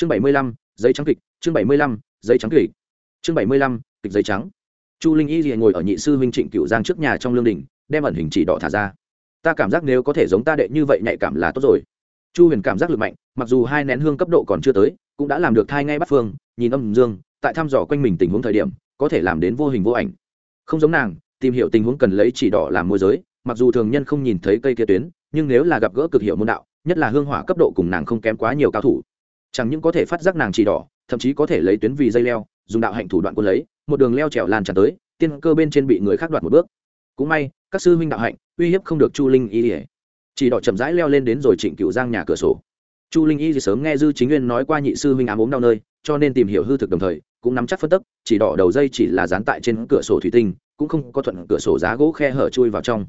chương bảy mươi lăm, giấy trắng kịch, chương bảy mươi lăm, giấy trắng kịch. Chương bảy mươi lăm, kịch giấy trắng. Chu linh y ngồi ở nhị sư huynh trịnh cựu giang trước nhà trong lương đình, đem ẩn hình chỉ đỏ thả ra. Ta cảm giác nếu có thể giống ta đệ như vậy nhạy cảm là tốt rồi. Chu huyền cảm giác lực mạnh, mặc dù hai nén hương cấp độ còn chưa tới, cũng đã làm được thai ngay bắt phương, nhìn âm dương, tại thăm dò quanh mình tình huống thời điểm, có thể làm đến vô hình vô ảnh. Không giống nàng, tìm hiểu tình huống cần lấy chỉ đỏ làm môi giới, mặc dù thường nhân không nhìn thấy cây kia tuyến, nhưng nếu là gặp gỡ cực hiệu môn đạo, nhất là hương hỏa cấp độ cùng nàng không kém quá nhiều cao thủ chẳng những có thể phát giác nàng chỉ đỏ, thậm chí có thể lấy tuyến vì dây leo, dùng đạo hạnh thủ đoạn quân lấy, một đường leo trèo lan tràn tới, tiên cơ bên trên bị người khác đoạt một bước. Cũng may, các sư huynh đạo hạnh, uy hiếp không được chu linh y ỉa chỉ đỏ chậm rãi leo lên đến rồi trịnh cựu giang nhà cửa sổ. Chu linh y sớm nghe dư chính nguyên nói qua nhị sư huynh ám ốm đau nơi, cho nên tìm hiểu hư thực đồng thời, cũng nắm chắc phân tức, chỉ đỏ đầu dây chỉ là dán tại trên cửa sổ thủy tinh, cũng không có thuận cửa sổ giá gỗ khe hở chui vào trong.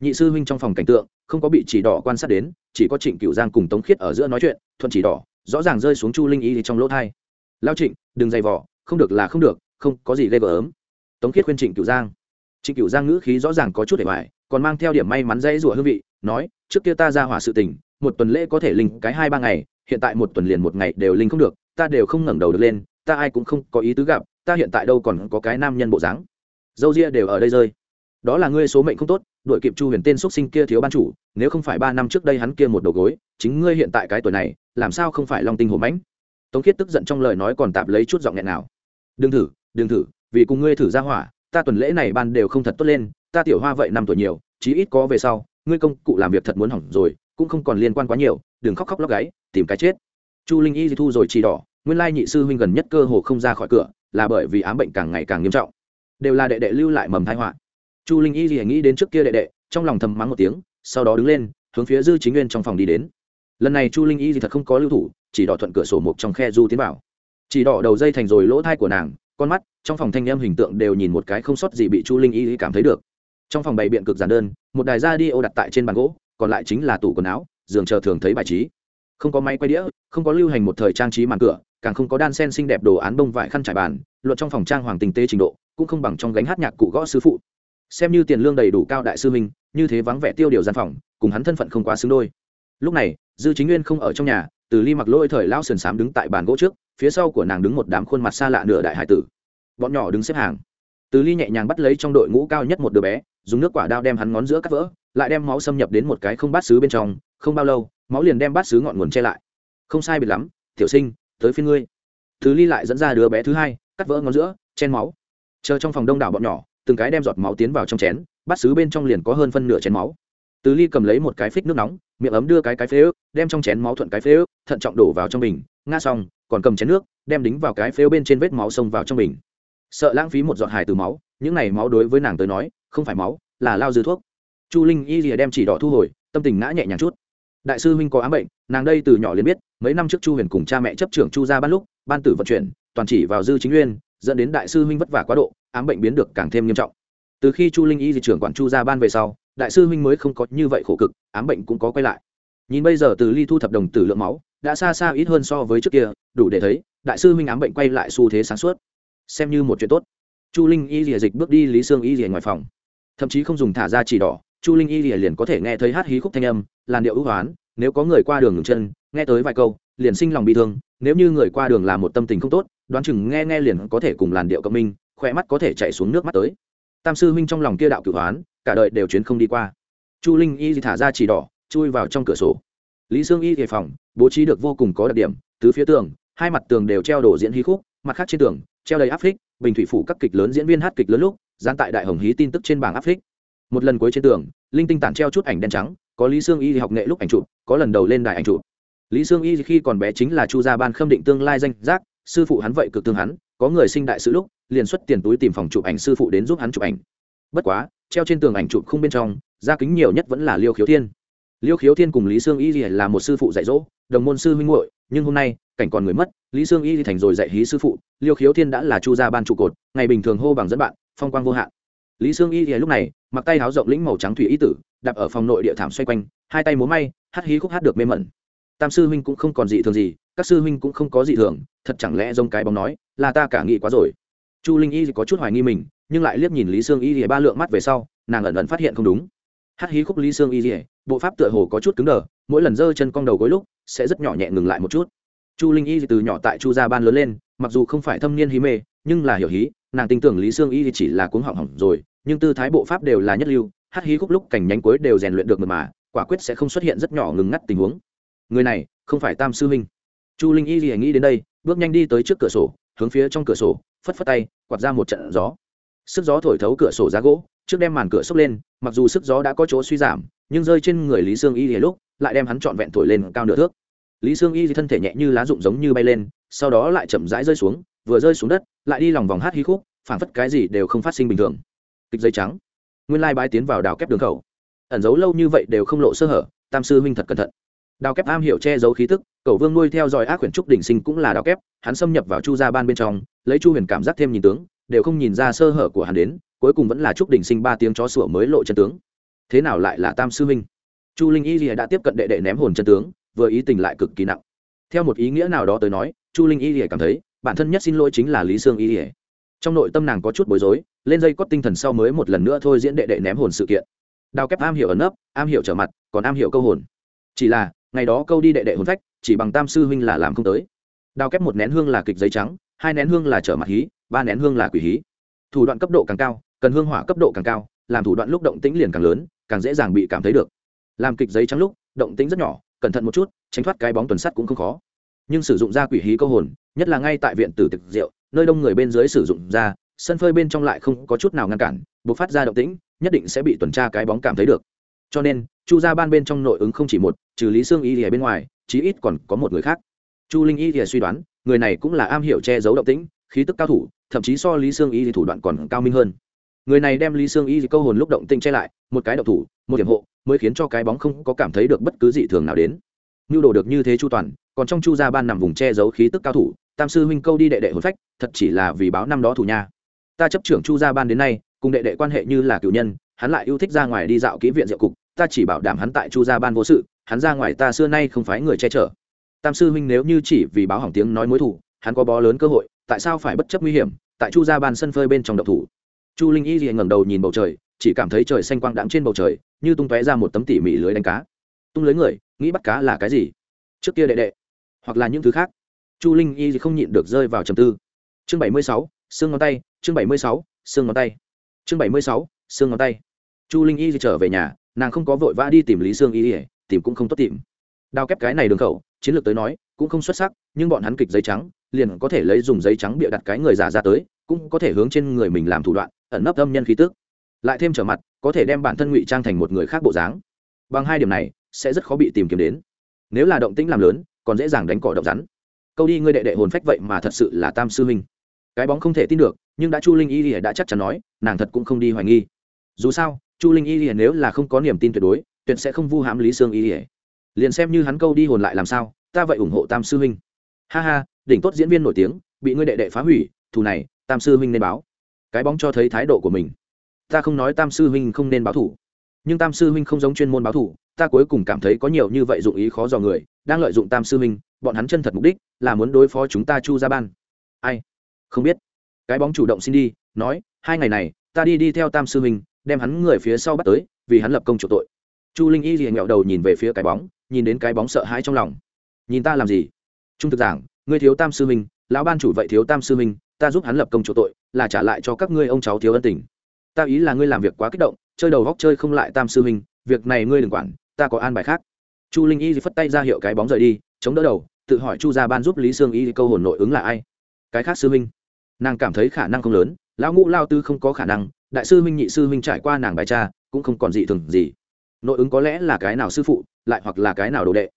Nhị sư huynh trong phòng cảnh tượng, không có bị chỉ đỏ quan sát đến, chỉ có trịnh cựu giang cùng tống khiết ở giữa nói chuyện, thuận chỉ đỏ rõ ràng rơi xuống chu linh y trong lỗ thai. Lao trịnh, đừng dày vỏ không được là không được, không có gì ghê gớm. Tống khiết khuyên trịnh cửu giang. Trịnh cửu giang ngữ khí rõ ràng có chút để hoài còn mang theo điểm may mắn dãy rủa hương vị, nói, trước kia ta ra hỏa sự tình, một tuần lễ có thể linh cái hai ba ngày, hiện tại một tuần liền một ngày đều linh không được, ta đều không ngẩng đầu được lên, ta ai cũng không có ý tứ gặp, ta hiện tại đâu còn có cái nam nhân bộ dáng. Dâu ria đều ở đây rơi đó là ngươi số mệnh không tốt đội kịp chu huyền tên xuất sinh kia thiếu ban chủ, nếu không phải ba năm trước đây hắn kia một đầu gối, chính ngươi hiện tại cái tuổi này, làm sao không phải long tinh hổ mãnh? Tống khiết tức giận trong lời nói còn tạp lấy chút giọng nghẹn nào. Đừng thử đừng thử, vì cùng ngươi thử ra hỏa, ta tuần lễ này ban đều không thật tốt lên, ta tiểu hoa vậy năm tuổi nhiều, chí ít có về sau, ngươi công cụ làm việc thật muốn hỏng rồi, cũng không còn liên quan quá nhiều, đừng khóc khóc lóc gáy, tìm cái chết. Chu linh y thu rồi chỉ đỏ, nguyên lai nhị sư huynh gần nhất cơ hồ không ra khỏi cửa, là bởi vì ám bệnh càng ngày càng nghiêm trọng. Đều là đệ đệ lưu lại mầm thái họa chu linh y nghĩ đến trước kia đệ đệ, trong lòng thầm mắng một tiếng, sau đó đứng lên, hướng phía dư chính nguyên trong phòng đi đến. Lần này chu linh y thật không có lưu thủ, chỉ đỏ thuận cửa sổ một trong khe du tiến vào. Chỉ đỏ đầu dây thành rồi lỗ thai của nàng, con mắt, trong phòng thanh em hình tượng đều nhìn một cái không sót gì bị chu linh y cảm thấy được. Trong phòng bày biện cực giản đơn, một đài da đi ô đặt tại trên bàn gỗ, còn lại chính là tủ quần áo, giường chờ thường thấy bài trí. Không có máy quay đĩa, không có lưu hành một thời trang trí màn cửa, càng không có đan sen xinh đẹp đồ án bông vải khăn trải bàn, luận trong phòng trang hoàng tình tế trình độ, cũng không bằng trong gánh hát nhạc cụ gõ sư phụ xem như tiền lương đầy đủ cao đại sư minh như thế vắng vẻ tiêu điều gian phòng, cùng hắn thân phận không quá xứng đôi. Lúc này, dư chính nguyên không ở trong nhà, từ ly mặc lôi thời lao sườn xám đứng tại bàn gỗ trước, phía sau của nàng đứng một đám khuôn mặt xa lạ nửa đại hải tử. Bọn nhỏ đứng xếp hàng. Từ ly nhẹ nhàng bắt lấy trong đội ngũ cao nhất một đứa bé, dùng nước quả đao đem hắn ngón giữa cắt vỡ, lại đem máu xâm nhập đến một cái không bát xứ bên trong, không bao lâu, máu liền đem bát xứ ngọn nguồn che lại. Không sai biệt lắm, tiểu sinh, tới phiên ngươi. Thứ ly lại dẫn ra đứa bé thứ hai, cắt vỡ ngón giữa, chen máu. Chờ trong phòng đông đảo bọn nhỏ từng cái đem giọt máu tiến vào trong chén, bát xứ bên trong liền có hơn phân nửa chén máu. Từ ly cầm lấy một cái phích nước nóng, miệng ấm đưa cái cái phế ước, đem trong chén máu thuận cái phế ước, thận trọng đổ vào trong bình nga xong, còn cầm chén nước, đem đính vào cái phế bên trên vết máu xông vào trong bình. Sợ lãng phí một giọt hài từ máu, những này máu đối với nàng tới nói, không phải máu, là lao dư thuốc. Chu linh y rìa đem chỉ đỏ thu hồi, tâm tình ngã nhẹ nhàng chút. Đại sư huynh có ám bệnh, nàng đây từ nhỏ liền biết, mấy năm trước chu huyền cùng cha mẹ chấp trưởng chu ra ban lúc, ban tử vận chuyển, toàn chỉ vào dư chính nguyên dẫn đến đại sư huynh vất vả quá độ, ám bệnh biến được càng thêm nghiêm trọng. Từ khi chu linh y di trưởng quản chu ra ban về sau, đại sư huynh mới không có như vậy khổ cực, ám bệnh cũng có quay lại. Nhìn bây giờ từ ly thu thập đồng tử lượng máu, đã xa xa ít hơn so với trước kia, đủ để thấy, đại sư huynh ám bệnh quay lại xu thế sáng suốt. Xem như một chuyện tốt. Chu linh y rìa dịch bước đi lý sương y rìa ngoài phòng. Thậm chí không dùng thả ra chỉ đỏ, chu linh y rìa liền có thể nghe thấy hát hí khúc thanh âm, làn điệu ưu hoán, nếu có người qua đường ngừng chân, nghe tới vài câu, liền sinh lòng bị thương, nếu như người qua đường là một tâm tình không tốt đoán chừng nghe nghe liền có thể cùng làn điệu cộng minh khỏe mắt có thể chạy xuống nước mắt tới. Tam sư huynh trong lòng kia đạo cửu hoán, cả đời đều chuyến không đi qua. Chu linh y thả ra chỉ đỏ, chui vào trong cửa sổ. Lý sương y thì phòng, bố trí được vô cùng có đặc điểm, tứ phía tường, hai mặt tường đều treo đổ diễn hí khúc, mặt khác trên tường, treo đầy áp phích, bình thủy phủ các kịch lớn diễn viên hát kịch lớn lúc gian tại đại hồng hí tin tức trên bảng áp phích. Một lần cuối trên tường, linh tinh tản treo chút ảnh đen trắng, có lý sương y học nghệ lúc ảnh chụp, có lần đầu lên đài ảnh chụp. Lý sương y khi còn bé chính là chu gia ban khâm định tương lai danh giác sư phụ hắn vậy cực thương hắn, có người sinh đại sự lúc, liền xuất tiền túi tìm phòng chụp ảnh sư phụ đến giúp hắn chụp ảnh. Bất quá, treo trên tường ảnh chụp không bên trong, gia kính nhiều nhất vẫn là liêu khiếu thiên. Liêu khiếu thiên cùng lý sương y là một sư phụ dạy dỗ, đồng môn sư huynh hội nhưng hôm nay, cảnh còn người mất, lý sương y thành rồi dạy hí sư phụ, liêu khiếu thiên đã là chu gia ban trụ cột, ngày bình thường hô bằng dẫn bạn, phong quang vô hạn. Lý sương y lúc này, mặc tay áo rộng lĩnh màu trắng thủy y tử, đạp ở phòng nội địa thảm xoay quanh, hai tay múa may hát hí khúc hát được mê mẩn tam sư huynh cũng không còn dị thường gì, các sư huynh cũng không có dị thường, thật chẳng lẽ giống cái bóng nói, là ta cả nghĩ quá rồi. Chu linh y có chút hoài nghi mình, nhưng lại liếc nhìn lý sương y ba lượng mắt về sau, nàng ẩn ẩn phát hiện không đúng. Hát hí khúc lý sương y bộ pháp tựa hồ có chút cứng đờ, mỗi lần giơ chân cong đầu gối lúc, sẽ rất nhỏ nhẹ ngừng lại một chút. Chu linh y từ nhỏ tại chu gia ban lớn lên, mặc dù không phải thâm niên hí mê, nhưng là hiểu hí, nàng tin tưởng lý sương y chỉ là cuống họng hỏng rồi, nhưng tư thái bộ pháp đều là nhất lưu hát hí khúc lúc cảnh nhánh cuối đều rèn luyện được mật mà, quả quyết sẽ không xuất hiện rất nhỏ ngừng ngắt tình huống người này, không phải tam sư huynh. Chu linh y gì nghĩ đến đây, bước nhanh đi tới trước cửa sổ, hướng phía trong cửa sổ, phất phất tay, quạt ra một trận gió. Sức gió thổi thấu cửa sổ giá gỗ, trước đem màn cửa xốc lên, mặc dù sức gió đã có chỗ suy giảm, nhưng rơi trên người lý sương y thì lúc, lại đem hắn trọn vẹn thổi lên cao nửa thước. Lý sương y thì thân thể nhẹ như lá rụng giống như bay lên, sau đó lại chậm rãi rơi xuống, vừa rơi xuống đất, lại đi lòng vòng hát hí khúc, phảng phất cái gì đều không phát sinh bình thường. Kịch dây trắng. Nguyên lai bái tiến vào đào kép đường khẩu. Ẩn giấu lâu như vậy đều không lộ sơ hở, tam sư huynh thật cẩn thận đào kép am hiểu che giấu khí tức cẩu vương nuôi theo dõi ác quyển trúc đỉnh sinh cũng là đào kép, hắn xâm nhập vào chu gia ban bên trong, lấy chu huyền cảm giác thêm nhìn tướng, đều không nhìn ra sơ hở của hắn đến, cuối cùng vẫn là trúc đỉnh sinh ba tiếng chó sủa mới lộ chân tướng. Thế nào lại là tam sư huynh? Chu linh y rìa đã tiếp cận đệ đệ ném hồn chân tướng, vừa ý tình lại cực kỳ nặng. Theo một ý nghĩa nào đó tới nói, chu linh y rìa cảm thấy, bản thân nhất xin lỗi chính là lý sương y rìa trong nội tâm nàng có chút bối rối, lên dây cót tinh thần sau mới một lần nữa thôi diễn đệ đệ ném hồn sự kiện. Đào kép am hiểu ẩn nấp, am hiểu trở mặt, còn am hiểu câu hồn. Chỉ là ngày đó câu đi đệ đệ hồn phách, chỉ bằng tam sư huynh là làm không tới. Đao kép một nén hương là kịch giấy trắng, hai nén hương là trở mặt hí, ba nén hương là quỷ hí. Thủ đoạn cấp độ càng cao, cần hương hỏa cấp độ càng cao, làm thủ đoạn lúc động tĩnh liền càng lớn, càng dễ dàng bị cảm thấy được. Làm kịch giấy trắng lúc, động tĩnh rất nhỏ, cẩn thận một chút, tránh thoát cái bóng tuần sắt cũng không khó. Nhưng sử dụng ra quỷ hí câu hồn, nhất là ngay tại viện tử thực rượu, nơi đông người bên dưới sử dụng ra, sân phơi bên trong lại không có chút nào ngăn cản buộc phát ra động tĩnh, nhất định sẽ bị tuần tra cái bóng cảm thấy được cho nên, chu gia ban bên trong nội ứng không chỉ một, trừ lý sương y thì bên ngoài, chí ít còn có một người khác. Chu linh y thì suy đoán, người này cũng là am hiểu che giấu động tĩnh, khí tức cao thủ, thậm chí so lý sương y thì thủ đoạn còn cao minh hơn. Người này đem lý sương y thì câu hồn lúc động tinh che lại, một cái động thủ, một điểm hộ, mới khiến cho cái bóng không có cảm thấy được bất cứ dị thường nào đến. Nhu đồ được như thế chu toàn, còn trong chu gia ban nằm vùng che giấu khí tức cao thủ, tam sư huynh câu đi đệ đệ hồn phách, thật chỉ là vì báo năm đó thủ nha. Ta chấp trưởng chu gia ban đến nay, cùng đệ đệ quan hệ như là cựu nhân hắn lại yêu thích ra ngoài đi dạo kỹ viện diệu cục, ta chỉ bảo đảm hắn tại chu gia ban vô sự, hắn ra ngoài ta xưa nay không phái người che chở. Tam sư huynh nếu như chỉ vì báo hỏng tiếng nói mối thủ, hắn có bó lớn cơ hội, tại sao phải bất chấp nguy hiểm, tại chu gia ban sân phơi bên trong độc thủ? Chu linh y liền ngẩng đầu nhìn bầu trời, chỉ cảm thấy trời xanh quang đãng trên bầu trời, như tung tóe ra một tấm tỉ mỉ lưới đánh cá. Tung lưới người, nghĩ bắt cá là cái gì? Trước kia đệ đệ, hoặc là những thứ khác. Chu linh y không nhịn được rơi vào trầm tư. Chương bảy mươi sáu, xương ngón tay, chương bảy mươi sáu, xương ngón tay. Chương bảy mươi sáu, xương ngón tay chu linh y trở về nhà, nàng không có vội vã đi tìm lý sương y, tìm cũng không tốt tìm. Đao kép cái này đường khẩu, chiến lược tới nói, cũng không xuất sắc, nhưng bọn hắn kịch giấy trắng, liền có thể lấy dùng giấy trắng bịa đặt cái người giả ra tới, cũng có thể hướng trên người mình làm thủ đoạn, ẩn nấp âm nhân khí tước lại thêm trở mặt, có thể đem bản thân ngụy trang thành một người khác bộ dáng. Bằng hai điểm này, sẽ rất khó bị tìm kiếm đến. Nếu là động tĩnh làm lớn, còn dễ dàng đánh cỏ động rắn. Câu đi ngươi đệ đệ hồn phách vậy mà thật sự là tam sư huynh. Cái bóng không thể tin được, nhưng đã chu linh y đã chắc chắn nói, nàng thật cũng không đi hoài nghi. Dù sao chu linh y lìa nếu là không có niềm tin tuyệt đối, tuyệt sẽ không vu hãm lý sương y lìa. Liền xem như hắn câu đi hồn lại làm sao, ta vậy ủng hộ tam sư huynh. Ha ha, đỉnh tốt diễn viên nổi tiếng, bị ngươi đệ đệ phá hủy, thù này, tam sư huynh nên báo. Cái bóng cho thấy thái độ của mình. Ta không nói tam sư huynh không nên báo thủ nhưng tam sư huynh không giống chuyên môn báo thủ ta cuối cùng cảm thấy có nhiều như vậy dụng ý khó dò người, đang lợi dụng tam sư huynh, bọn hắn chân thật mục đích là muốn đối phó chúng ta chu ra ban. Ai? Không biết. Cái bóng chủ động xin đi, nói, hai ngày này, ta đi đi theo tam sư huynh đem hắn người phía sau bắt tới vì hắn lập công chủ tội. Chu linh y liền nghẹo đầu nhìn về phía cái bóng nhìn đến cái bóng sợ hãi trong lòng. Nhìn ta làm gì? Trung thực giảng ngươi thiếu tam sư Minh, lão ban chủ vậy thiếu tam sư Minh, ta giúp hắn lập công chủ tội là trả lại cho các ngươi ông cháu thiếu ân tình. Ta ý là ngươi làm việc quá kích động chơi đầu góc chơi không lại tam sư Minh, việc này ngươi đừng quản ta có an bài khác. Chu linh y phất tay ra hiệu cái bóng rời đi chống đỡ đầu tự hỏi chu gia ban giúp lý sương y câu hồn nội ứng là ai? Cái khác sư Minh, nàng cảm thấy khả năng không lớn lão ngũ lao tư không có khả năng đại sư huynh nhị sư huynh trải qua nàng bài cha cũng không còn gì thường gì. Nội ứng có lẽ là cái nào sư phụ, lại hoặc là cái nào đồ đệ.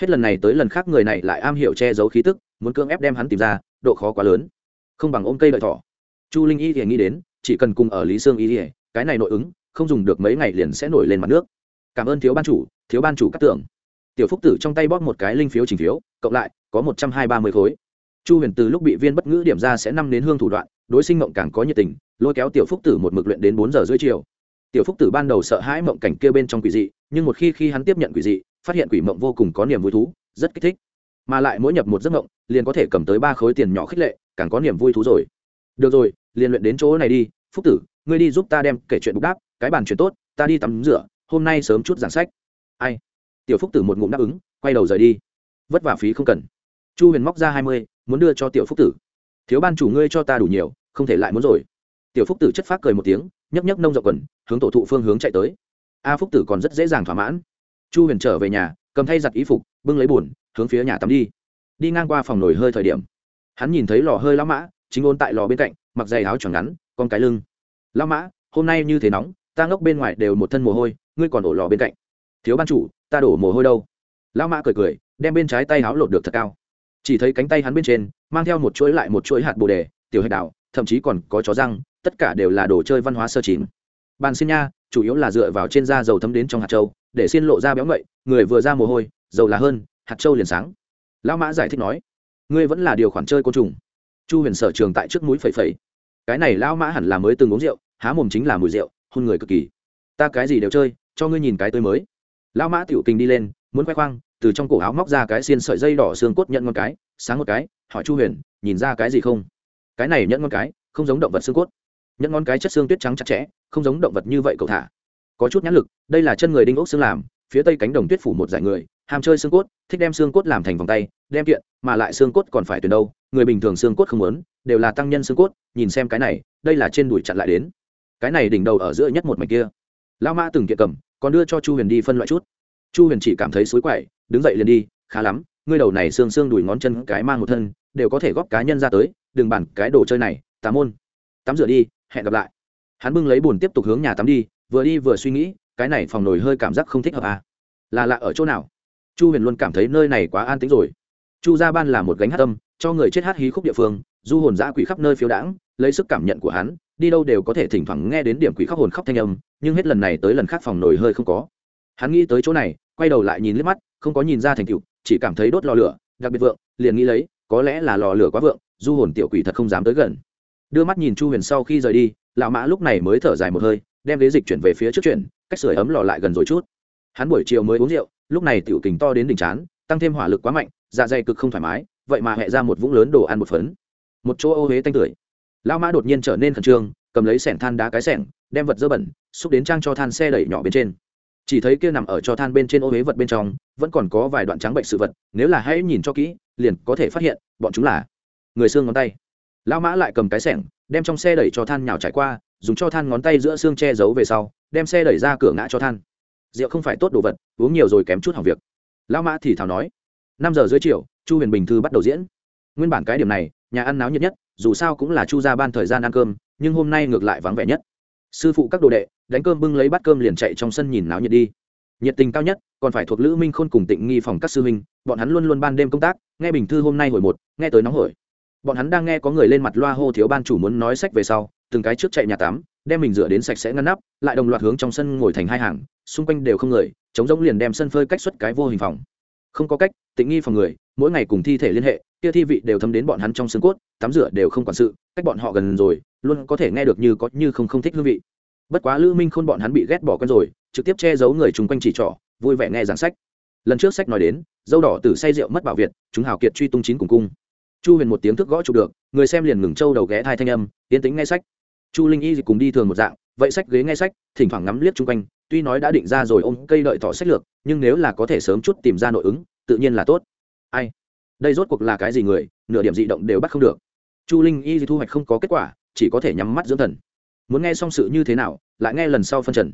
Hết lần này tới lần khác người này lại am hiểu che giấu khí tức, muốn cưỡng ép đem hắn tìm ra, độ khó quá lớn. Không bằng ôm cây đợi thỏ. Chu linh y thì nghĩ đến, chỉ cần cùng ở lý sương y thì, cái này nội ứng, không dùng được mấy ngày liền sẽ nổi lên mặt nước. Cảm ơn thiếu ban chủ, thiếu ban chủ các tưởng. Tiểu phúc tử trong tay bóp một cái linh phiếu trình phiếu, cộng lại có một trăm hai ba mươi khối chu huyền từ lúc bị viên bất ngữ điểm ra sẽ năm đến hương thủ đoạn, đối sinh mộng càng có nhiệt tình, lôi kéo tiểu phúc tử một mực luyện đến bốn giờ rưỡi chiều. Tiểu phúc tử ban đầu sợ hãi mộng cảnh kia bên trong quỷ dị, nhưng một khi khi hắn tiếp nhận quỷ dị, phát hiện quỷ mộng vô cùng có niềm vui thú, rất kích thích. Mà lại mỗi nhập một giấc mộng, liền có thể cầm tới ba khối tiền nhỏ khích lệ, càng có niềm vui thú rồi. Được rồi, liền luyện đến chỗ này đi. Phúc tử, ngươi đi giúp ta đem kể chuyện bục đáp, cái bàn chuyện tốt, ta đi tắm rửa, hôm nay sớm chút giảng sách. Ai? Tiểu phúc tử một ngụm đáp ứng, quay đầu rời đi. Vất vả phí không cần. Chu huyền móc ra hai mươi muốn đưa cho tiểu phúc tử. Thiếu ban chủ ngươi cho ta đủ nhiều, không thể lại muốn rồi. Tiểu phúc tử chất phát cười một tiếng nhấp nhấp nông rộng quần, hướng tổ thụ phương hướng chạy tới. A phúc tử còn rất dễ dàng thỏa mãn. Chu huyền trở về nhà, cầm thay giặt ý phục, bưng lấy bùn hướng phía nhà tắm đi. Đi ngang qua phòng nồi hơi thời điểm, hắn nhìn thấy lò hơi lao mã, chính ôn tại lò bên cạnh, mặc giày áo tròn ngắn, con cái lưng. Lao mã, hôm nay như thế nóng, ta ngốc bên ngoài đều một thân mồ hôi, ngươi còn ổ lò bên cạnh. Thiếu ban chủ, ta đổ mồ hôi đâu? Lao mã cười cười, đem bên trái tay áo lột được thật cao chỉ thấy cánh tay hắn bên trên mang theo một chuỗi lại một chuỗi hạt bồ đề, tiểu hạch đảo, thậm chí còn có chó răng, tất cả đều là đồ chơi văn hóa sơ chín bàn xin nha, chủ yếu là dựa vào trên da dầu thấm đến trong hạt châu, để xin lộ ra béo ngậy, người vừa ra mồ hôi, dầu là hơn, hạt châu liền sáng. Lão mã giải thích nói, ngươi vẫn là điều khoản chơi côn trùng. Chu huyền sở trường tại trước mũi phẩy phẩy. Cái này lão mã hẳn là mới từng uống rượu, há mồm chính là mùi rượu, hôn người cực kỳ. Ta cái gì đều chơi, cho ngươi nhìn cái tươi mới. Lão mã tiểu tình đi lên, muốn khoe khoang từ trong cổ áo móc ra cái xiên sợi dây đỏ xương cốt nhận ngon cái, sáng một cái, hỏi chu huyền, nhìn ra cái gì không? Cái này nhận ngon cái, không giống động vật xương cốt. Nhận ngon cái chất xương tuyết trắng chặt chẽ, không giống động vật như vậy cậu thả. Có chút nhãn lực, đây là chân người đinh ốc xương làm, phía tây cánh đồng tuyết phủ một giải người, ham chơi xương cốt, thích đem xương cốt làm thành vòng tay, đem kiện, mà lại xương cốt còn phải tuyển đâu, người bình thường xương cốt không muốn, đều là tăng nhân xương cốt, nhìn xem cái này, đây là trên đùi chặn lại đến. Cái này đỉnh đầu ở giữa nhất một mảnh kia. Lao mã từng kiện cầm, còn đưa cho chu huyền đi phân loại chút chu huyền chỉ cảm thấy xối quậy, đứng dậy liền đi, khá lắm, ngươi đầu này xương xương đùi ngón chân cái mang một thân, đều có thể góp cá nhân ra tới, đừng bản cái đồ chơi này, tà môn. Tắm rửa đi, hẹn gặp lại. Hắn bưng lấy bùn tiếp tục hướng nhà tắm đi, vừa đi vừa suy nghĩ, cái này phòng nổi hơi cảm giác không thích hợp à. là lạ ở chỗ nào? Chu huyền luôn cảm thấy nơi này quá an tĩnh rồi. Chu gia ban là một gánh hát tâm cho người chết hát hí khúc địa phương, du hồn giã quỷ khắp nơi phiếu đãng, lấy sức cảm nhận của hắn, đi đâu đều có thể thỉnh thoảng nghe đến điểm quỷ khóc hồn khóc thanh âm, nhưng hết lần này tới lần khác phòng nổi hơi không có hắn nghĩ tới chỗ này, quay đầu lại nhìn liếc mắt, không có nhìn ra thành tựu, chỉ cảm thấy đốt lò lửa, đặc biệt vượng, liền nghĩ lấy, có lẽ là lò lửa quá vượng, du hồn tiểu quỷ thật không dám tới gần. Đưa mắt nhìn chu huyền sau khi rời đi, lão mã lúc này mới thở dài một hơi, đem ghế dịch chuyển về phía trước chuyển, cách sưởi ấm lò lại gần rồi chút. Hắn buổi chiều mới uống rượu, lúc này tiểu kình to đến đỉnh chán tăng thêm hỏa lực quá mạnh dạ dày cực không thoải mái, vậy mà hẹ ra một vũng lớn đồ ăn một phấn. Một chỗ ô huế tanh tưởi. Lão mã đột nhiên trở nên khẩn trương, cầm lấy sẻng than đá cái sẻng, đem vật dơ bẩn, xúc đến trang cho than xe đẩy nhỏ bên trên chỉ thấy kia nằm ở cho than bên trên ô huế vật bên trong, vẫn còn có vài đoạn trắng bệnh sự vật, nếu là hãy nhìn cho kỹ, liền có thể phát hiện, bọn chúng là người xương ngón tay. Lão mã lại cầm cái sẻng, đem trong xe đẩy cho than nhào trải qua, dùng cho than ngón tay giữa xương che giấu về sau, đem xe đẩy ra cửa ngã cho than. Rượu không phải tốt đồ vật, uống nhiều rồi kém chút hỏng việc. Lão mã thì thào nói, năm giờ dưới chiều, chu huyền bình thư bắt đầu diễn. Nguyên bản cái điểm này, nhà ăn náo nhiệt nhất, dù sao cũng là chu ra ban thời gian ăn cơm, nhưng hôm nay ngược lại vắng vẻ nhất sư phụ các đồ đệ, đánh cơm bưng lấy bát cơm liền chạy trong sân nhìn náo nhiệt đi. Nhiệt tình cao nhất, còn phải thuộc lữ minh khôn cùng tịnh nghi phòng các sư huynh, bọn hắn luôn luôn ban đêm công tác, nghe bình thư hôm nay hồi một, nghe tới nóng hổi. Bọn hắn đang nghe có người lên mặt loa hô thiếu ban chủ muốn nói sách về sau, từng cái trước chạy nhà tắm, đem mình rửa đến sạch sẽ ngăn nắp, lại đồng loạt hướng trong sân ngồi thành hai hàng, xung quanh đều không người chống rỗng liền đem sân phơi cách xuất cái vô hình phòng. Không có cách, tịnh nghi phòng người, mỗi ngày cùng thi thể liên hệ, kia thi vị đều thấm đến bọn hắn trong xương cốt, tắm rửa đều không quản sự cách bọn họ gần rồi, luôn có thể nghe được như có như không không thích hương vị. Bất quá lữ minh khôn bọn hắn bị ghét bỏ quen rồi, trực tiếp che giấu người chung quanh chỉ trỏ, vui vẻ nghe giảng sách. Lần trước sách nói đến, dâu đỏ từ say rượu mất bảo việt, chúng hào kiệt truy tung chín cùng cung. Chu huyền một tiếng thức gõ chụp được, người xem liền ngừng trâu đầu ghé thai thanh âm tiến tính nghe sách. Chu linh y cùng đi thường một dạng, vậy sách ghế nghe sách, thỉnh thoảng ngắm liếc chung quanh, tuy nói đã định ra rồi ôm cây đợi tỏ sách lược, nhưng nếu là có thể sớm chút tìm ra nội ứng, tự nhiên là tốt. Ai? Đây rốt cuộc là cái gì người, nửa điểm dị động đều bắt không được chu linh y thu hoạch không có kết quả, chỉ có thể nhắm mắt dưỡng thần. Muốn nghe xong sự như thế nào, lại nghe lần sau phân trần.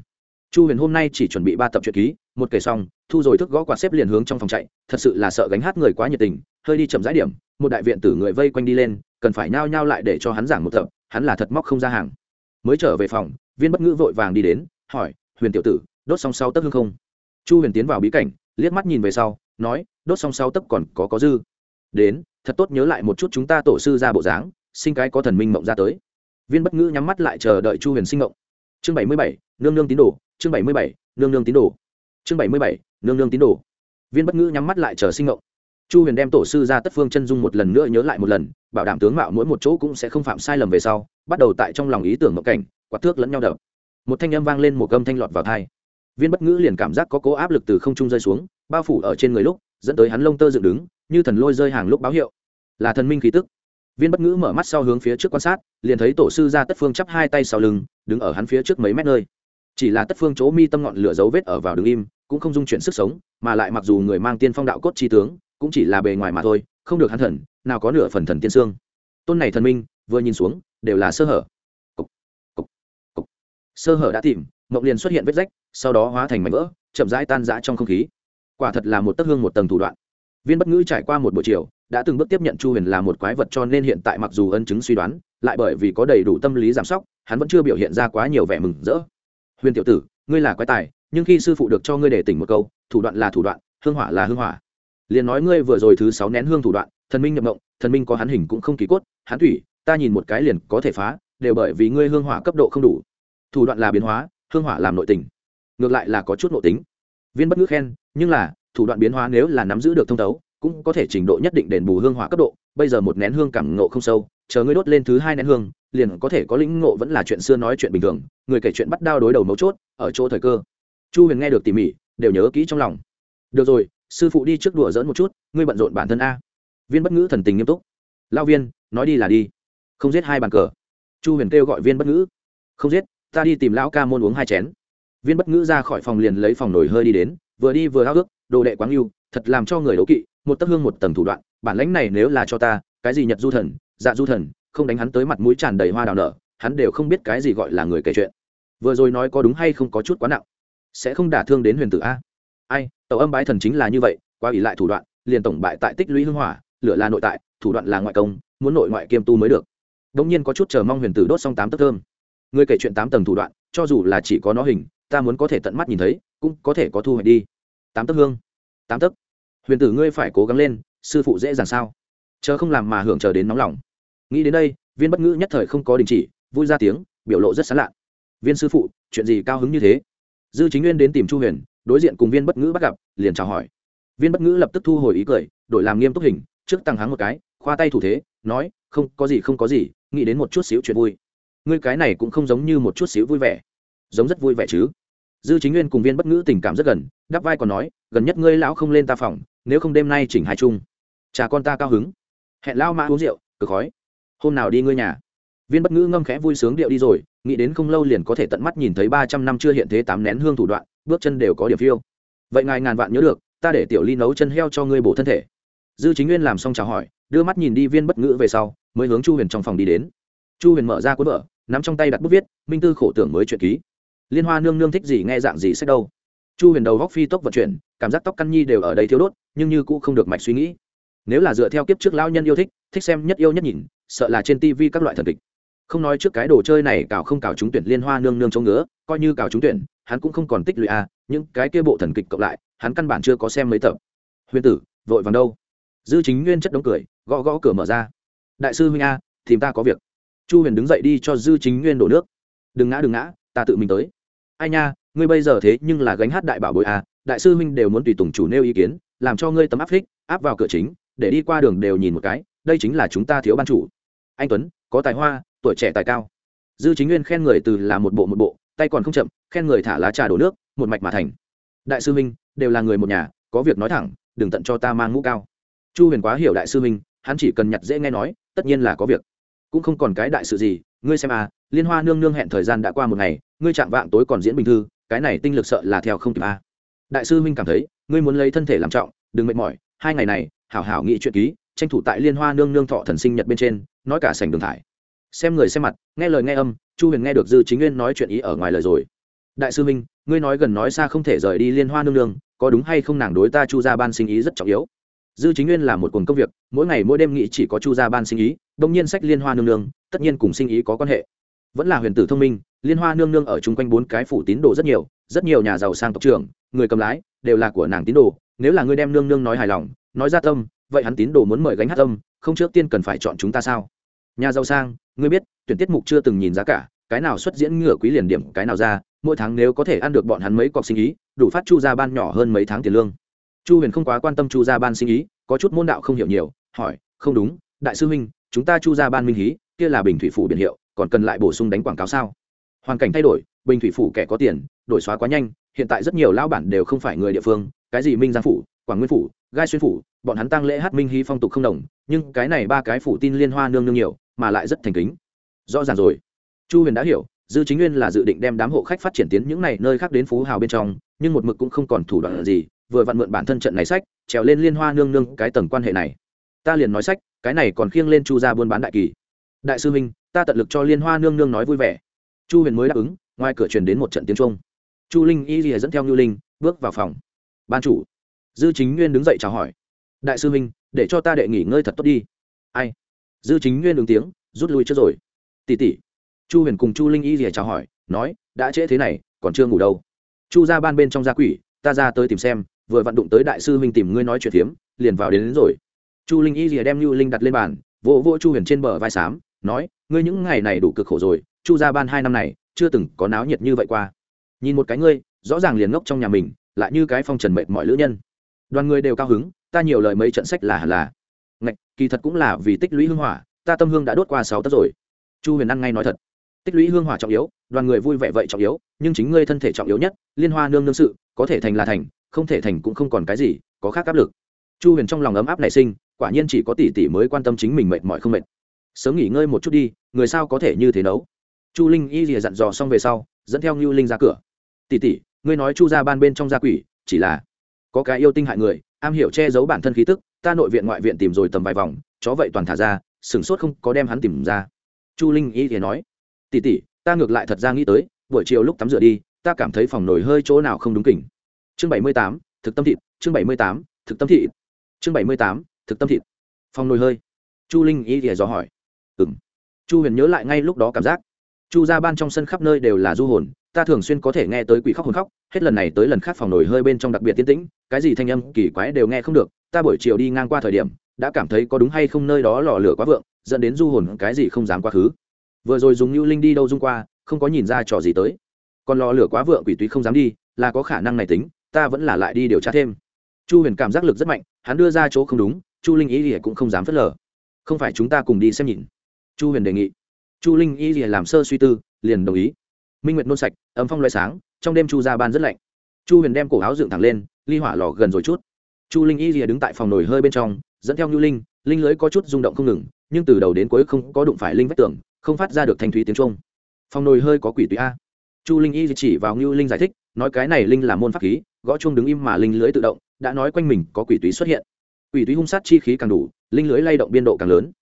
Chu huyền hôm nay chỉ chuẩn bị ba tập truyện ký, một kể xong, thu rồi thức gõ quạt xếp liền hướng trong phòng chạy, thật sự là sợ gánh hát người quá nhiệt tình, hơi đi chậm rãi điểm, một đại viện tử người vây quanh đi lên, cần phải nhao nhao lại để cho hắn giảng một tập, hắn là thật móc không ra hàng. Mới trở về phòng, viên bất ngữ vội vàng đi đến, hỏi, huyền tiểu tử, đốt xong sau tấc hương không? Chu huyền tiến vào bí cảnh, liếc mắt nhìn về sau, nói, đốt xong sau tấc còn có có dư. Đến thật tốt nhớ lại một chút chúng ta tổ sư ra bộ dáng, sinh cái có thần minh mộng ra tới. Viên bất ngữ nhắm mắt lại chờ đợi chu huyền sinh mộng chương bảy mươi bảy, nương nương tín đồ, chương bảy mươi bảy, nương nương tín đồ. Chương bảy mươi bảy, nương nương tín đồ. Viên bất ngữ nhắm mắt lại chờ sinh mộng chu huyền đem tổ sư ra tất phương chân dung một lần nữa nhớ lại một lần, bảo đảm tướng mạo mỗi một chỗ cũng sẽ không phạm sai lầm về sau, bắt đầu tại trong lòng ý tưởng mộng cảnh, quạt thước lẫn nhau đập. Một thanh âm vang lên một gâm thanh lọt vào thai viên bất ngữ liền cảm giác có cố áp lực từ không trung rơi xuống, bao phủ ở trên người lúc, dẫn tới hắn lông tơ dựng đứng như thần lôi rơi hàng lúc báo hiệu. Là thần minh khí tức. Viên bất ngữ mở mắt sau hướng phía trước quan sát liền thấy tổ sư ra tất phương chắp hai tay sau lưng đứng ở hắn phía trước mấy mét nơi. Chỉ là tất phương chỗ mi tâm ngọn lửa dấu vết ở vào đứng im cũng không dung chuyển sức sống mà lại mặc dù người mang tiên phong đạo cốt chi tướng cũng chỉ là bề ngoài mà thôi không được hắn thần nào có nửa phần thần tiên xương. Tôn này thần minh vừa nhìn xuống đều là sơ hở. Cục, cục, cục. sơ hở đã tìm mộng liền xuất hiện vết rách sau đó hóa thành mảnh vỡ chậm rãi tan rã trong không khí. Quả thật là một tấc hương một tầng thủ đoạn viên bất ngữ trải qua một buổi chiều, đã từng bước tiếp nhận chu huyền là một quái vật cho nên hiện tại mặc dù ân chứng suy đoán, lại bởi vì có đầy đủ tâm lý giảm sóc, hắn vẫn chưa biểu hiện ra quá nhiều vẻ mừng rỡ. Huyền tiểu tử, ngươi là quái tài, nhưng khi sư phụ được cho ngươi để tỉnh một câu, thủ đoạn là thủ đoạn, hương hỏa là hương hỏa. Liền nói ngươi vừa rồi thứ sáu nén hương thủ đoạn, thần minh nhập mộng, thần minh có hắn hình cũng không kỳ cốt, hắn thủy, ta nhìn một cái liền có thể phá, đều bởi vì ngươi hương hỏa cấp độ không đủ. Thủ đoạn là biến hóa, hương hỏa làm nội tình. Ngược lại là có chút nội tính. Viên bất ngữ khen, nhưng là thủ đoạn biến hóa nếu là nắm giữ được thông tấu cũng có thể trình độ nhất định đền bù hương hỏa cấp độ. Bây giờ một nén hương cảm ngộ không sâu, chờ ngươi đốt lên thứ hai nén hương, liền có thể có lĩnh ngộ vẫn là chuyện xưa nói chuyện bình thường, người kể chuyện bắt đao đối đầu mấu chốt, ở chỗ thời cơ. Chu huyền nghe được tỉ mỉ, đều nhớ kỹ trong lòng. Được rồi, sư phụ đi trước đùa dỡn một chút, ngươi bận rộn bản thân a. Viên bất ngữ thần tình nghiêm túc. Lao viên, nói đi là đi. Không giết hai bàn cờ. Chu huyền kêu gọi viên bất ngữ. Không giết, ta đi tìm lão ca môn uống hai chén. Viên bất ngữ ra khỏi phòng liền lấy phòng nổi hơi đi đến vừa đi vừa háo ước đồ đệ quáng yêu, thật làm cho người đấu kỵ, một tấc hương một tầng thủ đoạn, bản lãnh này nếu là cho ta, cái gì nhật du thần dạ du thần, không đánh hắn tới mặt mũi tràn đầy hoa đào nở, hắn đều không biết cái gì gọi là người kể chuyện. Vừa rồi nói có đúng hay không có chút quá nặng. Sẽ không đả thương đến huyền tử a. Ai, tàu âm bái thần chính là như vậy, qua ủy lại thủ đoạn, liền tổng bại tại tích lũy hưng hỏa, lửa là nội tại, thủ đoạn là ngoại công, muốn nội ngoại kiêm tu mới được. Đông nhiên có chút chờ mong huyền tử đốt xong tám tấc thơm. Người kể chuyện tám tầng thủ đoạn, cho dù là chỉ có nó hình, ta muốn có thể tận mắt nhìn thấy cũng có thể có thu hoạch đi. Tám tấc hương. Tám tấc. Huyền tử ngươi phải cố gắng lên, sư phụ dễ dàng sao? Chờ không làm mà hưởng chờ đến nóng lòng. Nghĩ đến đây, viên bất ngữ nhất thời không có đình chỉ, vui ra tiếng, biểu lộ rất sán lạ viên sư phụ, chuyện gì cao hứng như thế? Dư chính nguyên đến tìm chu huyền, đối diện cùng viên bất ngữ bắt gặp, liền chào hỏi. Viên bất ngữ lập tức thu hồi ý cười, đổi làm nghiêm túc hình, trước tăng hắng một cái, khoa tay thủ thế, nói, không, có gì không có gì, nghĩ đến một chút xíu chuyện vui. Ngươi cái này cũng không giống như một chút xíu vui vẻ. Giống rất vui vẻ chứ? Dư chính nguyên cùng viên bất ngữ tình cảm rất gần, đắp vai còn nói, gần nhất ngươi lão không lên ta phòng, nếu không đêm nay chỉnh hai chung. Cha con ta cao hứng. Hẹn lao mã uống rượu cực khói. Hôm nào đi ngươi nhà. Viên bất ngữ ngâm khẽ vui sướng điệu đi rồi, nghĩ đến không lâu liền có thể tận mắt nhìn thấy ba trăm năm chưa hiện thế tám nén hương thủ đoạn, bước chân đều có điểm phiêu. Vậy ngài ngàn vạn nhớ được, ta để tiểu ly nấu chân heo cho ngươi bổ thân thể. Dư chính nguyên làm xong chào hỏi, đưa mắt nhìn đi viên bất ngữ về sau, mới hướng chu huyền trong phòng đi đến. Chu huyền mở ra cuốn vở, nắm trong tay đặt bút viết, minh tư khổ tưởng mới chuyện ký liên hoa nương nương thích gì nghe dạng gì sách đâu. Chu huyền đầu góc phi tốc vận chuyển cảm giác tóc căn nhi đều ở đây thiếu đốt nhưng như cũng không được mạch suy nghĩ. Nếu là dựa theo kiếp trước lão nhân yêu thích thích xem nhất yêu nhất nhìn sợ là trên tivi các loại thần kịch. Không nói trước cái đồ chơi này cào không cào trúng tuyển liên hoa nương nương chống ngứa coi như cào trúng tuyển hắn cũng không còn tích lũy a à, những cái kia bộ thần kịch cộng lại hắn căn bản chưa có xem mấy tập. Huyền tử vội vàng đâu? Dư chính nguyên chất đống cười gõ gõ cửa mở ra. Đại sư huynh a tìm ta có việc. Chu huyền đứng dậy đi cho dư chính nguyên đổ nước. Đừng ngã đừng ngã ta tự mình tới ai nha ngươi bây giờ thế nhưng là gánh hát đại bảo bội à, đại sư huynh đều muốn tùy tùng chủ nêu ý kiến làm cho ngươi tấm áp thích áp vào cửa chính để đi qua đường đều nhìn một cái đây chính là chúng ta thiếu ban chủ. Anh tuấn có tài hoa tuổi trẻ tài cao. Dư chính nguyên khen người từ là một bộ một bộ tay còn không chậm khen người thả lá trà đổ nước một mạch mà thành. Đại sư huynh, đều là người một nhà có việc nói thẳng đừng tận cho ta mang mũ cao. Chu huyền quá hiểu đại sư huynh, hắn chỉ cần nhặt dễ nghe nói tất nhiên là có việc. Cũng không còn cái đại sự gì ngươi xem à liên hoa nương nương hẹn thời gian đã qua một ngày ngươi chạm vạng tối còn diễn bình thư, cái này tinh lực sợ là theo không kịp a. đại sư minh cảm thấy, ngươi muốn lấy thân thể làm trọng, đừng mệt mỏi, hai ngày này, hảo hảo nghị chuyện ký, tranh thủ tại liên hoa nương nương thọ thần sinh nhật bên trên, nói cả sành đường thải. Xem người xem mặt, nghe lời nghe âm, chu huyền nghe được dư chính nguyên nói chuyện ý ở ngoài lời rồi. Đại sư minh ngươi nói gần nói xa không thể rời đi liên hoa nương nương, có đúng hay không nàng đối ta chu gia ban sinh ý rất trọng yếu. Dư chính nguyên là một cuồng công việc, mỗi ngày mỗi đêm nghĩ chỉ có chu gia ban sinh ý, đông nhiên sách liên hoa nương nương, tất nhiên cùng sinh ý có quan hệ. Vẫn là huyền tử thông minh liên hoa nương nương ở chung quanh bốn cái phủ tín đồ rất nhiều rất nhiều nhà giàu sang tộc trưởng, người cầm lái, đều là của nàng tín đồ. Nếu là ngươi đem nương nương nói hài lòng, nói ra tâm, vậy hắn tín đồ muốn mời gánh hát tâm, không trước tiên cần phải chọn chúng ta sao? Nhà giàu sang, ngươi biết, tuyển tiết mục chưa từng nhìn giá cả, cái nào xuất diễn ngửa quý liền điểm cái nào ra, mỗi tháng nếu có thể ăn được bọn hắn mấy cọc sinh ý, đủ phát chu gia ban nhỏ hơn mấy tháng tiền lương. Chu huyền không quá quan tâm chu gia ban sinh ý, có chút môn đạo không hiểu nhiều, hỏi, không đúng, đại sư huynh, chúng ta chu gia ban minh hí, kia là bình thủy phủ biển hiệu, còn cần lại bổ sung đánh quảng cáo sao? Hoàn cảnh thay đổi bình thủy phủ kẻ có tiền đổi xóa quá nhanh hiện tại rất nhiều lão bản đều không phải người địa phương cái gì minh giang phủ quảng nguyên phủ gai xuyên phủ bọn hắn tăng lễ hát minh hy phong tục không đồng nhưng cái này ba cái phủ tin liên hoa nương nương nhiều mà lại rất thành kính. Rõ ràng rồi. Chu huyền đã hiểu dư chính nguyên là dự định đem đám hộ khách phát triển tiến những này nơi khác đến phú hào bên trong nhưng một mực cũng không còn thủ đoạn gì vừa vặn mượn bản thân trận này sách trèo lên liên hoa nương nương cái tầng quan hệ này. Ta liền nói sách cái này còn khiêng lên chu ra buôn bán đại kỳ. Đại sư Minh, ta tận lực cho liên hoa nương nương nói vui vẻ chu huyền mới đáp ứng ngoài cửa truyền đến một trận tiếng trung chu linh y rìa dẫn theo ngưu linh bước vào phòng. Ban chủ. Dư chính nguyên đứng dậy chào hỏi. Đại sư huynh để cho ta đệ nghỉ ngơi thật tốt đi. Ai? Dư chính nguyên ứng tiếng rút lui trước rồi. Tỉ tỉ chu huyền cùng chu linh y rìa chào hỏi nói đã trễ thế này còn chưa ngủ đâu. Chu ra ban bên trong gia quỷ ta ra tới tìm xem vừa vặn đụng tới đại sư huynh tìm ngươi nói chuyện phiếm liền vào đến, đến rồi. Chu linh y rìa đem lưu linh đặt lên bàn vỗ vỗ chu huyền trên bờ vai xám nói ngươi những ngày này đủ cực khổ rồi chu ra ban hai năm này chưa từng có náo nhiệt như vậy qua. Nhìn một cái ngươi, rõ ràng liền ngốc trong nhà mình, lại như cái phong trần mệt mọi lữ nhân. Đoàn người đều cao hứng, ta nhiều lời mấy trận sách là hẳn là. Ngạch, kỳ thật cũng là vì tích lũy hương hỏa, ta tâm hương đã đốt qua sáu tấc rồi. Chu huyền ăn ngay nói thật. Tích lũy hương hỏa trọng yếu, đoàn người vui vẻ vậy trọng yếu, nhưng chính ngươi thân thể trọng yếu nhất, liên hoa nương nương sự, có thể thành là thành, không thể thành cũng không còn cái gì, có khác áp lực. Chu huyền trong lòng ấm áp nảy sinh, quả nhiên chỉ có tỷ tỷ mới quan tâm chính mình mệt mỏi không mệt. Sớm nghỉ ngơi một chút đi, người sao có thể như thế nấu? Chu linh y rìa dặn dò xong về sau, dẫn theo ngưu linh ra cửa. Tỷ tỷ, ngươi nói chu ra ban bên trong gia quỷ, chỉ là có cái yêu tinh hại người, am hiểu che giấu bản thân khí tức, ta nội viện ngoại viện tìm rồi tầm vài vòng, chó vậy toàn thả ra sửng sốt không có đem hắn tìm ra. Chu linh y thì nói. Tỉ tỉ ta ngược lại thật ra nghĩ tới, buổi chiều lúc tắm rửa đi, ta cảm thấy phòng nổi hơi chỗ nào không đúng kỉnh. Chương bảy mươi tám, thực tâm thịt, chương bảy mươi tám, thực tâm thịt. Chương bảy mươi tám, thực tâm thịt. Phòng nồi hơi. Chu linh y thì dò hỏi. Ừ m chu huyền nhớ lại ngay lúc đó cảm giác chu ra ban trong sân khắp nơi đều là du hồn, ta thường xuyên có thể nghe tới quỷ khóc hồn khóc, hết lần này tới lần khác phòng nổi hơi bên trong đặc biệt tiến tĩnh, cái gì thanh âm kỳ quái đều nghe không được, ta buổi chiều đi ngang qua thời điểm, đã cảm thấy có đúng hay không nơi đó lò lửa quá vượng, dẫn đến du hồn cái gì không dám quá khứ. Vừa rồi dùng như linh đi đâu dung qua, không có nhìn ra trò gì tới. Còn lò lửa quá vượng quỷ túy không dám đi, là có khả năng này tính, ta vẫn là lại đi điều tra thêm. Chu huyền cảm giác lực rất mạnh, hắn đưa ra chỗ không đúng, chu linh ý thì cũng không dám phớt lờ. Không phải chúng ta cùng đi xem nhìn. Chu huyền đề nghị chu linh Y thì làm sơ suy tư, liền đồng ý. Minh nguyệt nôn sạch ấm phong loại sáng, trong đêm chu ra ban rất lạnh. Chu huyền đem cổ áo dựng thẳng lên, ly hỏa lò gần rồi chút. Chu linh y rìa đứng tại phòng nồi hơi bên trong, dẫn theo nhu linh linh lưới có chút rung động không ngừng, nhưng từ đầu đến cuối không có đụng phải linh vách tường, không phát ra được thanh thúy tiếng trung phòng nồi hơi có quỷ tùy a. Chu linh y chỉ vào ngưu linh giải thích, nói cái này linh là môn pháp khí, gõ chuông đứng im mà linh lưới tự động, đã nói quanh mình có quỷ túy xuất hiện. Quỷ túy hung sát chi khí càng đủ, linh lưới lay động biên độ càng lớn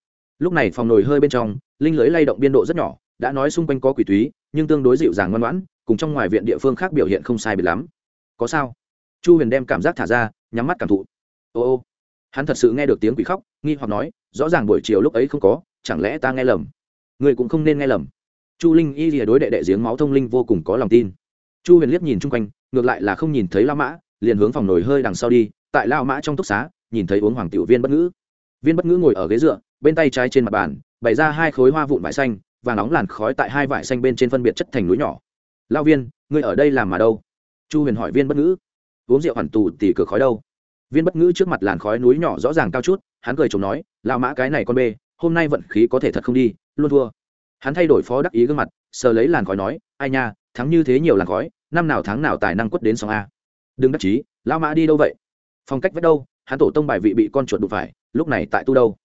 lúc này phòng nồi hơi bên trong, linh lưới lay động biên độ rất nhỏ, đã nói xung quanh có quỷ túy, nhưng tương đối dịu dàng ngoan ngoãn, cùng trong ngoài viện địa phương khác biểu hiện không sai biệt lắm. Có sao? Chu huyền đem cảm giác thả ra, nhắm mắt cảm thụ. Ô ô. Hắn thật sự nghe được tiếng quỷ khóc, nghi hoặc nói, rõ ràng buổi chiều lúc ấy không có, chẳng lẽ ta nghe lầm? Người cũng không nên nghe lầm. Chu linh y lìa đối đệ đệ giếng máu thông linh vô cùng có lòng tin. Chu huyền liếc nhìn chung quanh, ngược lại là không nhìn thấy lao mã, liền hướng phòng nồi hơi đằng sau đi, tại lao mã trong túc xá, nhìn thấy uống hoàng tiểu viên bất ngữ. Viên bất ngữ ngồi ở ghế dựa bên tay trái trên mặt bàn, bày ra hai khối hoa vụn vải xanh, và nóng làn khói tại hai vải xanh bên trên phân biệt chất thành núi nhỏ. Lao viên, ngươi ở đây làm mà đâu? Chu huyền hỏi viên bất ngữ. Uống rượu hẳn tù tỉ cửa khói đâu? Viên bất ngữ trước mặt làn khói núi nhỏ rõ ràng cao chút, hắn cười chồng nói lao mã cái này con bê, hôm nay vận khí có thể thật không đi, luôn thua. Hắn thay đổi phó đắc ý gương mặt, sờ lấy làn khói nói, ai nha, thắng như thế nhiều làn khói, năm nào tháng nào tài năng quất đến sóng a. Đừng đắc chí lao mã đi đâu vậy? Phong cách vết đâu, hắn tổ tông bài vị bị con chuột đụng phải, lúc này tại tu đâu?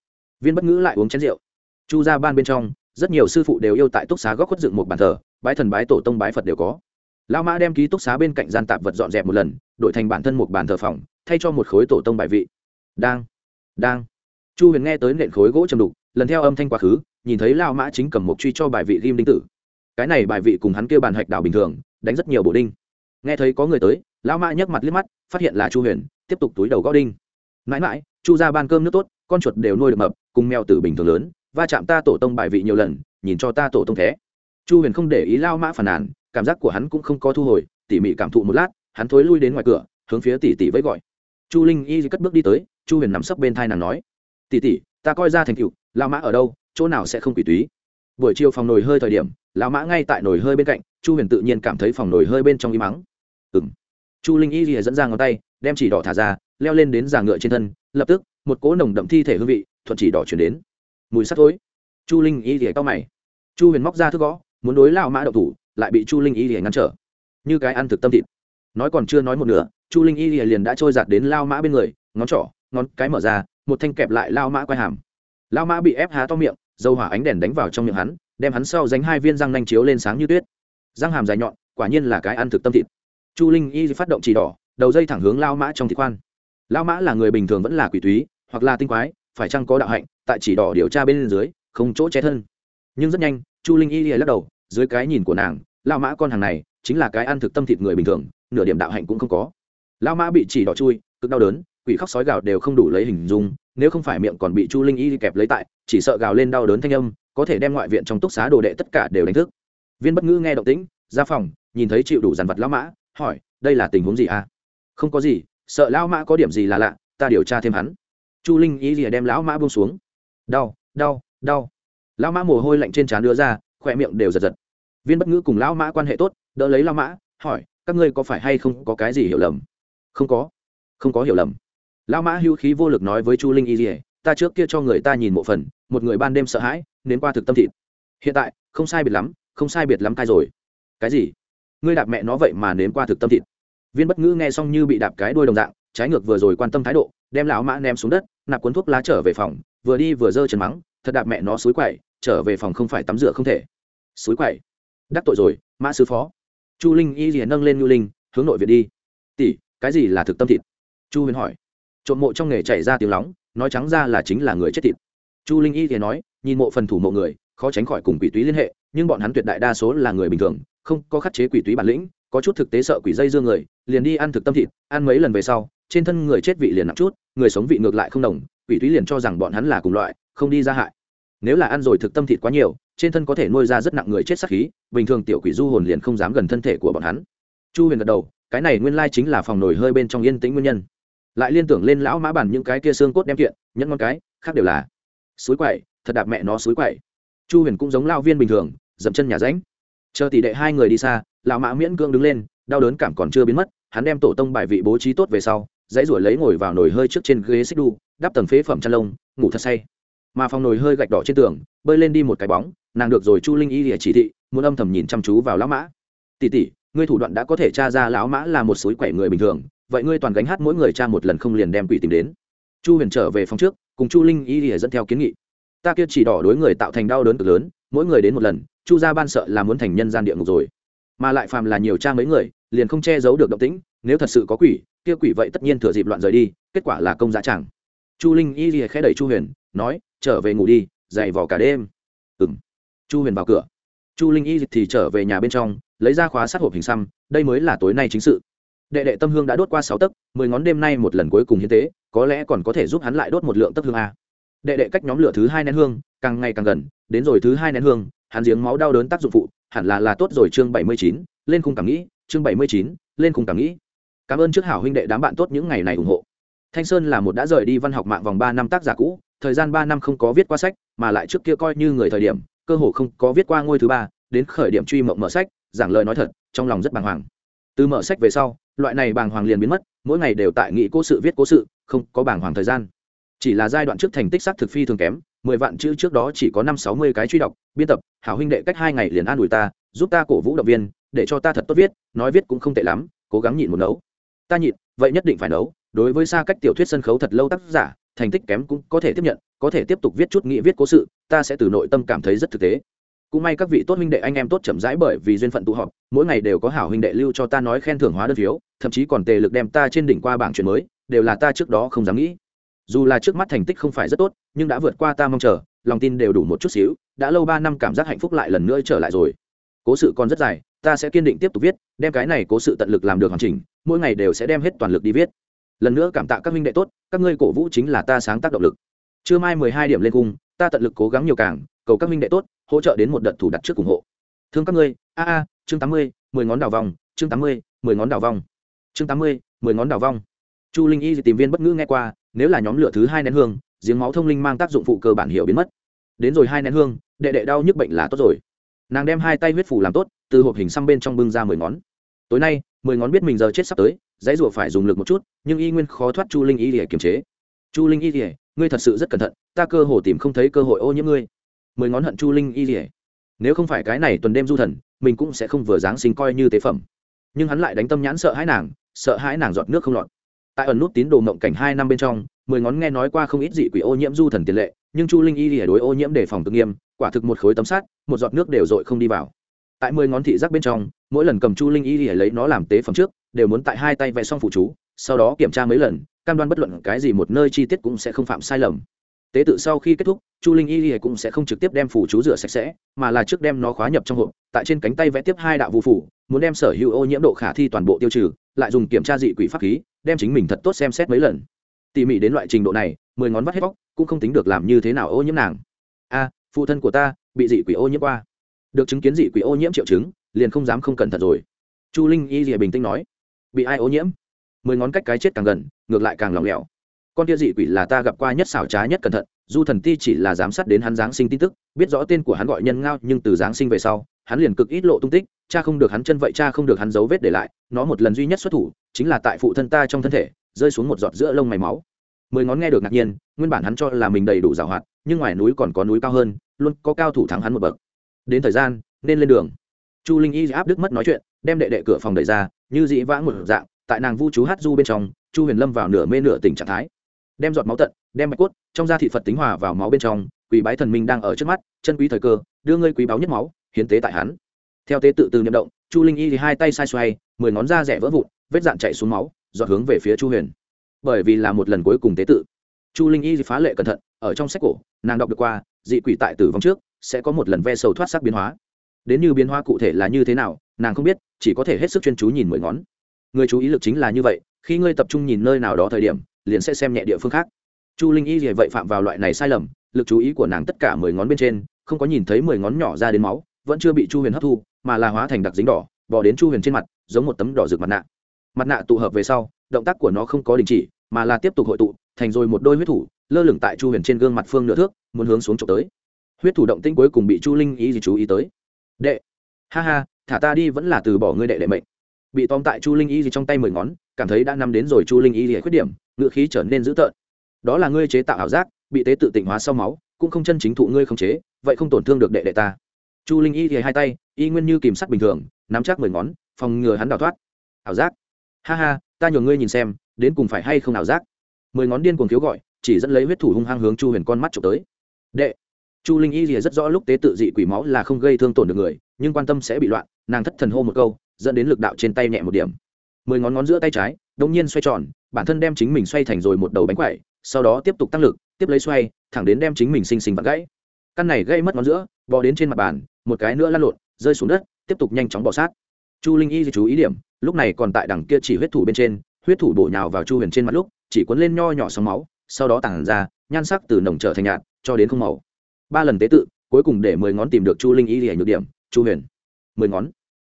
Viên bất ngữ lại uống chén rượu. Chu ra ban bên trong, rất nhiều sư phụ đều yêu tại túc xá góc khuất dựng một bàn thờ, bái thần bái tổ tông bái phật đều có. Lao mã đem ký túc xá bên cạnh gian tạp vật dọn dẹp một lần, đổi thành bản thân một bàn thờ phòng, thay cho một khối tổ tông bài vị. Đang đang. Chu huyền nghe tới nện khối gỗ chầm đục, lần theo âm thanh quá khứ, nhìn thấy lao mã chính cầm một truy cho bài vị ghim đinh tử. Cái này bài vị cùng hắn kêu bàn hạch đảo bình thường, đánh rất nhiều bộ đinh. Nghe thấy có người tới lao mã nhấc mặt liếc mắt, phát hiện là chu huyền, tiếp tục túi đầu gõ đinh. Mãi mãi, chu ra ban cơm nước tốt, con chuột đều nuôi được mập cùng mèo tử bình thường lớn, va chạm ta tổ tông bài vị nhiều lần, nhìn cho ta tổ tông thế. Chu huyền không để ý lao mã phàn nàn, cảm giác của hắn cũng không có thu hồi, tỉ mỉ cảm thụ một lát, hắn thối lui đến ngoài cửa, hướng phía tỷ tỷ với gọi. Chu linh y cất bước đi tới, chu huyền nằm sấp bên thai nàng nói, tỷ tỷ, ta coi ra thành cựu lao mã ở đâu, chỗ nào sẽ không quỷ túy? Buổi chiều phòng nồi hơi thời điểm, lao mã ngay tại nồi hơi bên cạnh, chu huyền tự nhiên cảm thấy phòng nồi hơi bên trong im mắng ừng chu linh y dẫn ra ngón tay, đem chỉ đỏ thả ra, leo lên đến già ngựa trên thân, lập tức, một cỗ nồng đậm thi thể hương vị thuận chỉ đỏ chuyển đến. Mùi sắt thối. Chu linh y thì cao mày. Chu huyền móc ra thức gõ, muốn đối lao mã đậu thủ, lại bị chu linh y thì ngăn trở. Như cái ăn thực tâm thịt. Nói còn chưa nói một nửa, chu linh y liền đã trôi giạt đến lao mã bên người, ngón trỏ, ngón cái mở ra, một thanh kẹp lại lao mã quay hàm. Lao mã bị ép há to miệng dầu hỏa ánh đèn đánh vào trong miệng hắn, đem hắn sau dánh hai viên răng nanh chiếu lên sáng như tuyết. Răng hàm dài nhọn, quả nhiên là cái ăn thực tâm thịt. Chu linh y phát động chỉ đỏ, đầu dây thẳng hướng lao mã trong thịt khoan. Lao mã là người bình thường vẫn là quỷ túy, hoặc là tinh quái phải chăng có đạo hạnh, tại chỉ đỏ điều tra bên dưới, không chỗ che thân. Nhưng rất nhanh, chu linh y lìa lắc đầu, dưới cái nhìn của nàng lao mã con hàng này, chính là cái ăn thực tâm thịt người bình thường, nửa điểm đạo hạnh cũng không có. Lao mã bị chỉ đỏ chui, cực đau đớn, quỷ khóc sói gào đều không đủ lấy hình dung, nếu không phải miệng còn bị chu linh y kẹp lấy tại, chỉ sợ gào lên đau đớn thanh âm, có thể đem ngoại viện trong túc xá đồ đệ tất cả đều đánh thức. Viên bất ngữ nghe động tĩnh, ra phòng, nhìn thấy chịu đủ dàn vật lao mã, hỏi, đây là tình huống gì à? Không có gì, sợ lao mã có điểm gì là lạ, ta điều tra thêm hắn chu linh ý rìa đem lão mã buông xuống. Đau đau đau. Lão mã mồ hôi lạnh trên trán đưa ra, khỏe miệng đều giật giật. Viên bất ngữ cùng lão mã quan hệ tốt, đỡ lấy lão mã, hỏi, các ngươi có phải hay không có cái gì hiểu lầm? Không có không có hiểu lầm. Lão mã hữu khí vô lực nói với chu linh y dỉa ta trước kia cho người ta nhìn một phần, một người ban đêm sợ hãi nến qua thực tâm thịt. Hiện tại, không sai biệt lắm, không sai biệt lắm cai rồi. Cái gì? Ngươi đạp mẹ nó vậy mà nếm qua thực tâm thịt. Viên bất ngữ nghe xong như bị đạp cái đuôi đồng dạng trái ngược vừa rồi quan tâm thái độ, đem lão mã ném xuống đất, nạp cuốn thuốc lá trở về phòng, vừa đi vừa dơ chân mắng, thật đạp mẹ nó suối quậy, trở về phòng không phải tắm rửa không thể. Suối quậy? Đắc tội rồi, mã sứ phó. Chu linh y liền nâng lên nhu linh, hướng nội viện đi. Tỷ, cái gì là thực tâm thịt? Chu huyền hỏi. Trộm mộ trong nghề chảy ra tiếng lóng, nói trắng ra là chính là người chết thịt. Chu linh y thì nói, nhìn mộ phần thủ mộ người, khó tránh khỏi cùng quỷ túy liên hệ, nhưng bọn hắn tuyệt đại đa số là người bình thường, không có khắc chế quỷ túy bản lĩnh, có chút thực tế sợ quỷ dây dương người, liền đi ăn thực tâm thịt, ăn mấy lần về sau trên thân người chết vị liền nặng chút, người sống vị ngược lại không đồng, quỷ túy liền cho rằng bọn hắn là cùng loại, không đi ra hại. Nếu là ăn rồi thực tâm thịt quá nhiều, trên thân có thể nuôi ra rất nặng người chết sắc khí, bình thường tiểu quỷ du hồn liền không dám gần thân thể của bọn hắn. Chu huyền gật đầu, cái này nguyên lai chính là phòng nổi hơi bên trong yên tĩnh nguyên nhân. Lại liên tưởng lên lão mã bản những cái kia xương cốt đem kiện, nhẫn ngon cái, khác đều là suối quậy, thật đạp mẹ nó suối quậy. Chu huyền cũng giống lao viên bình thường, dậm chân nhà ránh chờ tỷ đệ hai người đi xa, lão mã miễn cưỡng đứng lên, đau đớn cảm còn chưa biến mất, hắn đem tổ tông bài vị bố trí tốt về sau dãy ruổi lấy ngồi vào nồi hơi trước trên ghế xích đu, đắp tầng phế phẩm chăn lông, ngủ thật say. Mà phòng nồi hơi gạch đỏ trên tường, bơi lên đi một cái bóng, nàng được rồi chu linh y địa chỉ thị, muốn âm thầm nhìn chăm chú vào lão mã. Tỷ tỷ, ngươi thủ đoạn đã có thể tra ra lão mã là một suối quẻ người bình thường, vậy ngươi toàn gánh hát mỗi người tra một lần không liền đem quỷ tìm đến. Chu huyền trở về phòng trước, cùng chu linh y địa dẫn theo kiến nghị. Ta kia chỉ đỏ đối người tạo thành đau đớn cực lớn, mỗi người đến một lần, chu gia ban sợ là muốn thành nhân gian địa ngục rồi. Mà lại phàm là nhiều cha mấy người, liền không che giấu được động tĩnh, nếu thật sự có quỷ kia quỷ vậy tất nhiên thừa dịp loạn rời đi, kết quả là công giá chẳng. Chu linh y lìa khẽ đẩy chu huyền, nói, trở về ngủ đi, dậy vò cả đêm. Ừ m chu huyền vào cửa. Chu linh y thì trở về nhà bên trong, lấy ra khóa sát hộp hình xăm, đây mới là tối nay chính sự. Đệ đệ tâm hương đã đốt qua sáu tấc, mười ngón đêm nay một lần cuối cùng hiến tế, có lẽ còn có thể giúp hắn lại đốt một lượng tấc hương a. Đệ đệ cách nhóm lửa thứ hai nén hương, càng ngày càng gần, đến rồi thứ hai nén hương, hắn giếng máu đau đớn tác dụng phụ, hẳn là là tốt rồi chương bảy mươi chín, lên khung cảm nghĩ, chương bảy mươi chín, lên khung cảm nghĩ cảm ơn trước hảo huynh đệ đám bạn tốt những ngày này ủng hộ. Thanh sơn là một đã rời đi văn học mạng vòng ba năm tác giả cũ, thời gian ba năm không có viết qua sách, mà lại trước kia coi như người thời điểm, cơ hồ không có viết qua ngôi thứ ba, đến khởi điểm truy mộng mở sách, giảng lời nói thật, trong lòng rất bàng hoàng. Từ mở sách về sau, loại này bàng hoàng liền biến mất, mỗi ngày đều tại nghị cố sự viết cố sự, không có bàng hoàng thời gian. Chỉ là giai đoạn trước thành tích sắc thực phi thường kém, mười vạn chữ trước đó chỉ có năm sáu mươi cái truy đọc, biên tập, hảo huynh đệ cách hai ngày liền an ủi ta, giúp ta cổ vũ động viên, để cho ta thật tốt viết, nói viết cũng không tệ lắm, cố gắng nhịn một nấu ta nhịn, vậy nhất định phải nấu. Đối với xa cách tiểu thuyết sân khấu thật lâu tác giả, thành tích kém cũng có thể tiếp nhận, có thể tiếp tục viết chút nghĩ viết cố sự, ta sẽ từ nội tâm cảm thấy rất thực tế. Cũng may các vị tốt huynh đệ anh em tốt chậm rãi bởi vì duyên phận tụ họp, mỗi ngày đều có hảo huynh đệ lưu cho ta nói khen thưởng hóa đơn phiếu, thậm chí còn tề lực đem ta trên đỉnh qua bảng chuyện mới, đều là ta trước đó không dám nghĩ. Dù là trước mắt thành tích không phải rất tốt, nhưng đã vượt qua ta mong chờ, lòng tin đều đủ một chút xíu, đã lâu ba năm cảm giác hạnh phúc lại lần nữa trở lại rồi. Cố sự còn rất dài, ta sẽ kiên định tiếp tục viết, đem cái này cố sự tận lực làm được hoàn chỉnh mỗi ngày đều sẽ đem hết toàn lực đi viết. Lần nữa cảm tạ các minh đệ tốt, các ngươi cổ vũ chính là ta sáng tác động lực. Trưa mai mười hai điểm lên cung, ta tận lực cố gắng nhiều càng, cầu các minh đệ tốt, hỗ trợ đến một đợt thủ đặt trước ủng hộ. Thương các ngươi, a a, chương tám mươi, mười ngón đào vòng, chương tám mươi, mười ngón đào vòng. Chương tám mươi, mười ngón đào vong chu linh y tìm viên bất ngữ nghe qua, nếu là nhóm lửa thứ hai nén hương, giếng máu thông linh mang tác dụng phụ cơ bản hiểu biến mất. Đến rồi hai nén hương, đệ đệ đau nhức bệnh là tốt rồi. Nàng đem hai tay huyết phủ làm tốt, từ hộp hình xăm bên trong bưng ra mười ngón. Tối nay mười ngón biết mình giờ chết sắp tới, dãy rủa phải dùng lực một chút, nhưng y nguyên khó thoát chu linh y để kiềm chế. Chu linh y để ngươi thật sự rất cẩn thận, ta cơ hồ tìm không thấy cơ hội ô nhiễm ngươi. Mười ngón hận chu linh y để nếu không phải cái này tuần đêm du thần, mình cũng sẽ không vừa dáng sinh coi như tế phẩm. Nhưng hắn lại đánh tâm nhãn sợ hãi nàng, sợ hãi nàng giọt nước không lọt. Tại ẩn nút tín đồ mộng cảnh hai năm bên trong, mười ngón nghe nói qua không ít dị quỷ ô nhiễm du thần tiền lệ, nhưng chu linh y lìa đối ô nhiễm đề phòng tự nghiêm, quả thực một khối tấm sát một giọt nước đều dội không đi vào tại mười ngón thị giác bên trong, mỗi lần cầm chu linh y để lấy nó làm tế phẩm trước, đều muốn tại hai tay vẽ xong phụ chú, sau đó kiểm tra mấy lần, cam đoan bất luận cái gì một nơi chi tiết cũng sẽ không phạm sai lầm. Tế tự sau khi kết thúc, chu linh y cũng sẽ không trực tiếp đem phủ chú rửa sạch sẽ, mà là trước đem nó khóa nhập trong hộp, tại trên cánh tay vẽ tiếp hai đạo vụ phủ, muốn đem sở hữu ô nhiễm độ khả thi toàn bộ tiêu trừ, lại dùng kiểm tra dị quỷ pháp khí, đem chính mình thật tốt xem xét mấy lần. Tỉ mỉ đến loại trình độ này, mười ngón vắt hết vóc cũng không tính được làm như thế nào ô nhiễm nàng. A, phụ thân của ta, bị dị quỷ ô nhiễm qua được chứng kiến dị quỷ ô nhiễm triệu chứng, liền không dám không cẩn thận rồi. Chu linh y rìa bình tĩnh nói, bị ai ô nhiễm? Mười ngón cách cái chết càng gần, ngược lại càng lỏng lẻo. Con tia dị quỷ là ta gặp qua nhất xảo trá nhất cẩn thận, du thần ti chỉ là giám sát đến hắn giáng sinh tin tức, biết rõ tên của hắn gọi nhân ngao, nhưng từ giáng sinh về sau, hắn liền cực ít lộ tung tích, cha không được hắn chân vậy cha không được hắn dấu vết để lại, nó một lần duy nhất xuất thủ, chính là tại phụ thân ta trong thân thể, rơi xuống một giọt giữa lông mày máu. Mười ngón nghe được ngạc nhiên, nguyên bản hắn cho là mình đầy đủ giảo hoạt, nhưng ngoài núi còn có núi cao hơn, luôn có cao thủ thắng hắn một bậc đến thời gian, nên lên đường. Chu linh y áp đức mất nói chuyện, đem đệ đệ cửa phòng đẩy ra, như dĩ vãng một dạng, tại nàng vu chú hát du bên trong, chu huyền lâm vào nửa mê nửa tỉnh trạng thái. Đem giọt máu tận, đem mạch cốt, trong da thị phật tính hòa vào máu bên trong, quỷ bái thần minh đang ở trước mắt, chân quý thời cơ, đưa ngươi quý báu nhất máu, hiến tế tại hắn. Theo tế tự từ niệm động, chu linh y thì hai tay sai xoay, mười ngón da rẻ vỡ vụn, vết dạn chạy xuống máu dọn hướng về phía chu huyền. Bởi vì là một lần cuối cùng tế tự, chu linh y phá lệ cẩn thận, ở trong sách cổ, nàng đọc được qua, dị quỷ tại tử vong trước sẽ có một lần ve sầu thoát sắc biến hóa. Đến như biến hóa cụ thể là như thế nào, nàng không biết, chỉ có thể hết sức chuyên chú nhìn mười ngón. Người chú ý lực chính là như vậy, khi ngươi tập trung nhìn nơi nào đó thời điểm, liền sẽ xem nhẹ địa phương khác. Chu linh y vì vậy phạm vào loại này sai lầm, lực chú ý của nàng tất cả mười ngón bên trên, không có nhìn thấy mười ngón nhỏ ra đến máu, vẫn chưa bị chu huyền hấp thu, mà là hóa thành đặc dính đỏ bỏ đến chu huyền trên mặt, giống một tấm đỏ rực mặt nạ. Mặt nạ tụ hợp về sau, động tác của nó không có đình chỉ, mà là tiếp tục hội tụ, thành rồi một đôi huyết thủ, lơ lửng tại chu huyền trên gương mặt phương nửa thước, muốn hướng xuống trộm tới huyết thủ động tĩnh cuối cùng bị chu linh ý gì chú ý tới. Đệ. Ha ha, thả ta đi vẫn là từ bỏ ngươi đệ đệ mệnh. Bị tóm tại chu linh y gì trong tay mười ngón, cảm thấy đã nằm đến rồi chu linh y gì khuyết điểm, ngựa khí trở nên dữ tợn. Đó là ngươi chế tạo ảo giác, bị tế tự tỉnh hóa sau máu, cũng không chân chính thụ ngươi không chế, vậy không tổn thương được đệ đệ ta. Chu linh y thì hai tay, y nguyên như kìm sắt bình thường, nắm chắc mười ngón, phòng ngừa hắn đào thoát. Ảo giác. Ha ha, ta nhường ngươi nhìn xem, đến cùng phải hay không ảo giác. Mười ngón điên cuồng thiếu gọi, chỉ dẫn lấy huyết thủ hung hăng hướng chu huyền con mắt trộm tới. Đệ chu linh y rìa rất rõ lúc tế tự dị quỷ máu là không gây thương tổn được người, nhưng quan tâm sẽ bị loạn, nàng thất thần hô một câu, dẫn đến lực đạo trên tay nhẹ một điểm. Mười ngón ngón giữa tay trái đông nhiên xoay tròn, bản thân đem chính mình xoay thành rồi một đầu bánh quậy sau đó tiếp tục tăng lực, tiếp lấy xoay, thẳng đến đem chính mình xinh xinh vặn gãy. Căn này gây mất ngón giữa, bò đến trên mặt bàn, một cái nữa lăn lộn, rơi xuống đất, tiếp tục nhanh chóng bỏ sát. Chu linh y chú ý điểm, lúc này còn tại đằng kia chỉ huyết thủ bên trên, huyết thủ bổ nhào vào chu huyền trên mặt lúc, chỉ cuốn lên nho nhỏ sóng máu, sau đó tản ra, nhan sắc từ nồng trở thành nhạt, cho đến không màu ba lần tế tự, cuối cùng để mười ngón tìm được chu linh y thì nhược điểm, chu huyền. Mười ngón.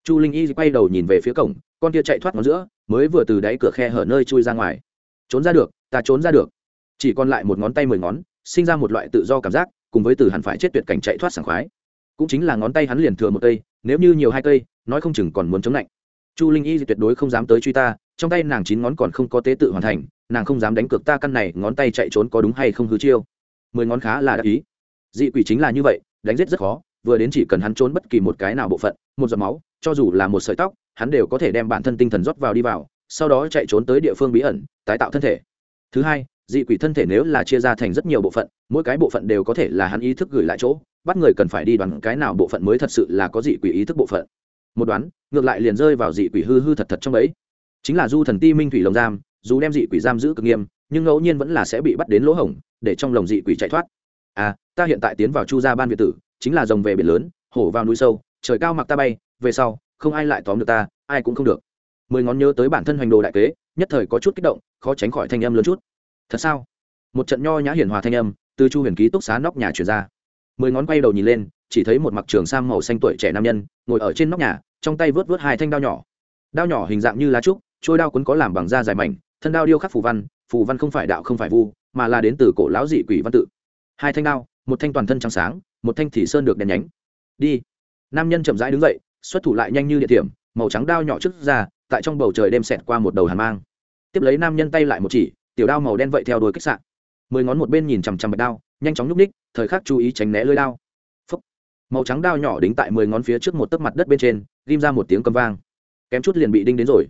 Chu linh y quay đầu nhìn về phía cổng, con kia chạy thoát ngón giữa, mới vừa từ đáy cửa khe hở nơi chui ra ngoài. Trốn ra được, ta trốn ra được. Chỉ còn lại một ngón tay mười ngón, sinh ra một loại tự do cảm giác, cùng với từ hẳn phải chết tuyệt cảnh chạy thoát sảng khoái. Cũng chính là ngón tay hắn liền thừa một cây, nếu như nhiều hai cây, nói không chừng còn muốn chống lạnh. Chu linh y tuyệt đối không dám tới truy ta, trong tay nàng chín ngón còn không có tế tự hoàn thành, nàng không dám đánh cược ta căn này, ngón tay chạy trốn có đúng hay không hư chiêu? Mười ngón khá là đắc ý dị quỷ chính là như vậy, đánh giết rất khó, vừa đến chỉ cần hắn trốn bất kỳ một cái nào bộ phận, một giọt máu, cho dù là một sợi tóc, hắn đều có thể đem bản thân tinh thần rót vào đi vào, sau đó chạy trốn tới địa phương bí ẩn, tái tạo thân thể. Thứ hai, dị quỷ thân thể nếu là chia ra thành rất nhiều bộ phận, mỗi cái bộ phận đều có thể là hắn ý thức gửi lại chỗ, bắt người cần phải đi đoán cái nào bộ phận mới thật sự là có dị quỷ ý thức bộ phận. Một đoán, ngược lại liền rơi vào dị quỷ hư hư thật thật trong ấy chính là du thần ti minh thủy lồng giam, dù đem dị quỷ giam giữ cực nghiêm, nhưng ngẫu nhiên vẫn là sẽ bị bắt đến lỗ hổng, để trong lồng dị quỷ chạy thoát. À ta hiện tại tiến vào chu gia ban việt tử, chính là rồng về biển lớn, hổ vào núi sâu, trời cao mặc ta bay, về sau, không ai lại tóm được ta, ai cũng không được. Mười ngón nhớ tới bản thân hoành đồ đại kế, nhất thời có chút kích động, khó tránh khỏi thanh âm lớn chút. Thật sao? Một trận nho nhã hiển hòa thanh âm từ chu huyền ký túc xá nóc nhà chuyển ra. Mười ngón quay đầu nhìn lên, chỉ thấy một mặc trường sam màu xanh tuổi trẻ nam nhân, ngồi ở trên nóc nhà, trong tay vớt vớt hai thanh đao nhỏ. Đao nhỏ hình dạng như lá trúc, trôi đao quấn có làm bằng da dài mảnh, thân đao điêu khắc phù văn phù văn không phải đạo không phải vu, mà là đến từ cổ lão dị quỷ văn tự. Hai thanh đao một thanh toàn thân trắng sáng, một thanh thị sơn được đèn nhánh. Đi. Nam nhân chậm rãi đứng dậy, xuất thủ lại nhanh như địa điểm màu trắng đao nhỏ trước ra, tại trong bầu trời đem xẹt qua một đầu hàn mang. Tiếp lấy nam nhân tay lại một chỉ, tiểu đao màu đen vậy theo đuôi kích sạn mười ngón một bên nhìn chằm chằm bạch đao, nhanh chóng nhúc ních thời khắc chú ý tránh né lưới đao. Phúc. màu trắng đao nhỏ đính tại mười ngón phía trước một tấc mặt đất bên trên, ghim ra một tiếng cầm vang. Kém chút liền bị đinh đến rồi.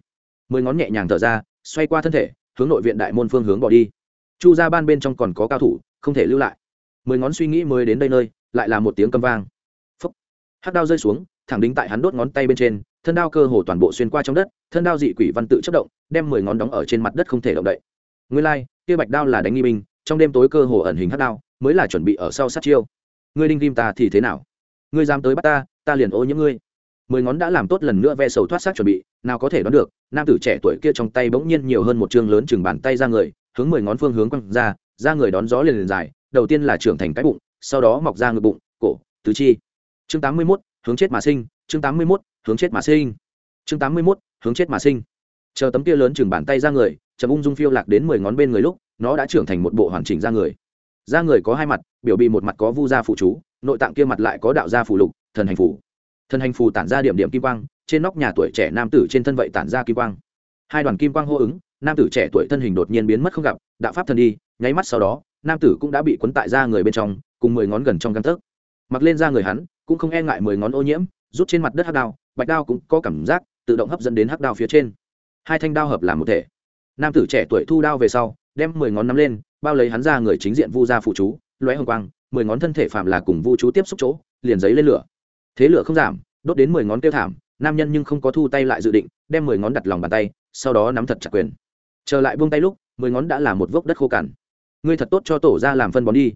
Mười ngón nhẹ nhàng thở ra, xoay qua thân thể, hướng nội viện đại môn phương hướng bỏ đi. Chu ra ban bên trong còn có cao thủ, không thể lưu lại mười ngón suy nghĩ mới đến đây nơi lại là một tiếng cầm vang. Phấp hắc đao rơi xuống thẳng đính tại hắn đốt ngón tay bên trên thân đao cơ hồ toàn bộ xuyên qua trong đất thân đao dị quỷ văn tự chất động đem mười ngón đóng ở trên mặt đất không thể động đậy. Ngươi lai、like, kia bạch đao là đánh nghi binh trong đêm tối cơ hồ ẩn hình hắc đao mới là chuẩn bị ở sau sát chiêu. Ngươi đinh ghim ta thì thế nào? Ngươi dám tới bắt ta ta liền ô những ngươi. Mười ngón đã làm tốt lần nữa ve sầu thoát xác chuẩn bị nào có thể đoán được nam tử trẻ tuổi kia trong tay bỗng nhiên nhiều hơn một chương lớn chừng bàn tay ra người hướng mười ngón phương hướng quăng ra ra người đón gió liền liền dài đầu tiên là trưởng thành cái bụng sau đó mọc ra ngực bụng cổ tứ chi. Chương tám mươi 81, hướng chết mà sinh chương tám mươi 81, hướng chết mà sinh. Chương tám mươi 81, hướng chết mà sinh. Chờ tấm kia lớn chừng bàn tay ra người chấm ung dung phiêu lạc đến mười ngón bên người lúc nó đã trưởng thành một bộ hoàn chỉnh ra người. Da người có hai mặt biểu bị một mặt có vu gia phụ chú nội tạng kia mặt lại có đạo gia phụ lục thần hành phù, thần hành phù tản ra điểm điểm kim quang trên nóc nhà tuổi trẻ nam tử trên thân vậy tản ra kim quang. Hai đoàn kim quang hô ứng nam tử trẻ tuổi thân hình đột nhiên biến mất không gặp đạo pháp thần đi nháy mắt sau đó nam tử cũng đã bị quấn tại ra người bên trong, cùng mười ngón gần trong găng tấc. Mặc lên ra người hắn, cũng không e ngại mười ngón ô nhiễm, rút trên mặt đất hắc đao, bạch đao cũng có cảm giác tự động hấp dẫn đến hắc đao phía trên. Hai thanh đao hợp làm một thể. Nam tử trẻ tuổi thu đao về sau, đem mười ngón nắm lên, bao lấy hắn ra người chính diện vu ra phụ chú, lóe hồng quang, mười ngón thân thể phạm là cùng vu chú tiếp xúc chỗ, liền giấy lên lửa. Thế lửa không giảm, đốt đến mười ngón tiêu thảm, nam nhân nhưng không có thu tay lại dự định, đem mười ngón đặt lòng bàn tay, sau đó nắm thật chặt quyền. Trở lại buông tay lúc, mười ngón đã là một vốc đất khô cằn ngươi thật tốt cho tổ ra làm phân bón đi.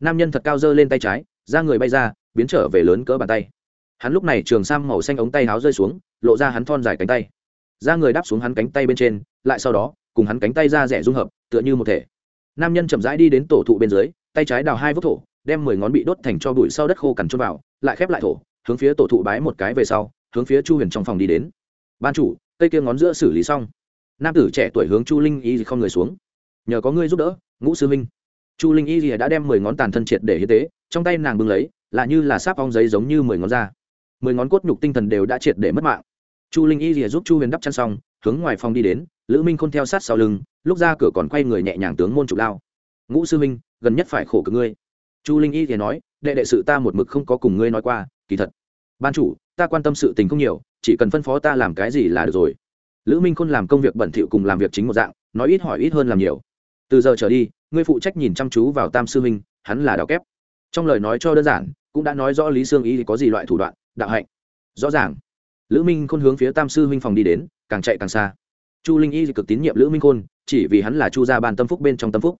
Nam nhân thật cao dơ lên tay trái ra người bay ra, biến trở về lớn cỡ bàn tay. Hắn lúc này trường sam màu xanh ống tay háo rơi xuống, lộ ra hắn thon dài cánh tay. Ra người đáp xuống hắn cánh tay bên trên, lại sau đó, cùng hắn cánh tay ra rẻ dung hợp, tựa như một thể. Nam nhân chậm rãi đi đến tổ thụ bên dưới, tay trái đào hai vốc thổ, đem mười ngón bị đốt thành cho bụi sau đất khô cằn trôn vào, lại khép lại thổ, hướng phía tổ thụ bái một cái về sau, hướng phía chu huyền trong phòng đi đến. Ban chủ, cây kia ngón giữa xử lý xong. Nam tử trẻ tuổi hướng chu linh y không người xuống. Nhờ có ngươi giúp đỡ ngũ sư minh. Chu linh y đã đem mười ngón tàn thân triệt để hiến tế, trong tay nàng bưng lấy, là như là sáp ong giấy giống như mười ngón da. Mười ngón cốt nhục tinh thần đều đã triệt để mất mạng. Chu linh y giúp chu huyền đắp chăn xong, hướng ngoài phòng đi đến, lữ minh khôn theo sát sau lưng, lúc ra cửa còn quay người nhẹ nhàng tướng môn trục lao. Ngũ sư minh, gần nhất phải khổ cực ngươi. Chu linh y thì nói, đệ đệ sự ta một mực không có cùng ngươi nói qua, kỳ thật. Ban chủ, ta quan tâm sự tình không nhiều, chỉ cần phân phó ta làm cái gì là được rồi. Lữ minh khôn làm công việc bẩn thỉu cùng làm việc chính một dạng, nói ít hỏi ít hơn làm nhiều từ giờ trở đi, ngươi phụ trách nhìn chăm chú vào tam sư minh hắn là đạo kép. Trong lời nói cho đơn giản, cũng đã nói rõ lý sương y có gì loại thủ đoạn, đạo hạnh. Rõ ràng, lữ minh khôn hướng phía tam sư huynh phòng đi đến, càng chạy càng xa. Chu linh y cực tín nhiệm lữ minh khôn, chỉ vì hắn là chu gia ban tâm phúc bên trong tâm phúc.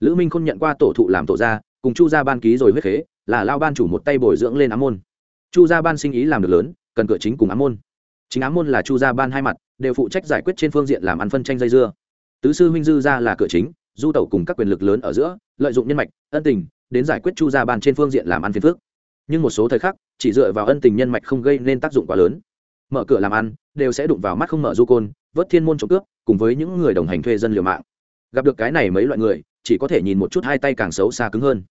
Lữ minh khôn nhận qua tổ thụ làm tổ gia, cùng chu gia ban ký rồi huyết khế, là lao ban chủ một tay bồi dưỡng lên ám môn. Chu gia ban sinh ý làm được lớn, cần cửa chính cùng ám môn. Chính ám môn là chu gia ban hai mặt, đều phụ trách giải quyết trên phương diện làm ăn phân tranh dây dưa. Tứ sư huynh dư gia là cửa chính du tẩu cùng các quyền lực lớn ở giữa, lợi dụng nhân mạch, ân tình, đến giải quyết chu gia ban trên phương diện làm ăn phiền phước nhưng một số thời khắc, chỉ dựa vào ân tình nhân mạch không gây nên tác dụng quá lớn. Mở cửa làm ăn, đều sẽ đụng vào mắt không mở du côn, vớt thiên môn trộm cướp, cùng với những người đồng hành thuê dân liều mạng. Gặp được cái này mấy loại người, chỉ có thể nhìn một chút hai tay càng xấu xa cứng hơn.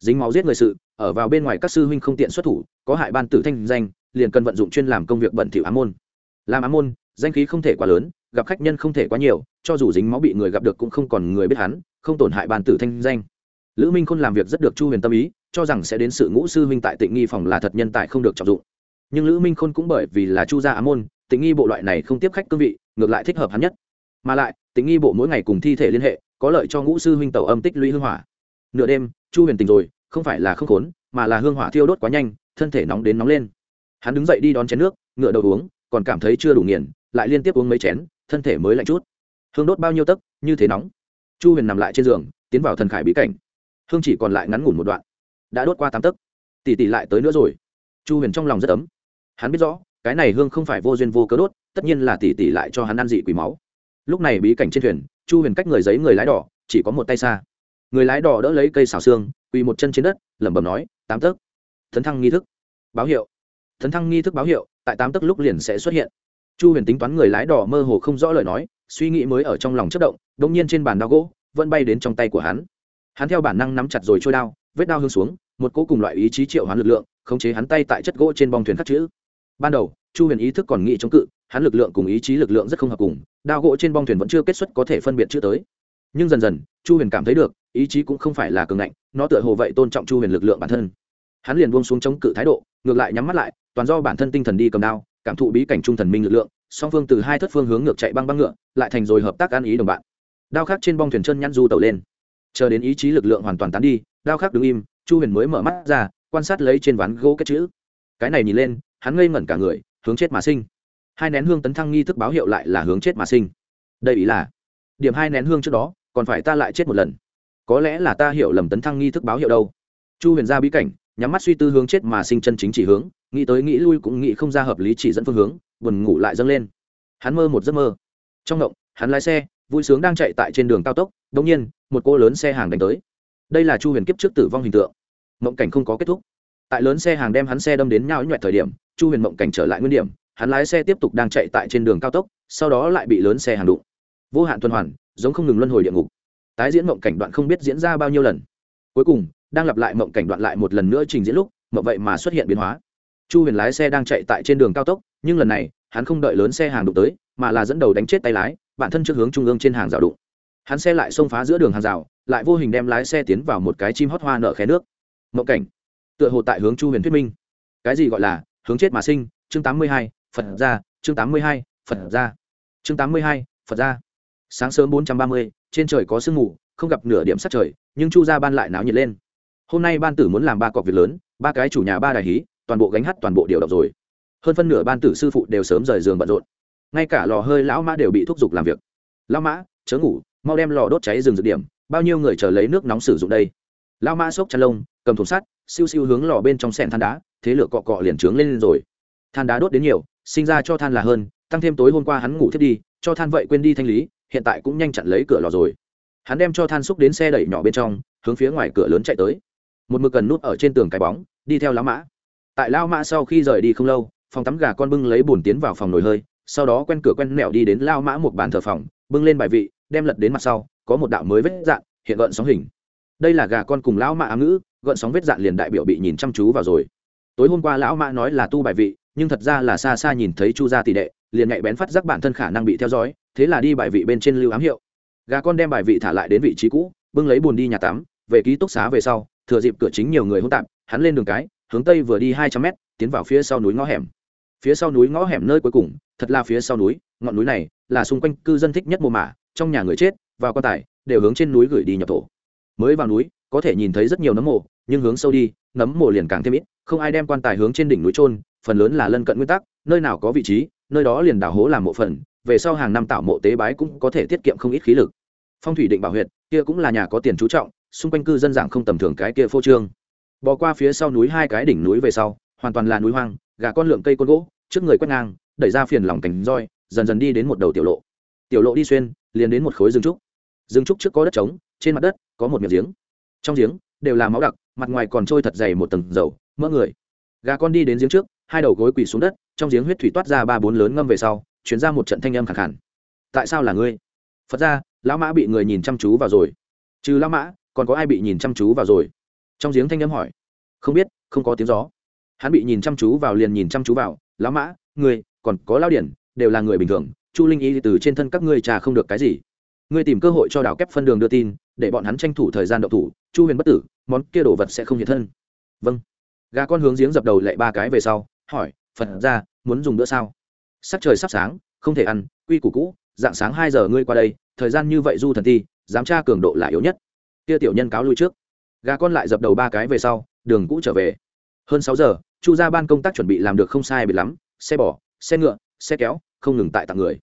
Dính máu giết người sự, ở vào bên ngoài các sư huynh không tiện xuất thủ, có hại ban tử thanh danh, liền cần vận dụng chuyên làm công việc bẩn thỉu ám môn. Làm ám môn, danh khí không thể quá lớn gặp khách nhân không thể quá nhiều, cho dù dính máu bị người gặp được cũng không còn người biết hắn, không tổn hại bàn tử thanh danh. Lữ minh khôn làm việc rất được chu huyền tâm ý, cho rằng sẽ đến sự ngũ sư huynh tại tịnh nghi phòng là thật nhân tài không được trọng dụng. Nhưng lữ minh khôn cũng bởi vì là chu gia ám môn, tịnh nghi bộ loại này không tiếp khách cương vị, ngược lại thích hợp hắn nhất. Mà lại, tịnh nghi bộ mỗi ngày cùng thi thể liên hệ, có lợi cho ngũ sư huynh tẩu âm tích lũy hương hỏa. Nửa đêm, chu huyền tỉnh rồi, không phải là không khốn, mà là hương hỏa thiêu đốt quá nhanh, thân thể nóng đến nóng lên. Hắn đứng dậy đi đón chén nước, ngựa đầu uống, còn cảm thấy chưa đủ nghiền, lại liên tiếp uống mấy chén thân thể mới lạnh chút. Hương đốt bao nhiêu tấc, như thế nóng. Chu huyền nằm lại trên giường, tiến vào thần khải bí cảnh. Hương chỉ còn lại ngắn ngủn một đoạn. Đã đốt qua tám tấc. Tỷ tỷ lại tới nữa rồi. Chu huyền trong lòng rất ấm. Hắn biết rõ, cái này hương không phải vô duyên vô cớ đốt, tất nhiên là tỷ tỷ lại cho hắn ăn dị quỷ máu. Lúc này bí cảnh trên thuyền, chu huyền cách người giấy người lái đỏ, chỉ có một tay xa. Người lái đỏ đỡ lấy cây xào xương, quỳ một chân trên đất, lẩm bẩm nói, tám tấc. Thấn thăng nghi thức. Báo hiệu. Thấn thăng nghi thức báo hiệu, tại tám tấc lúc liền sẽ xuất hiện chu huyền tính toán người lái đỏ mơ hồ không rõ lời nói, suy nghĩ mới ở trong lòng chất động đ ỗ n g nhiên trên bàn đao gỗ, vẫn bay đến trong tay của hắn. Hắn theo bản năng nắm chặt rồi trôi đao, vết đao hương xuống, một cỗ cùng loại ý chí triệu hắn lực lượng, khống chế hắn tay tại chất gỗ trên bong thuyền khắc chữ. Ban đầu, chu huyền ý thức còn nghĩ chống cự, hắn lực lượng cùng ý chí lực lượng rất không hợp cùng, đao gỗ trên bong thuyền vẫn chưa kết xuất có thể phân biệt chữ tới. Nhưng dần dần, chu huyền cảm thấy được, ý chí cũng không phải là cường ngạnh, nó tựa hồ vậy tôn trọng chu huyền lực lượng bản thân. Hắn liền buông xuống chống cự thái độ, ngược lại nhắm mắt lại, toàn do bản thân tinh thần đi cầm đao cảm thụ bí cảnh trung thần minh lực lượng, song phương từ hai thất phương hướng ngược chạy băng băng ngựa, lại thành rồi hợp tác ăn ý đồng bạn. Đao khắc trên bong thuyền chân nhăn du tẩu lên. Chờ đến ý chí lực lượng hoàn toàn tán đi, đao khắc đứng im, chu huyền mới mở mắt ra, quan sát lấy trên ván gỗ kết chữ. Cái này nhìn lên, hắn ngây ngẩn cả người, hướng chết mà sinh. Hai nén hương tấn thăng nghi thức báo hiệu lại là hướng chết mà sinh. Đây ý là, điểm hai nén hương trước đó, còn phải ta lại chết một lần. Có lẽ là ta hiểu lầm tấn thăng nghi thức báo hiệu đâu. Chu huyền ra bí cảnh, nhắm mắt suy tư hướng chết mà sinh chân chính chỉ hướng nghĩ tới nghĩ lui cũng nghĩ không ra hợp lý chỉ dẫn phương hướng, buồn ngủ lại dâng lên. Hắn mơ một giấc mơ. Trong động hắn lái xe, vui sướng đang chạy tại trên đường cao tốc đông nhiên, một cô lớn xe hàng đánh tới. Đây là chu huyền kiếp trước tử vong hình tượng. Mộng cảnh không có kết thúc. Tại lớn xe hàng đem hắn xe đâm đến nhau nhoẹt thời điểm, chu huyền mộng cảnh trở lại nguyên điểm, hắn lái xe tiếp tục đang chạy tại trên đường cao tốc, sau đó lại bị lớn xe hàng đụng. Vô hạn tuần hoàn, giống không ngừng luân hồi địa ngục. Tái diễn mộng cảnh đoạn không biết diễn ra bao nhiêu lần. Cuối cùng, đang lặp lại mộng cảnh đoạn lại một lần nữa trình diễn lúc, mộng vậy mà xuất hiện biến hóa chu huyền lái xe đang chạy tại trên đường cao tốc, nhưng lần này, hắn không đợi lớn xe hàng đụng tới, mà là dẫn đầu đánh chết tay lái, bản thân trước hướng trung ương trên hàng rào đụng. Hắn xe lại xông phá giữa đường hàng rào, lại vô hình đem lái xe tiến vào một cái chim hót hoa nợ khé nước. Mộng cảnh. Tựa hồ tại hướng chu huyền thuyết minh. Cái gì gọi là, hướng chết mà sinh, chương tám mươi hai, phật ra, chương tám mươi hai, phật ra. Chương tám mươi hai, phật ra. Sáng sớm bốn trăm ba mươi, trên trời có sương mù, không gặp nửa điểm sát trời, nhưng chu ra ban lại náo nhiệt lên. Hôm nay ban tử muốn làm ba cọc việc lớn, ba cái chủ nhà ba đài hí toàn bộ gánh hát toàn bộ điều động rồi. Hơn phân nửa ban tử sư phụ đều sớm rời giường bận rộn. Ngay cả lò hơi lão mã đều bị thúc giục làm việc. Lão mã, chớ ngủ, mau đem lò đốt cháy rừng dự điểm, bao nhiêu người chờ lấy nước nóng sử dụng đây. Lão mã xốc chăn lông, cầm thùng sắt, siêu siêu hướng lò bên trong sẹn than đá, thế lửa cọ cọ liền trướng lên rồi. Than đá đốt đến nhiều, sinh ra cho than là hơn, tăng thêm tối hôm qua hắn ngủ thiết đi, cho than vậy quên đi thanh lý, hiện tại cũng nhanh chặn lấy cửa lò rồi. Hắn đem cho than xúc đến xe đẩy nhỏ bên trong, hướng phía ngoài cửa lớn chạy tới. Một mực cần nút ở trên tường cái bóng, đi theo lão mã tại lao mã sau khi rời đi không lâu, phòng tắm gà con bưng lấy bùn tiến vào phòng nồi hơi, sau đó quen cửa quen mẹo đi đến lao mã một bàn thờ phòng, bưng lên bài vị, đem lật đến mặt sau, có một đạo mới vết dạn, hiện gợn sóng hình. Đây là gà con cùng lão mã ám ngữ, gợn sóng vết dạn liền đại biểu bị nhìn chăm chú vào rồi. Tối hôm qua lão mã nói là tu bài vị, nhưng thật ra là xa xa nhìn thấy chu gia tỷ đệ, liền nhạy bén phát giác bản thân khả năng bị theo dõi, thế là đi bài vị bên trên lưu ám hiệu. Gà con đem bài vị thả lại đến vị trí cũ, bưng lấy bùn đi nhà tắm, về ký túc xá về sau, thừa dịp cửa chính nhiều người hỗn tạp, hắn lên đường cái hướng tây vừa đi hai trăm mét, tiến vào phía sau núi ngõ hẻm. Phía sau núi ngõ hẻm nơi cuối cùng, thật là phía sau núi, ngọn núi này là xung quanh cư dân thích nhất mồ mả, trong nhà người chết và quan tài đều hướng trên núi gửi đi nhập thổ. Mới vào núi, có thể nhìn thấy rất nhiều nấm mồ nhưng hướng sâu đi, nấm mồ liền càng thêm ít, không ai đem quan tài hướng trên đỉnh núi trôn phần lớn là lân cận nguyên tắc, nơi nào có vị trí, nơi đó liền đào hố làm mộ phần, về sau hàng năm tạo mộ tế bái cũng có thể tiết kiệm không ít khí lực. Phong thủy định bảo huyệt kia cũng là nhà có tiền chú trọng, xung quanh cư dân dạng không tầm thường cái kia phô trương bò qua phía sau núi hai cái đỉnh núi về sau, hoàn toàn là núi hoang, gà con lượng cây côn gỗ, trước người quét ngang, đẩy ra phiền lòng cảnh roi, dần dần đi đến một đầu tiểu lộ. Tiểu lộ đi xuyên, liền đến một khối rừng trúc. Rừng trúc trước có đất trống, trên mặt đất có một miệng giếng. Trong giếng đều là máu đặc, mặt ngoài còn trôi thật dày một tầng dầu, mỡ người. Gà con đi đến giếng trước, hai đầu gối quỳ xuống đất, trong giếng huyết thủy toát ra ba bốn lớn ngâm về sau chuyển ra một trận thanh âm khẳng khẳng tại sao là ngươi? Phật ra, lão mã bị người nhìn chăm chú vào rồi. Trừ lão mã, còn có ai bị nhìn chăm chú vào rồi? Trong giếng thanh âm hỏi. Không biết, không có tiếng gió. Hắn bị nhìn chăm chú vào liền nhìn chăm chú vào. Lão mã người còn có lao điển, đều là người bình thường. Chu linh y từ trên thân các ngươi trà không được cái gì. Ngươi tìm cơ hội cho đảo kép phân đường đưa tin, để bọn hắn tranh thủ thời gian đậu thủ. Chu huyền bất tử, món kia đồ vật sẽ không hiện thân. Vâng. Gà con hướng giếng dập đầu lệ ba cái về sau, hỏi, phật ra muốn dùng bữa sao? Sắc trời sắp sáng, không thể ăn, quy củ cũ, dạng sáng hai giờ ngươi qua đây, thời gian như vậy du thần ti dám tra cường độ là yếu nhất. Kia tiểu nhân cáo lui trước gà con lại dập đầu ba cái về sau, đường cũ trở về. Hơn sáu giờ, chu ra ban công tác chuẩn bị làm được không sai biệt lắm, xe bò, xe ngựa, xe kéo, không ngừng tại tặng người.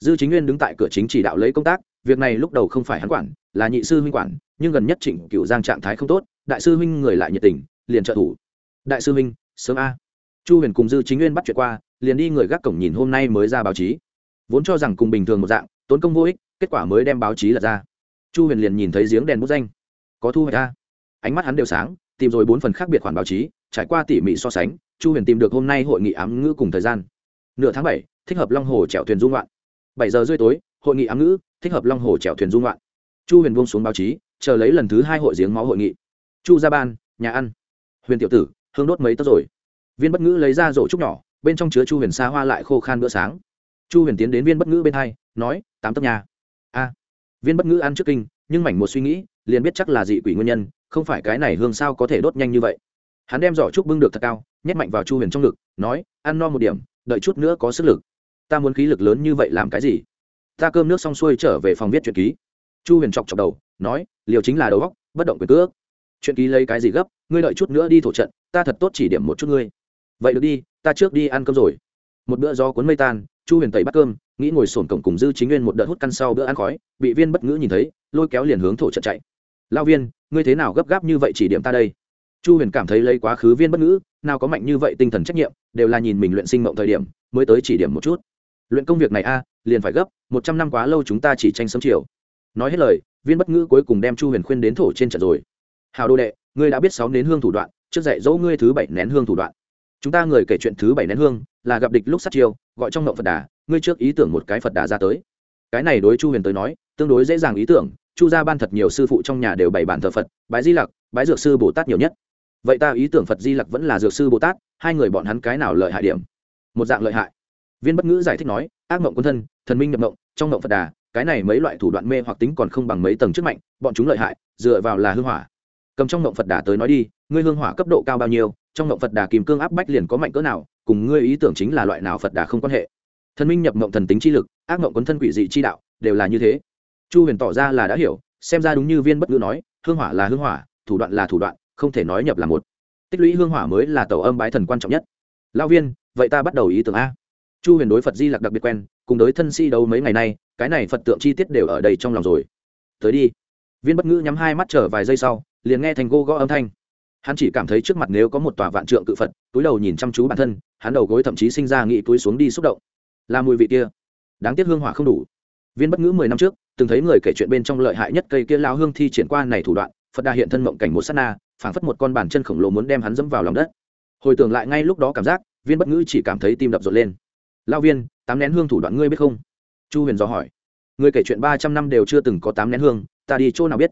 Dư chính nguyên đứng tại cửa chính chỉ đạo lấy công tác, việc này lúc đầu không phải hắn quản, là nhị sư huynh quản, nhưng gần nhất trịnh cựu giang trạng thái không tốt, đại sư huynh người lại nhiệt tình, liền trợ thủ. Đại sư huynh, sớm a. Chu huyền cùng dư chính nguyên bắt chuyện qua, liền đi người gác cổng nhìn hôm nay mới ra báo chí. Vốn cho rằng cùng bình thường một dạng, tốn công vô ích, kết quả mới đem báo chí lật ra. Chu huyền liền nhìn thấy giếng đèn bút danh. Có thu hoạch a ánh mắt hắn đều sáng, tìm rồi bốn phần khác biệt khoản báo chí, trải qua tỉ mỉ so sánh, chu huyền tìm được hôm nay hội nghị ám ngữ cùng thời gian. Nửa tháng bảy, thích hợp long hồ chèo thuyền dung loạn. Bảy giờ rưỡi tối, hội nghị ám ngữ, thích hợp long hồ chèo thuyền dung loạn. Chu huyền buông xuống báo chí, chờ lấy lần thứ hai hội giếng máu hội nghị. Chu ra ban, nhà ăn. Huyền tiểu tử, hương đốt mấy tấc rồi? Viên bất ngữ lấy ra rổ trúc nhỏ, bên trong chứa chu huyền xa hoa lại khô khan bữa sáng. Chu huyền tiến đến viên bất ngữ bên hai, nói, tám tấc nhà a. Viên bất ngữ ăn trước kinh, nhưng mảnh một suy nghĩ, liền biết chắc là dị quỷ nguyên nhân không phải cái này hương sao có thể đốt nhanh như vậy. Hắn đem giỏ trúc bưng được thật cao, nhét mạnh vào chu huyền trong ngực, nói, ăn no một điểm, đợi chút nữa có sức lực. Ta muốn khí lực lớn như vậy làm cái gì? Ta cơm nước xong xuôi trở về phòng viết truyện ký. Chu huyền chọc chọc đầu, nói, liều chính là đầu góc bất động quyền cước. Chuyện ký lấy cái gì gấp, ngươi đợi chút nữa đi thổ trận, ta thật tốt chỉ điểm một chút ngươi. Vậy được đi, ta trước đi ăn cơm rồi. Một bữa do cuốn mây tan, chu huyền tẩy bắt cơm, nghĩ ngồi sổn cổng cùng dư chính nguyên một đợt hút căn sau bữa ăn khói, bị viên bất ngữ nhìn thấy, lôi kéo liền hướng thổ trận chạy lao viên, ngươi thế nào gấp gáp như vậy chỉ điểm ta đây? Chu huyền cảm thấy lấy quá khứ viên bất ngữ, nào có mạnh như vậy tinh thần trách nhiệm, đều là nhìn mình luyện sinh mộng thời điểm, mới tới chỉ điểm một chút. Luyện công việc này a, liền phải gấp, một trăm năm quá lâu chúng ta chỉ tranh sớm chiều. Nói hết lời, viên bất ngữ cuối cùng đem chu huyền khuyên đến thổ trên trận rồi. Hào đô đệ, ngươi đã biết sáu nén hương thủ đoạn, trước dạy dỗ ngươi thứ bảy nén hương thủ đoạn. Chúng ta người kể chuyện thứ bảy nén hương, là gặp địch lúc sát chiêu, gọi trong mộng phật đà, ngươi trước ý tưởng một cái phật đà ra tới. Cái này đối chu huyền tới nói, tương đối dễ dàng ý tưởng chu gia ban thật nhiều sư phụ trong nhà đều bày bản thờ phật, bái di lặc, bái dược sư bồ tát nhiều nhất. Vậy ta ý tưởng phật di lặc vẫn là dược sư bồ tát, hai người bọn hắn cái nào lợi hại điểm? Một dạng lợi hại. Viên bất ngữ giải thích nói, ác mộng quân thân, thần minh nhập mộng, trong mộng phật đà, cái này mấy loại thủ đoạn mê hoặc tính còn không bằng mấy tầng trước mạnh, bọn chúng lợi hại, dựa vào là hương hỏa. Cầm trong mộng phật đà tới nói đi, ngươi hương hỏa cấp độ cao bao nhiêu, trong mộng phật đà kìm cương áp bách liền có mạnh cỡ nào, cùng ngươi ý tưởng chính là loại nào phật đà không quan hệ. Thần minh nhập mộng thần tính chi lực, ác mộng quấn thân quỷ dị chi đạo, đều là như thế chu huyền tỏ ra là đã hiểu, xem ra đúng như viên bất ngữ nói, hương hỏa là hương hỏa, thủ đoạn là thủ đoạn, không thể nói nhập là một. Tích lũy hương hỏa mới là tàu âm bái thần quan trọng nhất. Lao viên, vậy ta bắt đầu ý tưởng a. Chu huyền đối phật di lặc đặc biệt quen, cùng đối thân si đấu mấy ngày nay, cái này phật tượng chi tiết đều ở đây trong lòng rồi. Tới đi. Viên bất ngữ nhắm hai mắt chờ vài giây sau, liền nghe thành gô gõ âm thanh. Hắn chỉ cảm thấy trước mặt nếu có một tòa vạn trượng cự phật, túi đầu nhìn chăm chú bản thân, hắn đầu gối thậm chí sinh ra nghĩ túi xuống đi xúc động. Là mùi vị kia. Đáng tiếc hương hỏa không đủ viên bất ngữ mười năm trước, từng thấy người kể chuyện bên trong lợi hại nhất cây kia lao hương thi triển qua này thủ đoạn, phật đà hiện thân mộng cảnh một s á t na, phảng phất một con bàn chân khổng lồ muốn đem hắn dẫm vào lòng đất. Hồi tưởng lại ngay lúc đó cảm giác, viên bất ngữ chỉ cảm thấy tim đập rộn lên. Lao viên, tám nén hương thủ đoạn ngươi biết không? Chu huyền dò hỏi. Người kể chuyện ba trăm năm đều chưa từng có tám nén hương, ta đi chỗ nào biết?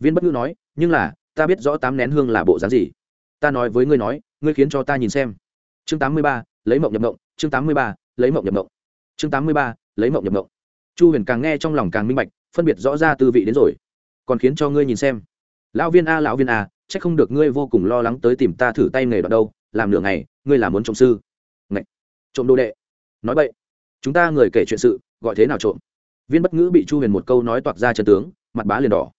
Viên bất ngữ nói, nhưng là, ta biết rõ tám nén hương là bộ dáng gì. Ta nói với ngươi nói, ngươi khiến cho ta nhìn xem. Chương tám mươi ba, lấy mộng nhập mộng, chương tám mươi ba, lấy mộng nhập mộng. Chương tám mươi ba, lấy mộng nhập mộng chu huyền càng nghe trong lòng càng minh bạch phân biệt rõ ra tư vị đến rồi. Còn khiến cho ngươi nhìn xem. Lão viên a lão viên a c h ắ c không được ngươi vô cùng lo lắng tới tìm ta thử tay nghề đoạn đâu làm nửa ngày ngươi là muốn trộm sư. Ngậy! trộm đồ đệ. Nói vậy chúng ta người kể chuyện sự gọi thế nào trộm? Viên bất ngữ bị chu huyền một câu nói toạc ra chân tướng mặt bá liền đỏ.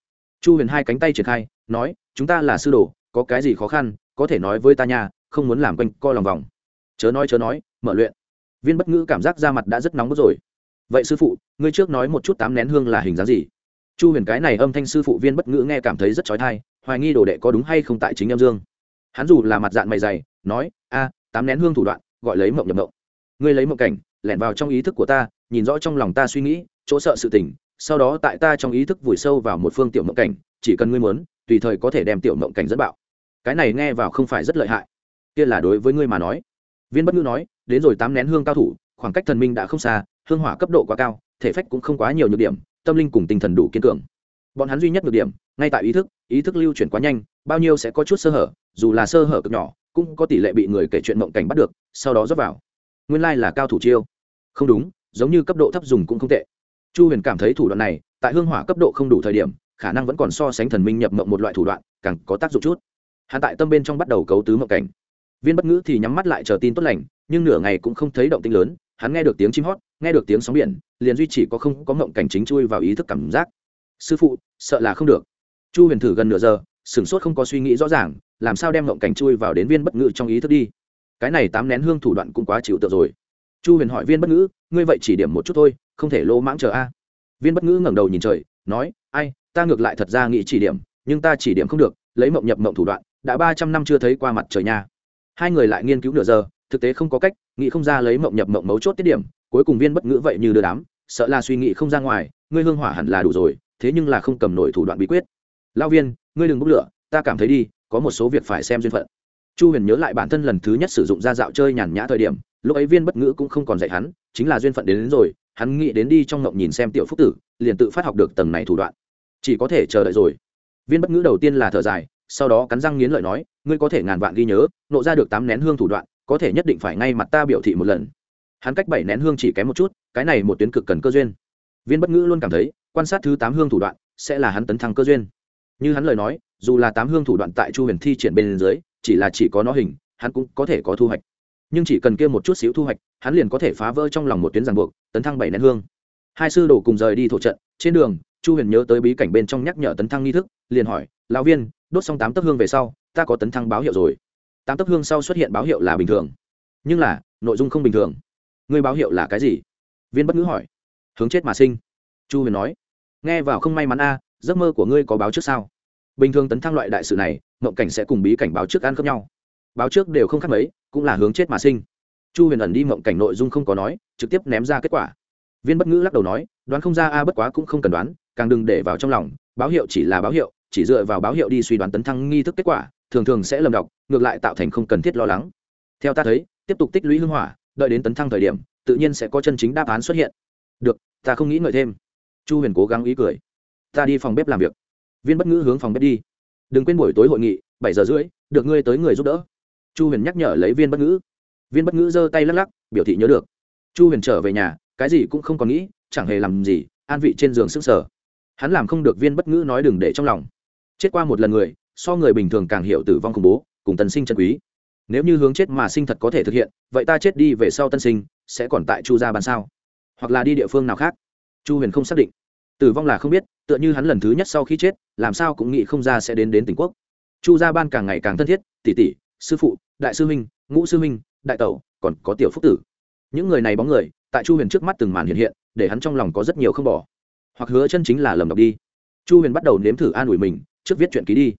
Chu huyền hai cánh tay triển khai nói chúng ta là sư đồ có cái gì khó khăn có thể nói với ta nhà, không muốn làm quanh co lòng vòng. Chớ nói chớ nói mở luyện. Viên bất ngữ cảm giác da mặt đã rất nóng bức rồi vậy sư phụ, ngươi trước nói một chút tám nén hương là hình dáng gì? Chu huyền cái này âm thanh sư phụ viên bất ngữ nghe cảm thấy rất trói thai hoài nghi đồ đệ có đúng hay không tại chính em dương. Hắn dù là mặt dạng mày dày, nói, a, tám nén hương thủ đoạn, gọi lấy mộng nhập mộng. Ngươi lấy mộng cảnh, lẻn vào trong ý thức của ta, nhìn rõ trong lòng ta suy nghĩ, chỗ sợ sự tình, sau đó tại ta trong ý thức vùi sâu vào một phương tiểu mộng cảnh, chỉ cần ngươi muốn, tùy thời có thể đem tiểu mộng cảnh dẫn bạo. Cái này nghe vào không phải rất lợi hại. Kia là đối với ngươi mà nói. Viên bất ngữ nói, đến rồi tám nén hương cao thủ, khoảng cách thần minh đã không xa hương hỏa cấp độ quá cao, thể phách cũng không quá nhiều nhược điểm, tâm linh cùng tinh thần đủ kiên cường. Bọn hắn duy nhất nhược điểm, ngay tại ý thức ý thức lưu chuyển quá nhanh, bao nhiêu sẽ có chút sơ hở, dù là sơ hở cực nhỏ, cũng có tỷ lệ bị người kể chuyện mộng cảnh bắt được, sau đó rớt vào. Nguyên lai là cao thủ chiêu. Không đúng, giống như cấp độ thấp dùng cũng không tệ. Chu huyền cảm thấy thủ đoạn này, tại hương hỏa cấp độ không đủ thời điểm, khả năng vẫn còn so sánh thần minh nhập mộng một loại thủ đoạn, càng có tác dụng chút. Hắn tại tâm bên trong bắt đầu cấu tứ mộng cảnh. Viên bất ngữ thì nhắm mắt lại chờ tin tốt lành, nhưng nửa ngày cũng không thấy động tinh lớn hắn nghe được tiếng chim hót, nghe được tiếng sóng biển, liền duy chỉ có không có ngộng cảnh chính chui vào ý thức cảm giác. Sư phụ, sợ là không được. Chu huyền thử gần nửa giờ, sửng sốt không có suy nghĩ rõ ràng, làm sao đem ngộng cảnh chui vào đến viên bất ngữ trong ý thức đi. Cái này tám nén hương thủ đoạn cũng quá chịu tượng rồi. Chu huyền hỏi viên bất ngữ ngươi vậy chỉ điểm một chút thôi, không thể lô mãng chờ a? Viên bất ngữ ngẩng đầu nhìn trời, nói, ai, ta ngược lại thật ra nghĩ chỉ điểm, nhưng ta chỉ điểm không được, lấy mộng nhập mộng thủ đoạn, đã ba trăm năm chưa thấy qua mặt trời nha. Hai người lại nghiên cứu nửa giờ, thực tế không có cách nghĩ không ra lấy mộng nhập mộng mấu chốt tiết điểm cuối cùng viên bất ngữ vậy như đưa đám sợ là suy nghĩ không ra ngoài ngươi hương hỏa hẳn là đủ rồi thế nhưng là không cầm nổi thủ đoạn bí quyết. Lao viên ngươi đừng bốc lửa ta cảm thấy đi có một số việc phải xem duyên phận. Chu huyền nhớ lại bản thân lần thứ nhất sử dụng ra dạo chơi nhàn nhã thời điểm lúc ấy viên bất ngữ cũng không còn dạy hắn chính là duyên phận đến, đến rồi hắn nghĩ đến đi trong ngộng nhìn xem tiểu phúc tử liền tự phát học được tầng này thủ đoạn. Chỉ có thể chờ đợi rồi. Viên bất ngữ đầu tiên là thở dài sau đó cắn răng nghiến lợi nói ngươi có thể ngàn vạn ghi nhớ nộ ra được tám nén hương thủ đoạn có thể nhất định phải ngay mặt ta biểu thị một lần. Hắn cách bảy nén hương chỉ kém một chút, cái này một tuyến cực cần cơ duyên. Viên bất ngữ luôn cảm thấy, quan sát thứ tám hương thủ đoạn, sẽ là hắn tấn thăng cơ duyên. Như hắn lời nói, dù là tám hương thủ đoạn tại chu huyền thi triển bên dưới, chỉ là chỉ có nó hình, hắn cũng có thể có thu hoạch. Nhưng chỉ cần kia một chút xíu thu hoạch, hắn liền có thể phá vỡ trong lòng một tuyến ràng buộc, tấn thăng bảy nén hương. Hai sư đổ cùng rời đi thổ trận, trên đường, chu huyền nhớ tới bí cảnh bên trong nhắc nhở tấn thăng nghi thức, liền hỏi, lão viên, đốt xong tám tấc hương về sau, ta có tấn thăng báo hiệu rồi tám tấc hương sau xuất hiện báo hiệu là bình thường. Nhưng là, nội dung không bình thường. Ngươi báo hiệu là cái gì? Viên bất ngữ hỏi. Hướng chết mà sinh. Chu huyền nói. Nghe vào không may mắn a, giấc mơ của ngươi có báo trước sao? Bình thường tấn thăng loại đại sự này, mộng cảnh sẽ cùng bí cảnh báo trước ăn khớp nhau. Báo trước đều không khác mấy, cũng là hướng chết mà sinh. Chu huyền ẩn đi mộng cảnh nội dung không có nói, trực tiếp ném ra kết quả. Viên bất ngữ lắc đầu nói, đoán không ra a bất quá cũng không cần đoán, càng đừng để vào trong lòng, báo hiệu chỉ là báo hiệu, chỉ dựa vào báo hiệu đi suy đoán tấn thăng nghi thức kết quả thường thường sẽ lầm đọc, ngược lại tạo thành không cần thiết lo lắng. Theo ta thấy, tiếp tục tích lũy hưng hỏa, đợi đến tấn thăng thời điểm, tự nhiên sẽ có chân chính đáp án xuất hiện. Được, ta không nghĩ ngợi thêm. Chu huyền cố gắng ý cười. Ta đi phòng bếp làm việc. Viên bất ngữ hướng phòng bếp đi. Đừng quên buổi tối hội nghị, bảy giờ rưỡi, được ngươi tới người giúp đỡ. Chu huyền nhắc nhở lấy viên bất ngữ. Viên bất ngữ giơ tay lắc lắc, biểu thị nhớ được. Chu huyền trở về nhà, cái gì cũng không còn nghĩ, chẳng hề làm gì, an vị trên giường sức sở hắn làm không được viên bất ngữ nói đừng để trong lòng. Chết qua một lần người so người bình thường càng hiểu tử vong khủng bố, cùng tân sinh chân quý. Nếu như hướng chết mà sinh thật có thể thực hiện, vậy ta chết đi về sau tân sinh, sẽ còn tại chu gia bàn sao? Hoặc là đi địa phương nào khác? Chu huyền không xác định. Tử vong là không biết, tựa như hắn lần thứ nhất sau khi chết, làm sao cũng nghĩ không ra sẽ đến đến tỉnh quốc. Chu gia ban càng ngày càng thân thiết, tỷ tỷ, sư phụ, đại sư huynh, ngũ sư huynh, đại tẩu, còn có tiểu phúc tử. Những người này bóng người, tại chu huyền trước mắt từng màn hiện hiện, để hắn trong lòng có rất nhiều không bỏ. Hoặc hứa chân chính là lầm đọc đi. Chu huyền bắt đầu nếm thử an ủi mình, trước viết chuyện ký đi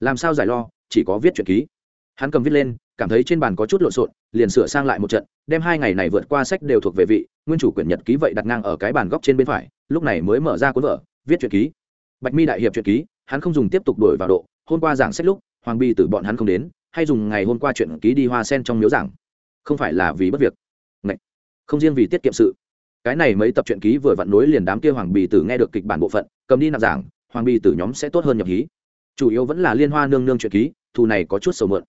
làm sao giải lo, chỉ có viết chuyện ký. Hắn cầm viết lên, cảm thấy trên bàn có chút lộn xộn, liền sửa sang lại một trận, đem hai ngày này vượt qua sách đều thuộc về vị, nguyên chủ quyển nhật ký vậy đặt ngang ở cái bàn góc trên bên phải, lúc này mới mở ra cuốn vở, viết chuyện ký. Bạch mi đại hiệp chuyện ký, hắn không dùng tiếp tục đổi vào độ, hôm qua giảng sách lúc, hoàng bi từ bọn hắn không đến, hay dùng ngày hôm qua chuyện ký đi hoa sen trong miếu giảng. Không phải là vì bất việc. Ngậy. không riêng vì tiết kiệm sự. Cái này mấy tập truyện ký vừa vặn nối liền đám kia hoàng bì tử nghe được kịch bản bộ phận, cầm đi nạp giảng, hoàng bì tử nhóm sẽ tốt hơn nhập hí chủ yếu vẫn là liên hoa nương nương chuyện ký, thù này có chút sầu mượn.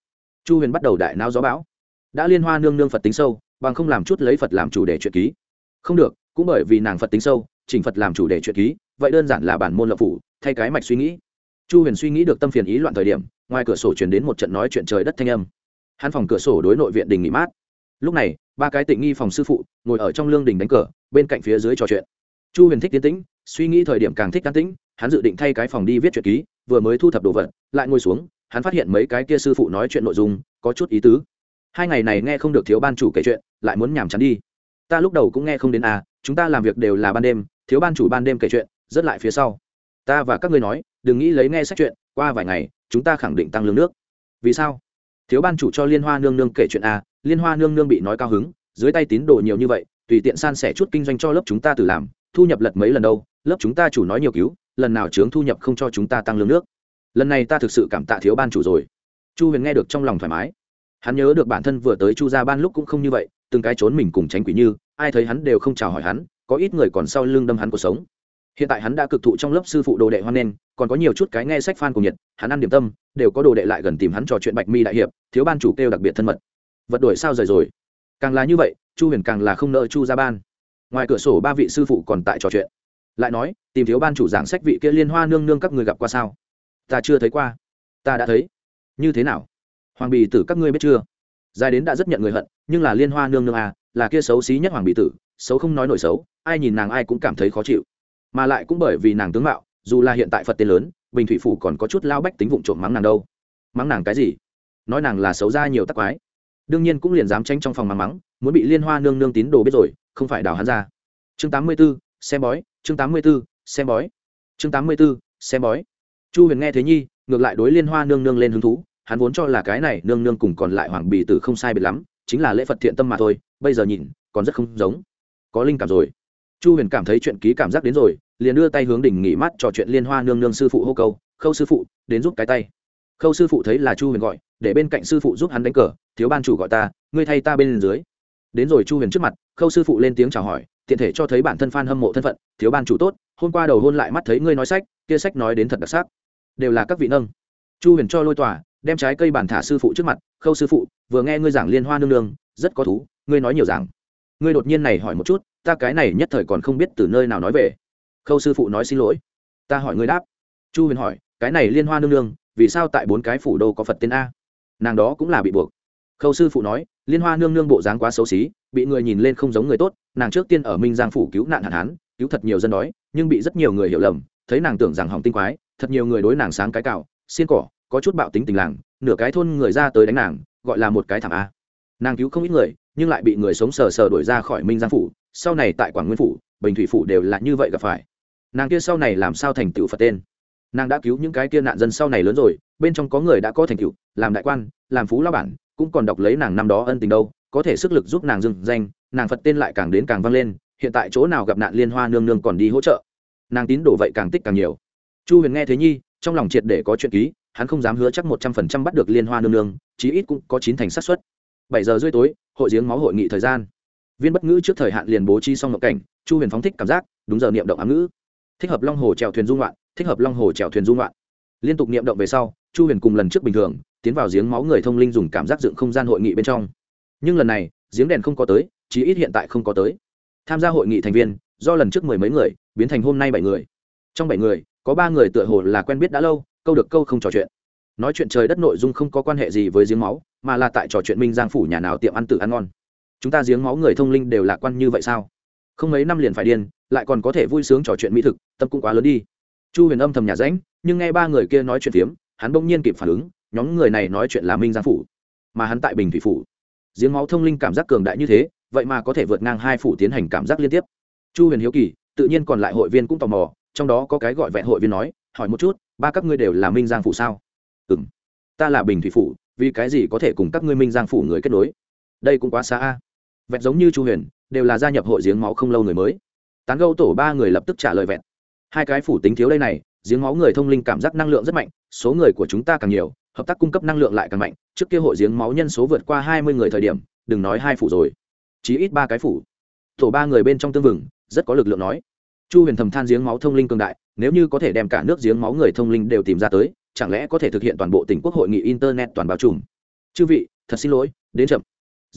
Chu huyền bắt đầu đại nao gió bão. Đã liên hoa nương nương phật tính sâu, bằng không làm chút lấy phật làm chủ đề chuyện ký. Không được, cũng bởi vì nàng phật tính sâu, chỉnh phật làm chủ đề chuyện ký, vậy đơn giản là bản môn lập phủ, thay cái mạch suy nghĩ. Chu huyền suy nghĩ được tâm phiền ý loạn thời điểm, ngoài cửa sổ truyền đến một trận nói chuyện trời đất thanh âm. Hắn phòng cửa sổ đối nội viện đình nghỉ mát. Lúc này, ba cái tịnh nghi phòng sư phụ ngồi ở trong lương đình đánh cờ, bên cạnh phía dưới trò chuyện. Chu huyền thích tiến tĩnh, suy nghĩ thời điểm càng thích cán tĩnh, hắn dự định thay cái phòng đi viết chuyện ký vừa mới thu thập đồ vật, lại ngồi xuống, hắn phát hiện mấy cái kia sư phụ nói chuyện nội dung, có chút ý tứ. Hai ngày này nghe không được thiếu ban chủ kể chuyện, lại muốn nhàm chán đi. Ta lúc đầu cũng nghe không đến à chúng ta làm việc đều là ban đêm, thiếu ban chủ ban đêm kể chuyện, rất lại phía sau. Ta và các ngươi nói, đừng nghĩ lấy nghe sách chuyện, qua vài ngày, chúng ta khẳng định tăng lương nước. Vì sao? Thiếu ban chủ cho liên hoa nương nương kể chuyện à liên hoa nương nương bị nói cao hứng, dưới tay tín đồ nhiều như vậy, tùy tiện san sẻ chút kinh doanh cho lớp chúng ta từ làm, thu nhập lật mấy lần đâu, lớp chúng ta chủ nói nhiều cứu lần nào chướng thu nhập không cho chúng ta tăng lương nước. Lần này ta thực sự cảm tạ thiếu ban chủ rồi. Chu huyền nghe được trong lòng thoải mái. Hắn nhớ được bản thân vừa tới chu ra ban lúc cũng không như vậy, từng cái trốn mình cùng tránh quỷ như, ai thấy hắn đều không chào hỏi hắn, có ít người còn sau lưng đâm hắn cuộc sống. Hiện tại hắn đã cực thụ trong lớp sư phụ đồ đệ hoan nen còn có nhiều chút cái nghe sách f của nhiệt, hắn ăn điểm tâm, đều có đồ đệ lại gần tìm hắn trò chuyện bạch mi đại hiệp, thiếu ban chủ kêu đặc biệt thân mật. Vật đổi sao rời rồi? Càng là như vậy, chu huyền càng là không nợ chu ra ban. Ngoài cửa sổ ba vị sư phụ còn tại trò chuyện lại nói, tìm thiếu ban chủ giảng sách vị kia liên hoa nương nương các người gặp qua sao? Ta chưa thấy qua. Ta đã thấy. Như thế nào? Hoàng bì tử các ngươi biết chưa? Dài đến đã rất nhận người hận, nhưng là liên hoa nương nương à là kia xấu xí nhất hoàng bì tử, xấu không nói nổi xấu, ai nhìn nàng ai cũng cảm thấy khó chịu. Mà lại cũng bởi vì nàng tướng mạo, dù là hiện tại phật tên lớn, bình thủy phủ còn có chút lao bách tính vụng trộm mắng nàng đâu. Mắng nàng cái gì? Nói nàng là xấu ra nhiều tắc quái. Đương nhiên cũng liền dám tranh trong phòng mắng mắng, muốn bị liên hoa nương nương tín đồ biết rồi, không phải đào hắn ra. Chương tám mươi b ố xem bói chương tám mươi b ố xem bói. Chương tám mươi b ố xem bói. Chu huyền nghe thế nhi, ngược lại đối liên hoa nương nương lên hứng thú, hắn vốn cho là cái này nương nương cùng còn lại hoàng bì tử không sai biệt lắm, chính là lễ phật thiện tâm mà thôi, bây giờ nhìn, còn rất không giống. Có linh cảm rồi. Chu huyền cảm thấy chuyện ký cảm giác đến rồi, liền đưa tay hướng đỉnh nghỉ mắt trò chuyện liên hoa nương nương sư phụ hô câu, khâu sư phụ, đến giúp cái tay. Khâu sư phụ thấy là chu huyền gọi, để bên cạnh sư phụ giúp hắn đánh cờ, thiếu ban chủ gọi ta, ngươi thay ta bên dưới. Đến rồi chu huyền trước mặt, khâu sư phụ lên tiếng chào hỏi tiện thể cho thấy bản thân f a n hâm mộ thân phận, thiếu ban chủ tốt, hôm qua đầu hôn lại mắt thấy ngươi nói sách, kia sách nói đến thật đặc sắc. Đều là các vị nâng. Chu huyền cho lôi tòa, đem trái cây bản thả sư phụ trước mặt, khâu sư phụ, vừa nghe ngươi giảng liên hoa nương nương, rất có thú, ngươi nói nhiều giảng. Ngươi đột nhiên này hỏi một chút, ta cái này nhất thời còn không biết từ nơi nào nói về. Khâu sư phụ nói, xin lỗi. Ta hỏi ngươi đáp. Chu huyền hỏi, cái này liên hoa nương nương, vì sao tại bốn cái phủ đô có phật tên a? Nàng đó cũng là bị buộc khâu sư phụ nói, liên hoa nương nương bộ dáng quá xấu xí, bị người nhìn lên không giống người tốt, nàng trước tiên ở minh giang phủ cứu nạn hạn hán, cứu thật nhiều dân đói, nhưng bị rất nhiều người hiểu lầm, thấy nàng tưởng rằng hỏng tinh quái, thật nhiều người đối nàng sáng cái cạo xiên cỏ, có chút bạo tính tình làng, nửa cái thôn người ra tới đánh nàng, gọi là một cái thảm a. Nàng cứu không ít người, nhưng lại bị người sống sờ sờ đuổi ra khỏi minh giang phủ, sau này tại quảng nguyên phủ, bình thủy phủ đều là như vậy gặp phải. Nàng kia sau này làm sao thành tựu phật tên? Nàng đã cứu những cái kia nạn dân sau này lớn rồi, bên trong có người đã có thành tựu, làm đại quan, làm phú lao bản cũng còn đọc lấy nàng năm đó ân tình đâu, có thể sức lực giúp nàng dừng danh, nàng phật tên lại càng đến càng vang lên, hiện tại chỗ nào gặp nạn liên hoa nương nương còn đi hỗ trợ. Nàng tín đồ vậy càng tích càng nhiều. Chu huyền nghe thế nhi, trong lòng triệt để có chuyện ký, hắn không dám hứa chắc một trăm phần trăm bắt được liên hoa nương nương, chí ít cũng có chín thành xác suất. Bảy giờ rưỡi tối, hội giếng máu hội nghị thời gian. Viên bất ngữ trước thời hạn liền bố trí xong ngộ cảnh, chu huyền phóng thích cảm giác, đúng giờ niệm động ám ngữ. Thích hợp long hồ trèo thuyền dung loạn thích hợp long hồ trèo thuyền dung loạn liên tục niệm động về sau chu huyền cùng lần trước bình thường, tiến vào giếng máu người thông linh dùng cảm giác dựng không gian hội nghị bên trong. Nhưng lần này, giếng đèn không có tới, chí ít hiện tại không có tới. Tham gia hội nghị thành viên, do lần trước mười mấy người, biến thành hôm nay bảy người. Trong bảy người, có ba người tựa hồ là quen biết đã lâu, câu được câu không trò chuyện. Nói chuyện trời đất nội dung không có quan hệ gì với giếng máu, mà là tại trò chuyện minh giang phủ nhà nào tiệm ăn tự ăn ngon. Chúng ta giếng máu người thông linh đều lạc quan như vậy sao? Không mấy năm liền phải điên, lại còn có thể vui sướng trò chuyện mỹ thực, tâm cũng quá lớn đi. Chu huyền âm thầm nhà ránh nhưng nghe ba người kia nói chuyện phiếm hắn bỗng nhiên kịp phản ứng, nhóm người này nói chuyện là minh giang phủ, mà hắn tại bình thủy phủ. Giếng máu thông linh cảm giác cường đại như thế, vậy mà có thể vượt ngang hai phủ tiến hành cảm giác liên tiếp. Chu huyền hiếu kỳ, tự nhiên còn lại hội viên cũng tò mò, trong đó có cái gọi vẹn hội viên nói, hỏi một chút, ba các ngươi đều là minh giang phủ sao? Ừ m ta là bình thủy phủ, vì cái gì có thể cùng các ngươi minh giang phủ người kết nối? Đây cũng quá xa a. Vẹn giống như chu huyền, đều là gia nhập hội giếng máu không lâu người mới. Tán gâu tổ ba người lập tức trả lời vẹn. Hai cái phủ tính thiếu đây này giếng máu người thông linh cảm giác năng lượng rất mạnh, số người của chúng ta càng nhiều, hợp tác cung cấp năng lượng lại càng mạnh. Trước kia hội giếng máu nhân số vượt qua hai mươi người thời điểm, đừng nói hai phủ rồi chỉ ít ba cái phủ. Tổ ba người bên trong tương vừng, rất có lực lượng nói. Chu huyền thầm than giếng máu thông linh cường đại, nếu như có thể đem cả nước giếng máu người thông linh đều tìm ra tới, chẳng lẽ có thể thực hiện toàn bộ tỉnh quốc hội nghị internet toàn bao trùm? Chư vị, thật xin lỗi, đến chậm.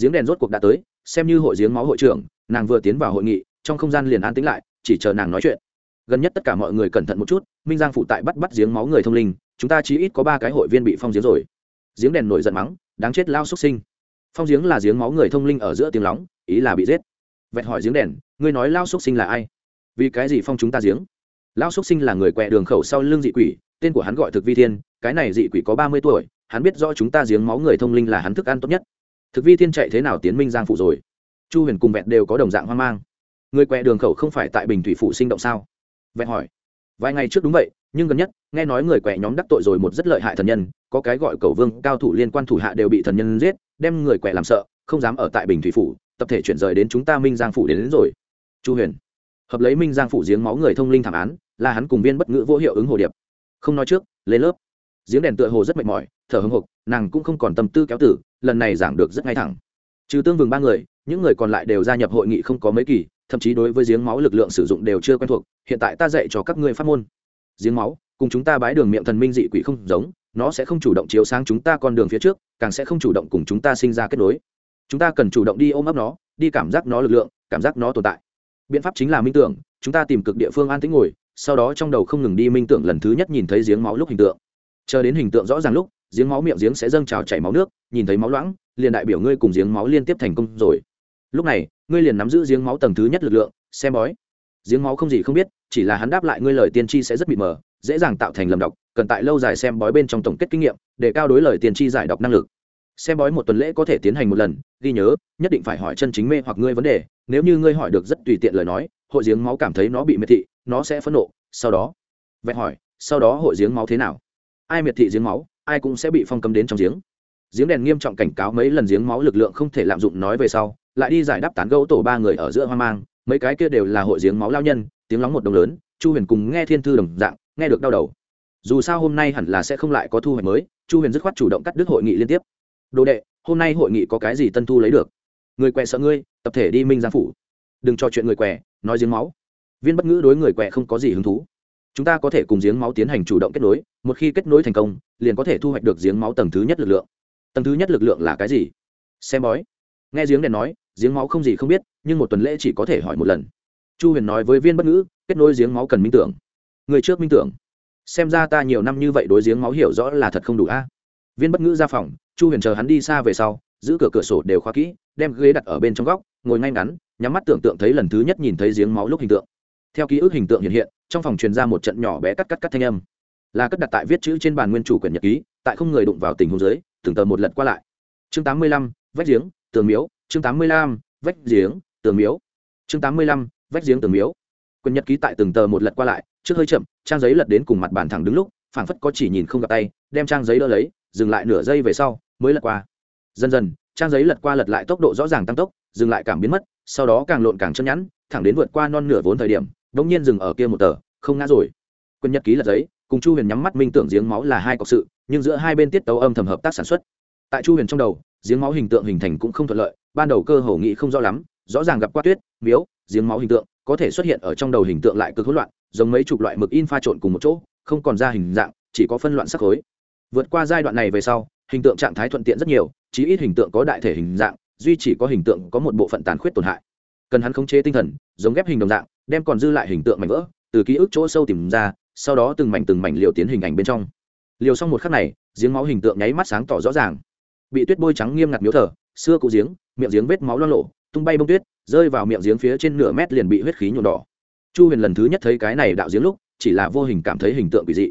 Giếng đèn rốt cuộc đã tới, xem như hội giếng máu hội trưởng, nàng vừa tiến vào hội nghị, trong không gian liền an tĩnh lại, chỉ chờ nàng nói chuyện gần nhất tất cả mọi người cẩn thận một chút, minh giang phụ tại bắt bắt giếng máu người thông linh, chúng ta chỉ ít có ba cái hội viên bị phong giếng rồi. Giếng đèn nổi giận mắng, đáng chết lao xuất sinh. Phong giếng là giếng máu người thông linh ở giữa tiếng lóng, ý là bị giết. Vẹt hỏi giếng đèn, ngươi nói lao xuất sinh là ai? Vì cái gì phong chúng ta giếng? Lao xuất sinh là người quẹ đường khẩu sau lưng dị quỷ, tên của hắn gọi thực vi thiên, cái này dị quỷ có ba mươi tuổi, hắn biết rõ chúng ta giếng máu người thông linh là hắn thức ăn tốt nhất. Thực vi thiên chạy thế nào tiến minh giang phụ rồi? Chu huyền cùng vẹn đều có đồng dạng hoang mang. Người quẹ đường khẩu không phải tại bình thủy phụ sinh động sao? Vẹn hỏi. Vài ngày trước đúng vậy nhưng gần nhất nghe nói người quẻ nhóm đắc tội rồi một rất lợi hại thần nhân có cái gọi cầu vương cao thủ liên quan thủ hạ đều bị thần nhân giết đem người quẻ làm sợ không dám ở tại bình thủy phủ tập thể chuyển rời đến chúng ta minh giang phủ đến, đến rồi. Chu huyền. Hợp lấy minh giang phủ giếng máu người thông linh thảm án là hắn cùng viên bất ngữ vô hiệu ứng hồ điệp. Không nói trước lên lớp. Giếng đèn tựa hồ rất mệt mỏi thở hưng hục nàng cũng không còn tâm tư kéo tử lần này giảng được rất ngay thẳng. Trừ tương vừng ba người những người còn lại đều gia nhập hội nghị không có mấy kỳ thậm chí đối với giếng máu lực lượng sử dụng đều chưa quen thuộc, hiện tại ta dạy cho các ngươi phát môn. Giếng máu, cùng chúng ta bái đường miệng thần minh dị quỷ không giống, nó sẽ không chủ động chiếu sáng chúng ta con đường phía trước, càng sẽ không chủ động cùng chúng ta sinh ra kết nối. Chúng ta cần chủ động đi ôm ấp nó, đi cảm giác nó lực lượng, cảm giác nó tồn tại. Biện pháp chính là minh tưởng, chúng ta tìm cực địa phương an tĩnh ngồi, sau đó trong đầu không ngừng đi minh tưởng lần thứ nhất nhìn thấy giếng máu lúc hình tượng. Chờ đến hình tượng rõ ràng lúc, giếng máu miệng giếng sẽ dâng trào chảy máu nước, nhìn thấy máu loãng, liền đại biểu ngươi cùng giếng máu liên tiếp thành công rồi. Lúc này ngươi liền nắm giữ giếng máu tầng thứ nhất lực lượng, xem bói. Giếng máu không gì không biết, chỉ là hắn đáp lại ngươi lời tiên tri sẽ rất bị mờ, dễ dàng tạo thành lầm đọc cần tại lâu dài xem bói bên trong tổng kết kinh nghiệm, để cao đối lời tiên tri giải đọc năng lực. Xem bói một tuần lễ có thể tiến hành một lần, ghi nhớ, nhất định phải hỏi chân chính mê hoặc ngươi vấn đề, nếu như ngươi hỏi được rất tùy tiện lời nói, hội giếng máu cảm thấy nó bị miệt thị, nó sẽ phẫn nộ, sau đó, vẹn hỏi, sau đó hội giếng máu thế nào? Ai miệt thị giếng máu, ai cũng sẽ bị phong cấm đến trong giếng. Giếng đèn nghiêm trọng cảnh cáo mấy lần giếng máu lực lượng không thể lạm dụng nói về sau lại đi giải đáp tán gẫu tổ ba người ở giữa hoang mang, mấy cái kia đều là hội giếng máu lao nhân, tiếng lóng một đồng lớn, chu huyền cùng nghe thiên thư đồng dạng, nghe được đau đầu. Dù sao hôm nay hẳn là sẽ không lại có thu hoạch mới, chu huyền dứt khoát chủ động cắt đứt hội nghị liên tiếp. Đồ đệ, hôm nay hội nghị có cái gì tân thu lấy được? Người què sợ ngươi, tập thể đi minh giang phủ. Đừng cho chuyện người què nói giếng máu. Viên bất ngữ đối người què không có gì hứng thú. Chúng ta có thể cùng giếng máu tiến hành chủ động kết nối, một khi kết nối thành công, liền có thể thu hoạch được giếng máu tầng thứ nhất lực lượng. Tầng thứ nhất lực lượng là cái gì? Xem bói. Nghe giếng đèn nói giếng máu không gì không biết, nhưng một tuần lễ chỉ có thể hỏi một lần. Chu huyền nói với viên bất ngữ, kết nối giếng máu cần minh tưởng. Người trước minh tưởng. Xem ra ta nhiều năm như vậy đối giếng máu hiểu rõ là thật không đủ a. Viên bất ngữ ra phòng, chu huyền chờ hắn đi xa về sau, giữ cửa cửa sổ đều khóa kỹ, đem ghế đặt ở bên trong góc, ngồi ngay ngắn, nhắm mắt tưởng tượng thấy lần thứ nhất nhìn thấy giếng máu lúc hình tượng. Theo ký ức hình tượng hiện hiện, trong phòng truyền ra một trận nhỏ bé cắt cắt cắt thanh âm. Là cất đặt tại viết chữ trên bàn nguyên chủ quyển nhật ký, tại không người đụng vào tình huống dưới, từng tờ một lật qua lại. Chương tám mươi lăm, vách giếng, tường miếu chương tám mươi lăm, vách giếng, tường miếu. Chương tám mươi lăm, vách giếng tường miếu. Quyển nhật ký tại từng tờ một lật qua lại, trước hơi chậm, trang giấy lật đến cùng mặt bàn thẳng đứng lúc, phảng phất có chỉ nhìn không gặp tay, đem trang giấy đỡ lấy, dừng lại nửa giây về sau, mới lật qua. Dần dần, trang giấy lật qua lật lại tốc độ rõ ràng tăng tốc, dừng lại cảm biến mất, sau đó càng lộn càng chân nhẵn, thẳng đến vượt qua non nửa vốn thời điểm đ nhiên dừng ở kia một tờ, không ngã rồi. Quân nhật ký lật giấy, cùng chu huyền nhắm mắt minh tưởng giếng máu là hai cọc sự, nhưng giữa hai bên tiết tấu âm thầm hợp tác sản xuất. Tại chu huyền trong đầu giếng máu hình tượng hình thành cũng không thuận lợi, ban đầu cơ hồ nghĩ không rõ lắm, rõ ràng gặp qua tuyết, miếu, giếng máu hình tượng, có thể xuất hiện ở trong đầu hình tượng lại cực hỗn loạn, giống mấy chục loại mực in pha trộn cùng một chỗ, không còn ra hình dạng, chỉ có phân loạn sắc khối. Vượt qua giai đoạn này về sau, hình tượng trạng thái thuận tiện rất nhiều, chí ít hình tượng có đại thể hình dạng, duy chỉ có hình tượng có một bộ phận tàn khuyết tổn hại. Cần hắn khống chế tinh thần, giống ghép hình đồng dạng, đem còn dư lại hình tượng mảnh vỡ, từ ký ức chỗ sâu tìm ra, sau đó từng mảnh từng mảnh liều tiến hình ảnh bên trong. Liều xong một khắc này, giếng máu hình tượng nháy mắt sáng tỏ rõ ràng bị tuyết bôi trắng nghiêm ngặt miếu thở xưa cụ giếng, miệng giếng vết máu lo lộ tung bay bông tuyết, rơi vào miệng giếng phía trên nửa mét liền bị huyết khí nhuộm đỏ. Chu huyền lần thứ nhất thấy cái này đạo giếng lúc, chỉ là vô hình cảm thấy hình tượng quỷ dị.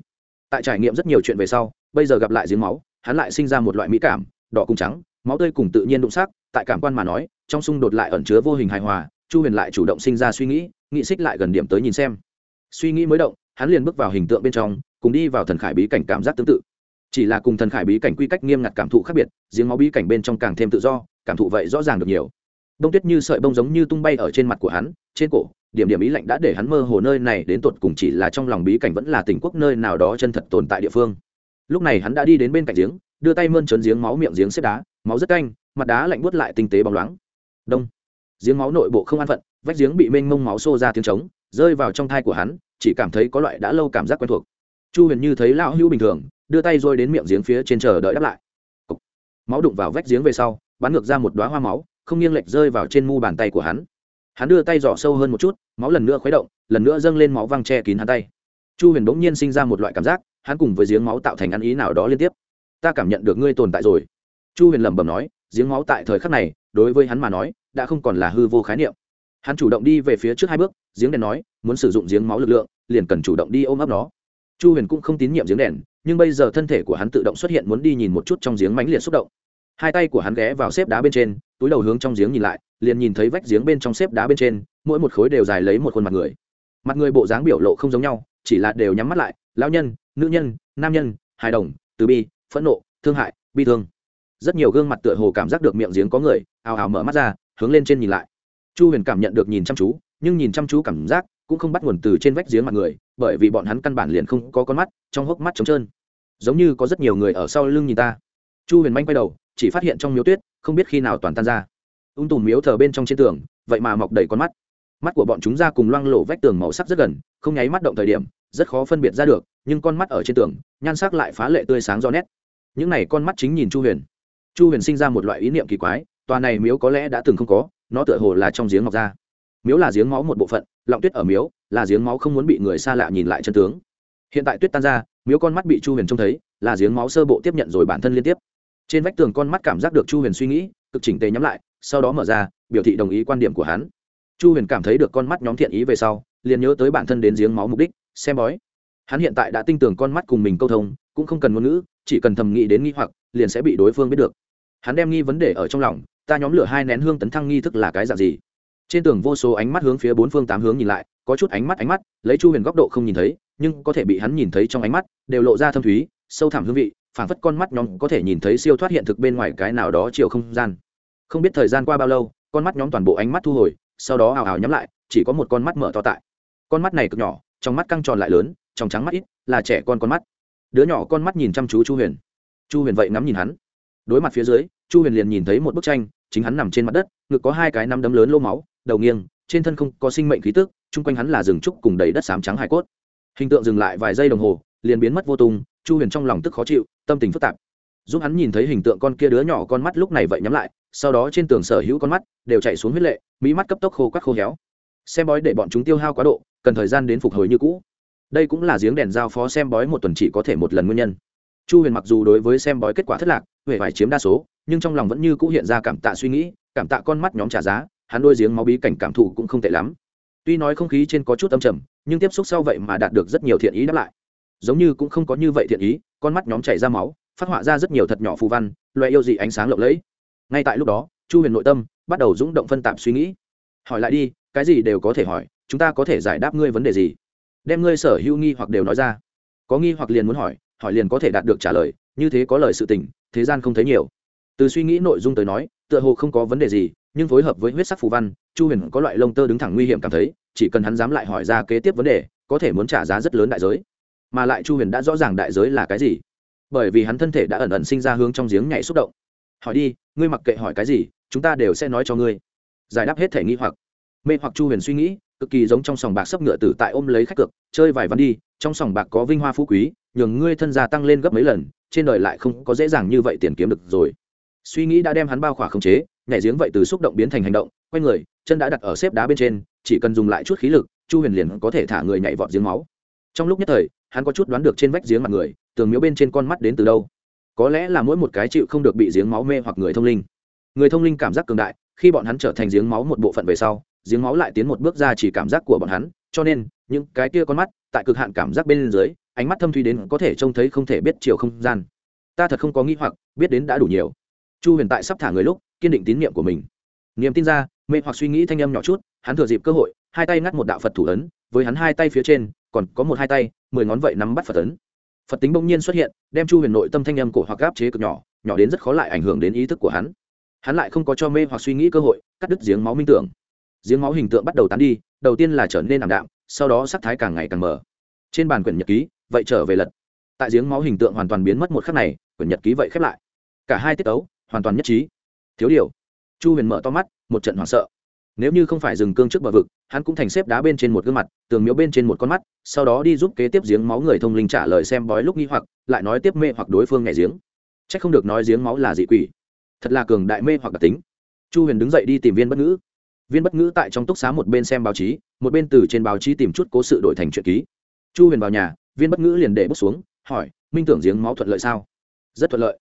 Tại trải nghiệm rất nhiều chuyện về sau, bây giờ gặp lại giếng máu, hắn lại sinh ra một loại mỹ cảm, đỏ cùng trắng, máu tươi cùng tự nhiên đụng sắc tại cảm quan mà nói, trong xung đột lại ẩn chứa vô hình hài hòa, chu huyền lại chủ động sinh ra suy nghĩ, nghị xích lại gần điểm tới nhìn xem. Suy nghĩ mới động, hắn liền bước vào hình tượng bên trong, cùng đi vào thần khải bí cảnh cảm giác tương tự chỉ là cùng thần khải bí cảnh quy cách nghiêm ngặt cảm thụ khác biệt, giếng máu bí cảnh bên trong càng thêm tự do, cảm thụ vậy rõ ràng được nhiều. Bông tuyết như sợi bông giống như tung bay ở trên mặt của hắn, trên cổ, điểm điểm ý lạnh đã để hắn mơ hồ nơi này đến tột cùng chỉ là trong lòng bí cảnh vẫn là tỉnh quốc nơi nào đó chân thật tồn tại địa phương. Lúc này hắn đã đi đến bên cạnh giếng, đưa tay mơn trớn giếng máu miệng giếng xếp đá, máu rất canh, mặt đá lạnh buốt lại tinh tế bóng loáng. Đông. Giếng máu nội bộ không an phận, vách giếng bị mênh mông máu xô ra tiếng trống, rơi vào trong thai của hắn, chỉ cảm thấy có loại đã lâu cảm giác quen thuộc. Chu huyền như thấy lão hữu bình thường đưa tay rồi đến miệng giếng phía trên chờ đợi đáp lại. Cục. máu đụng vào vách giếng về sau, bắn ngược ra một đoá hoa máu, không nghiêng lệch rơi vào trên mu bàn tay của hắn. Hắn đưa tay dò sâu hơn một chút, máu lần nữa khuấy động, lần nữa dâng lên máu văng che kín hắn tay. Chu huyền bỗng nhiên sinh ra một loại cảm giác, hắn cùng với giếng máu tạo thành ăn ý nào đó liên tiếp. Ta cảm nhận được ngươi tồn tại rồi. Chu huyền lẩm bẩm nói, giếng máu tại thời khắc này, đối với hắn mà nói, đã không còn là hư vô khái niệm. Hắn chủ động đi về phía trước hai bước, giếng đèn nói, muốn sử dụng giếng máu lực lượng, liền cần chủ động đi ôm ấp nó. Chu huyền cũng không tín nhiệm giếng đèn nhưng bây giờ thân thể của hắn tự động xuất hiện muốn đi nhìn một chút trong giếng mãnh liệt xúc động. Hai tay của hắn ghé vào xếp đá bên trên, túi đầu hướng trong giếng nhìn lại, liền nhìn thấy vách giếng bên trong xếp đá bên trên, mỗi một khối đều dài lấy một khuôn mặt người. Mặt người bộ dáng biểu lộ không giống nhau, chỉ là đều nhắm mắt lại, lão nhân, nữ nhân, nam nhân, hài đồng, từ bi, phẫn nộ, thương hại, bi thương. Rất nhiều gương mặt tựa hồ cảm giác được miệng giếng có người, ào ào mở mắt ra, hướng lên trên nhìn lại. Chu huyền cảm nhận được nhìn chăm chú, nhưng nhìn chăm chú cảm giác cũng không bắt nguồn từ trên vách giếng mặt người, bởi vì bọn hắn căn bản liền không có con mắt, trong hốc mắt trống trơn. Giống như có rất nhiều người ở sau lưng nhìn ta. Chu huyền manh quay đầu, chỉ phát hiện trong miếu tuyết, không biết khi nào toàn tan ra. Ung tùm miếu thờ bên trong trên tường, vậy mà mọc đầy con mắt. Mắt của bọn chúng ra cùng loang lộ vách tường màu sắc rất gần, không nháy mắt động thời điểm, rất khó phân biệt ra được, nhưng con mắt ở trên tường, nhan sắc lại phá lệ tươi sáng do nét. Những này con mắt chính nhìn chu huyền. Chu huyền sinh ra một loại ý niệm kỳ quái, tòa này miếu có lẽ đã từng không có, nó tựa hồ là trong giếng ngọc ra miếu là giếng máu một bộ phận, lọng tuyết ở miếu là giếng máu không muốn bị người xa lạ nhìn lại chân tướng. Hiện tại tuyết tan ra, miếu con mắt bị chu huyền trông thấy, là giếng máu sơ bộ tiếp nhận rồi bản thân liên tiếp. Trên vách tường con mắt cảm giác được chu huyền suy nghĩ, cực chỉnh tề nhắm lại, sau đó mở ra, biểu thị đồng ý quan điểm của hắn. Chu huyền cảm thấy được con mắt nhóm thiện ý về sau, liền nhớ tới bản thân đến giếng máu mục đích, xem bói. Hắn hiện tại đã tin tưởng con mắt cùng mình câu thông, cũng không cần ngôn ngữ, chỉ cần thầm nghĩ đến nghi hoặc, liền sẽ bị đối phương biết được. Hắn đem nghi vấn đề ở trong lòng, ta nhóm lửa hai nén hương tấn thăng nghi thức là cái dạng gì? Trên tường vô số ánh mắt hướng phía bốn phương tám hướng nhìn lại, có chút ánh mắt ánh mắt, lấy chu huyền góc độ không nhìn thấy, nhưng có thể bị hắn nhìn thấy trong ánh mắt, đều lộ ra thâm thúy, sâu thẳm hương vị, phảng phất con mắt nhóm có thể nhìn thấy siêu thoát hiện thực bên ngoài cái nào đó chiều không gian. Không biết thời gian qua bao lâu, con mắt nhóm toàn bộ ánh mắt thu hồi, sau đó ào ào nhắm lại, chỉ có một con mắt mở to tại. Con mắt này cực nhỏ, trong mắt căng tròn lại lớn, trong trắng mắt ít, là trẻ con con mắt. Đứa nhỏ con mắt nhìn chăm chú chu huyền. Chu huyền vậy ngắm nhìn hắn. Đối mặt phía dưới, chu huyền liền nhìn thấy một bức tranh, chính hắn nằm trên mặt đất, ngực có hai cái nắm đấm lớn lô máu đầu nghiêng, trên thân không có sinh mệnh khí tức, chung quanh hắn là rừng trúc cùng đầy đất sám trắng hải cốt. Hình tượng dừng lại vài giây đồng hồ, liền biến mất vô tung, chu huyền trong lòng tức khó chịu, tâm tình phức tạp. Giúp hắn nhìn thấy hình tượng con kia đứa nhỏ con mắt lúc này vậy nhắm lại, sau đó trên tường sở hữu con mắt đều chạy xuống huyết lệ, mỹ mắt cấp tốc khô quắc khô héo. Xem bói để bọn chúng tiêu hao quá độ, cần thời gian đến phục hồi như cũ. Đây cũng là giếng đèn giao phó xem bói một tuần chỉ có thể một lần nguyên nhân. Chu huyền mặc dù đối với xem bói kết quả thất lạc, huệ phải chiếm đa số, nhưng trong lòng vẫn như cũ hiện ra cảm tạ suy nghĩ, cảm tạ con mắt nhóm trả giá hắn đôi giếng máu bí cảnh cảm thụ cũng không tệ lắm. Tuy nói không khí trên có chút âm trầm, nhưng tiếp xúc sau vậy mà đạt được rất nhiều thiện ý đáp lại. Giống như cũng không có như vậy thiện ý, con mắt nhóm chảy ra máu, phát họa ra rất nhiều thật nhỏ phù văn loe yêu dị ánh sáng lộng lẫy. Ngay tại lúc đó, chu huyền nội tâm bắt đầu rúng động phân tạp suy nghĩ. Hỏi lại đi, cái gì đều có thể hỏi, chúng ta có thể giải đáp ngươi vấn đề gì? Đem ngươi sở hữu nghi hoặc đều nói ra. Có nghi hoặc liền muốn hỏi hỏi liền có thể đạt được trả lời, như thế có lời sự tình, thế gian không thấy nhiều. Từ suy nghĩ nội dung tới nói, tựa hồ không có vấn đề gì nhưng phối hợp với huyết sắc phù văn, chu huyền có loại lông tơ đứng thẳng nguy hiểm cảm thấy, chỉ cần hắn dám lại hỏi ra kế tiếp vấn đề, có thể muốn trả giá rất lớn đại giới. Mà lại chu huyền đã rõ ràng đại giới là cái gì, bởi vì hắn thân thể đã ẩn ẩn sinh ra hướng trong giếng nhảy xúc động. Hỏi đi, ngươi mặc kệ hỏi cái gì, chúng ta đều sẽ nói cho ngươi. Giải đáp hết thể nghi hoặc. Mê hoặc chu huyền suy nghĩ, cực kỳ giống trong sòng bạc sấp ngựa tử tại ôm lấy khách cược, chơi vài văn đi, trong sòng bạc có vinh hoa phú quý, nhường ngươi thân gia tăng lên gấp mấy lần, trên đời lại không có dễ dàng như vậy tiền kiếm được rồi. Suy nghĩ đã đem hắn bao khỏa khống chế nhảy giếng vậy từ xúc động biến thành hành động, quay người, chân đã đặt ở xếp đá bên trên, chỉ cần dùng lại chút khí lực, chu huyền liền có thể thả người nhảy vọt giếng máu. Trong lúc nhất thời, hắn có chút đoán được trên vách giếng mặt người, tường miếu bên trên con mắt đến từ đâu. Có lẽ là mỗi một cái chịu không được bị giếng máu mê hoặc người thông linh. Người thông linh cảm giác cường đại, khi bọn hắn trở thành giếng máu một bộ phận về sau, giếng máu lại tiến một bước ra chỉ cảm giác của bọn hắn, cho nên, những cái kia con mắt, tại cực hạn cảm giác bên dưới, ánh mắt thâm thuy đến có thể trông thấy không thể biết chiều không gian. Ta thật không có nghĩ hoặc, biết đến đã đủ nhiều. Chu huyền tại sắp thả người lúc kiên định tín nhiệm của mình. Niềm tin ra, mê hoặc suy nghĩ thanh âm nhỏ chút, hắn thừa dịp cơ hội, hai tay ngắt một đạo phật thủ ấn, với hắn hai tay phía trên, còn có một hai tay, mười ngón vậy nắm bắt phật ấn. Phật tính bỗng nhiên xuất hiện, đem chu huyền nội tâm thanh âm cổ hoặc gáp chế cực nhỏ nhỏ đến rất khó lại ảnh hưởng đến ý thức của hắn. Hắn lại không có cho mê hoặc suy nghĩ cơ hội, cắt đứt giếng máu minh tưởng. Giếng máu hình tượng bắt đầu tán đi, đầu tiên là trở nên ảm đạm, sau đó sắc thái càng ngày càng mở trên bàn quyển nhật ký, vậy trở về lật. Tại giếng máu hình tượng hoàn toàn biến mất một khắc này, quyển nhật ký vậy khép lại. Cả hai tiết tấu, hoàn toàn nhất trí thiếu điều. Chu huyền mở to mắt, một trận hoảng sợ. Nếu như không phải dừng cương trước bờ vực, hắn cũng thành xếp đá bên trên một gương mặt, tường miếu bên trên một con mắt, sau đó đi giúp kế tiếp giếng máu người thông linh trả lời xem bói lúc nghi hoặc, lại nói tiếp mê hoặc đối phương nghe giếng. C h ắ c không được nói giếng máu là dị quỷ. Thật là cường đại mê hoặc đặc tính. Chu huyền đứng dậy đi tìm viên bất ngữ. Viên bất ngữ tại trong túc xá một bên xem báo chí, một bên từ trên báo chí tìm chút cố sự đổi thành truyện ký. Chu huyền vào nhà, viên bất ngữ liền để bước xuống, hỏi, minh tưởng giếng máu thuận lợi sao? Rất thuận lợi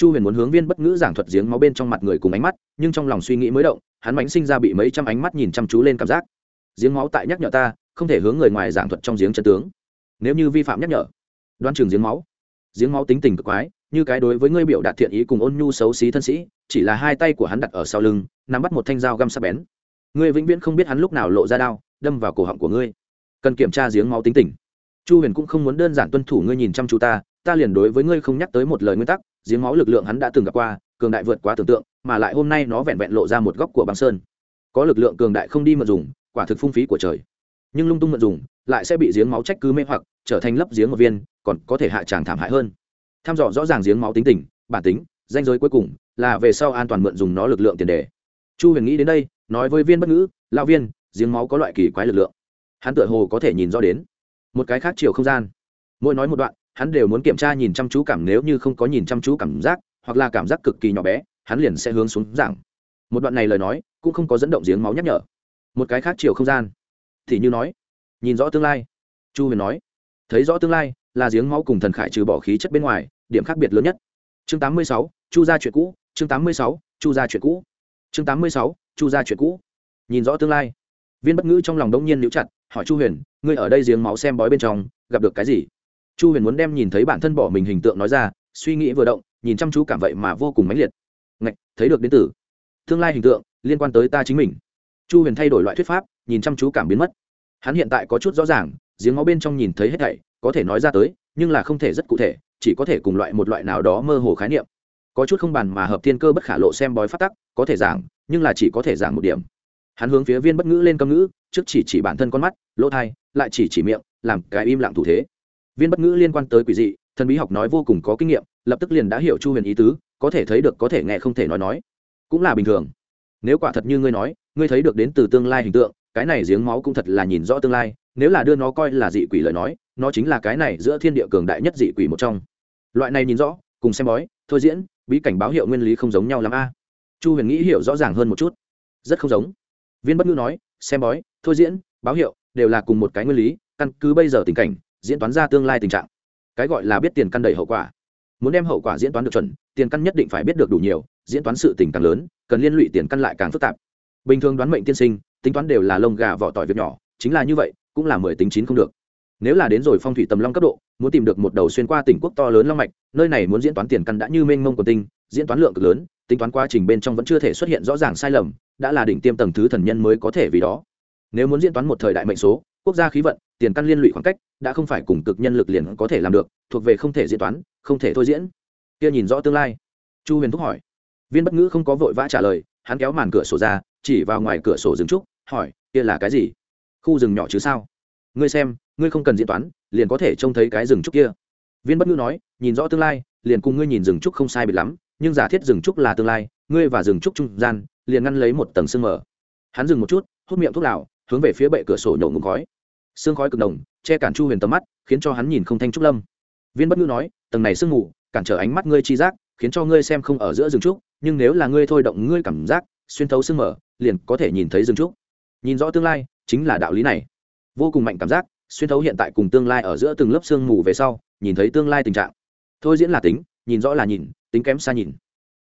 chu huyền muốn hướng viên bất ngữ giảng thuật giếng máu bên trong mặt người cùng ánh mắt, nhưng trong lòng suy nghĩ mới động, hắn bánh sinh ra bị mấy trăm ánh mắt nhìn chăm chú lên cảm giác. Giếng máu tại nhắc nhở ta, không thể hướng người ngoài giảng thuật trong giếng chân tướng. Nếu như vi phạm nhắc nhở, đoan trường giếng máu. Giếng máu tính tình cực quái, như cái đối với ngươi biểu đạt thiện ý cùng ôn nhu xấu xí thân sĩ, chỉ là hai tay của hắn đặt ở sau lưng, nắm bắt một thanh dao găm sắc bén. Ngươi vĩnh viễn không biết hắn lúc nào lộ ra đao, đâm vào cổ họng của ngươi. Cần kiểm tra giếng máu tính tình. Chu huyền cũng không muốn đơn giản tuân thủ ngươi nhìn chăm chú ta ta liền đối với ngươi không nhắc tới một lời nguyên tắc giếng máu lực lượng hắn đã từng gặp qua, cường đại vượt quá tưởng tượng, mà lại hôm nay nó vẹn vẹn lộ ra một góc của băng sơn. Có lực lượng cường đại không đi mượn dùng, quả thực phung phí của trời. Nhưng lung tung mượn dùng, lại sẽ bị giếng máu trách cứ mê hoặc, trở thành lấp giếng một viên, còn có thể hạ tràng thảm hại hơn. Tham dò rõ ràng giếng máu tính tình, bản tính, danh giới cuối cùng, là về sau an toàn mượn dùng nó lực lượng tiền đề. Chu huyền nghĩ đến đây, nói với viên bất ngữ lao viên, giếng máu có loại kỳ quái lực lượng. Hắn tựa hồ có thể nhìn rõ đến một cái khác chiều không gian. Mỗi nói một đoạn hắn đều muốn kiểm tra nhìn chăm chú cảm nếu như không có nhìn chăm chú cảm giác hoặc là cảm giác cực kỳ nhỏ bé hắn liền sẽ hướng xuống giảng. Một đoạn này lời nói cũng không có dẫn động giếng máu nhắc nhở. Một cái khác chiều không gian. Thì như nói nhìn rõ tương lai. Chu huyền nói thấy rõ tương lai là giếng máu cùng thần khải trừ bỏ khí chất bên ngoài điểm khác biệt lớn nhất. Chương 86, chu ra chuyện cũ. Chương 86, chu ra chuyện cũ. Chương 86, chu ra chuyện cũ. Nhìn rõ tương lai. Viên bất ngữ trong lòng đông nhiên níu chặt hỏi chu huyền ngươi ở đây giếng máu xem bói bên trong gặp được cái gì? Chu huyền muốn đem nhìn thấy bản thân bỏ mình hình tượng nói ra, suy nghĩ vừa động, nhìn chăm chú cảm vậy mà vô cùng mãnh liệt. Ngạch, thấy được đến từ. Tương lai hình tượng, liên quan tới ta chính mình. Chu huyền thay đổi loại thuyết pháp, nhìn chăm chú cảm biến mất. Hắn hiện tại có chút rõ ràng, giếng máu bên trong nhìn thấy hết thảy, có thể nói ra tới, nhưng là không thể rất cụ thể, chỉ có thể cùng loại một loại nào đó mơ hồ khái niệm. Có chút không bàn mà hợp thiên cơ bất khả lộ xem bói phát tắc, có thể giảng, nhưng là chỉ có thể giảng một điểm. Hắn hướng phía viên bất ngữ lên câm ngữ, trước chỉ chỉ bản thân con mắt, lỗ thai lại chỉ chỉ miệng, làm cái im lặng thủ thế viên bất ngữ liên quan tới quỷ dị, thần bí học nói vô cùng có kinh nghiệm, lập tức liền đã hiểu chu huyền ý tứ, có thể thấy được, có thể nghe không thể nói nói. Cũng là bình thường. Nếu quả thật như ngươi nói, ngươi thấy được đến từ tương lai hình tượng, cái này giếng máu cũng thật là nhìn rõ tương lai, nếu là đưa nó coi là dị quỷ lời nói, nó chính là cái này giữa thiên địa cường đại nhất dị quỷ một trong. Loại này nhìn rõ, cùng xem bói, thôi diễn, bí cảnh báo hiệu nguyên lý không giống nhau lắm a. Chu huyền nghĩ hiểu rõ ràng hơn một chút. Rất không giống. Viên bất ngữ nói, xem bói, thôi diễn, báo hiệu, đều là cùng một cái nguyên lý, căn cứ bây giờ tình cảnh diễn toán ra tương lai tình trạng. Cái gọi là biết tiền căn đầy hậu quả. Muốn đem hậu quả diễn toán được chuẩn, tiền căn nhất định phải biết được đủ nhiều, diễn toán sự tình càng lớn, cần liên lụy tiền căn lại càng phức tạp. Bình thường đoán mệnh tiên sinh, tính toán đều là lông gà vỏ tỏi việc nhỏ, chính là như vậy, cũng là mười tính chín không được. Nếu là đến rồi phong thủy tầm long cấp độ, muốn tìm được một đầu xuyên qua tỉnh quốc to lớn long mạch, nơi này muốn diễn toán tiền căn đã như mênh mông của tinh, diễn toán lượng cực lớn, tính toán quá trình bên trong vẫn chưa thể xuất hiện rõ ràng sai lầm, đã là đỉnh tiêm tầng thứ thần nhân mới có thể vì đó. Nếu muốn diễn toán một thời đại mệnh số quốc gia khí vận, tiền căn liên lụy khoảng cách, đã không phải cùng cực nhân lực liền có thể làm được, thuộc về không thể diễn toán, không thể thôi diễn. Kia nhìn rõ tương lai. Chu huyền thúc hỏi. Viên bất ngữ không có vội vã trả lời, hắn kéo màn cửa sổ ra, chỉ vào ngoài cửa sổ rừng trúc, hỏi, kia là cái gì? Khu rừng nhỏ chứ sao? Ngươi xem, ngươi không cần diễn toán, liền có thể trông thấy cái rừng trúc kia. Viên bất ngữ nói, nhìn rõ tương lai, liền cùng ngươi nhìn rừng trúc không sai biệt lắm, nhưng giả thiết rừng trúc là tương lai, ngươi và rừng trúc trung gian, liền ngăn lấy một tầng sương mở. hắn dừng một chút, hút miệng thuốc lào hướng về phía bệ cửa sổ nhổ ngụm khói. Sương khói cực đồng che cản chu huyền tầm mắt, khiến cho hắn nhìn không thanh trúc lâm. Viên bất ngữ nói, tầng này sương mù, cản trở ánh mắt ngươi chi giác, khiến cho ngươi xem không ở giữa rừng trúc, nhưng nếu là ngươi thôi động ngươi cảm giác, xuyên thấu sương mở liền có thể nhìn thấy rừng trúc. Nhìn rõ tương lai, chính là đạo lý này. Vô cùng mạnh cảm giác, xuyên thấu hiện tại cùng tương lai ở giữa từng lớp sương mù về sau, nhìn thấy tương lai tình trạng. Thôi diễn là tính, nhìn rõ là nhìn, tính kém xa nhìn.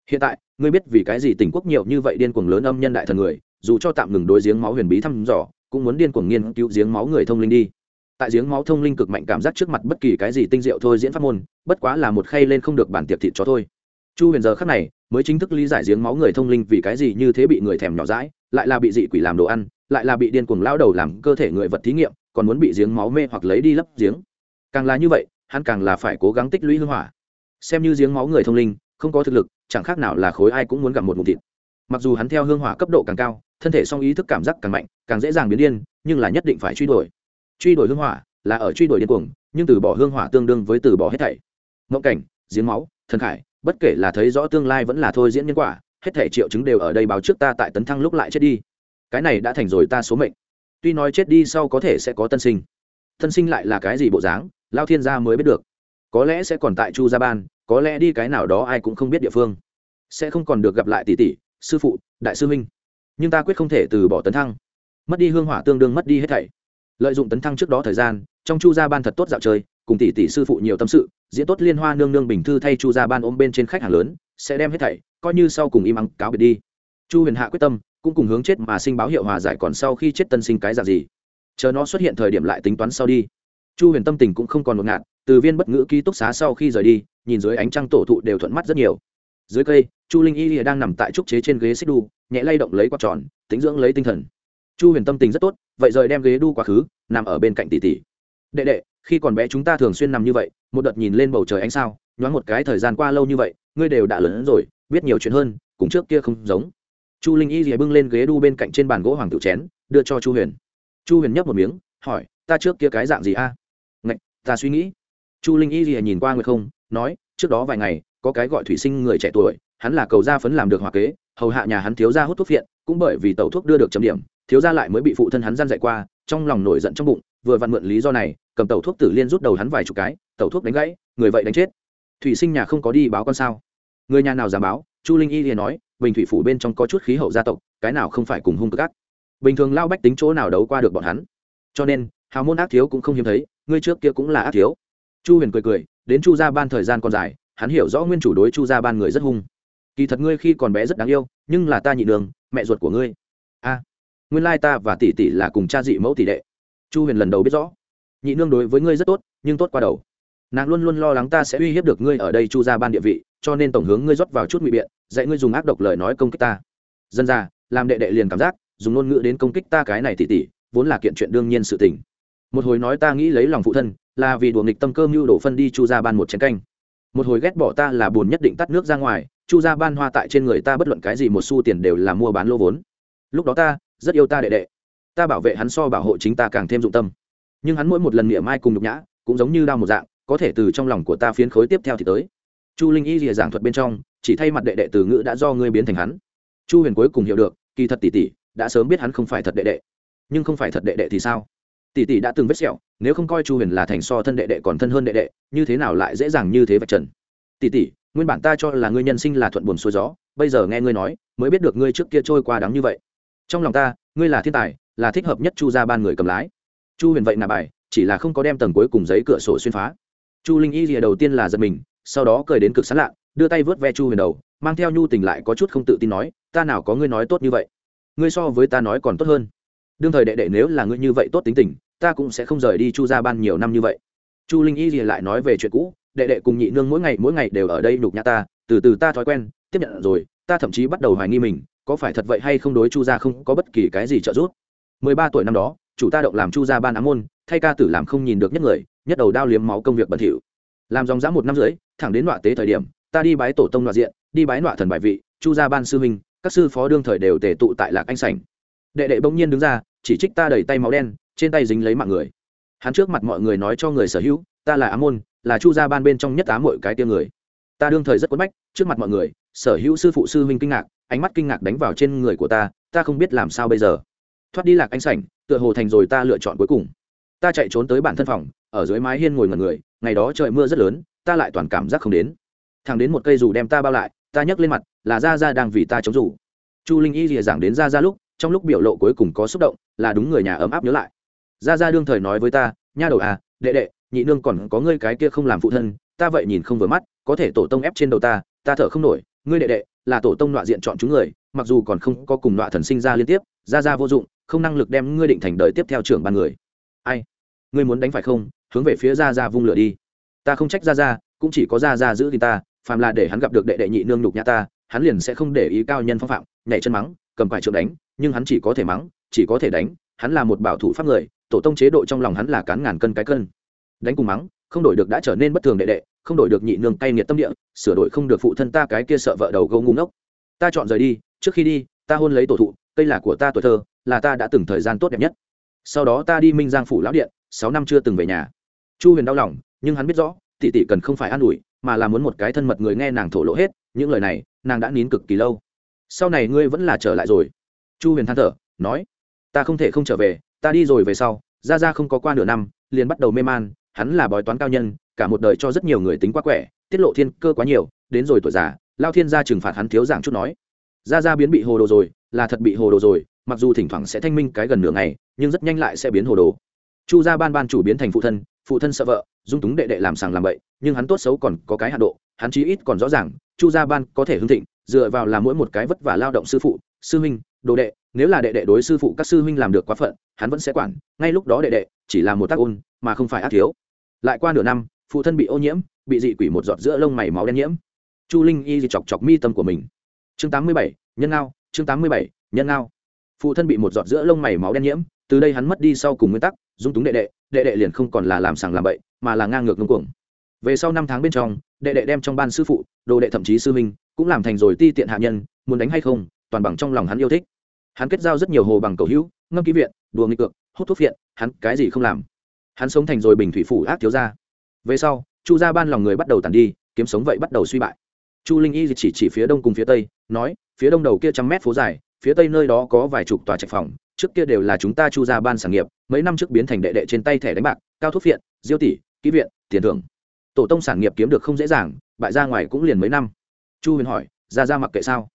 Hiện tại, ngươi biết vì cái gì tỉnh quốc nhiều như vậy điên cuồng lớn âm nhân đại thần người, dù cho tạm ngừng đối giếng máu huyền bí thăm dò cũng muốn điên cuồng nghiên cứu giếng máu người thông linh đi. Tại giếng máu thông linh cực mạnh cảm giác trước mặt bất kỳ cái gì tinh diệu thôi diễn pháp môn, bất quá là một khay lên không được bản tiệp thịt cho thôi. Chu huyền giờ khắc này mới chính thức lý giải giếng máu người thông linh vì cái gì như thế bị người thèm nhỏ rãi lại là bị dị quỷ làm đồ ăn, lại là bị điên cuồng lao đầu làm cơ thể người vật thí nghiệm, còn muốn bị giếng máu mê hoặc lấy đi lấp giếng. Càng là như vậy, hắn càng là phải cố gắng tích lũy hương hỏa. Xem như giếng máu người thông linh, không có thực lực, chẳng khác nào là khối ai cũng muốn gặp một mục thịt. Mặc dù hắn theo hương hỏa cấp độ càng cao thân thể song ý thức cảm giác càng mạnh, càng dễ dàng biến điên, nhưng là nhất định phải truy đuổi. Truy đuổi hương hỏa là ở truy đuổi điên cuồng, nhưng từ bỏ hương hỏa tương đương với từ bỏ hết thảy. Mộng cảnh, giếng máu thân khải, bất kể là thấy rõ tương lai vẫn là thôi diễn nhân quả, hết thảy triệu chứng đều ở đây báo trước ta tại tấn thăng lúc lại chết đi. Cái này đã thành rồi ta số mệnh. Tuy nói chết đi sau có thể sẽ có tân sinh. Tân sinh lại là cái gì bộ dáng, lao thiên gia mới biết được. Có lẽ sẽ còn tại chu gia ban, có lẽ đi cái nào đó ai cũng không biết địa phương. Sẽ không còn được gặp lại tỷ tỷ, sư phụ, đại sư minh nhưng ta quyết không thể từ bỏ tấn thăng. Mất đi hương hỏa tương đương mất đi hết thảy. Lợi dụng tấn thăng trước đó thời gian, trong chu gia ban thật tốt dạo chơi, cùng tỷ tỷ sư phụ nhiều tâm sự, diễn tốt liên hoa nương nương bình thư thay chu gia ban ôm bên trên khách hàng lớn, sẽ đem hết thảy, coi như sau cùng im ắng cáo biệt đi. Chu huyền hạ quyết tâm, cũng cùng hướng chết mà sinh báo hiệu hòa giải còn sau khi chết tân sinh cái dạng gì. Chờ nó xuất hiện thời điểm lại tính toán sau đi. Chu huyền tâm tình cũng không còn ngột ngạt, từ viên bất ngữ ký túc xá sau khi rời đi, nhìn dưới ánh trăng tổ thụ đều thuận mắt rất nhiều dưới cây, chu linh y lìa đang nằm tại trúc chế trên ghế xích đu, nhẹ lay động lấy quạt tròn, tính dưỡng lấy tinh thần. Chu huyền tâm tình rất tốt, vậy rời đem ghế đu quá khứ, nằm ở bên cạnh tỷ tỷ. Đệ đệ, khi còn bé chúng ta thường xuyên nằm như vậy, một đợt nhìn lên bầu trời ánh sao, nhoáng một cái thời gian qua lâu như vậy, ngươi đều đã lớn hơn rồi, biết nhiều chuyện hơn cũng trước kia không giống. Chu linh y rìa bưng lên ghế đu bên cạnh trên bàn gỗ hoàng tử chén, đưa cho chu huyền. Chu huyền nhấp một miếng, hỏi, ta trước kia cái dạng gì a? À? ngạch, ta suy nghĩ. Chu linh y rìa nhìn qua người không, nói, trước đó vài ngày có cái gọi thủy sinh người trẻ tuổi, hắn là cầu gia phấn làm được hòa kế, hầu hạ nhà hắn thiếu gia hút thuốc phiện, cũng bởi vì tẩu thuốc đưa được chấm điểm, thiếu gia lại mới bị phụ thân hắn gian dạy qua, trong lòng nổi giận trong bụng, vừa vặn mượn lý do này, cầm tẩu thuốc tử liên rút đầu hắn vài chục cái, tẩu thuốc đánh gãy, người vậy đánh chết. Thủy sinh nhà không có đi báo con sao? Người nhà nào dám báo? Chu linh y liền nói, bình thủy phủ bên trong có chút khí hậu gia tộc, cái nào không phải cùng hung cực ác. Bình thường lao bách tính chỗ nào đấu qua được bọn hắn? Cho nên, hào môn ác thiếu cũng không hiếm thấy, ngươi trước kia cũng là ác thiếu. Chu huyền cười cười, đến chu gia ban thời gian còn dài hắn hiểu rõ nguyên chủ đối chu gia ban người rất hung. Kỳ thật ngươi khi còn bé rất đáng yêu, nhưng là ta nhị đường, mẹ ruột của ngươi. A, nguyên lai ta và tỷ tỷ là cùng cha dị mẫu tỷ đệ. Chu huyền lần đầu biết rõ. Nhị nương đối với ngươi rất tốt, nhưng tốt qua đầu. Nàng luôn luôn lo lắng ta sẽ uy hiếp được ngươi ở đây chu ra ban địa vị, cho nên tổng hướng ngươi rót vào chút ngụy biện, dạy ngươi dùng ác độc lời nói công kích ta. Dân ra làm đệ đệ liền cảm giác, dùng ngôn ngữ đến công kích ta cái này tỉ tỉ vốn là kiện chuyện đương nhiên sự tình. Một hồi nói ta nghĩ lấy lòng phụ thân, là vì đùa nghịch tâm cơ mưu đổ phân đi chu ra ban một chén canh một hồi ghét bỏ ta là buồn nhất định tắt nước ra ngoài, chu ra ban hoa tại trên người ta bất luận cái gì một xu tiền đều là mua bán lô vốn. Lúc đó ta, rất yêu ta đệ đệ. Ta bảo vệ hắn so bảo hộ chính ta càng thêm dụng tâm. Nhưng hắn mỗi một lần niệm mai cùng nhục nhã, cũng giống như đau một dạng, có thể từ trong lòng của ta phiến khối tiếp theo thì tới. Chu linh y rìa giảng thuật bên trong, chỉ thay mặt đệ đệ từ ngữ đã do ngươi biến thành hắn. Chu huyền cuối cùng hiểu được, kỳ thật tỷ tỷ, đã sớm biết hắn không phải thật đệ đệ. Nhưng không phải thật đệ đệ thì sao? Tỷ tỷ đã từng vết sẹo, nếu không coi chu huyền là thành so thân đệ đệ còn thân hơn đệ đệ, như thế nào lại dễ dàng như thế vạch trần? Tỷ tỷ, nguyên bản ta cho là ngươi nhân sinh là thuận buồn xuôi gió, bây giờ nghe ngươi nói, mới biết được ngươi trước kia trôi qua đáng như vậy. Trong lòng ta, ngươi là thiên tài, là thích hợp nhất chu ra ban người cầm lái. Chu huyền vậy nà bài, chỉ là không có đem tầng cuối cùng giấy cửa sổ xuyên phá. Chu linh y rìa đầu tiên là giật mình, sau đó cười đến cực sán lạ, đưa tay vớt ve chu huyền đầu, mang theo nhu tình lại có chút không tự tin nói, ta nào có ngươi nói tốt như vậy? Ngươi so với ta nói còn tốt hơn đương thời đệ đệ nếu là ngươi như vậy tốt tính tình, ta cũng sẽ không rời đi chu ra ban nhiều năm như vậy. Chu linh y rìa lại nói về chuyện cũ, đệ đệ cùng nhị nương mỗi ngày mỗi ngày đều ở đây nhục nhã ta, từ từ ta thói quen, tiếp nhận rồi, ta thậm chí bắt đầu hoài nghi mình, có phải thật vậy hay không đối chu ra không có bất kỳ cái gì trợ giúp. Mười ba tuổi năm đó, chủ ta động làm chu gia ban ám môn, thay ca tử làm không nhìn được nhất người, nhất đầu đao liếm máu công việc bẩn thỉu. Làm dòng dã một năm rưỡi, thẳng đến nọa tế thời điểm, ta đi bái tổ tông nọa diện, đi bái nọa thần bài vị, chu gia ban sư minh các sư phó đương thời đều tề tụ tại lạc anh sảnh. Đệ đệ bỗng nhiên đứng ra chỉ trích ta đầy tay máu đen, trên tay dính lấy mạng người. Hắn trước mặt mọi người nói cho người sở hữu, ta là ám môn là chu gia ban bên trong nhất á mọi cái tia người. Ta đương thời rất quấn bách, trước mặt mọi người, sở hữu sư phụ sư huynh kinh ngạc, ánh mắt kinh ngạc đánh vào trên người của ta ta không biết làm sao bây giờ. Thoát đi lạc anh sảnh, tựa hồ thành rồi ta lựa chọn cuối cùng. Ta chạy trốn tới bản thân phòng, ở dưới mái hiên ngồi ngần người, ngày đó trời mưa rất lớn, ta lại toàn cảm giác không đến. Thằng đến một cây dù đem ta bao lại, ta nhấc lên mặt, là ra ra đang vì ta chống rủ. Chu linh y lìa giảng đến ra ra lúc trong lúc biểu lộ cuối cùng có xúc động, là đúng người nhà ấm áp nhớ lại. Ra ra đương thời nói với ta, nha đầu à đệ đệ, nhị nương còn có ngươi cái kia không làm phụ thân, ta vậy nhìn không vừa mắt, có thể tổ tông ép trên đầu ta ta thở không nổi, ngươi đệ đệ là tổ tông nọa diện chọn chúng người, mặc dù còn không có cùng nọa thần sinh ra liên tiếp ra ra vô dụng, không năng lực đem ngươi định thành đời tiếp theo trưởng ban người. Ai? Ngươi muốn đánh phải không? Hướng về phía ra ra vung lửa đi. Ta không trách ra ra cũng chỉ có ra ra giữ thì ta, phàm là để hắn gặp được đệ đệ nhị nương nhục nhã ta, hắn liền sẽ không để ý cao nhân phong phạm, nhảy chân mắng, cầm quải trượng đánh nhưng hắn chỉ có thể mắng, chỉ có thể đánh, hắn là một bảo thủ pháp người, tổ tông chế độ trong lòng hắn là cán ngàn cân cái cân. Đánh cùng mắng, không đổi được đã trở nên bất thường đệ đệ, không đổi được nhị nương cay nghiệt tâm địa, sửa đổi không được phụ thân ta cái kia sợ vợ đầu gấu ngu ngốc. Ta chọn rời đi, trước khi đi, ta hôn lấy tổ thụ, cây là của ta tuổi thơ, là ta đã từng thời gian tốt đẹp nhất. Sau đó ta đi minh giang phủ lão điện, sáu năm chưa từng về nhà. Chu huyền đau lòng, nhưng hắn biết rõ, tỷ tỷ cần không phải an ủi, mà là muốn một cái thân mật người nghe nàng thổ lộ hết, những lời này, nàng đã nín cực kỳ lâu. Sau này ngươi vẫn là trở lại rồi chu huyền than thở, nói, ta không thể không trở về, ta đi rồi về sau, ra ra không có qua nửa năm, liền bắt đầu mê man, hắn là bói toán cao nhân, cả một đời cho rất nhiều người tính quá quẻ, tiết lộ thiên cơ quá nhiều, đến rồi tuổi già, lao thiên gia trừng phạt hắn thiếu giảng chút nói. Ra ra biến bị hồ đồ rồi, là thật bị hồ đồ rồi, mặc dù thỉnh thoảng sẽ thanh minh cái gần nửa ngày, nhưng rất nhanh lại sẽ biến hồ đồ. Chu gia ban ban chủ biến thành phụ thân phụ thân sợ vợ, dung túng đệ đệ làm sàng làm bậy, nhưng hắn tốt xấu còn có cái hạ độ, hắn chí ít còn rõ ràng, chu gia ban có thể hưng thịnh, dựa vào là mỗi một cái vất vả lao động sư phụ, sư huynh đồ đệ, nếu là đệ đệ đối sư phụ các sư huynh làm được quá phận, hắn vẫn sẽ quản, ngay lúc đó đệ đệ chỉ là một tác ôn, mà không phải ác thiếu. Lại qua nửa năm, phụ thân bị ô nhiễm, bị dị quỷ một giọt giữa lông mày máu đen nhiễm. Chu linh y chọc chọc mi tâm của mình. Chương tám mươi bảy, nhân ngao, chương tám mươi bảy, nhân ngao. Phụ thân bị một giọt giữa lông mày máu đen nhiễm, từ đây hắn mất đi sau cùng nguyên tắc, dung túng đệ đệ đệ đệ liền không còn là làm sàng làm bậy, mà là ngang ngược ngưng cuồng. Về sau năm tháng bên trong, đệ đệ đem trong ban sư phụ, đồ đệ thậm chí sư minh cũng làm thành rồi ti tiện hạ nhân, muốn đánh hay không toàn bằng trong lòng hắn yêu thích. Hắn kết giao rất nhiều hồ bằng cầu hữu, ngâm ký viện, đùa nghịch cược, hút thuốc viện hắn cái gì không làm. Hắn sống thành rồi bình thủy phủ ác thiếu gia. Về sau, chu gia ban lòng người bắt đầu tàn đi, kiếm sống vậy bắt đầu suy bại. Chu linh y chỉ chỉ phía đông cùng phía tây, nói, phía đông đầu kia trăm mét phố dài, phía tây nơi đó có vài chục tòa trạch phòng, trước kia đều là chúng ta chu gia ban sản nghiệp, mấy năm trước biến thành đệ đệ trên tay thẻ đánh bạc, cao thuốc viện diêu tỷ kỹ viện, tiền thưởng. Tổ tông sản nghiệp kiếm được không dễ dàng, bại ra ngoài cũng liền mấy năm. Chu huyền hỏi, ra ra mặc kệ sao?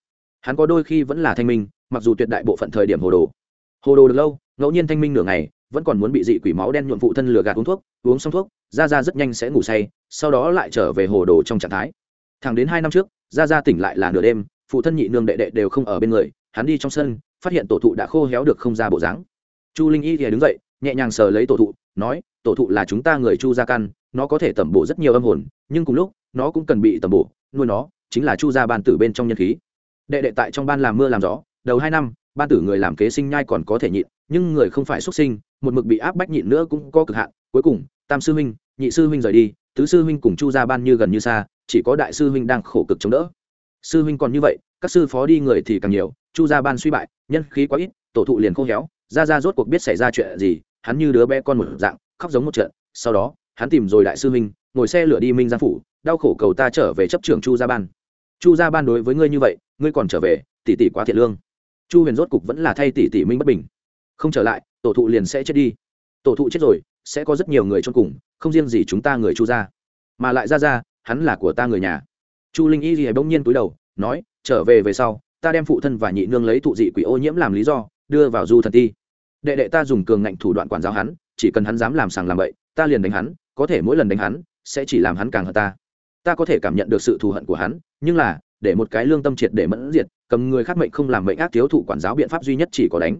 Hắn có đôi khi vẫn là thanh minh, mặc dù tuyệt đại bộ phận thời điểm hồ đồ. Hồ đồ được lâu, ngẫu nhiên thanh minh nửa ngày, vẫn còn muốn bị dị quỷ máu đen nhuộm phụ thân lừa gạt uống thuốc, uống xong thuốc ra ra rất nhanh sẽ ngủ say, sau đó lại trở về hồ đồ trong trạng thái. Thẳng đến hai năm trước ra ra tỉnh lại là nửa đêm, phụ thân nhị nương đệ đệ đều không ở bên người, hắn đi trong sân, phát hiện tổ thụ đã khô héo được không ra bộ dáng. Chu linh y thì đứng dậy, nhẹ nhàng sờ lấy tổ thụ, nói, tổ thụ là chúng ta người chu gia căn, nó có thể tẩm bổ rất nhiều âm hồn, nhưng cùng lúc, nó cũng cần bị tẩm bổ, nuôi nó, chính là chu gia ban tử bên trong nhân khí đệ đệ tại trong ban làm mưa làm gió, đầu hai năm, ban tử người làm kế sinh nhai còn có thể nhịn, nhưng người không phải xuất sinh, một mực bị áp bách nhịn nữa cũng có cực hạn. Cuối cùng, tam sư huynh, nhị sư huynh rời đi, tứ sư huynh cùng chu gia ban như gần như xa, chỉ có đại sư huynh đang khổ cực chống đỡ. Sư huynh còn như vậy, các sư phó đi người thì càng nhiều, chu gia ban suy bại, nhân khí quá ít, tổ thụ liền khô héo ra ra rốt cuộc biết xảy ra chuyện gì, hắn như đứa bé con một dạng, khóc giống một trận. Sau đó, hắn tìm rồi đại sư huynh, ngồi xe lửa đi minh giang phủ, đau khổ cầu ta trở về chấp trưởng chu gia ban chu gia ban đối với ngươi như vậy, ngươi còn trở về, tỷ tỷ quá thiệt lương. Chu huyền rốt cục vẫn là thay tỷ tỷ minh bất bình. Không trở lại, tổ thụ liền sẽ chết đi. Tổ thụ chết rồi, sẽ có rất nhiều người trong cùng, không riêng gì chúng ta người chu gia, mà lại ra ra, hắn là của ta người nhà. Chu linh y gì bỗng nhiên túi đầu, nói, trở về về sau, ta đem phụ thân và nhị nương lấy thụ dị quỷ ô nhiễm làm lý do, đưa vào du thần ti. Đệ đệ ta dùng cường ngạnh thủ đoạn quản giáo hắn, chỉ cần hắn dám làm sàng làm bậy, ta liền đánh hắn, có thể mỗi lần đánh hắn, sẽ chỉ làm hắn càng hơn ta ta có thể cảm nhận được sự thù hận của hắn nhưng là để một cái lương tâm triệt để mẫn diệt cầm người khác mệnh không làm mệnh ác thiếu thụ quản giáo biện pháp duy nhất chỉ có đánh.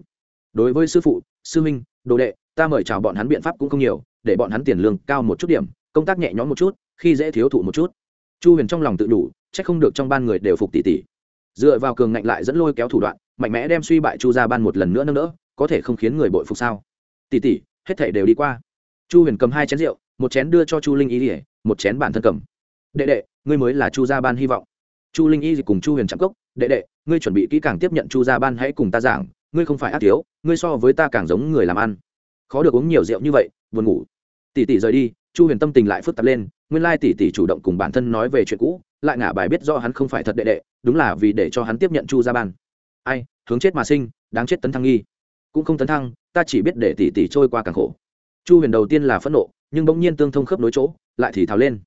Đối với sư phụ sư minh đồ đệ ta mời chào bọn hắn biện pháp cũng không nhiều để bọn hắn tiền lương cao một chút điểm công tác nhẹ nhõm một chút khi dễ thiếu thụ một chút. Chu huyền trong lòng tự đủ c h ắ c không được trong ban người đều phục tỷ tỷ dựa vào cường ngạnh lại dẫn lôi kéo thủ đoạn mạnh mẽ đem suy bại chu ra ban một lần nữa nâng đỡ có thể không khiến người bội phục sao? Tỷ tỷ, hết thể đều đi qua. Chu huyền cầm hai chén rượu một chén đưa cho chu linh ý ỉa một chén bản thân cầm đệ đệ, ngươi mới là chu gia ban hy vọng. Chu linh y cùng chu huyền Trạm cốc, đệ đệ, ngươi chuẩn bị kỹ càng tiếp nhận chu gia ban hãy cùng ta giảng, ngươi không phải ác thiếu, ngươi so với ta càng giống người làm ăn. Khó được uống nhiều rượu như vậy, buồn ngủ. Tỷ tỷ rời đi, chu huyền tâm tình lại phức tạp lên, nguyên lai tỷ tỷ chủ động cùng bản thân nói về chuyện cũ, lại ngả bài biết do hắn không phải thật đệ đệ, đúng là vì để cho hắn tiếp nhận chu gia ban. Ai, hướng chết mà sinh, đáng chết tấn thăng nghi. Cũng không tấn thăng, ta chỉ biết để tỷ tỷ trôi qua càng khổ. Chu huyền đầu tiên là phẫn nộ, nhưng bỗng nhiên tương thông khớp nối chỗ, lại thì thào lên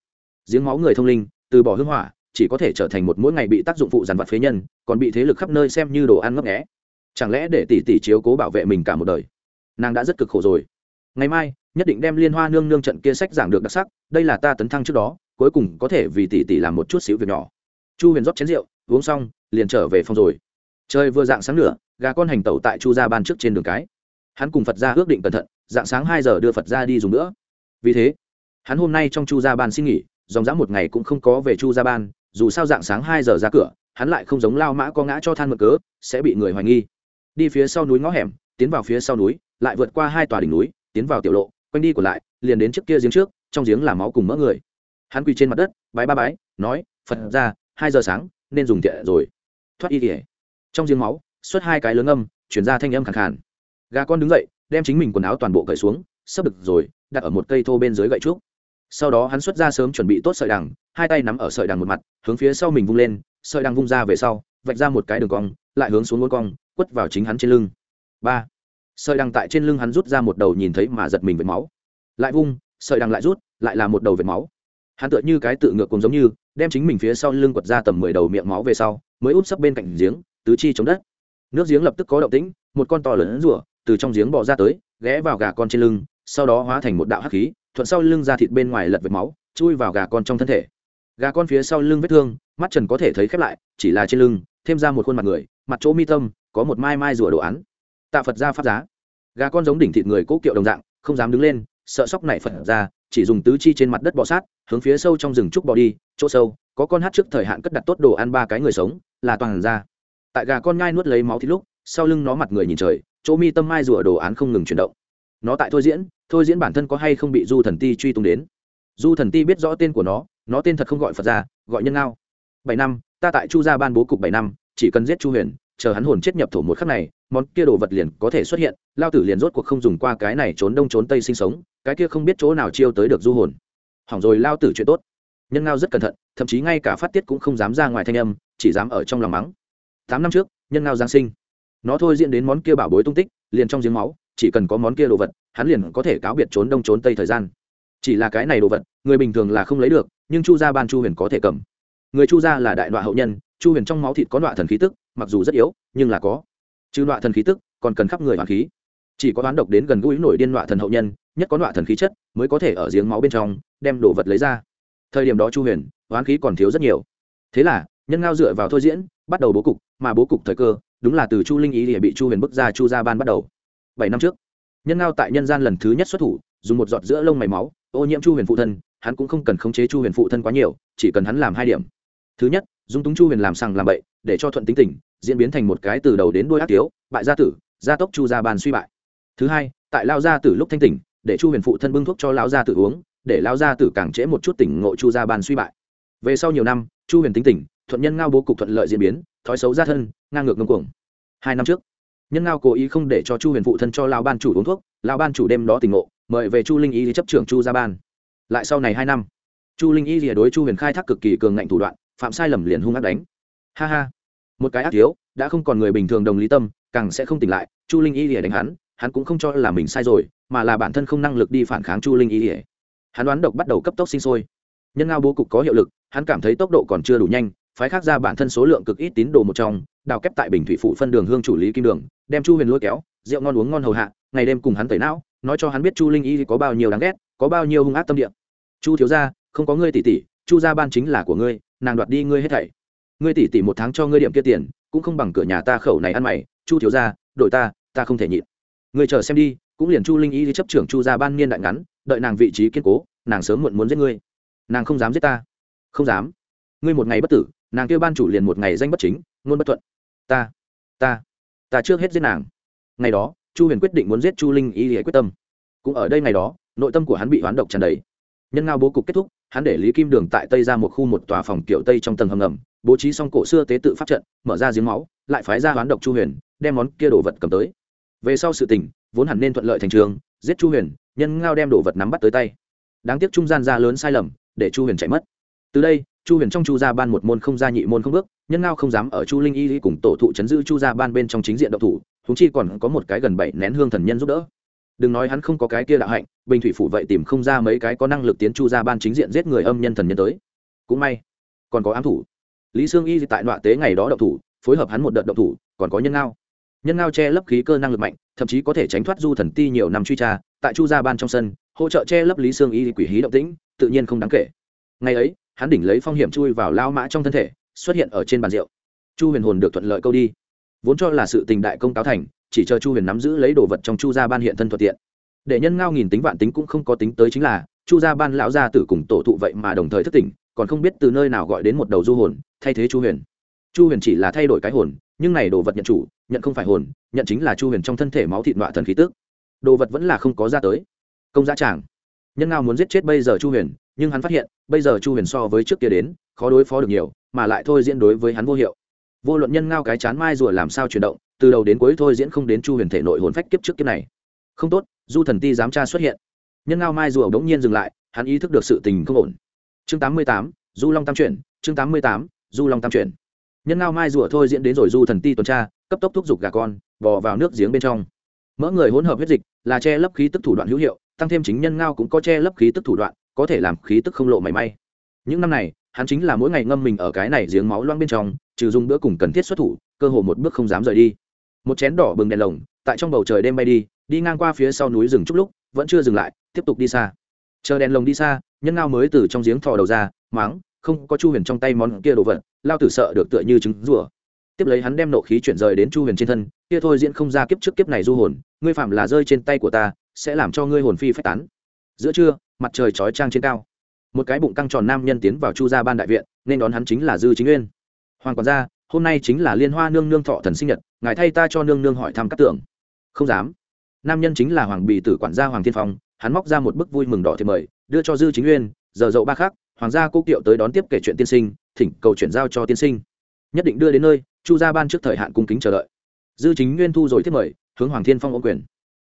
giếng máu người thông linh, từ bỏ hưng hỏa, chỉ có thể trở thành một mỗi ngày bị tác dụng phụ dàn vặt phế nhân, còn bị thế lực khắp nơi xem như đồ ăn ngấp nghẽ chẳng lẽ để tỷ tỷ chiếu cố bảo vệ mình cả một đời? Nàng đã rất cực khổ rồi. Ngày mai, nhất định đem liên hoa nương nương trận kia sách giảng được đặc sắc, đây là ta tấn thăng trước đó, cuối cùng có thể vì tỷ tỷ làm một chút xíu việc nhỏ. Chu huyền rót chén rượu, uống xong, liền trở về phòng rồi. Trời vừa dạng sáng nửa, gà con hành tẩu tại chu gia ban trước trên đường cái. Hắn cùng phật gia ước định cẩn thận, dạng sáng hai giờ đưa phật gia đi dùng nữa. Vì thế, hắn hôm nay trong chu gia ban xin nghỉ dòng dã một ngày cũng không có về chu gia ban, dù sao dạng sáng hai giờ ra cửa, hắn lại không giống lao mã có ngã cho than mực cớ, sẽ bị người hoài nghi. Đi phía sau núi ngõ hẻm, tiến vào phía sau núi, lại vượt qua hai tòa đỉnh núi, tiến vào tiểu lộ, quanh đi của lại, liền đến trước kia giếng trước, trong giếng là máu cùng mỡ người. Hắn quỳ trên mặt đất, bái ba bái, nói, phật ra, hai giờ sáng, nên dùng tiện rồi. Thoát y kỉa trong giếng máu, xuất hai cái lớn âm chuyển ra thanh âm khẳng khàn. Gà con đứng dậy, đem chính mình quần áo toàn bộ cởi xuống, sắp được rồi, đặt ở một cây thô bên dưới gậy trúc sau đó hắn xuất ra sớm chuẩn bị tốt sợi đằng, hai tay nắm ở sợi đằng một mặt, hướng phía sau mình vung lên, sợi đằng vung ra về sau, vạch ra một cái đường cong, lại hướng xuống ngôn cong, quất vào chính hắn trên lưng. Ba. Sợi đằng tại trên lưng hắn rút ra một đầu nhìn thấy mà giật mình vệt máu. Lại vung, sợi đằng lại rút, lại là một đầu vệt máu. Hắn tựa như cái tự ngược cùng giống như, đem chính mình phía sau lưng quật ra tầm mười đầu miệng máu về sau, mới úp sấp bên cạnh giếng, tứ chi chống đất. Nước giếng lập tức có động tĩnh, một con to lớn rủa từ trong giếng bò ra tới, ghé vào gà con trên lưng, sau đó hóa thành một đạo hắc khí thuận sau lưng ra thịt bên ngoài lật vệt máu, chui vào gà con trong thân thể. Gà con phía sau lưng vết thương, mắt trần có thể thấy khép lại, chỉ là trên lưng, thêm ra một khuôn mặt người, mặt chỗ mi tâm, có một mai mai rùa đồ án. Tạ phật ra pháp giá. Gà con giống đỉnh thịt người cố kiệu đồng dạng, không dám đứng lên, sợ sóc nảy phật ra, chỉ dùng tứ chi trên mặt đất bò sát, hướng phía sâu trong rừng trúc bọ đi, chỗ sâu, có con hát trước thời hạn cất đặt tốt đồ ăn ba cái người sống, là toàn ra. Tại gà con ngai nuốt lấy máu thịt lúc, sau lưng nó mặt người nhìn trời, chỗ mi tâm mai rùa đồ án không ngừng chuyển động nó tại thôi diễn thôi diễn bản thân có hay không bị du thần ti truy tung đến. Du thần ti biết rõ tên của nó nó tên thật không gọi phật ra, gọi nhân ngao. Bảy năm, ta tại chu gia ban bố cục bảy năm, chỉ cần giết chu huyền, chờ hắn hồn chết nhập thổ một khắc này, món kia đồ vật liền có thể xuất hiện. Lao tử liền rốt cuộc không dùng qua cái này trốn đông trốn tây sinh sống, cái kia không biết chỗ nào chiêu tới được du hồn. Hỏng rồi, lao tử chuyện tốt. Nhân ngao rất cẩn thận, thậm chí ngay cả phát tiết cũng không dám ra ngoài thanh âm, chỉ dám ở trong lòng mắng. Tám năm trước, nhân ngao giáng sinh. Nó thôi diễn đến món kia bảo bối tung tích, liền trong giếng máu chỉ cần có món kia đồ vật, hắn liền có thể cáo biệt trốn đông trốn tây thời gian. Chỉ là cái này đồ vật, người bình thường là không lấy được, nhưng chu gia ban chu huyền có thể cầm. Người chu gia là đại đoạn hậu nhân, chu huyền trong máu thịt có đoạn thần khí tức, mặc dù rất yếu, nhưng là có. Trừ đoạn thần khí tức, còn cần khắp người hoàn khí. Chỉ có đoán độc đến gần gũi nổi điên đoạn thần hậu nhân, nhất có đoạn thần khí chất, mới có thể ở giếng máu bên trong, đem đồ vật lấy ra. Thời điểm đó chu huyền, hoán khí còn thiếu rất nhiều. Thế là, nhân ngao dựa vào thôi diễn, bắt đầu bố cục, mà bố cục thời cơ, đúng là từ chu linh ý địa bị chu huyền bức ra chu gia ban bắt đầu bảy năm trước. Nhân ngao tại nhân gian lần thứ nhất xuất thủ, dùng một giọt giữa lông mày máu, ô nhiễm chu huyền phụ thân, hắn cũng không cần khống chế chu huyền phụ thân quá nhiều, chỉ cần hắn làm hai điểm. Thứ nhất, dung túng chu huyền làm sằng làm bậy, để cho thuận tính tình, diễn biến thành một cái từ đầu đến đuôi ác tiếu bại gia tử, gia tốc chu gia bàn suy bại. Thứ hai, tại lao gia tử lúc thanh tỉnh, để chu huyền phụ thân bưng thuốc cho lao gia tử uống, để lao gia tử càng trễ một chút tỉnh ngộ chu gia bàn suy bại. Về sau nhiều năm, chu huyền tính tỉnh thuận nhân ngao bố cục thuận lợi diễn biến, thói xấu gia thân, ngang ngược ngông cuồng. Hai năm trước nhân ngao cố ý không để cho chu huyền phụ thân cho lao ban chủ uống thuốc lao ban chủ đêm đó tỉnh ngộ, mời về chu linh y chấp trưởng chu ra ban. Lại sau này hai năm, chu linh y rìa đối chu huyền khai thác cực kỳ cường ngạnh thủ đoạn, phạm sai lầm liền hung ác đánh. Ha ha, một cái ác thiếu, đã không còn người bình thường đồng lý tâm, càng sẽ không tỉnh lại, chu linh y rìa đánh hắn hắn cũng không cho là mình sai rồi, mà là bản thân không năng lực đi phản kháng chu linh y rìa hắn đoán độc bắt đầu cấp tốc sinh sôi. Nhân ngao bố cục có hiệu lực, hắn cảm thấy tốc độ còn chưa đủ nhanh, phái khác ra bản thân số lượng cực ít tín đồ một trong đào kép tại bình thủy phụ phân đường hương chủ lý kim đường, đem chu huyền lôi kéo, rượu ngon uống ngon hầu hạ, ngày đêm cùng hắn tẩy não, nói cho hắn biết chu linh y có bao nhiêu đáng ghét, có bao nhiêu hung ác tâm địa. Chu thiếu gia, không có ngươi tỷ tỷ, chu gia ban chính là của ngươi, nàng đoạt đi ngươi hết thảy. Ngươi tỷ tỷ một tháng cho ngươi điểm kia tiền, cũng không bằng cửa nhà ta khẩu này ăn mày, chu thiếu gia, đội ta ta không thể nhịn. Ngươi chờ xem đi, cũng liền chu linh y chấp trưởng chu gia ban niên đại ngắn, đợi nàng vị trí kiên cố, nàng sớm muộn muốn giết ngươi. Nàng không dám giết ta. Không dám. Ngươi một ngày bất tử, nàng kêu ban chủ liền một ngày danh bất chính, ngôn bất thuận ta ta ta trước hết giết nàng. Ngày đó, chu huyền quyết định muốn giết chu linh y để quyết tâm. Cũng ở đây ngày đó, nội tâm của hắn bị hoán độc tràn đầy. Nhân ngao bố cục kết thúc, hắn để lý kim đường tại tây ra một khu một tòa phòng kiểu tây trong tầng hầm ngầm, bố trí xong cổ xưa tế tự pháp trận, mở ra giếng máu, lại phái ra hoán độc chu huyền, đem món kia đồ vật cầm tới. Về sau sự tình, vốn hẳn nên thuận lợi thành trường, giết chu huyền, nhân ngao đem đồ vật nắm bắt tới tay. Đáng tiếc trung gian ra lớn sai lầm, để chu huyền chạy mất. Từ đây chu huyền trong chu gia ban một môn không gia nhị môn không bước, nhân ngao không dám ở chu linh y cùng tổ thụ chấn giữ chu gia ban bên trong chính diện độc thủ thúng chi còn có một cái gần bảy nén hương thần nhân giúp đỡ. Đừng nói hắn không có cái kia đạo hạnh, bình thủy phủ vậy tìm không ra mấy cái có năng lực tiến chu gia ban chính diện giết người âm nhân thần nhân tới. Cũng may, còn có ám thủ. Lý sương y tại đoạn tế ngày đó đậu thủ, phối hợp hắn một đợt đậu thủ, còn có nhân ngao. Nhân ngao che lấp khí cơ năng lực mạnh, thậm chí có thể tránh thoát du thần ti nhiều năm truy tra, tại chu gia ban trong sân, hỗ trợ che lấp lý sương y quỷ hí động tĩnh, tự nhiên không đáng kể. Ngày ấy hắn đỉnh lấy phong hiểm chui vào lao mã trong thân thể, xuất hiện ở trên bàn rượu. Chu huyền hồn được thuận lợi câu đi. Vốn cho là sự tình đại công cáo thành, chỉ chờ chu huyền nắm giữ lấy đồ vật trong chu gia ban hiện thân thuận tiện. Để nhân ngao nghìn tính vạn tính cũng không có tính tới chính là, chu gia ban lão gia tử cùng tổ thụ vậy mà đồng thời thất tỉnh, còn không biết từ nơi nào gọi đến một đầu du hồn, thay thế chu huyền. Chu huyền chỉ là thay đổi cái hồn, nhưng này đồ vật nhận chủ, nhận không phải hồn, nhận chính là chu huyền trong thân thể máu thịt nọa thần khí tước đồ vật vẫn là không có ra tới. Công giá tràng nhân ngao muốn giết chết bây giờ chu huyền nhưng hắn phát hiện, bây giờ chu huyền so với trước kia đến, khó đối phó được nhiều, mà lại thôi diễn đối với hắn vô hiệu. Vô luận nhân ngao cái chán mai rùa làm sao chuyển động, từ đầu đến cuối thôi diễn không đến chu huyền thể nội hồn phách kiếp trước kiếp này. Không tốt, du thần ti giám tra xuất hiện. Nhân ngao mai rùa đ ố n g nhiên dừng lại, hắn ý thức được sự tình không ổn. Chương tám mươi tám, du long tam chuyển, chương tám mươi tám, du long tam chuyển. Nhân ngao mai rùa thôi diễn đến rồi du thần ti tuần tra, cấp tốc thúc giục gà con vò vào nước giếng bên trong. Mỡ người hỗn hợp huyết dịch là che lấp khí tức thủ đoạn hữu hiệu, tăng thêm chính nhân ngao cũng có che lấp khí tức thủ đoạn có thể làm khí tức không lộ mảy may. Những năm này, hắn chính là mỗi ngày ngâm mình ở cái này giếng máu loang bên trong, trừ dùng bữa cùng cần thiết xuất thủ, cơ hồ một bước không dám rời đi. Một chén đỏ bừng đèn lồng, tại trong bầu trời đêm bay đi đi ngang qua phía sau núi rừng chút lúc, vẫn chưa dừng lại, tiếp tục đi xa. Chờ đèn lồng đi xa, nhân ngao mới từ trong giếng thò đầu ra, máng, không có chu huyền trong tay món kia đồ vật, lao tử sợ được tựa như trứng rùa. Tiếp lấy hắn đem nộ khí chuyển rời đến chu huyền trên thân, kia thôi diễn không ra kiếp trước kiếp này du hồn, ngươi phạm là rơi trên tay của ta, sẽ làm cho ngươi hồn phi phách tán. Giữa trưa mặt trời chói trang trên cao. Một cái bụng căng tròn nam nhân tiến vào chu gia ban đại viện, nên đón hắn chính là dư chính nguyên hoàng quản gia, hôm nay chính là liên hoa nương nương thọ thần sinh nhật, ngài thay ta cho nương nương hỏi thăm các tưởng. Không dám. Nam nhân chính là hoàng bì tử quản gia hoàng thiên phong, hắn móc ra một bức vui mừng đỏ thì mời, đưa cho dư chính nguyên giờ dậu ba khác hoàng gia cố kiệu tới đón tiếp kể chuyện tiên sinh, thỉnh cầu chuyển giao cho tiên sinh. Nhất định đưa đến nơi, chu gia ban trước thời hạn cung kính chờ đợi. Dư chính nguyên thu rồi thiết mời, hướng hoàng thiên phong ô quyền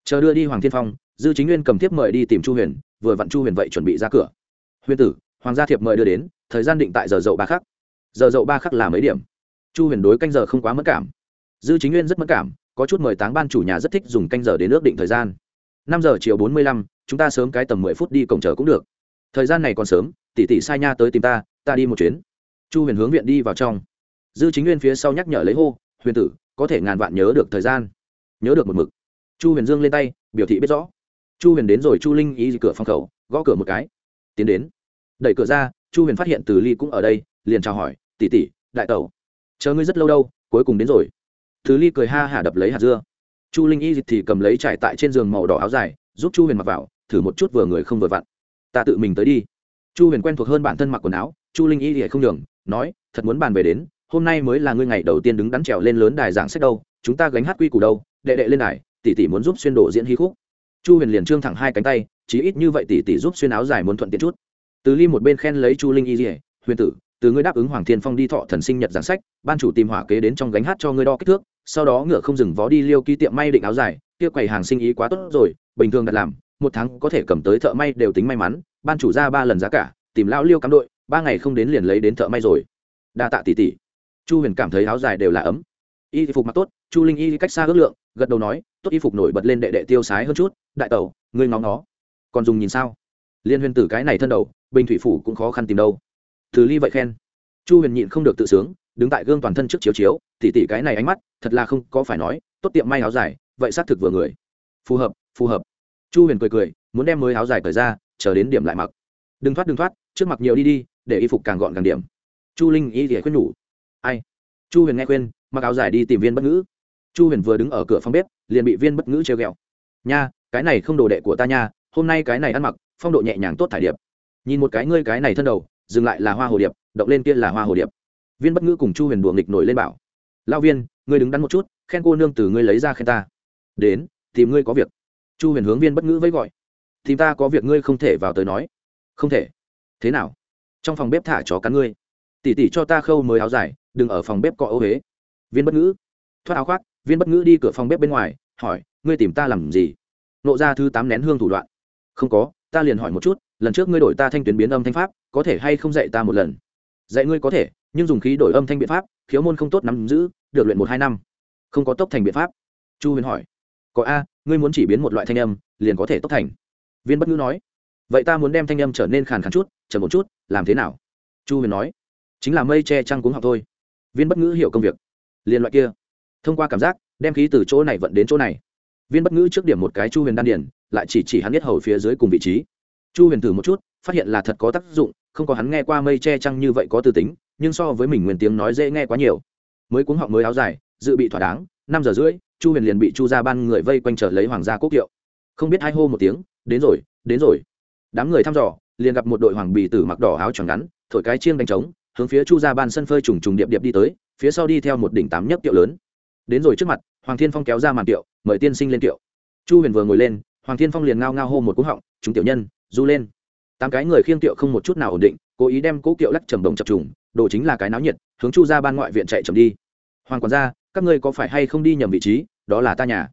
chờ đưa đi hoàng thiên phong, dư chính nguyên cầm tiếp mời đi tìm chu huyền, vừa vặn chu huyền vậy chuẩn bị ra cửa. Huyền tử, hoàng gia thiệp mời đưa đến, thời gian định tại giờ dậu ba khắc. Giờ dậu ba khắc là mấy điểm? Chu huyền đối canh giờ không quá mất cảm. Dư chính nguyên rất mất cảm, có chút mời táng ban chủ nhà rất thích dùng canh giờ đến ước định thời gian. Năm giờ chiều bốn mươi lăm, chúng ta sớm cái tầm mười phút đi cổng chờ cũng được. Thời gian này còn sớm, tỷ tỷ sai nha tới tìm ta ta đi một chuyến. Chu huyền hướng viện đi vào trong. Dư chính nguyên phía sau nhắc nhở lấy hô, huyền tử, có thể ngàn vạn nhớ được thời gian. Nhớ được một mực chu huyền dương lên tay, biểu thị biết rõ. Chu huyền đến rồi, chu linh ý cửa phòng khẩu, gõ cửa một cái. Tiến đến. Đẩy cửa ra, chu huyền phát hiện từ ly cũng ở đây, liền chào hỏi, tỷ tỷ, đại tẩu, chờ ngươi rất lâu đâu, cuối cùng đến rồi. Từ ly cười ha hả đập lấy hạt dưa. Chu linh y thì cầm lấy trải tại trên giường màu đỏ áo dài, giúp chu huyền mặc vào, thử một chút vừa người không vừa vặn. Ta tự mình tới đi. Chu huyền quen thuộc hơn bản thân mặc quần áo, chu linh y thì không nhường, nói, thật muốn bàn về đến, hôm nay mới là ngươi ngày đầu tiên đứng đắn trèo lên lớn đài giảng sách đâu, chúng ta gánh hát quy củ đâu, đệ đệ lên đài tỷ tỷ muốn giúp xuyên đổ diễn hí khúc. Chu huyền liền trương thẳng hai cánh tay, chí ít như vậy tỷ tỷ giúp xuyên áo dài muốn thuận tiện chút. Từ ly một bên khen lấy chu linh y dỉa huyền tử, từ ngươi đáp ứng hoàng thiên phong đi thọ thần sinh nhật giảng sách, ban chủ tìm hỏa kế đến trong gánh hát cho ngươi đo kích thước, sau đó ngựa không dừng vó đi liêu ký tiệm may định áo dài, kia quầy hàng sinh ý quá tốt rồi, bình thường đặt làm, một tháng có thể cầm tới thợ may đều tính may mắn, ban chủ ra ba lần giá cả, tìm lão liêu cắm đội, ba ngày không đến liền lấy đến thợ may rồi. Đa tạ tỷ tỷ. Chu huyền cảm thấy áo dài đều là ấm y phục mặc tốt, chu linh y cách xa ước lượng, gật đầu nói, tốt y phục nổi bật lên đệ đệ tiêu sái hơn chút, đại tẩu, ngươi ngóng nó. Còn dùng nhìn sao? Liên huyền tử cái này thân đầu, bình thủy phủ cũng khó khăn tìm đâu. Từ ly vậy khen. Chu huyền nhịn không được tự sướng, đứng tại gương toàn thân trước chiếu chiếu, tỉ tỉ cái này ánh mắt, thật là không có phải nói, tốt tiệm may áo dài, vậy xác thực vừa người. Phù hợp phù hợp. Chu huyền cười cười, muốn đem mới áo dài cởi ra, chờ đến điểm lại mặc. Đừng thoát đừng thoát, trước mặc nhiều đi đi, để y phục càng gọn càng điểm. Chu linh y thì khuyên nhủ. Ai? Chu huyền nghe khuyên, mặc áo dài đi tìm viên bất ngữ. Chu huyền vừa đứng ở cửa phòng bếp, liền bị viên bất ngữ treo ghẹo. Nha, cái này không đồ đệ của ta nha, hôm nay cái này ăn mặc, phong độ nhẹ nhàng tốt thải điệp. Nhìn một cái ngươi cái này thân đầu, dừng lại là hoa hồ điệp, động lên kia là hoa hồ điệp. Viên bất ngữ cùng chu huyền đùa nghịch nổi lên bảo. Lao viên, ngươi đứng đắn một chút, khen cô nương từ ngươi lấy ra khen ta. Đến, tìm ngươi có việc. Chu huyền hướng viên bất ngữ với gọi. Tìm ta có việc ngươi không thể vào tới nói. Không thể. Thế nào? Trong phòng bếp thả chó cắn ngươi. Tỉ tỉ cho ta khâu mới áo dài đừng ở phòng bếp cọ ô huế. Viên bất ngữ. Thoát áo khoác, viên bất ngữ đi cửa phòng bếp bên ngoài, hỏi, ngươi tìm ta làm gì? Nộ ra thứ tám nén hương thủ đoạn. Không có, ta liền hỏi một chút, lần trước ngươi đổi ta thanh tuyến biến âm thanh pháp, có thể hay không dạy ta một lần? Dạy ngươi có thể, nhưng dùng khí đổi âm thanh biện pháp, khiếu môn không tốt nắm giữ, được luyện một hai năm. Không có tốc thành biện pháp. Chu huyền hỏi. Có a, ngươi muốn chỉ biến một loại thanh âm, liền có thể tốc thành. Viên bất ngữ nói. Vậy ta muốn đem thanh âm trở nên khàn khàn chút, chờ một chút, làm thế nào? Chu huyền nói. Chính là mây che trăng cuống học thôi viên bất ngữ hiểu công việc. Liên loại kia. Thông qua cảm giác, đem khí từ chỗ này vận đến chỗ này. Viên bất ngữ trước điểm một cái chu huyền đan điển lại chỉ chỉ hắn biết hầu phía dưới cùng vị trí. Chu huyền thử một chút, phát hiện là thật có tác dụng, không có hắn nghe qua mây che trăng như vậy có tư tính, nhưng so với mình nguyên tiếng nói dễ nghe quá nhiều. Mới cuống họng mới áo dài, dự bị thỏa đáng, năm giờ rưỡi, chu huyền liền bị chu ra ban người vây quanh trở lấy hoàng gia quốc kiệu. Không biết hai hô một tiếng, đến rồi đến rồi. Đám người thăm dò, liền gặp một đội hoàng bì tử mặc đỏ áo tròn ngắn, thổi cái chiêng đánh trống hướng phía chu ra ban sân phơi trùng trùng điệp điệp đi tới, phía sau đi theo một đỉnh tám nhấp kiệu lớn. Đến rồi trước mặt, hoàng thiên phong kéo ra màn kiệu, mời tiên sinh lên kiệu. Chu huyền vừa ngồi lên, hoàng thiên phong liền ngao ngao hô một cú họng, chúng tiểu nhân, du lên. Tám cái người khiêng kiệu không một chút nào ổn định, cố ý đem cố kiệu lắc trầm đồng chập trùng, đồ chính là cái náo nhiệt, hướng chu ra ban ngoại viện chạy chậm đi. Hoàng quản gia, các ngươi có phải hay không đi nhầm vị trí, đó là ta nhà.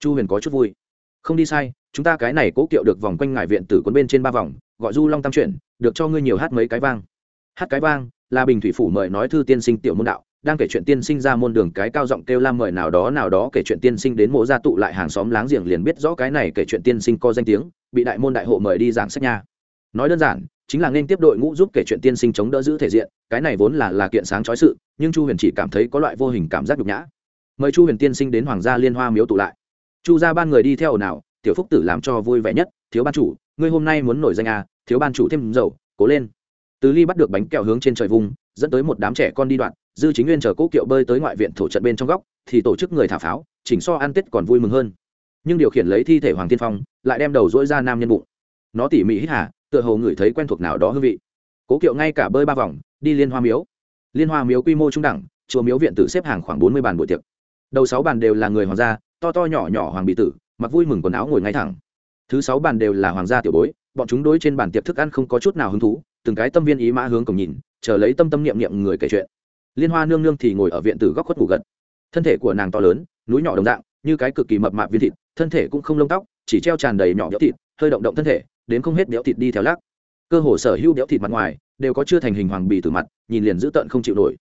Chu huyền có chút vui. Không đi sai, chúng ta cái này cố kiệu được vòng quanh ngải viện tử quân bên trên ba vòng, gọi du long tam chuyển, được cho ngươi nhiều hát mấy cái vang. Hát cái vang là bình thủy phủ mời nói thư tiên sinh tiểu môn đạo, đang kể chuyện tiên sinh ra môn đường cái cao giọng kêu la mời nào đó nào đó kể chuyện tiên sinh đến mộ gia tụ lại hàng xóm láng giềng liền biết rõ cái này kể chuyện tiên sinh có danh tiếng, bị đại môn đại hộ mời đi giảng sách nha. Nói đơn giản, chính là nên tiếp đội ngũ giúp kể chuyện tiên sinh chống đỡ giữ thể diện, cái này vốn là là kiện sáng chói sự, nhưng chu huyền chỉ cảm thấy có loại vô hình cảm giác nhục nhã. Mời chu huyền tiên sinh đến hoàng gia liên hoa miếu tụ lại. Chu ra ban người đi theo ồn ào, tiểu phúc tử làm cho vui vẻ nhất, thiếu ban chủ, ngươi hôm nay muốn nổi danh à thiếu ban chủ thêm dầu, cố lên từ ly bắt được bánh kẹo hướng trên trời vùng dẫn tới một đám trẻ con đi đoạn, dư chính nguyên chờ cố kiệu bơi tới ngoại viện thổ trận bên trong góc, thì tổ chức người thả pháo, chỉnh so ăn tết còn vui mừng hơn. Nhưng điều khiển lấy thi thể hoàng tiên phong, lại đem đầu dỗi ra nam nhân bụng. Nó tỉ mỉ hít hà, tựa hồ ngửi thấy quen thuộc nào đó hương vị. Cố kiệu ngay cả bơi ba vòng, đi liên hoa miếu. Liên hoa miếu quy mô trung đẳng, chùa miếu viện tử xếp hàng khoảng bốn mươi bàn buổi tiệc. Đầu sáu bàn đều là người hoàng gia, to to nhỏ nhỏ hoàng bị tử, mặc vui mừng quần áo ngồi ngay thẳng. Thứ sáu bàn đều là hoàng gia tiểu bối, bọn chúng đối trên bàn tiệc thức ăn không có chút nào hứng thú từng cái tâm viên ý mã hướng cổng nhìn, chờ lấy tâm tâm niệm niệm người kể chuyện. Liên hoa nương nương thì ngồi ở viện tử góc khuất ngủ gật. Thân thể của nàng to lớn, núi nhỏ đồng dạng, như cái cực kỳ mập mạp viên thịt, thân thể cũng không lông tóc, chỉ treo tràn đầy nhỏ béo thịt, hơi động động thân thể, đến không hết béo thịt đi theo lác. cơ hồ sở hữu béo thịt mặt ngoài, đều có chưa thành hình hoàng bì từ mặt, nhìn liền dữ tợn không chịu nổi.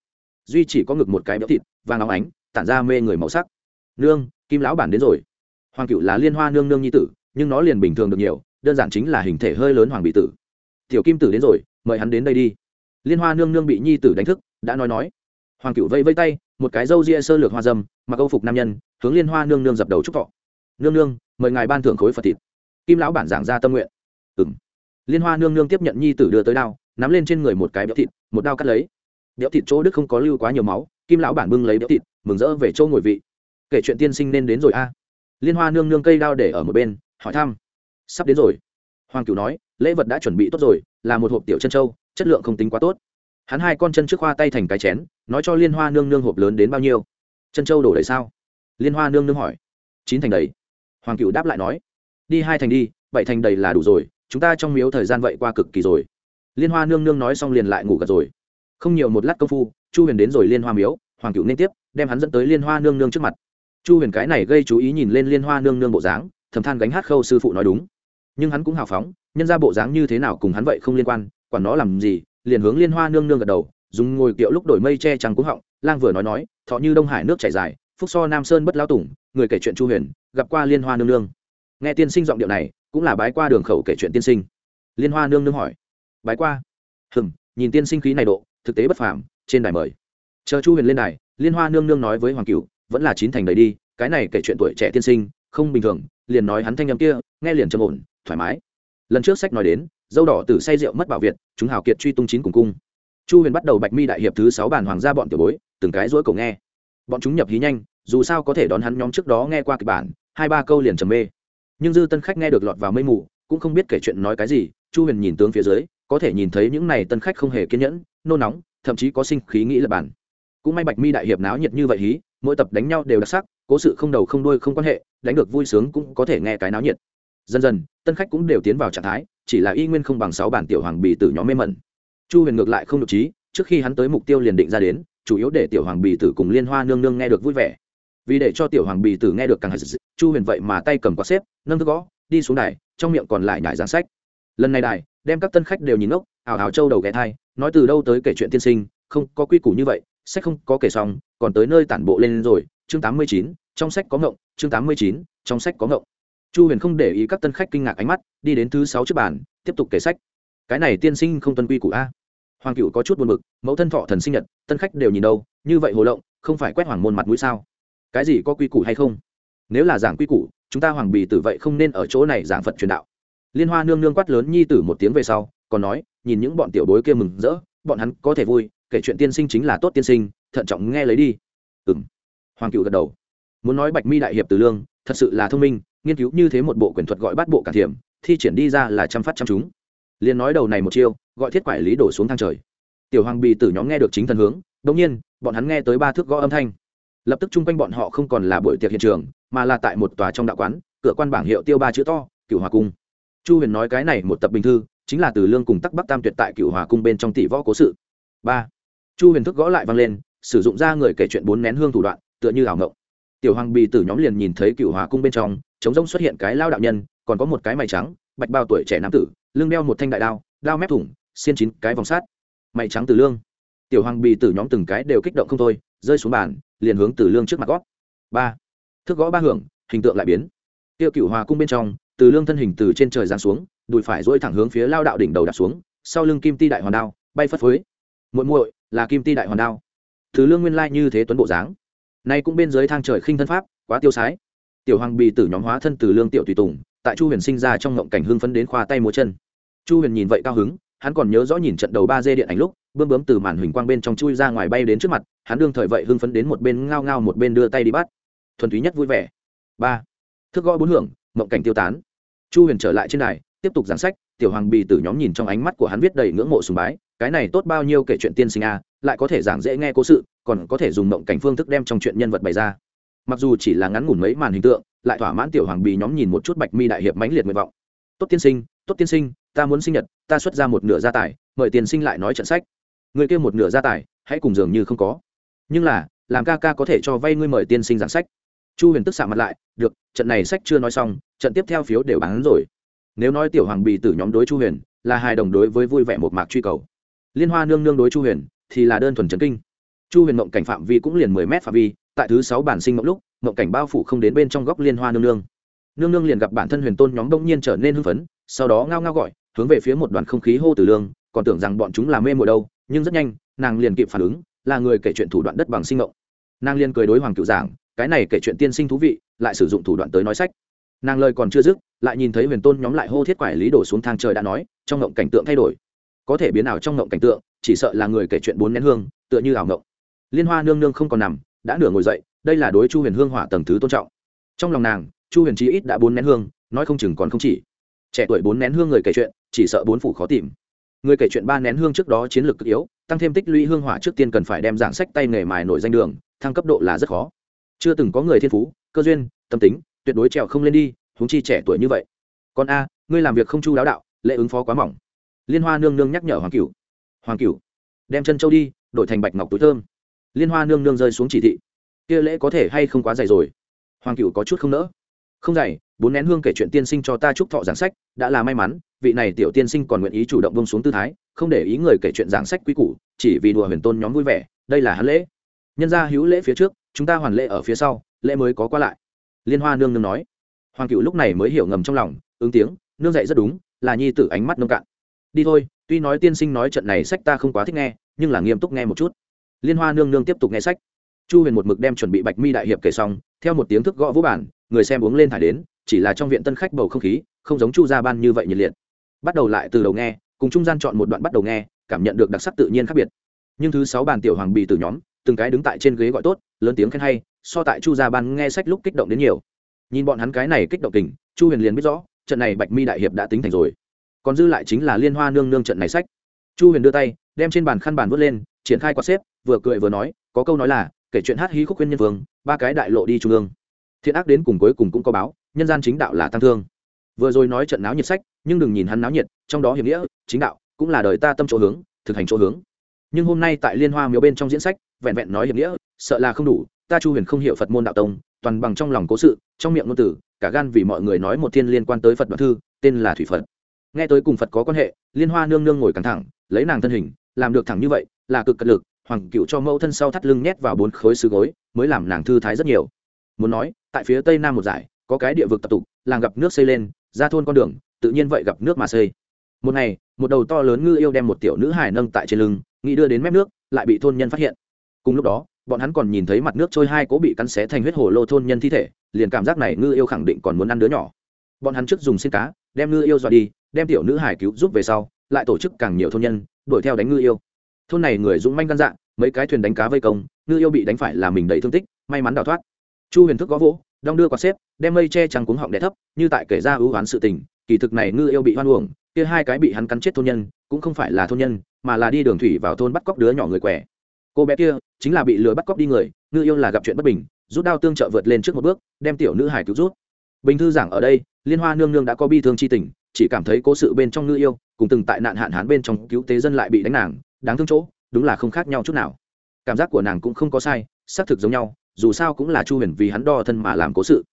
Duy chỉ có ngực một cái béo thịt, vàng óng ánh, tản ra mê người màu sắc. Nương, kim lão bản đến rồi. Hoàng cựu là liên hoa nương nương nhi tử, nhưng nó liền bình thường được nhiều, đơn giản chính là hình thể hơi lớn hoàng bì tử. Tiểu kim tử đến rồi mời hắn đến đây đi. Liên hoa nương nương bị nhi tử đánh thức, đã nói nói. Hoàng cựu vây vây tay, một cái râu ria sơ lược hoa dâm, mặc âu phục nam nhân, hướng liên hoa nương nương dập đầu chúc thọ. Nương nương, mời ngài ban thưởng khối phật thịt. Kim lão bản giảng ra tâm nguyện. Ừng liên hoa nương nương tiếp nhận nhi tử đưa tới đao, nắm lên trên người một cái béo thịt, một đao cắt lấy. Béo thịt chỗ đức không có lưu quá nhiều máu, kim lão bản bưng lấy béo thịt, mừng rỡ về chỗ ngồi vị. Kể chuyện tiên sinh nên đến rồi a. Liên hoa nương nương cây đao để ở một bên, hỏi thăm. Sắp đến rồi. Hoàng cửu nói, lễ vật đã chuẩn bị tốt rồi là một hộp tiểu chân châu chất lượng không tính quá tốt. Hắn hai con chân trước khoa tay thành cái chén, nói cho liên hoa nương nương hộp lớn đến bao nhiêu. Chân châu đổ đầy sao? Liên hoa nương nương hỏi. Chín thành đầy. Hoàng cửu đáp lại nói. Đi hai thành đi, bảy thành đầy là đủ rồi, chúng ta trong miếu thời gian vậy qua cực kỳ rồi. Liên hoa nương nương nói xong liền lại ngủ gật rồi. Không nhiều một lát công phu, chu huyền đến rồi liên hoa miếu, hoàng cựu nên tiếp, đem hắn dẫn tới liên hoa nương nương trước mặt. Chu huyền cái này gây chú ý nhìn lên liên hoa nương nương bộ dáng, thầm than gánh hát khâu sư phụ nói đúng. Nhưng hắn cũng hào phóng nhân ra bộ dáng như thế nào cùng hắn vậy không liên quan, quản nó làm gì, liền hướng liên hoa nương nương gật đầu, dùng ngồi kiệu lúc đổi mây che trắng cúng họng, lang vừa nói nói, thọ như đông hải nước chảy dài, phúc so nam sơn bất lao tủng, người kể chuyện chu huyền, gặp qua liên hoa nương nương. Nghe tiên sinh giọng điệu này, cũng là bái qua đường khẩu kể chuyện tiên sinh. Liên hoa nương nương hỏi, bái qua? Hừng nhìn tiên sinh khí này độ, thực tế bất phàm, trên đài mời. Chờ chu huyền lên đài, liên hoa nương nương nói với hoàng cửu, vẫn là chín thành đầy đi, cái này kể chuyện tuổi trẻ tiên sinh, không bình thường, liền nói hắn thanh âm kia, nghe liền trầm ổn, thoải mái lần trước sách nói đến, dâu đỏ tử say rượu mất bảo việt, chúng hào kiệt truy tung chín cùng cung. Chu huyền bắt đầu bạch mi đại hiệp thứ sáu bản hoàng gia bọn tiểu bối, từng cái rỗi cổ nghe. Bọn chúng nhập hí nhanh, dù sao có thể đón hắn nhóm trước đó nghe qua kịch bản, hai ba câu liền trầm mê. Nhưng dư tân khách nghe được lọt vào mây mù, cũng không biết kể chuyện nói cái gì, chu huyền nhìn tướng phía dưới, có thể nhìn thấy những này tân khách không hề kiên nhẫn nôn nóng, thậm chí có sinh khí nghĩ lập bản. Cũng may bạch mi đại hiệp náo nhiệt như vậy hí, mỗi tập đánh nhau đều đặc sắc, cố sự không đầu không đuôi không quan hệ, đánh được vui sướng cũng có thể nghe cái náo nhiệt dần dần, tân khách cũng đều tiến vào trạng thái, chỉ là y nguyên không bằng sáu bản tiểu hoàng bì tử nhóm mê mẩn. Chu huyền ngược lại không được trí, trước khi hắn tới mục tiêu liền định ra đến, chủ yếu để tiểu hoàng bì tử cùng liên hoa nương nương nghe được vui vẻ. Vì để cho tiểu hoàng bì tử nghe được càng hạt chu huyền vậy mà tay cầm quạt xếp, nâng thức gõ, đi xuống đài, trong miệng còn lại nhải giảng sách. Lần này đài, đem các tân khách đều nhìn ngốc ảo ảo châu đầu ghé thai, nói từ đâu tới kể chuyện tiên sinh, không có quy củ như vậy, sách không có kể xong, còn tới nơi tản bộ lên rồi, chương tám mươi chín, trong sách có ngộng, chương tám mươi chín, trong sách có ngộng chu huyền không để ý các tân khách kinh ngạc ánh mắt, đi đến thứ sáu trước bàn, tiếp tục kể sách. Cái này tiên sinh không tuân quy củ a. Hoàng cựu có chút buồn bực, mẫu thân thọ thần sinh nhật, tân khách đều nhìn đâu, như vậy hồ lộng, không phải quét hoàng môn mặt mũi sao? Cái gì có quy củ hay không? Nếu là giảng quy củ, chúng ta hoàng bì tử vậy không nên ở chỗ này giảng phật truyền đạo. Liên hoa nương nương quát lớn nhi tử một tiếng về sau, còn nói, nhìn những bọn tiểu bối kia mừng rỡ, bọn hắn có thể vui, kể chuyện tiên sinh chính là tốt tiên sinh, thận trọng nghe lấy đi. Ừ m hoàng cựu gật đầu. Muốn nói bạch mi đại hiệp từ lương, thật sự là thông minh nghiên cứu như thế một bộ quyền thuật gọi bắt bộ cả thiểm, thi triển đi ra là chăm phát chăm chúng liền nói đầu này một chiêu, gọi thiết quải lý đổ xuống thang trời. Tiểu hoàng bì tử nhóm nghe được chính thần hướng đ ỗ n g nhiên, bọn hắn nghe tới ba thước gõ âm thanh. Lập tức chung quanh bọn họ không còn là buổi tiệc hiện trường, mà là tại một tòa trong đạo quán, cửa quan bảng hiệu tiêu ba chữ to cựu hòa cung. Chu huyền nói cái này một tập bình thư, chính là từ lương cùng tắc bắc tam tuyệt tại cựu hòa cung bên trong tỷ võ cố sự. Ba. Chu huyền thức gõ lại vang lên, sử dụng ra người kể chuyện bốn nén hương thủ đoạn, tựa như ảo ngộng. Tiểu hoàng bì tử nhóm liền nhìn thấy cựu hòa cung bên trong chống rông xuất hiện cái lao đạo nhân, còn có một cái mày trắng, bạch bao tuổi trẻ nam tử, lưng đeo một thanh đại đao đao mép thủng, xiên chín cái vòng sát mày trắng từ lương. Tiểu hoàng bì tử nhóm từng cái đều kích động không thôi, rơi xuống bàn, liền hướng từ lương trước mặt gót ba. Thước gõ ba hưởng, hình tượng lại biến. Tiêu cựu hòa cung bên trong, từ lương thân hình từ trên trời giáng xuống, đùi phải dỗi thẳng hướng phía lao đạo đỉnh đầu đạp xuống, sau lưng kim ti đại hoàn đao, bay phất phới. Muội muội, là kim ti đại hoàn đao. Từ lương nguyên lai như thế tuấn bộ dáng. Nay cũng bên dưới thang trời khinh thân pháp, quá tiêu sái tiểu hoàng bì tử nhóm hóa thân từ lương tiểu tùy tùng, tại chu huyền sinh ra trong ngộng cảnh hưng phấn đến khoa tay múa chân. Chu huyền nhìn vậy cao hứng, hắn còn nhớ rõ nhìn trận đầu ba d điện ảnh lúc bươm bướm từ màn huỳnh quang bên trong chui ra ngoài bay đến trước mặt, hắn đương thời vậy hưng phấn đến một bên ngao ngao một bên đưa tay đi bắt. Thuần túy nhất vui vẻ. Ba. Thức gõ bốn hưởng mộng cảnh tiêu tán. Chu huyền trở lại trên đài, tiếp tục giảng sách, tiểu hoàng bì tử nhóm nhìn trong ánh mắt của hắn viết đầy ngưỡng mộ sùng bái, cái này tốt bao nhiêu kể chuyện tiên sinh a, lại có thể giảng dễ nghe cố sự, còn có thể dùng mộng cảnh phương thức đem trong chuyện nhân vật bày ra mặc dù chỉ là ngắn ngủn mấy màn hình tượng, lại thỏa mãn tiểu hoàng bì nhóm nhìn một chút bạch mi đại hiệp mãnh liệt nguyện vọng. Tốt tiên sinh, tốt tiên sinh, ta muốn sinh nhật, ta xuất ra một nửa gia tài, mời tiên sinh lại nói trận sách. Người kia một nửa gia tài, hãy cùng dường như không có. Nhưng là, làm ca ca có thể cho vay ngươi mời tiên sinh giảng sách. Chu huyền tức xạ mặt lại, được, trận này sách chưa nói xong, trận tiếp theo phiếu đều bán rồi. Nếu nói tiểu hoàng bì tử nhóm đối chu huyền, là hài đồng đối với vui vẻ một mạc truy cầu. Liên hoa nương nương đối chu huyền, thì là đơn thuần trấn kinh. Chu huyền mộng cảnh phạm vi cũng liền mười mét phạm vi tại thứ sáu bản sinh mộng lúc, mộng cảnh bao phủ không đến bên trong góc liên hoa nương nương. Nương nương liền gặp bản thân huyền tôn nhóm đông nhiên trở nên hưng phấn, sau đó ngao ngao gọi, hướng về phía một đoàn không khí hô từ lương, còn tưởng rằng bọn chúng là mê mội đâu, nhưng rất nhanh, nàng liền kịp phản ứng, là người kể chuyện thủ đoạn đất bằng sinh mộng. Nàng liền cười đối hoàng cựu giảng, cái này kể chuyện tiên sinh thú vị, lại sử dụng thủ đoạn tới nói sách. Nàng lời còn chưa dứt, lại nhìn thấy huyền tôn nhóm lại hô thiết quải lý đổ xuống thang trời đã nói, trong ngộng cảnh tượng thay đổi. Có thể biến ảo trong ngộng cảnh tượng, chỉ sợ là người kể chuyện bốn nén hương, tựa như ảo ngộng liên hoa nương nương không còn nằm đã nửa ngồi dậy, đây là đối chu huyền hương hỏa tầng thứ tôn trọng. Trong lòng nàng, chu huyền chí ít đã bốn nén hương, nói không chừng còn không chỉ. Trẻ tuổi bốn nén hương người kể chuyện, chỉ sợ bốn phủ khó tìm. Người kể chuyện ba nén hương trước đó chiến lược cực yếu, tăng thêm tích lũy hương hỏa trước tiên cần phải đem giảng sách tay nghề mài nổi danh đường, thăng cấp độ là rất khó. Chưa từng có người thiên phú, cơ duyên, tâm tính, tuyệt đối trèo không lên đi, huống chi trẻ tuổi như vậy. Còn a, ngươi làm việc không chu đáo đạo lệ ứng phó quá mỏng. Liên hoa nương nương nhắc nhở hoàng cửu. Hoàng cửu, đem chân châu đi, đổi thành bạch ngọc túi thơm liên hoa nương nương rơi xuống chỉ thị. Kia lễ có thể hay không quá dày rồi? Hoàng cửu có chút không nỡ. Không dày, bốn nén hương kể chuyện tiên sinh cho ta chúc thọ giảng sách, đã là may mắn, vị này tiểu tiên sinh còn nguyện ý chủ động bông xuống tư thái, không để ý người kể chuyện giảng sách quý củ, chỉ vì đùa huyền tôn nhóm vui vẻ, đây là hắn lễ. Nhân gia hữu lễ phía trước, chúng ta hoàn lễ ở phía sau, lễ mới có qua lại. Liên hoa nương nương nói. Hoàng cựu lúc này mới hiểu ngầm trong lòng, ứng tiếng, nương dạy rất đúng, là nhi tử ánh mắt nông cạn. Đi thôi, tuy nói tiên sinh nói trận này sách ta không quá thích nghe, nhưng là nghiêm túc nghe một chút liên hoa nương nương tiếp tục nghe sách. Chu huyền một mực đem chuẩn bị bạch mi đại hiệp kể xong, theo một tiếng thức gõ vũ bản người xem uống lên thải đến, chỉ là trong viện tân khách bầu không khí, không giống chu gia ban như vậy nhiệt liệt. Bắt đầu lại từ đầu nghe, cùng trung gian chọn một đoạn bắt đầu nghe, cảm nhận được đặc sắc tự nhiên khác biệt. Nhưng thứ sáu bàn tiểu hoàng bì từ nhóm, từng cái đứng tại trên ghế gọi tốt, lớn tiếng khen hay, so tại chu gia ban nghe sách lúc kích động đến nhiều. Nhìn bọn hắn cái này kích động tình, chu huyền liền biết rõ, trận này bạch mi đại hiệp đã tính thành rồi. Còn dư lại chính là liên hoa nương nương trận này sách. Chu huyền đưa tay đem trên bàn khăn bàn vớt lên, triển khai quạt xếp, vừa cười vừa nói, có câu nói là, kể chuyện hát hí khúc khuyên nhân vương, ba cái đại lộ đi trung ương. Thiện ác đến cùng cuối cùng cũng có báo, nhân gian chính đạo là tăng thương. Vừa rồi nói trận náo nhiệt sách, nhưng đừng nhìn hắn náo nhiệt, trong đó hiểm nghĩa, chính đạo, cũng là đời ta tâm chỗ hướng, thực hành chỗ hướng. Nhưng hôm nay tại liên hoa miếu bên trong diễn sách, vẹn vẹn nói hiểm nghĩa, sợ là không đủ, ta chu huyền không hiểu phật môn đạo tông, toàn bằng trong lòng cố sự, trong miệng ngôn tử cả gan vì mọi người nói một thiên liên quan tới phật đoạn thư, tên là thủy phật. Nghe tới cùng phật có quan hệ, liên hoa nương nương ngồi căng thẳng, lấy nàng thân hình làm được thẳng như vậy, là cực cật lực, hoàng cựu cho mẫu thân sau thắt lưng nhét vào bốn khối xứ gối, mới làm nàng thư thái rất nhiều. Muốn nói, tại phía tây nam một giải có cái địa vực tập tục, làng gặp nước xây lên, ra thôn con đường, tự nhiên vậy gặp nước mà xây. Một ngày, một đầu to lớn ngư yêu đem một tiểu nữ hài nâng tại trên lưng, nghĩ đưa đến mép nước, lại bị thôn nhân phát hiện. Cùng lúc đó, bọn hắn còn nhìn thấy mặt nước trôi hai cố bị cắn xé thành huyết hồ lô thôn nhân thi thể, liền cảm giác này ngư yêu khẳng định còn muốn ăn đứa nhỏ. Bọn hắn trước dùng xin cá, đem ngư yêu dọa đi, đem tiểu nữ hải cứu giúp về sau lại tổ chức càng nhiều thôn nhân, đuổi theo đánh ngư yêu. Thôn này người dũng manh gan dạ mấy cái thuyền đánh cá vây công, ngư yêu bị đánh phải là mình đầy thương tích, may mắn đào thoát. Chu huyền thức gõ vỗ, đong đưa quạt xếp, đem mây che trắng cuống họng đẻ thấp, như tại kể ra ưu oán sự tình, kỳ thực này ngư yêu bị hoan uổng, kia hai cái bị hắn cắn chết thôn nhân, cũng không phải là thôn nhân, mà là đi đường thủy vào thôn bắt cóc đứa nhỏ người quẻ. Cô bé kia chính là bị lừa bắt cóc đi người, ngư yêu là gặp chuyện bất bình, rút đao tương trợ vượt lên trước một bước, đem tiểu nữ hải cứu rút. Bình thư giảng ở đây, liên hoa nương nương đã có bi thương c h i tình chỉ cảm thấy cố sự bên trong ngư yêu, cùng từng tại nạn hạn hán bên trong cứu tế dân lại bị đánh nàng, đáng thương chỗ, đúng là không khác nhau chút nào. Cảm giác của nàng cũng không có sai, xác thực giống nhau, dù sao cũng là chu huyền vì hắn đo thân mà làm cố sự.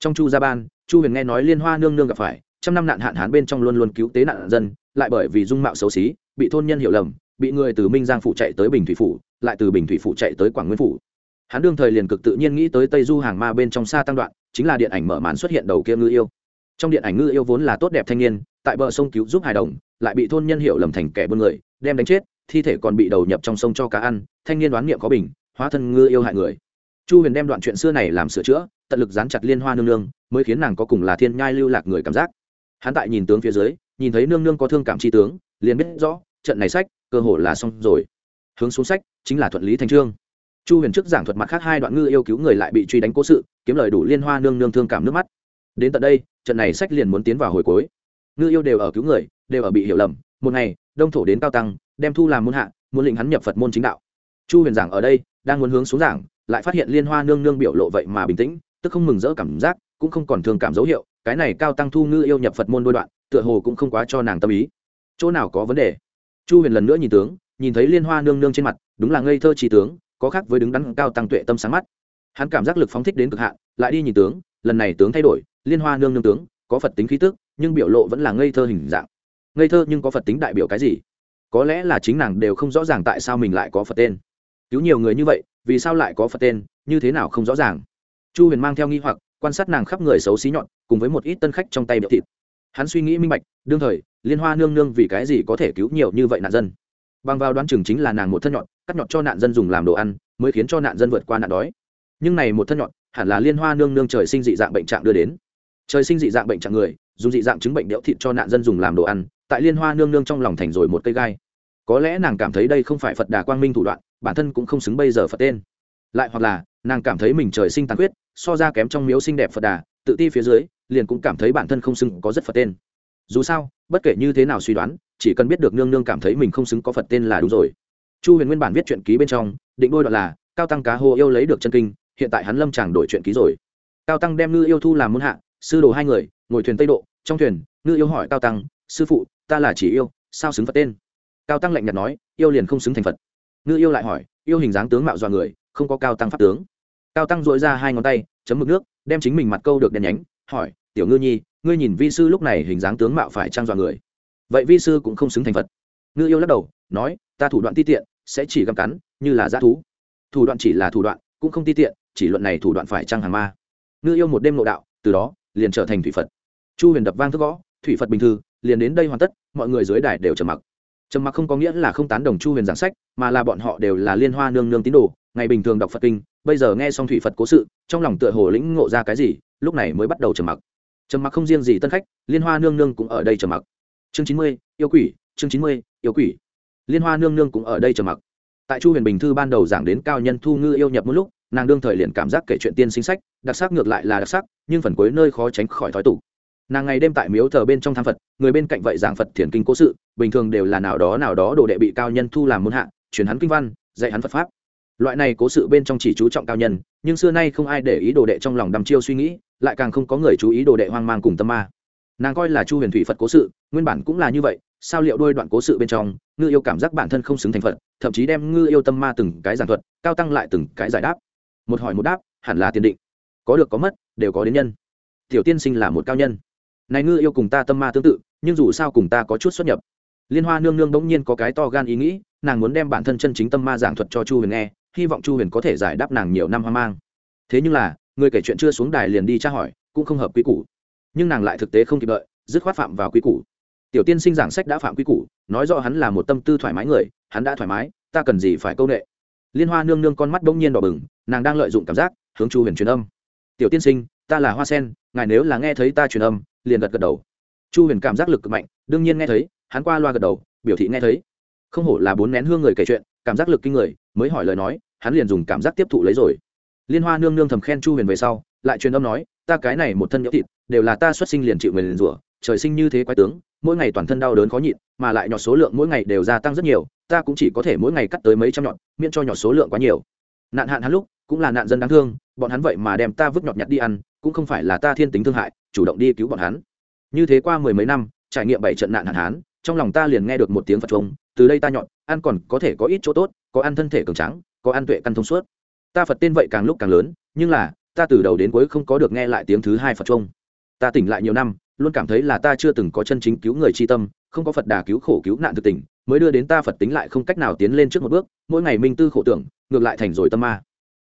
Trong chu gia ban, chu huyền nghe nói liên hoa nương nương gặp phải, trăm năm nạn hạn hán bên trong luôn luôn cứu tế nạn dân, lại bởi vì dung mạo xấu xí, bị thôn nhân hiểu lầm, bị người từ minh giang phủ chạy tới bình thủy phủ, lại từ bình thủy phủ chạy tới quảng nguyên phủ. Hắn đương thời liền cực tự nhiên nghĩ tới tây du hàng ma bên trong xa tăng đoạn, chính là điện ảnh mở màn xuất hiện đầu kia ngư yêu trong điện ảnh ngư yêu vốn là tốt đẹp thanh niên, tại bờ sông cứu giúp hài đồng, lại bị thôn nhân hiểu lầm thành kẻ buôn người, đem đánh chết, thi thể còn bị đầu nhập trong sông cho cá ăn, thanh niên đoán niệm có bình, hóa thân ngư yêu hại người. Chu huyền đem đoạn chuyện xưa này làm sửa chữa, tận lực dán chặt liên hoa nương nương, mới khiến nàng có cùng là thiên nhai lưu lạc người cảm giác. Hắn tại nhìn tướng phía dưới, nhìn thấy nương nương có thương cảm tri tướng, liền biết rõ, trận này sách, cơ hồ là xong rồi. Hướng xuống sách, chính là thuận lý thành trương. Chu huyền trước giảng thuật mặt khác hai đoạn ngư yêu cứu người lại bị truy đánh cố sự, kiếm lời đủ liên hoa nương nương thương cảm nước mắt. Đến tận đây trận này sách liền muốn tiến vào hồi cuối. Ngư yêu đều ở cứu người, đều ở bị hiểu lầm. Một ngày, đông thổ đến cao tăng, đem thu làm môn hạ, muốn lĩnh hắn nhập phật môn chính đạo. Chu huyền giảng ở đây, đang muốn hướng xuống giảng, lại phát hiện liên hoa nương nương biểu lộ vậy mà bình tĩnh, tức không mừng rỡ cảm giác, cũng không còn thương cảm dấu hiệu, cái này cao tăng thu ngư yêu nhập phật môn đôi đoạn, tựa hồ cũng không quá cho nàng tâm ý. Chỗ nào có vấn đề? Chu huyền lần nữa nhìn tướng, nhìn thấy liên hoa nương nương trên mặt, đúng là ngây thơ trí tướng, có khác với đứng đắn cao tăng tuệ tâm sáng mắt. Hắn cảm giác lực phóng thích đến cực hạn, lại đi nhìn tướng, lần này tướng thay đổi liên hoa nương nương tướng, có phật tính khí tức, nhưng biểu lộ vẫn là ngây thơ hình dạng. Ngây thơ nhưng có phật tính đại biểu cái gì? Có lẽ là chính nàng đều không rõ ràng tại sao mình lại có phật tên. Cứu nhiều người như vậy, vì sao lại có phật tên, như thế nào không rõ ràng? Chu huyền mang theo nghi hoặc, quan sát nàng khắp người xấu xí nhọn, cùng với một ít tân khách trong tay bịa thịt. Hắn suy nghĩ minh bạch, đương thời, liên hoa nương nương vì cái gì có thể cứu nhiều như vậy nạn dân? Bằng vào đoán chừng chính là nàng một thân nhọn, cắt nhọn cho nạn dân dùng làm đồ ăn, mới khiến cho nạn dân vượt qua nạn đói. Nhưng này một thân nhọn, hẳn là liên hoa nương nương trời sinh dị dạng bệnh trạng đưa đến trời sinh dị dạng bệnh trạng người, dùng dị dạng chứng bệnh đẽo thịt cho nạn dân dùng làm đồ ăn, tại liên hoa nương nương trong lòng thành rồi một cây gai. Có lẽ nàng cảm thấy đây không phải phật đà quang minh thủ đoạn, bản thân cũng không xứng bây giờ phật tên. Lại hoặc là, nàng cảm thấy mình trời sinh tàn khuyết, so ra kém trong miếu xinh đẹp phật đà, tự ti phía dưới, liền cũng cảm thấy bản thân không xứng có rất phật tên. Dù sao, bất kể như thế nào suy đoán, chỉ cần biết được nương nương cảm thấy mình không xứng có phật tên là đúng rồi. Chu huyền nguyên bản viết chuyện ký bên trong, định đôi đoạn là, cao tăng cá hô yêu lấy được chân kinh, hiện tại hắn lâm chàng đổi chuyện ký rồi. Cao tăng đem ngư yêu thu làm môn hạ sư đồ hai người, ngồi thuyền tây độ, trong thuyền, ngư yêu hỏi cao tăng, sư phụ, ta là chỉ yêu, sao xứng phật tên? Cao tăng lạnh nhạt nói, yêu liền không xứng thành phật. Ngư yêu lại hỏi, yêu hình dáng tướng mạo dọa người, không có cao tăng pháp tướng. Cao tăng dội ra hai ngón tay, chấm mực nước, đem chính mình mặt câu được đèn nhánh, hỏi, tiểu ngư nhi, ngươi nhìn vi sư lúc này hình dáng tướng mạo phải trang dọa người? Vậy vi sư cũng không xứng thành phật. Ngư yêu lắc đầu, nói, ta thủ đoạn ti tiện, sẽ chỉ găm cắn, như là g thú. Thủ đoạn chỉ là thủ đoạn, cũng không ti tiện, chỉ luận này thủ đoạn phải trang hàng ma? Ngư yêu một đêm nội đạo, từ đó liền trở thành thủy phật. Chu huyền đập vang thức gõ, thủy phật bình thư, liền đến đây hoàn tất, mọi người dưới đài đều trầm mặc. Trầm mặc không có nghĩa là không tán đồng chu huyền giảng sách, mà là bọn họ đều là liên hoa nương nương tín đồ, ngày bình thường đọc phật kinh, bây giờ nghe xong thủy phật cố sự, trong lòng tựa hồ lĩnh ngộ ra cái gì, lúc này mới bắt đầu trầm mặc. Trầm mặc không riêng gì tân khách, liên hoa nương nương cũng ở đây trầm mặc. Chương chín mươi, yêu quỷ, chương chín mươi, yêu quỷ. Liên hoa nương nương cũng ở đây trầm mặc. Tại chu huyền bình thư ban đầu giảng đến cao nhân thu ngư yêu nhập một lúc nàng đương thời liền cảm giác kể chuyện tiên sinh sách, đặc sắc ngược lại là đặc sắc, nhưng phần cuối nơi khó tránh khỏi thói tủ nàng ngày đêm tại miếu thờ bên trong tham phật, người bên cạnh vậy giảng phật thiền kinh cố sự, bình thường đều là nào đó nào đó đồ đệ bị cao nhân thu làm môn hạ, truyền hắn kinh văn, dạy hắn phật pháp. Loại này cố sự bên trong chỉ chú trọng cao nhân, nhưng xưa nay không ai để ý đồ đệ trong lòng đăm chiêu suy nghĩ, lại càng không có người chú ý đồ đệ hoang mang cùng tâm ma. Nàng coi là chu huyền thủy phật cố sự, nguyên bản cũng là như vậy, sao liệu đôi đoạn cố sự bên trong, ngư yêu cảm giác bản thân không xứng thành phật, thậm chí đem ngư yêu tâm ma từng cái giảng thuật, cao tăng lại từng cái giải đáp một hỏi một đáp, hẳn là tiền định. Có được có mất, đều có đến nhân. Tiểu tiên sinh là một cao nhân. Này ngư yêu cùng ta tâm ma tương tự, nhưng dù sao cùng ta có chút xuất nhập. Liên hoa nương nương bỗng nhiên có cái to gan ý nghĩ, nàng muốn đem bản thân chân chính tâm ma giảng thuật cho chu huyền nghe, hy vọng chu huyền có thể giải đáp nàng nhiều năm hoang mang. Thế nhưng là, người kể chuyện chưa xuống đài liền đi tra hỏi, cũng không hợp quy củ. Nhưng nàng lại thực tế không kịp đợi, dứt khoát phạm vào quy củ. Tiểu tiên sinh giảng sách đã phạm quy củ, nói rõ hắn là một tâm tư thoải mái người, hắn đã thoải mái, ta cần gì phải câu nệ? Liên hoa nương nương con mắt bỗng nhiên đỏ bừng, nàng đang lợi dụng cảm giác, hướng chu huyền truyền âm. Tiểu tiên sinh, ta là hoa sen, ngài nếu là nghe thấy ta truyền âm, liền gật gật đầu. Chu huyền cảm giác lực cực mạnh, đương nhiên nghe thấy, hắn qua loa gật đầu, biểu thị nghe thấy. Không hổ là bốn nén hương người kể chuyện, cảm giác lực kinh người, mới hỏi lời nói, hắn liền dùng cảm giác tiếp thụ lấy rồi. Liên hoa nương nương thầm khen chu huyền về sau, lại truyền âm nói, ta cái này một thân nhỡ thịt, đều là ta xuất sinh liền chịu người liền rủa trời sinh như thế quái tướng, mỗi ngày toàn thân đau đớn khó nhịn, mà lại nhọt số lượng mỗi ngày đều gia tăng rất nhiều, ta cũng chỉ có thể mỗi ngày cắt tới mấy trăm nhọt, miễn cho nhọt số lượng quá nhiều. Nạn hạn hắn lúc, cũng là nạn dân đáng thương, bọn hắn vậy mà đem ta vứt nhọt nhặt đi ăn, cũng không phải là ta thiên tính thương hại, chủ động đi cứu bọn hắn. Như thế qua mười mấy năm, trải nghiệm bảy trận nạn hạn hán, trong lòng ta liền nghe được một tiếng phật trống từ đây ta nhọn ăn còn có thể có ít chỗ tốt, có ăn thân thể cường trắng có ăn tuệ căn thông suốt. Ta phật tên vậy càng lúc càng lớn, nhưng là, ta từ đầu đến cuối không có được nghe lại tiếng thứ hai phật trông ta tỉnh lại nhiều năm luôn cảm thấy là ta chưa từng có chân chính cứu người chi tâm, không có phật đà cứu khổ cứu nạn thực tình, mới đưa đến ta phật tính lại không cách nào tiến lên trước một bước, mỗi ngày minh tư khổ tưởng, ngược lại thành rồi tâm ma.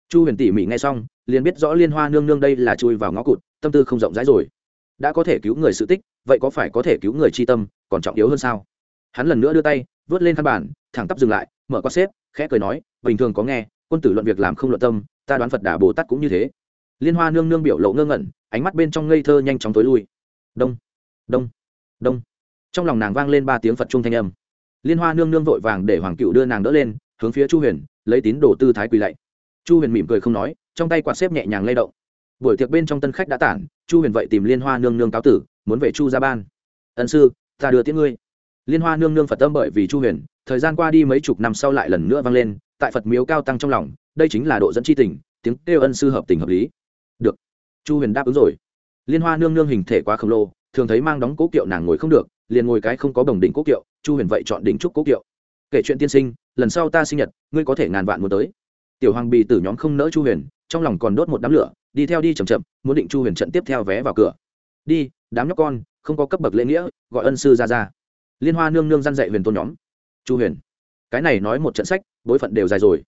Chu huyền tỉ mỉ nghe xong, liền biết rõ liên hoa nương nương đây là chui vào ngõ cụt, tâm tư không rộng rãi rồi. Đã có thể cứu người sự tích, vậy có phải có thể cứu người chi tâm còn trọng yếu hơn sao? Hắn lần nữa đưa tay, vớt lên khăn bản thẳng tắp dừng lại, mở qua xếp, khẽ cười nói, bình thường có nghe, quân tử luận việc làm không luận tâm, ta đoán phật đà bồ tát cũng như thế. Liên hoa nương nương biểu lộ ngơ ngẩn, ánh mắt bên trong ngây thơ nhanh chóng tối lui đông. Đông. Đông. Trong lòng nàng vang lên ba tiếng phật trung thanh âm. Liên hoa nương nương vội vàng để hoàng cựu đưa nàng đỡ lên, hướng phía chu huyền, lấy tín đồ tư thái quỳ lạy. Chu huyền mỉm cười không nói, trong tay quạt xếp nhẹ nhàng lay động. Buổi tiệc bên trong tân khách đã tản, chu huyền vậy tìm liên hoa nương nương cáo tử, muốn về chu ra ban. Ân sư, ta đưa tiễn ngươi. Liên hoa nương nương phật tâm bởi vì chu huyền, thời gian qua đi mấy chục năm sau lại lần nữa vang lên, tại phật miếu cao tăng trong lòng, đây chính là độ dẫn c h i tình, tiếng kêu ân sư hợp tình hợp lý. Được. Chu huyền đáp ứng rồi liên hoa nương nương hình thể quá khổng lồ, thường thấy mang đóng cố kiệu nàng ngồi không được, liền ngồi cái không có bồng đỉnh cố kiệu, chu huyền vậy chọn đỉnh trúc cố kiệu. Kể chuyện tiên sinh, lần sau ta sinh nhật, ngươi có thể ngàn vạn muốn tới. Tiểu hoàng Bì tử nhóm không nỡ chu huyền, trong lòng còn đốt một đám lửa, đi theo đi chầm chậm, muốn định chu huyền trận tiếp theo vé vào cửa. Đi, đám nhóc con, không có cấp bậc lễ nghĩa, gọi ân sư ra ra. Liên hoa nương nương g dạy huyền tôn nhóm. Chu huyền, cái này nói một trận sách, bối phận đều dài rồi.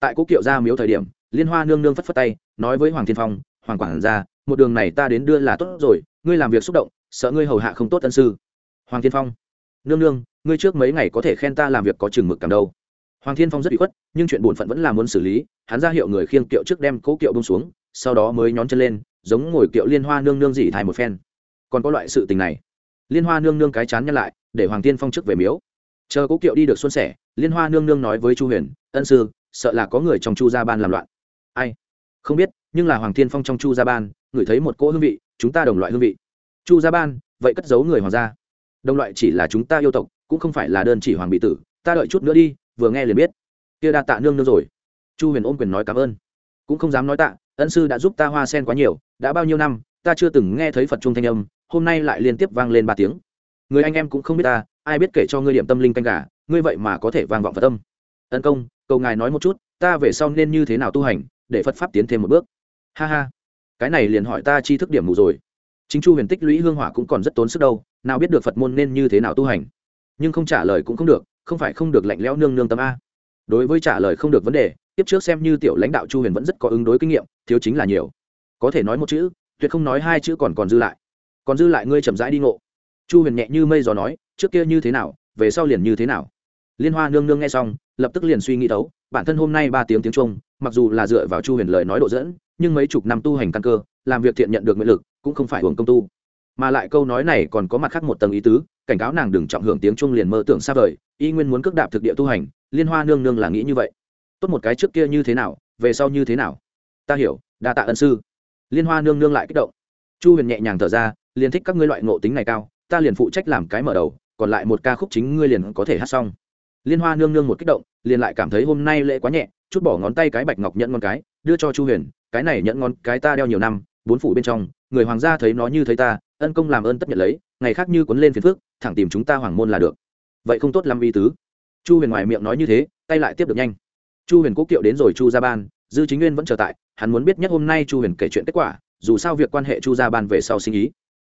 Tại cố kiệu ra miếu thời điểm, liên hoa nương nương phất phất tay, nói với hoàng thiên phong, hoàng quản gia một đường này ta đến đưa là tốt rồi, ngươi làm việc xúc động, sợ ngươi hầu hạ không tốt tân sư. Hoàng thiên phong. Nương nương, ngươi trước mấy ngày có thể khen ta làm việc có chừng mực cảm đâu. Hoàng thiên phong rất bị khuất, nhưng chuyện bổn phận vẫn là muốn xử lý, hắn ra hiệu người khiêng kiệu trước đem cố kiệu bông xuống, sau đó mới nhón chân lên, giống ngồi kiệu liên hoa nương nương dỉ thai một phen. Còn có loại sự tình này. Liên hoa nương nương cái chán nhăn lại, để hoàng tiên phong trước về miếu. Chờ cố kiệu đi được xuân sẻ, liên hoa nương nương nói với chu huyền, ân sư, sợ là có người trong chu gia ban làm loạn. Ai? Không biết nhưng là hoàng thiên phong trong chu gia ban ngửi thấy một cỗ hương vị, chúng ta đồng loại hương vị. Chu gia ban, vậy cất giấu người hoàng gia. Đồng loại chỉ là chúng ta yêu tộc, cũng không phải là đơn chỉ hoàng bị tử, ta đợi chút nữa đi, vừa nghe liền biết. Kia đa tạ nương nương rồi. Chu huyền ôm quyền nói cảm ơn. Cũng không dám nói tạ, ân sư đã giúp ta hoa sen quá nhiều, đã bao nhiêu năm, ta chưa từng nghe thấy phật trung thanh âm, hôm nay lại liên tiếp vang lên ba tiếng. Người anh em cũng không biết ta, ai biết kể cho ngươi điểm tâm linh canh gà, ngươi vậy mà có thể vang vọng phật tâm. Ân công, cầu ngài nói một chút, ta về sau nên như thế nào tu hành, để phật pháp tiến thêm một bước ha ha. Cái này liền hỏi ta chi thức điểm mù rồi. Chính chu huyền tích lũy hương hỏa cũng còn rất tốn sức đâu, nào biết được phật môn nên như thế nào tu hành. Nhưng không trả lời cũng không được, không phải không được lạnh lẽo nương nương tâm a. Đối với trả lời không được vấn đề, tiếp trước xem như tiểu lãnh đạo chu huyền vẫn rất có ứng đối kinh nghiệm, thiếu chính là nhiều. Có thể nói một chữ, tuyệt không nói hai chữ còn còn dư lại. Còn dư lại ngươi chậm rãi đi ngộ. Chu huyền nhẹ như mây gió nói, trước kia như thế nào, về sau liền như thế nào. Liên hoa nương nương nghe xong, lập tức liền suy nghĩ đấu bản thân hôm nay ba tiếng tiếng trung, mặc dù là dựa vào chu huyền lời nói độ dẫn nhưng mấy chục năm tu hành căn cơ, làm việc thiện nhận được nguyện lực, cũng không phải hưởng công tu. Mà lại câu nói này còn có mặt khác một tầng ý tứ, cảnh cáo nàng đừng trọng hưởng tiếng trung liền mơ tưởng xa vời, y nguyên muốn cước đạp thực địa tu hành, liên hoa nương nương là nghĩ như vậy. Tốt một cái trước kia như thế nào, về sau như thế nào? Ta hiểu, đa tạ ân sư. Liên hoa nương nương lại kích động. Chu huyền nhẹ nhàng thở ra, liền thích các ngươi loại ngộ tính này cao, ta liền phụ trách làm cái mở đầu, còn lại một ca khúc chính ngươi liền có thể hát xong. Liên hoa nương nương một kích động, liền lại cảm thấy hôm nay lễ quá nhẹ, chút bỏ ngón tay cái bạch ngọc nhận ngón cái đưa cho chu huyền, cái này nhẫn ngon, cái ta đeo nhiều năm, bốn phủ bên trong, người hoàng gia thấy nó như thấy ta, ân công làm ơn tất nhận lấy, ngày khác như cuốn lên phiền phước, thẳng tìm chúng ta hoàng môn là được. Vậy không tốt lắm ý tứ. Chu huyền ngoài miệng nói như thế, tay lại tiếp được nhanh. Chu huyền cố kiệu đến rồi chu ra ban, dư chính nguyên vẫn chờ tại, hắn muốn biết nhất hôm nay chu huyền kể chuyện kết quả, dù sao việc quan hệ chu ra ban về sau sinh ý.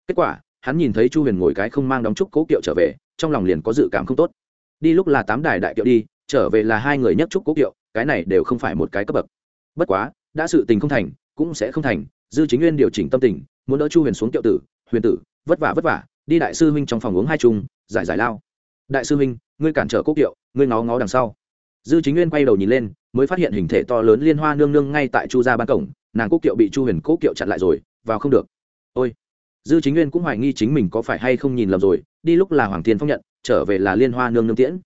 Kết quả, hắn nhìn thấy chu huyền ngồi cái không mang đóng trúc cố kiệu trở về, trong lòng liền có dự cảm không tốt. Đi lúc là tám đài đại kiệu đi, trở về là hai người nhất trúc cố kiệu, cái này đều không phải một cái cấp bậc bất quá, đã sự tình không thành, cũng sẽ không thành, dư chính nguyên điều chỉnh tâm tình, muốn đỡ chu huyền xuống kiệu tử, huyền tử, vất vả vất vả, đi đại sư huynh trong phòng uống hai chung, giải giải lao. Đại sư huynh, ngươi cản trở cố kiệu, ngươi ngó ngó đằng sau. Dư chính nguyên quay đầu nhìn lên, mới phát hiện hình thể to lớn liên hoa nương nương ngay tại chu gia ban cổng, nàng cố kiệu bị chu huyền cố kiệu chặn lại rồi, vào không được. Ôi. Dư chính nguyên cũng hoài nghi chính mình có phải hay không nhìn lầm rồi, đi lúc là hoàng thiên phong nhận, trở về là liên hoa nương nương tiễn.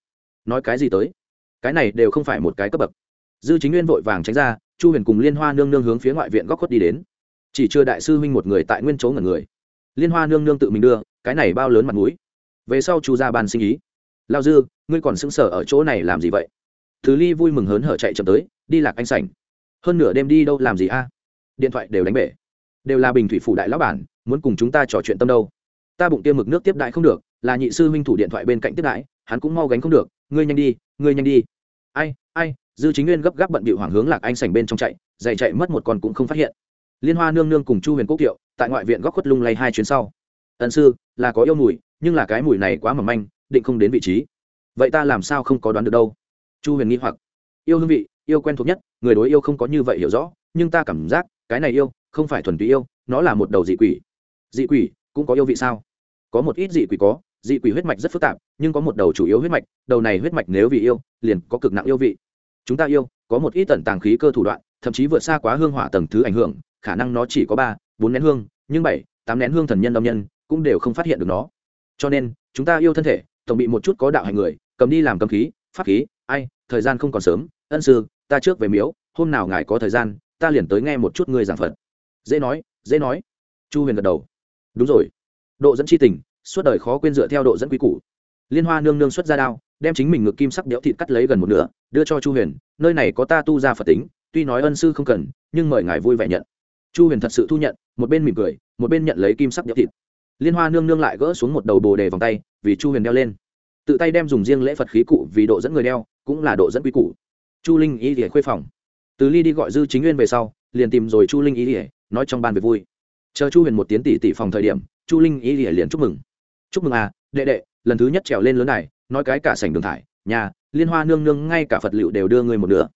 Nói cái gì tới? Cái này đều không phải một cái cấp bậc. Dư chính nguyên vội vàng tránh ra chu huyền cùng liên hoa nương nương hướng phía ngoại viện góc khuất đi đến. Chỉ chưa đại sư huynh một người tại nguyên chỗ ngẩn người. Liên hoa nương nương tự mình đưa, cái này bao lớn mặt mũi. Về sau chu ra ban sinh ý. Lao dư, ngươi còn sững sờ ở chỗ này làm gì vậy? Thứ ly vui mừng hớn hở chạy chậm tới, đi lạc anh sảnh. Hơn nửa đêm đi đâu làm gì a? Điện thoại đều đánh bể. Đều là bình thủy phủ đại lão bản, muốn cùng chúng ta trò chuyện tâm đâu. Ta bụng tiêm mực nước tiếp đại không được, là nhị sư huynh thủ điện thoại bên cạnh tiếp đại, hắn cũng mau gánh không được. Ngươi nhanh đi, ngươi nhanh đi. Ai ai dư chính nguyên gấp gáp bận bị hoảng hướng lạc anh sảnh bên trong chạy dày chạy mất một con cũng không phát hiện. Liên hoa nương nương cùng chu huyền quốc kiệu, tại ngoại viện góc khuất lung lay hai chuyến sau. Ẩn sư, là có yêu mùi, nhưng là cái mùi này quá mỏng manh, định không đến vị trí. Vậy ta làm sao không có đoán được đâu? Chu huyền nghi hoặc. Yêu hương vị, yêu quen thuộc nhất, người đối yêu không có như vậy hiểu rõ, nhưng ta cảm giác, cái này yêu, không phải thuần túy yêu, nó là một đầu dị quỷ. Dị quỷ, cũng có yêu vị sao? Có một ít dị quỷ có, dị quỷ huyết mạch rất phức tạp, nhưng có một đầu chủ yếu huyết mạch, đầu này huyết mạch nếu vì yêu, liền có cực nặng yêu vị chúng ta yêu, có một ít tận tàng khí cơ thủ đoạn, thậm chí vượt xa quá hương hỏa tầng thứ ảnh hưởng, khả năng nó chỉ có ba, bốn nén hương, nhưng bảy, tám nén hương thần nhân đông nhân, cũng đều không phát hiện được nó. Cho nên, chúng ta yêu thân thể, tổng bị một chút có đạo hành người, cầm đi làm cầm khí, pháp khí, ai, thời gian không còn sớm, ân sư, ta trước về miếu, hôm nào ngài có thời gian, ta liền tới nghe một chút ngươi giảng phật. Dễ nói dễ nói. Chu huyền gật đầu. Đúng rồi. Độ dẫn c h i tình, suốt đời khó quên dựa theo độ dẫn quy củ. Liên hoa nương nương xuất ra đao đem chính mình ngực kim sắc đẽo thịt cắt lấy gần một nửa, đưa cho chu huyền, nơi này có ta tu ra phật tính, tuy nói ân sư không cần, nhưng mời ngài vui vẻ nhận. Chu huyền thật sự thu nhận, một bên mỉm cười, một bên nhận lấy kim sắc đẽo thịt. Liên hoa nương nương lại gỡ xuống một đầu bồ đề vòng tay, vì chu huyền đeo lên. Tự tay đem dùng riêng lễ phật khí cụ vì độ dẫn người đeo, cũng là độ dẫn quy củ. Chu linh y thì khuê phòng. Từ ly đi gọi dư chính nguyên về sau, liền tìm rồi chu linh y thì nói trong ban về vui. Chờ chu huyền một tiếng tỷ tỷ phòng thời điểm, chu linh y thì liền chúc mừng. Chúc mừng à đệ đệ, lần thứ nhất trèo lên lớn này nói cái cả sảnh đường thải, nhà, liên hoa nương nương, ngay cả phật liệu đều đưa người một nửa.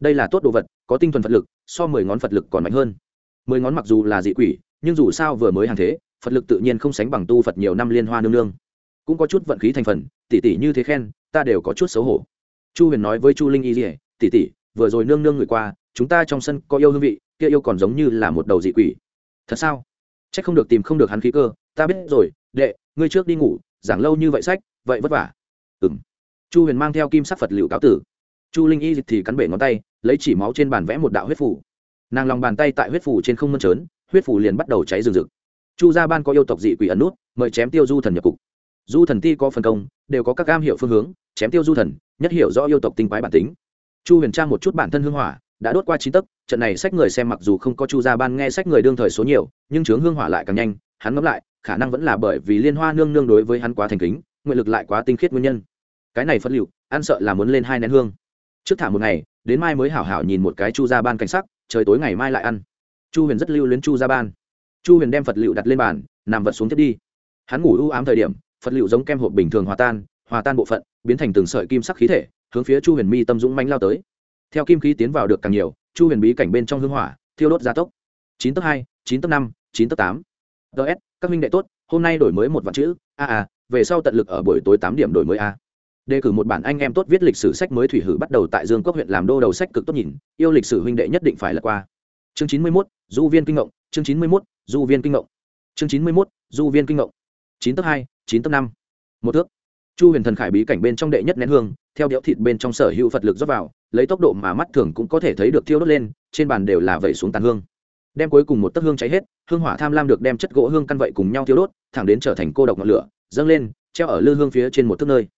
Đây là tốt đồ vật, có tinh thuần phật lực, so mười ngón phật lực còn mạnh hơn. Mười ngón mặc dù là dị quỷ, nhưng dù sao vừa mới hàng thế, phật lực tự nhiên không sánh bằng tu phật nhiều năm liên hoa nương nương. Cũng có chút vận khí thành phần, tỷ tỷ như thế khen, ta đều có chút xấu hổ. Chu huyền nói với chu linh y dỉa tỷ tỷ, vừa rồi nương nương người qua, chúng ta trong sân có yêu hương vị, kia yêu còn giống như là một đầu dị quỷ. Thật sao? C h ắ c không được tìm không được hắn khí cơ, ta biết rồi, đệ, ngươi trước đi ngủ, giảng lâu như vậy sách, vậy vất vả ừng chu huyền mang theo kim sắc phật liệu cáo tử. Chu linh y thì cắn bể ngón tay, lấy chỉ máu trên bàn vẽ một đạo huyết phủ nàng lòng bàn tay tại huyết phủ trên không mơn trớn, huyết phủ liền bắt đầu cháy rừng rực. Chu gia ban có yêu tộc dị quỷ ẩn nút, mời chém tiêu du thần nhập cục. Du thần ti có phân công, đều có các cam hiệu phương hướng, chém tiêu du thần, nhất hiểu rõ yêu tộc tinh quái bản tính. Chu huyền trang một chút bản thân hương hỏa, đã đốt qua chín tấc, trận này sách người xem mặc dù không có chu gia ban nghe sách người đương thời số nhiều, nhưng chướng hương hỏa lại càng nhanh, hắn ngẫm lại, khả năng vẫn là bởi vì liên hoa nương nương đối với hắn quá thành kính, nguyện lực lại quá tinh khiết nguyên nhân cái này phất liệu ăn sợ là muốn lên hai nén hương. Trước thả một ngày, đến mai mới hảo hảo nhìn một cái chu gia ban cảnh sắc, trời tối ngày mai lại ăn. Chu huyền rất lưu luyến chu gia ban. Chu huyền đem phật liệu đặt lên bàn, nằm vật xuống thiết đi. Hắn ngủ ưu ám thời điểm, phật liệu giống kem hộp bình thường hòa tan hòa tan bộ phận, biến thành từng sợi kim sắc khí thể, hướng phía chu huyền mi tâm dũng manh lao tới. Theo kim khí tiến vào được càng nhiều, chu huyền bí cảnh bên trong hương hỏa, thiêu đốt gia tốc. Chín tấc hai, chín tấc năm, chín tấc tám. Ts các minh đệ tốt, hôm nay đổi mới một vạn chữ, a a, về sau tận lực ở buổi tối tám điểm đổi mới a đề cử một bản anh em tốt viết lịch sử sách mới thủy hử bắt đầu tại dương quốc huyện làm đô đầu sách cực tốt nhìn, yêu lịch sử huynh đệ nhất định phải lật qua. Chương chín mươi mốt, du viên kinh ngộng, chương chín mươi mốt, du viên kinh ngộng. Chương chín mươi mốt, du viên kinh ngộng. Chín tấc hai, chín tấc năm. Một thước. Chu huyền thần khải bí cảnh bên trong đệ nhất nén hương, theo đẽo thịt bên trong sở hữu phật lực rót vào, lấy tốc độ mà mắt thường cũng có thể thấy được thiêu đốt lên, trên bàn đều là vẩy xuống tàn hương. Đem cuối cùng một tấc hương cháy hết, hương hỏa tham lam được đem chất gỗ hương căn vậy cùng nhau thiêu đốt, thẳng đến trở thành cô độc ngọn lửa, dâng lên, treo ở lư hương phía trên một thước nơi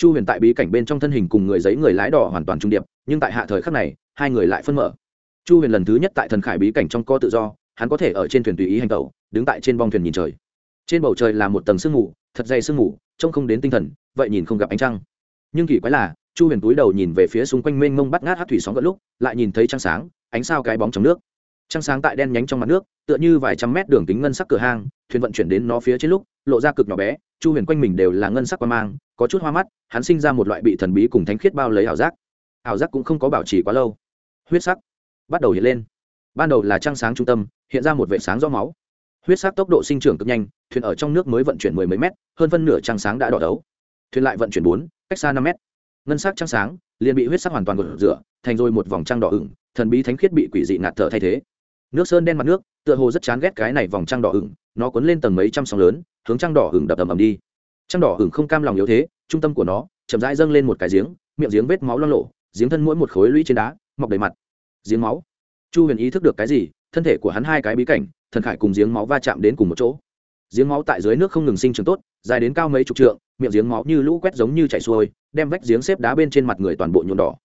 chu huyền tại bí cảnh bên trong thân hình cùng người giấy người lái đỏ hoàn toàn trung điệp, nhưng tại hạ thời khắc này, hai người lại phân mở. Chu huyền lần thứ nhất tại thần khải bí cảnh trong co tự do, hắn có thể ở trên thuyền tùy ý hành tẩu, đứng tại trên bong thuyền nhìn trời. Trên bầu trời là một tầng sương mù, thật dày sương mù, trông không đến tinh thần, vậy nhìn không gặp ánh trăng. Nhưng kỳ quái là, chu huyền túi đầu nhìn về phía xung quanh mênh mông bắt ngát hát thủy sóng gợn lúc, lại nhìn thấy trăng sáng, ánh sao cái bóng trong nước. Trăng sáng tại đen nhánh trong mặt nước, tựa như vài trăm mét đường kính ngân sắc cửa hang, thuyền vận chuyển đến nó phía trên lúc lộ ra cực nhỏ bé, chu huyền quanh mình đều là ngân sắc qua mang, có chút hoa mắt, hắn sinh ra một loại bị thần bí cùng thánh khiết bao lấy ảo giác. Ảo giác cũng không có bảo trì quá lâu. Huyết sắc bắt đầu hiện lên. Ban đầu là trăng sáng trung tâm, hiện ra một vệ sáng do máu. Huyết sắc tốc độ sinh trưởng cực nhanh, thuyền ở trong nước mới vận chuyển mười mấy mét, hơn phân nửa trăng sáng đã đỏ đấu. Thuyền lại vận chuyển bốn, cách xa năm mét. Ngân sắc trăng sáng liền bị huyết sắc hoàn toàn gột rửa, thành rồi một vòng trăng đỏ ửng, thần bí thánh khiết bị quỷ dị ngạt thở thay thế. Nước sơn đen mặt nước, tựa hồ rất chán ghét cái này vòng trăng đỏ ửng, nó cuốn lên tầng mấy trăm sóng lớn hướng trăng đỏ hừng đập ầm ầm đi. Trăng đỏ hừng không cam lòng yếu thế, trung tâm của nó chậm rãi dâng lên một cái giếng, miệng giếng vết máu lo lộ giếng thân mỗi một khối lũy trên đá, mọc đầy mặt. Giếng máu. Chu huyền ý thức được cái gì, thân thể của hắn hai cái bí cảnh, thần khải cùng giếng máu va chạm đến cùng một chỗ. Giếng máu tại dưới nước không ngừng sinh trưởng tốt, dài đến cao mấy chục trượng, miệng giếng máu như lũ quét giống như chảy xuôi, đem vách giếng xếp đá bên trên mặt người toàn bộ nhuộm đỏ.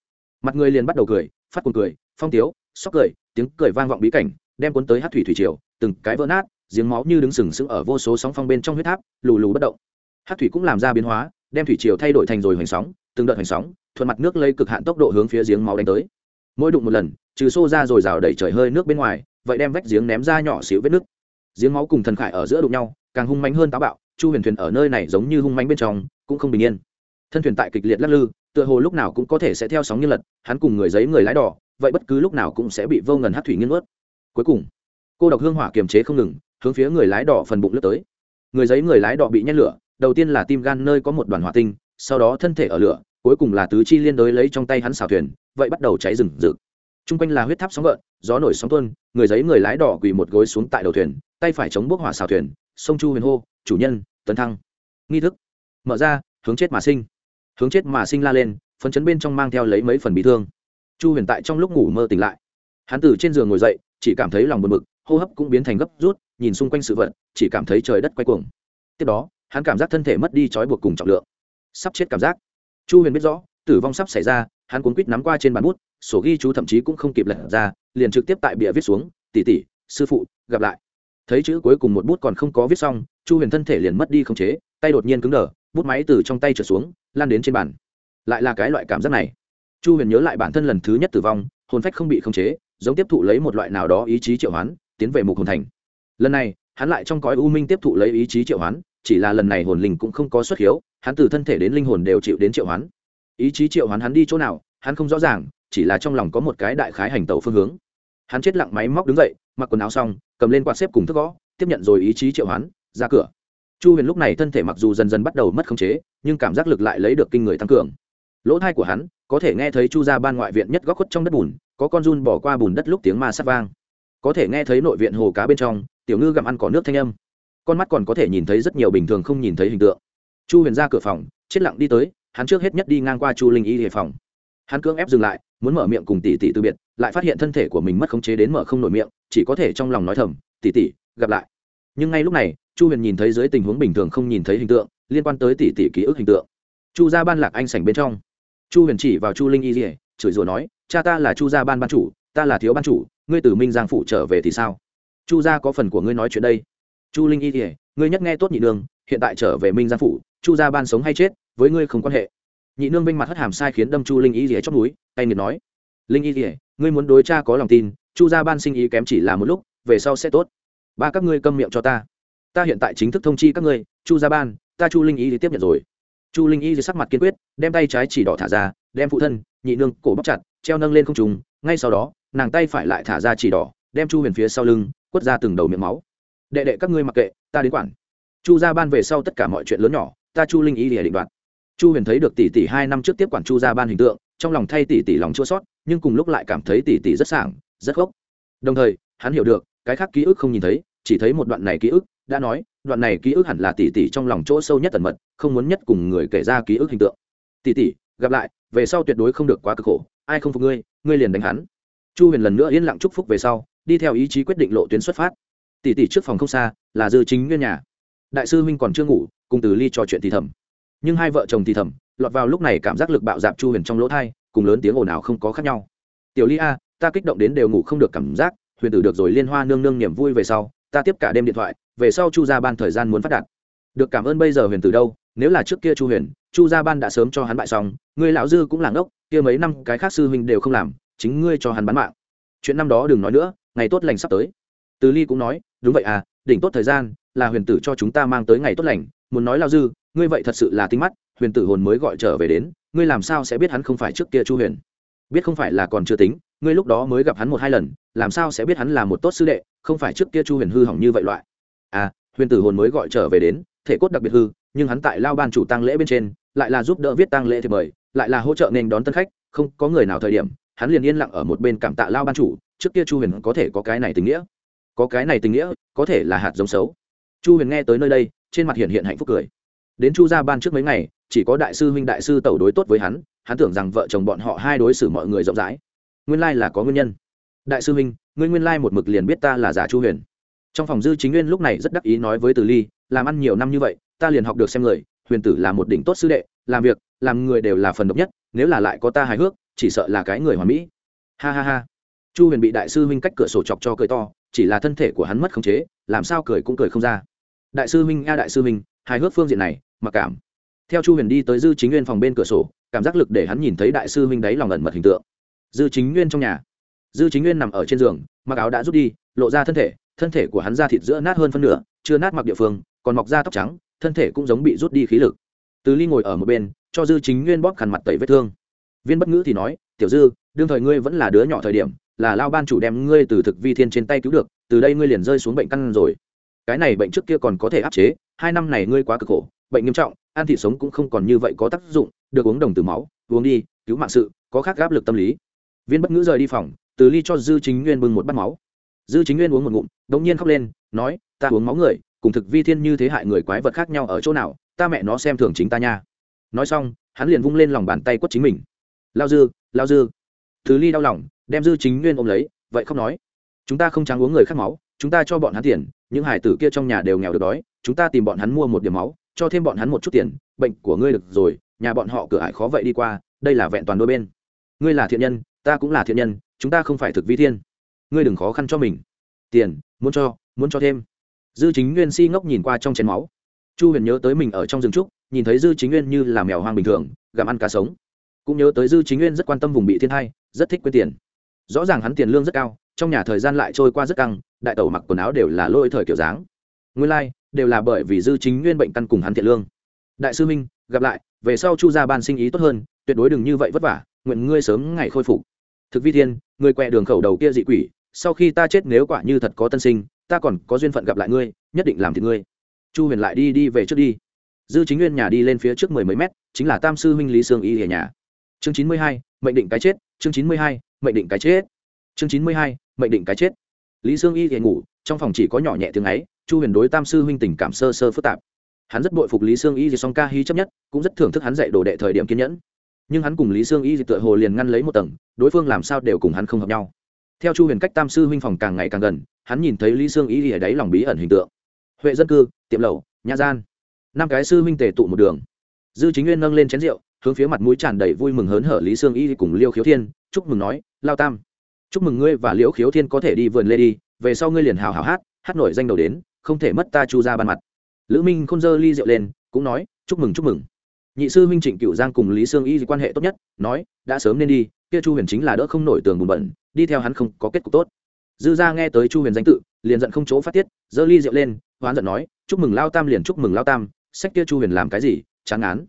Mặt người liền bắt đầu cười, phát cuồng cười, phong tiếu, sóc cười, tiếng cười vang vọng bí cảnh, đem cuốn tới hát thủy thủy triều, từng cái vỡ nát giếng máu như đứng sừng sững ở vô số sóng phong bên trong huyết tháp, lù lù bất động. Hát thủy cũng làm ra biến hóa, đem thủy triều thay đổi thành rồi hoành sóng, từng đợt hoành sóng, thuận mặt nước lây cực hạn tốc độ hướng phía giếng máu đánh tới. Mỗi đụng một lần, trừ xô ra rồi rào đẩy trời hơi nước bên ngoài, vậy đem vách giếng ném ra nhỏ xíu vết nước. Giếng máu cùng thần khải ở giữa đụng nhau, càng hung mánh hơn táo bạo, chu huyền thuyền ở nơi này giống như hung mánh bên trong, cũng không bình yên. Thân thuyền tại kịch liệt lắc lư, tựa hồ lúc nào cũng có thể sẽ theo sóng như lật, hắn cùng người giấy người lái đỏ, vậy bất cứ lúc nào cũng sẽ bị vô ngần hát thủy nghiêng ướt cuối cùng, cô độc hương hỏa kiềm chế không ngừng hướng phía người lái đỏ phần bụng lướt tới. Người giấy người lái đỏ bị nhét lửa, đầu tiên là tim gan nơi có một đoàn hỏa tinh, sau đó thân thể ở lửa, cuối cùng là tứ chi liên đối lấy trong tay hắn xào thuyền, vậy bắt đầu cháy rừng rực. T r u n g quanh là huyết tháp sóng gợn, gió nổi sóng tuôn, người giấy người lái đỏ quỳ một gối xuống tại đầu thuyền, tay phải chống bốc hỏa xào thuyền, sông chu huyền hô, chủ nhân tấn thăng. Nghi thức. Mở ra, hướng chết mà sinh. Hướng chết mà sinh la lên, phấn chấn bên trong mang theo lấy mấy phần bị thương. Chu huyền tại trong lúc ngủ mơ tỉnh lại. Hắn từ trên giường ngồi dậy, chỉ cảm thấy lòng buồn bực, hô hấp cũng biến thành gấp rút nhìn xung quanh sự vật, chỉ cảm thấy trời đất quay cuồng. Tiếp đó, hắn cảm giác thân thể mất đi trói buộc cùng trọng lượng. Sắp chết cảm giác. Chu huyền biết rõ, tử vong sắp xảy ra, hắn cuốn quýt nắm qua trên bàn bút, sổ ghi chú thậm chí cũng không kịp lật ra, liền trực tiếp tại bìa viết xuống tỉ tỉ sư phụ, gặp lại. Thấy chữ cuối cùng một bút còn không có viết xong, chu huyền thân thể liền mất đi khống chế, tay đột nhiên cứng đờ, bút máy từ trong tay trở xuống, lan đến trên bàn. Lại là cái loại cảm giác này. Chu huyền nhớ lại bản thân lần thứ nhất tử vong, hồn phách không bị khống chế, giống tiếp thụ lấy một loại nào đó ý chí triệu hoán, tiến về mục hồn thành lần này, hắn lại trong cõi u minh tiếp thụ lấy ý chí triệu hoán, chỉ là lần này hồn linh cũng không có xuất hiếu, hắn từ thân thể đến linh hồn đều chịu đến triệu hoán. Ý chí triệu hoán hắn đi chỗ nào, hắn không rõ ràng, chỉ là trong lòng có một cái đại khái hành tẩu phương hướng. Hắn chết lặng máy móc đứng dậy, mặc quần áo xong, cầm lên quạt xếp cùng thức gõ, tiếp nhận rồi ý chí triệu hoán, ra cửa. Chu huyền lúc này thân thể mặc dù dần dần bắt đầu mất khống chế, nhưng cảm giác lực lại lấy được kinh người tăng cường. Lỗ thai của hắn, có thể nghe thấy chu ra ban ngoại viện nhất góc khuất trong đất bùn, có con run bỏ qua bùn đất lúc tiếng ma sắt vang. Có thể nghe thấy nội viện hồ cá bên trong tiểu ngư gặm ăn cỏ nước thanh âm. Con mắt còn có thể nhìn thấy rất nhiều bình thường không nhìn thấy hình tượng. Chu huyền ra cửa phòng, chết lặng đi tới, hắn trước hết nhất đi ngang qua chu linh y hệ phòng. Hắn cưỡng ép dừng lại, muốn mở miệng cùng tỷ tỷ từ biệt, lại phát hiện thân thể của mình mất khống chế đến mở không nổi miệng, chỉ có thể trong lòng nói thầm, tỷ tỷ, gặp lại. Nhưng ngay lúc này, chu huyền nhìn thấy dưới tình huống bình thường không nhìn thấy hình tượng, liên quan tới tỷ tỷ ký ức hình tượng. Chu gia ban lạc anh sảnh bên trong. Chu huyền chỉ vào chu linh y dỉa chửi rủa nói, cha ta là chu gia ban ban chủ, ta là thiếu ban chủ, ngươi từ minh giang phủ trở về thì sao? Chu gia có phần của ngươi nói chuyện đây. Chu linh y dỉa ngươi nhất nghe tốt nhị nương hiện tại trở về minh giang phủ, chu gia ban sống hay chết, với ngươi không quan hệ. Nhị nương vinh mặt hất hàm sai khiến đâm chu linh y dỉa trong núi tay nghiệt nói. Linh y dỉa ngươi muốn đối cha có lòng tin, chu gia ban sinh ý kém chỉ là một lúc, về sau sẽ tốt. Ba các ngươi câm miệng cho ta. Ta hiện tại chính thức thông chi các ngươi, chu gia ban, ta chu linh y thì tiếp nhận rồi. Chu linh y sắc mặt kiên quyết, đem tay trái chỉ đỏ thả ra, đem phụ thân, nhị nương cổ bóc chặt, treo nâng lên không trùng ngay sau đó, nàng tay phải lại thả ra chỉ đỏ, đem chu huyền phía sau lưng quất ra từng đầu miệng máu. Đệ đệ các ngươi mặc kệ, ta đến quản. Chu gia ban về sau tất cả mọi chuyện lớn nhỏ, ta chu linh y để định đoạt. Chu huyền thấy được tỷ tỷ hai năm trước tiếp quản chu gia ban hình tượng, trong lòng thay tỷ tỷ lòng chua sót nhưng cùng lúc lại cảm thấy tỷ tỷ rất sảng, rất gốc đồng thời, hắn hiểu được, cái khác ký ức không nhìn thấy, chỉ thấy một đoạn này ký ức, đã nói, đoạn này ký ức hẳn là tỷ tỷ trong lòng chỗ sâu nhất tần mật, không muốn nhất cùng người kể ra ký ức hình tượng. Tỷ tỷ, gặp lại, về sau tuyệt đối không được quá cực khổ, ai không phục ngươi ngươi liền đánh hắn. Chu huyền lần nữa yên lặng chúc phúc về sau đi theo ý chí quyết định lộ tuyến xuất phát. Tỷ tỷ trước phòng không xa, là dư chính nguyên nhà. Đại sư huynh còn chưa ngủ, cùng từ ly trò chuyện thì thầm. Nhưng hai vợ chồng thì thầm, lọt vào lúc này cảm giác lực bạo dạp chu huyền trong lỗ thai, cùng lớn tiếng ồn ào không có khác nhau. Tiểu ly a, ta kích động đến đều ngủ không được cảm giác, huyền tử được rồi liên hoa nương nương niềm vui về sau, ta tiếp cả đêm điện thoại, về sau chu gia ban thời gian muốn phát đạt. Được, cảm ơn bây giờ huyền tử đâu, nếu là trước kia chu huyền, chu gia ban đã sớm cho hắn bại xong, ngươi lão dư cũng là ngốc, kia mấy năm cái khác sư huynh đều không làm, chính ngươi cho hắn bán mạng. Chuyện năm đó đừng nói nữa ngày tốt lành sắp tới. Từ ly cũng nói, đúng vậy à đỉnh tốt thời gian, là huyền tử cho chúng ta mang tới ngày tốt lành. Muốn nói lao dư, ngươi vậy thật sự là tinh mắt, huyền tử hồn mới gọi trở về đến, ngươi làm sao sẽ biết hắn không phải trước kia chu huyền? Biết không phải là còn chưa tính, ngươi lúc đó mới gặp hắn một hai lần, làm sao sẽ biết hắn là một tốt sư đệ, không phải trước kia chu huyền hư hỏng như vậy loại? À huyền tử hồn mới gọi trở về đến, thể cốt đặc biệt hư, nhưng hắn tại lao ban chủ tăng lễ bên trên, lại là giúp đỡ viết tăng lễ thì mời, lại là hỗ trợ nên đón tân khách, không có người nào thời điểm, hắn liền yên lặng ở một bên cảm tạ lao ban chủ trước kia chu huyền có thể có cái này tình nghĩa có cái này tình nghĩa có thể là hạt giống xấu chu huyền nghe tới nơi đây trên mặt hiện hiện hạnh phúc cười đến chu gia ban trước mấy ngày chỉ có đại sư huynh đại sư tẩu đối tốt với hắn hắn tưởng rằng vợ chồng bọn họ hai đối xử mọi người rộng rãi nguyên lai là có nguyên nhân đại sư huynh ngươi nguyên lai một mực liền biết ta là giả chu huyền trong phòng dư chính nguyên lúc này rất đắc ý nói với từ ly làm ăn nhiều năm như vậy ta liền học được xem người huyền tử là một đỉnh tốt sư đệ làm việc làm người đều là phần độc nhất nếu là lại có ta hài hước chỉ sợ là cái người hoàn mỹ ha ha ha chu huyền bị đại sư huynh cách cửa sổ chọc cho cười to, chỉ là thân thể của hắn mất khống chế, làm sao cười cũng cười không ra. Đại sư huynh, a đại sư huynh, hài hước phương diện này, mặc cảm. Theo chu huyền đi tới dư chính nguyên phòng bên cửa sổ, cảm giác lực để hắn nhìn thấy đại sư huynh đáy lòng ẩn mật hình tượng. Dư chính nguyên trong nhà. Dư chính nguyên nằm ở trên giường, mặc áo đã rút đi, lộ ra thân thể thân thể của hắn ra thịt giữa nát hơn phân nửa, chưa nát mặc địa phương, còn mọc ra tóc trắng, thân thể cũng giống bị rút đi khí lực. Từ ly ngồi ở một bên, cho dư chính nguyên bóp khăn mặt tẩy vết thương. Viên bất ngữ thì nói, tiểu dư, đương thời ngươi vẫn là đứa nhỏ thời điểm là lao ban chủ đem ngươi từ thực vi thiên trên tay cứu được, từ đây ngươi liền rơi xuống bệnh căn rồi. Cái này bệnh trước kia còn có thể áp chế, hai năm này ngươi quá cực khổ, bệnh nghiêm trọng, ăn thịt sống cũng không còn như vậy có tác dụng, được uống đồng từ máu, uống đi, cứu mạng sự, có khác áp lực tâm lý. Viên bất ngữ rời đi phòng, từ ly cho dư chính nguyên bưng một bát máu. Dư chính nguyên uống một ngụm đ ỗ n g nhiên khóc lên, nói, ta uống máu người, cùng thực vi thiên như thế hại người quái vật khác nhau ở chỗ nào, ta mẹ nó xem thường chính ta nha. Nói xong, hắn liền vung lên lòng bàn tay quất chính mình. Lao dư lao dư. Thứ ly đau lòng đem dư chính nguyên ôm lấy, vậy không nói, chúng ta không trắng uống người khác máu, chúng ta cho bọn hắn tiền, những hải tử kia trong nhà đều nghèo được đói, chúng ta tìm bọn hắn mua một điểm máu, cho thêm bọn hắn một chút tiền, bệnh của ngươi được rồi, nhà bọn họ cửa ải khó vậy đi qua, đây là vẹn toàn đôi bên. Ngươi là thiện nhân, ta cũng là thiện nhân, chúng ta không phải thực vi thiên. Ngươi đừng khó khăn cho mình. Tiền, muốn cho muốn cho thêm. Dư chính nguyên si ngốc nhìn qua trong chén máu. Chu huyền nhớ tới mình ở trong rừng trúc, nhìn thấy dư chính nguyên như là mèo hoang bình thường, gặm ăn cá sống. Cũng nhớ tới dư chính nguyên rất quan tâm vùng bị thiên hai rất thích quên tiền rõ ràng hắn tiền lương rất cao trong nhà thời gian lại trôi qua rất căng đại tẩu mặc quần áo đều là lôi thời kiểu dáng. Nguyên lai、like, đều là bởi vì dư chính nguyên bệnh căn cùng hắn thiện lương. Đại sư minh gặp lại về sau chu gia ban sinh ý tốt hơn tuyệt đối đừng như vậy vất vả nguyện ngươi sớm ngày khôi phục. Thực vi thiên người quẹ đường khẩu đầu kia dị quỷ sau khi ta chết nếu quả như thật có tân sinh ta còn có duyên phận gặp lại ngươi nhất định làm thì ngươi. Chu huyền lại đi đi về trước đi. Dư chính nguyên nhà đi lên phía trước mười mấy mét chính là tam sư huynh lý sương y ở nhà. Chương chín mươi hai mệnh định cái chết chương chín mươi hai mệnh định cái chết. Chương chín mươi hai, mệnh định cái chết. Lý sương y thì ngủ, trong phòng chỉ có nhỏ nhẹ tiếng ấy, chu huyền đối tam sư huynh tình cảm sơ sơ phức tạp. Hắn rất bội phục lý sương y thì song ca hy chấp nhất, cũng rất thưởng thức hắn dạy đồ đệ thời điểm kiên nhẫn. Nhưng hắn cùng lý sương y tựa hồ liền ngăn lấy một tầng, đối phương làm sao đều cùng hắn không hợp nhau. Theo chu huyền cách tam sư huynh phòng càng ngày càng gần, hắn nhìn thấy lý sương y ở đáy lòng bí ẩn hình tượng. Huệ dân cư, tiệm lẩu nhà gian. Năm cái sư huynh tề tụ một đường. Dư chính nguyên nâng lên chén rượu, hướng phía mặt mũi tràn đầy vui mừng hớn hở lý sương y cùng liêu khiếu thiên chúc mừng nói, lao tam, chúc mừng ngươi và liễu khiếu thiên có thể đi vườn lê đi, về sau ngươi liền hào hào hát hát nổi danh đầu đến, không thể mất ta chu ra ban mặt. Lữ minh không dơ ly rượu lên, cũng nói, chúc mừng chúc mừng. Nhị sư huynh trịnh cựu giang cùng lý sương y quan hệ tốt nhất, nói, đã sớm nên đi, kia chu huyền chính là đỡ không nổi tường bùn bẩn, đi theo hắn không có kết cục tốt. Dư gia nghe tới chu huyền danh tự, liền giận không chỗ phát tiết, dơ ly rượu lên, hoán giận nói, chúc mừng lao tam liền chúc mừng lao tam, sách kia chu huyền làm cái gì, chán án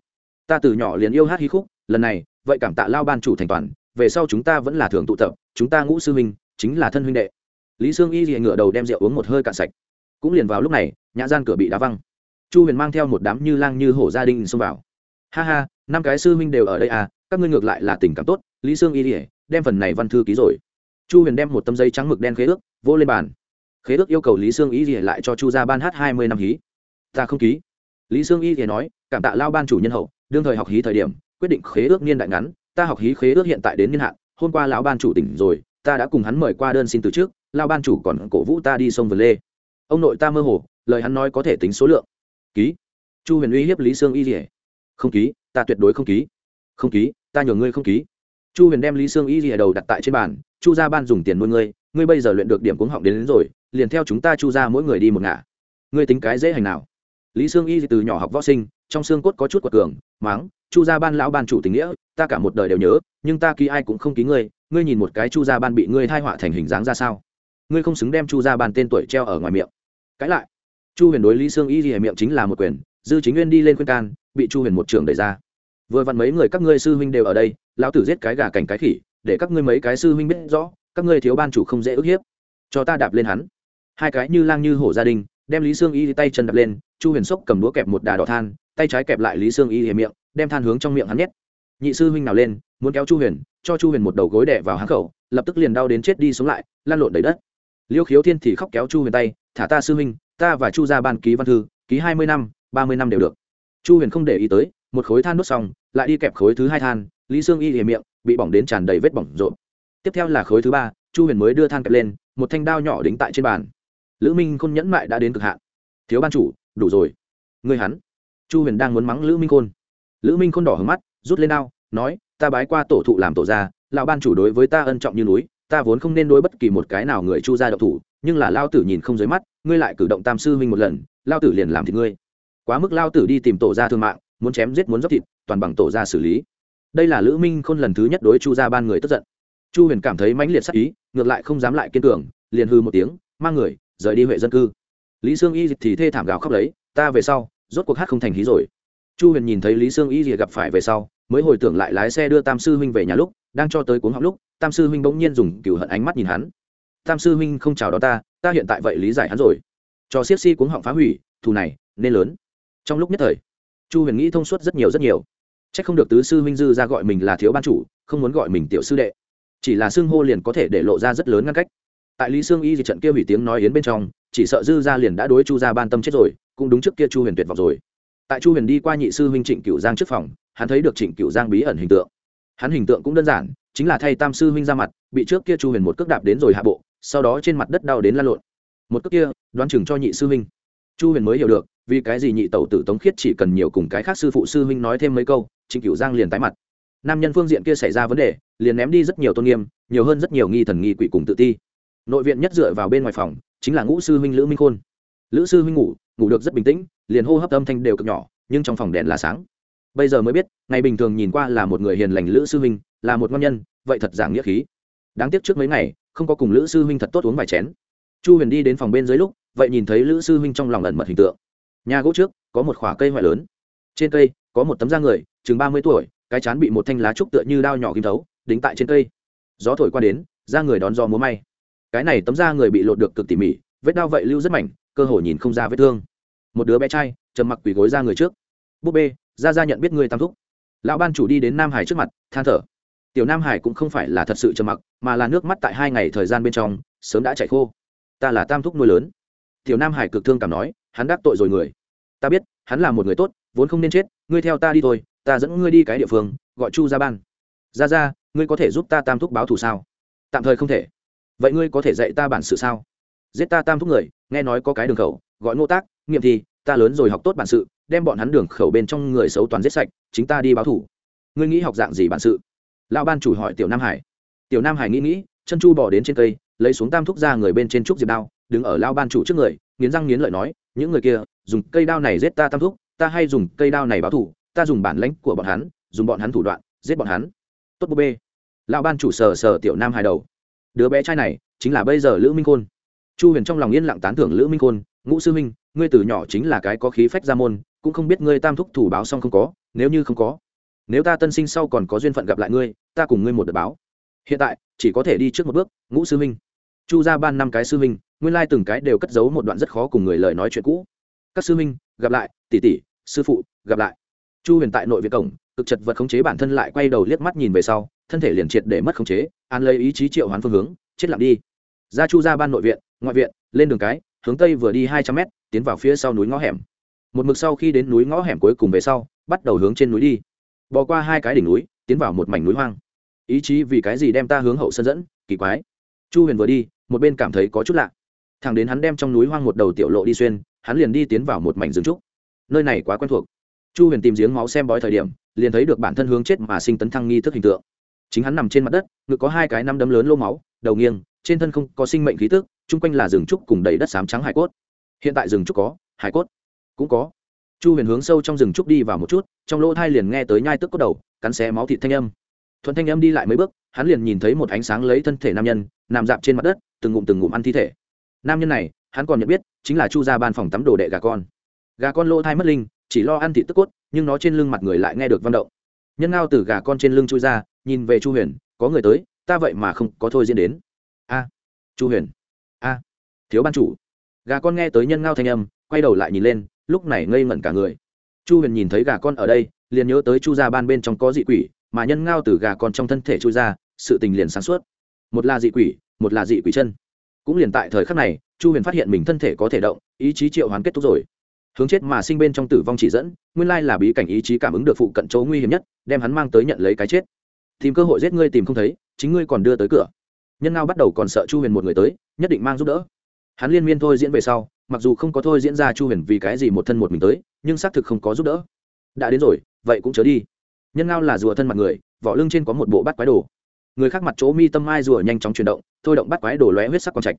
ta từ nhỏ liền yêu hát hí khúc, lần này, vậy cảm tạ lao ban chủ thành toàn về sau chúng ta vẫn là thường tụ tập, chúng ta ngũ sư huynh, chính là thân huynh đệ. Lý sương y liền ngựa đầu đem rượu uống một hơi cạn sạch. Cũng liền vào lúc này, nhã gian cửa bị đá văng. Chu huyền mang theo một đám như lang như hổ gia đình xông vào. Ha ha, năm cái sư huynh đều ở đây à các ngươi ngược lại là tình cảm tốt, lý sương y ỉa đem phần này văn thư ký rồi. Chu huyền đem một tấm giấy trắng mực đen khế ước, vô lên bàn. Khế ước yêu cầu lý sương y ỉa lại cho chu gia ban hát hai mươi năm hí. Ta không ký. Lý sương y ỉa nói, cảm tạ lao ban chủ nhân hậu, đương thời học hí thời điểm, quyết định khế ước niên đại ngắn ta học hí khế ước hiện tại đến niên hạn hôm qua lão ban chủ tỉnh rồi ta đã cùng hắn mời qua đơn xin từ trước lao ban chủ còn cổ vũ ta đi sông vườn lê. Ông nội ta mơ hồ lời hắn nói có thể tính số lượng. Ký. Chu huyền uy hiếp lý sương y rỉa. không ký ta tuyệt đối không ký. Không ký ta nhờ ngươi không ký. Chu huyền đem lý sương y rỉa đầu đặt tại trên bàn chu gia ban dùng tiền nuôi ngươi ngươi bây giờ luyện được điểm cuống họng đến, đến rồi liền theo chúng ta chu ra mỗi người đi một ngả. Ngươi tính cái dễ hành nào? Lý sương y từ nhỏ học võ sinh trong xương cốt có chút quật cường máng chu gia ban lão ban chủ tình nghĩa, ta cả một đời đều nhớ, nhưng ta ký ai cũng không ký ngươi ngươi nhìn một cái chu gia ban bị ngươi thai họa thành hình dáng ra sao? Ngươi không xứng đem chu gia ban tên tuổi treo ở ngoài miệng. Cãi lại, chu huyền đối lý sương y gì miệng chính là một quyền, dư chính nguyên đi lên khuyên can, bị chu huyền một trường đẩy ra. Vừa vặn mấy người các ngươi sư huynh đều ở đây, lão tử giết cái gà cảnh cái khỉ, để các ngươi mấy cái sư huynh biết rõ, các ngươi thiếu ban chủ không dễ ức hiếp. Cho ta đạp lên hắn. Hai cái như lang như hổ gia đình, đem lý sương y tay chân đập lên, chu huyền sốc cầm đũa kẹp một đà đỏ than, tay trái kẹp lại lý sương y hiểm miệng đem than hướng trong miệng hắn nhét. Nhị sư huynh nào lên, muốn kéo chu huyền, cho chu huyền một đầu gối đẻ vào hắn khẩu, lập tức liền đau đến chết đi sống lại lan lộn đầy đất. Liêu khiếu thiên thì khóc kéo chu huyền tay, thả ta sư huynh, ta và chu ra ban ký văn thư, ký hai mươi năm, ba mươi năm đều được. Chu huyền không để ý tới, một khối than đốt xong, lại đi kẹp khối thứ hai than, lý sương y hề miệng, bị bỏng đến tràn đầy vết bỏng rộn. Tiếp theo là khối thứ ba, chu huyền mới đưa than kẹp lên, một thanh đao nhỏ đính tại trên bàn. Lữ minh khôn nhẫn mại đã đến cực hạn. Thiếu ban chủ, đủ rồi. Người hắn. Chu huyền đang muốn mắng lữ minh khôn lữ minh khôn đỏ hứng mắt, rút lên ao nói, ta bái qua tổ thụ làm tổ gia, lão ban chủ đối với ta ân trọng như núi, ta vốn không nên đối bất kỳ một cái nào người chu gia độc thủ, nhưng là lao tử nhìn không dưới mắt, ngươi lại cử động tam sư huynh một lần lao tử liền làm thì ngươi. Quá mức lao tử đi tìm tổ gia thương mạng, muốn chém giết muốn dốc thịt, toàn bằng tổ gia xử lý. Đây là lữ minh khôn lần thứ nhất đối chu gia ban người tức giận. Chu huyền cảm thấy mãnh liệt sắc ý, ngược lại không dám lại kiên cường, liền hư một tiếng, mang người, rời đi huệ dân cư. Lý sương y thì thê thảm gào khóc lấy, ta về sau, rốt cuộc hát không thành hí rồi chu huyền nhìn thấy lý sương y thì gặp phải về sau, mới hồi tưởng lại lái xe đưa tam sư huynh về nhà lúc, đang cho tới cuốn học lúc, tam sư huynh bỗng nhiên dùng cừu hận ánh mắt nhìn hắn. Tam sư huynh không chào đón ta ta hiện tại vậy lý giải hắn rồi. Cho siết si cuốn họng phá hủy, thù này, nên lớn. Trong lúc nhất thời, chu huyền nghĩ thông suốt rất nhiều rất nhiều. C h ắ c không được tứ sư huynh dư ra gọi mình là thiếu ban chủ, không muốn gọi mình tiểu sư đệ. Chỉ là xưng hô liền có thể để lộ ra rất lớn ngăn cách. Tại lý sương y thì trận kia hủy tiếng nói yến bên trong, chỉ sợ dư ra liền đã đối chu ra ban tâm chết rồi, cũng đúng trước kia chu huyền tuyệt vọng rồi tại chu huyền đi qua nhị sư huynh trịnh cựu giang trước phòng, hắn thấy được trịnh cựu giang bí ẩn hình tượng. Hắn hình tượng cũng đơn giản, chính là thay tam sư huynh ra mặt, bị trước kia chu huyền một cước đạp đến rồi hạ bộ, sau đó trên mặt đất đau đến lan lộn. Một cước kia, đoán chừng cho nhị sư huynh. Chu huyền mới hiểu được, vì cái gì nhị tẩu tử tống khiết chỉ cần nhiều cùng cái khác sư phụ sư huynh nói thêm mấy câu, trịnh cựu giang liền tái mặt. Nam nhân phương diện kia xảy ra vấn đề, liền ném đi rất nhiều tôn nghiêm, nhiều hơn rất nhiều nghi thần nghi quỷ cùng tự ti. Nội viện nhất dựa vào bên ngoài phòng, chính là ngũ sư huynh lữ minh khôn. Lữ sư huynh ngủ ngủ được rất bình tĩnh, liền hô hấp âm thanh đều cực nhỏ, nhưng trong phòng đèn là sáng. Bây giờ mới biết, ngày bình thường nhìn qua là một người hiền lành lữ sư huynh, là một ngon nhân, vậy thật giảng nghĩa khí. Đáng tiếc trước mấy ngày, không có cùng lữ sư huynh thật tốt uống vài chén. Chu huyền đi đến phòng bên dưới lúc, vậy nhìn thấy lữ sư huynh trong lòng ẩn mật hình tượng. Nhà gỗ trước, có một khoả cây ngoại lớn. Trên cây, có một tấm da người, chừng ba mươi tuổi, cái chán bị một thanh lá trúc tựa như đao nhỏ kim thấu, đính tại trên cây. Gió thổi qua đến, da người đón gió múa may. Cái này tấm da người bị lột được cực tỉ mỉ, vết đao vậy lưu rất mảnh cơ hội nhìn không ra vết thương. Một đứa bé trai, trầm mặc quỳ gối ra người trước. Búp bê ra ra nhận biết người tam thúc. Lão ban chủ đi đến nam hải trước mặt, than thở. Tiểu nam hải cũng không phải là thật sự trầm mặc, mà là nước mắt tại hai ngày thời gian bên trong, sớm đã chạy khô. Ta là tam thúc nuôi lớn. Tiểu nam hải cực thương cảm nói, hắn đắc tội rồi người. Ta biết, hắn là một người tốt, vốn không nên chết, ngươi theo ta đi thôi, ta dẫn ngươi đi cái địa phương, gọi chu ra ban. Ra ra ngươi có thể giúp ta tam thúc báo thù sao? Tạm thời không thể. Vậy ngươi có thể dạy ta bản sự sao? Giết ta tam thúc người nghe nói có cái đường khẩu, gọi ngô tác, nghiệm thì ta lớn rồi học tốt bản sự, đem bọn hắn đường khẩu bên trong người xấu toàn giết sạch, chính ta đi báo thủ. Ngươi nghĩ học dạng gì bản sự? Lão ban chủ hỏi tiểu nam hải. Tiểu nam hải nghĩ nghĩ, chân chu bỏ đến trên cây, lấy xuống tam thúc ra người bên trên trúc diệp đao, đứng ở lao ban chủ trước người, nghiến răng nghiến lợi nói, những người kia, dùng cây đao này giết ta tam thúc, ta hay dùng cây đao này báo thủ, ta dùng bản lãnh của bọn hắn, dùng bọn hắn thủ đoạn, giết bọn hắn. Tốt búp bê. Lão ban chủ sờ sờ tiểu nam hải đầu. Đứa bé trai này, chính là bây giờ lữ minh khôn chu huyền trong lòng yên lặng tán thưởng lữ minh khôn, ngũ sư minh ngươi từ nhỏ chính là cái có khí phách gia môn, cũng không biết ngươi tam thúc thủ báo xong không có, nếu như không có, nếu ta tân sinh sau còn có duyên phận gặp lại ngươi, ta cùng ngươi một đợt báo. Hiện tại, chỉ có thể đi trước một bước, ngũ sư minh chu ra ban năm cái sư minh nguyên lai từng cái đều cất giấu một đoạn rất khó cùng người lời nói chuyện cũ. Các sư minh gặp lại, tỷ tỷ, sư phụ, gặp lại. Chu huyền tại nội viện cổng, cực chật vật khống chế bản thân lại quay đầu liếc mắt nhìn về sau, thân thể liền triệt để mất khống chế, an lấy ý chí triệu hoán phương hướng, chết lặng đi. Ra chu ra ban nội viện ngoại viện, lên đường cái, hướng tây vừa đi hai trăm mét, tiến vào phía sau núi ngõ hẻm. Một mực sau khi đến núi ngõ hẻm cuối cùng về sau, bắt đầu hướng trên núi đi. Bỏ qua hai cái đỉnh núi, tiến vào một mảnh núi hoang. Ý chí vì cái gì đem ta hướng hậu sân dẫn, kỳ quái. Chu huyền vừa đi, một bên cảm thấy có chút lạ. Thằng đến hắn đem trong núi hoang một đầu tiểu lộ đi xuyên, hắn liền đi tiến vào một mảnh rừng trúc. Nơi này quá quen thuộc. Chu huyền tìm giếng máu xem bói thời điểm, liền thấy được bản thân hướng chết mà sinh tấn thăng nghi thức hình tượng. Chính hắn nằm trên mặt đất, ngực có hai cái năm đấm lớn lô máu, đầu nghiêng, trên thân không có sinh mệnh khí tức chung quanh là rừng trúc cùng đầy đất xám trắng hải cốt. Hiện tại rừng trúc có, hải cốt cũng có. Chu huyền hướng sâu trong rừng trúc đi vào một chút, trong lỗ thai liền nghe tới nhai tức cốt đầu, cắn xé máu thịt thanh âm. Thuận thanh âm đi lại mấy bước, hắn liền nhìn thấy một ánh sáng lấy thân thể nam nhân, nằm dạp trên mặt đất, từng ngụm từng ngụm ăn thi thể. Nam nhân này, hắn còn nhận biết, chính là chu gia ban phòng tắm đồ đệ gà con. Gà con lỗ thai mất linh, chỉ lo ăn thịt tức cốt, nhưng nó trên lưng mặt người lại nghe được văn động. Nhân ngao từ gà con trên lưng chui ra, nhìn về chu huyền, có người tới, ta vậy mà không có thôi diễn đến. A, chu huyền thiếu ban chủ. Gà con nghe tới nhân ngao thanh âm, quay đầu lại nhìn lên, lúc này ngây ngẩn cả người. Chu huyền nhìn thấy gà con ở đây, liền nhớ tới chu gia ban bên trong có dị quỷ, mà nhân ngao từ gà con trong thân thể chui ra sự tình liền sáng suốt. Một là dị quỷ, một là dị quỷ chân. Cũng liền tại thời khắc này, chu huyền phát hiện mình thân thể có thể động, ý chí triệu hoán kết thúc rồi. Hướng chết mà sinh bên trong tử vong chỉ dẫn, nguyên lai là bí cảnh ý chí cảm ứng được phụ cận chỗ nguy hiểm nhất, đem hắn mang tới nhận lấy cái chết. Tìm cơ hội giết ngươi tìm không thấy, chính ngươi còn đưa tới cửa. Nhân ngao bắt đầu còn sợ chu huyền một người tới, nhất định mang giúp đỡ hắn liên miên thôi diễn về sau, mặc dù không có thôi diễn ra chu huyền vì cái gì một thân một mình tới, nhưng xác thực không có giúp đỡ. Đã đến rồi, vậy cũng chớ đi. Nhân ngao là rùa thân mặt người, vỏ lưng trên có một bộ bát quái đồ. Người khác mặt chỗ mi tâm mai rùa nhanh chóng chuyển động, thôi động bát quái đồ lóe huyết sắc còn trạch.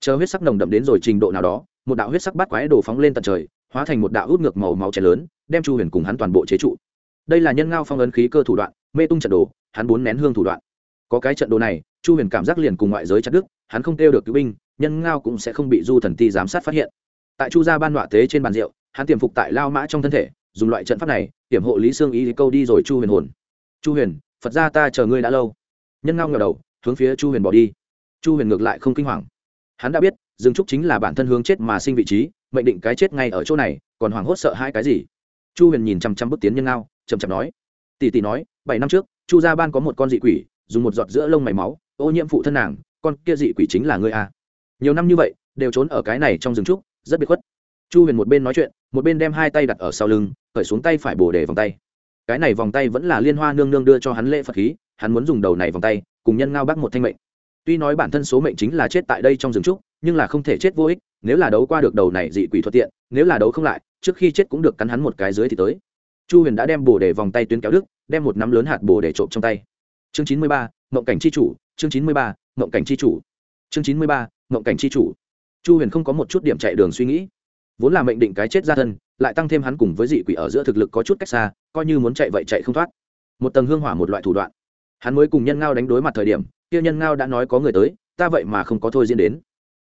Chờ huyết sắc nồng đậm đến rồi trình độ nào đó, một đạo huyết sắc bát quái đồ phóng lên tận trời, hóa thành một đạo hút ngược màu máu chảy lớn, đem chu huyền cùng hắn toàn bộ chế trụ. Đây là nhân ngao phong ấn khí cơ thủ đoạn, mê tung trận đồ, hắn bốn nén hương thủ đoạn. Có cái trận đồ này, chu huyền cảm giác liền cùng ngoại giới chặt đức hắn không kêu được cứu binh nhân ngao cũng sẽ không bị du thần ti giám sát phát hiện. Tại chu gia ban đoạ tế trên bàn rượu, hắn tiềm phục tại lao mã trong thân thể, dùng loại trận pháp này hiểm hộ lý sương ý câu đi rồi chu huyền hồn. Chu huyền, phật ra ta chờ ngươi đã lâu. Nhân ngao ngờ đầu, hướng phía chu huyền bỏ đi. Chu huyền ngược lại không kinh hoàng. Hắn đã biết, dương trúc chính là bản thân hướng chết mà sinh vị trí, mệnh định cái chết ngay ở chỗ này, còn hoảng hốt sợ hai cái gì? Chu huyền nhìn chăm chăm bước tiến nhân ngao chầm chậm nói. Tỷ tỷ nói, bảy năm trước, chu gia ban có một con dị quỷ, dùng một giọt giữa lông mày máu, ô nhiễm phụ thân nàng, con kia dị quỷ chính là ngươi à? Nhiều năm như vậy, đều trốn ở cái này trong rừng trúc, rất biệt khuất. Chu huyền một bên nói chuyện, một bên đem hai tay đặt ở sau lưng khởi xuống tay phải bổ để vòng tay. Cái này vòng tay vẫn là liên hoa nương nương đưa cho hắn lễ phật khí, hắn muốn dùng đầu này vòng tay, cùng nhân ngao bắt một thanh mệnh. Tuy nói bản thân số mệnh chính là chết tại đây trong rừng trúc, nhưng là không thể chết vô ích, nếu là đấu qua được đầu này dị quỷ thuận tiện, nếu là đấu không lại, trước khi chết cũng được cắn hắn một cái dưới thì tới. Chu huyền đã đem bồ để vòng tay tuyến kéo đức đem một nắm lớn hạt bồ để trộm trong tay. Chương chín mươi ba, mộng cảnh c h i chủ, chương chín mươi ba, mộng cảnh c h i chủ chương chín mươi ba mộng cảnh c h i chủ. Chu huyền không có một chút điểm chạy đường suy nghĩ. Vốn là mệnh định cái chết ra thân, lại tăng thêm hắn cùng với dị quỷ ở giữa thực lực có chút cách xa, coi như muốn chạy vậy chạy không thoát. Một tầng hương hỏa một loại thủ đoạn. Hắn mới cùng nhân ngao đánh đối mặt thời điểm, kia nhân ngao đã nói có người tới, ta vậy mà không có thôi diễn đến.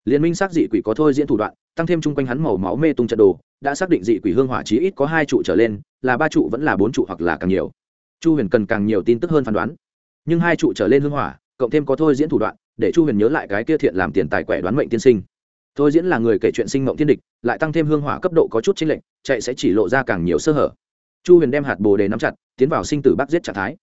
Liên minh xác dị quỷ có thôi diễn thủ đoạn, tăng thêm chung quanh hắn màu máu mê tung trận đồ, đã xác định dị quỷ hương hỏa chí ít có hai trụ trở lên, là ba trụ vẫn là bốn trụ hoặc là càng nhiều. Chu huyền cần càng nhiều tin tức hơn phán đoán. Nhưng hai trụ trở lên hương hỏa, cộng thêm có thôi diễn thủ đoạn để chu huyền nhớ lại cái kia thiện làm tiền tài quẻ đoán mệnh tiên sinh. Thôi diễn là người kể chuyện sinh mộng thiên địch, lại tăng thêm hương hỏa cấp độ có chút chính lệch, chạy sẽ chỉ lộ ra càng nhiều sơ hở. Chu huyền đem hạt bồ đề nắm chặt, tiến vào sinh tử bác giết trạng thái.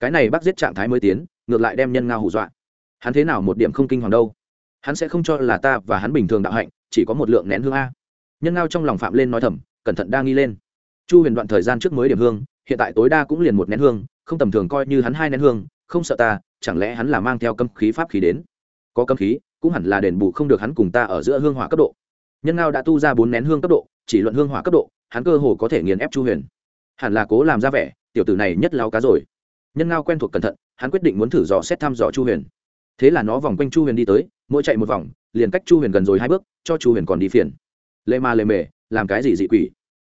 Cái này bác giết trạng thái mới tiến, ngược lại đem nhân ngao hù dọa. Hắn thế nào một điểm không kinh hoàng đâu? Hắn sẽ không cho là ta và hắn bình thường đạo hạnh, chỉ có một lượng nén hương a. Nhân ngao trong lòng phạm lên nói thầm, cẩn thận đang nghi lên. Chu huyền đoạn thời gian trước mới điểm hương, hiện tại tối đa cũng liền một nén hương, không tầm thường coi như hắn hai nén hương, không sợ ta chẳng lẽ hắn là mang theo cấm khí pháp khí đến? Có cấm khí, cũng hẳn là đền bù không được hắn cùng ta ở giữa hương hỏa cấp độ. Nhân ngao đã tu ra bốn nén hương cấp độ, chỉ luận hương hỏa cấp độ, hắn cơ hồ có thể nghiền ép chu huyền. Hẳn là cố làm ra vẻ, tiểu tử này nhất lao cá rồi. Nhân ngao quen thuộc cẩn thận, hắn quyết định muốn thử dò xét thăm dò chu huyền. Thế là nó vòng quanh chu huyền đi tới, mỗi chạy một vòng, liền cách chu huyền gần rồi hai bước, cho chu huyền còn đi phiền. Lê ma lê mề, làm cái gì dị quỷ?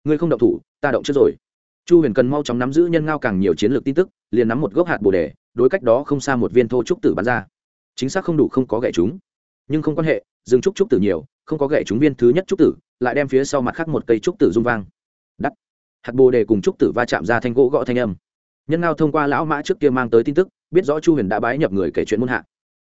Ngươi không động thủ, ta động trước rồi chu huyền cần mau chóng nắm giữ nhân ngao càng nhiều chiến lược tin tức, liền nắm một gốc hạt bồ đề, đối cách đó không xa một viên thô trúc tử bắn ra. Chính xác không đủ không có gậy chúng, nhưng không quan hệ dừng trúc trúc tử nhiều, không có gậy chúng viên thứ nhất trúc tử, lại đem phía sau mặt khác một cây trúc tử rung vang. Đắt. Hạt bồ đề cùng trúc tử va chạm ra thanh gỗ gõ thanh âm. Nhân ngao thông qua lão mã trước kia mang tới tin tức, biết rõ chu huyền đã bái nhập người kể chuyện muôn hạ.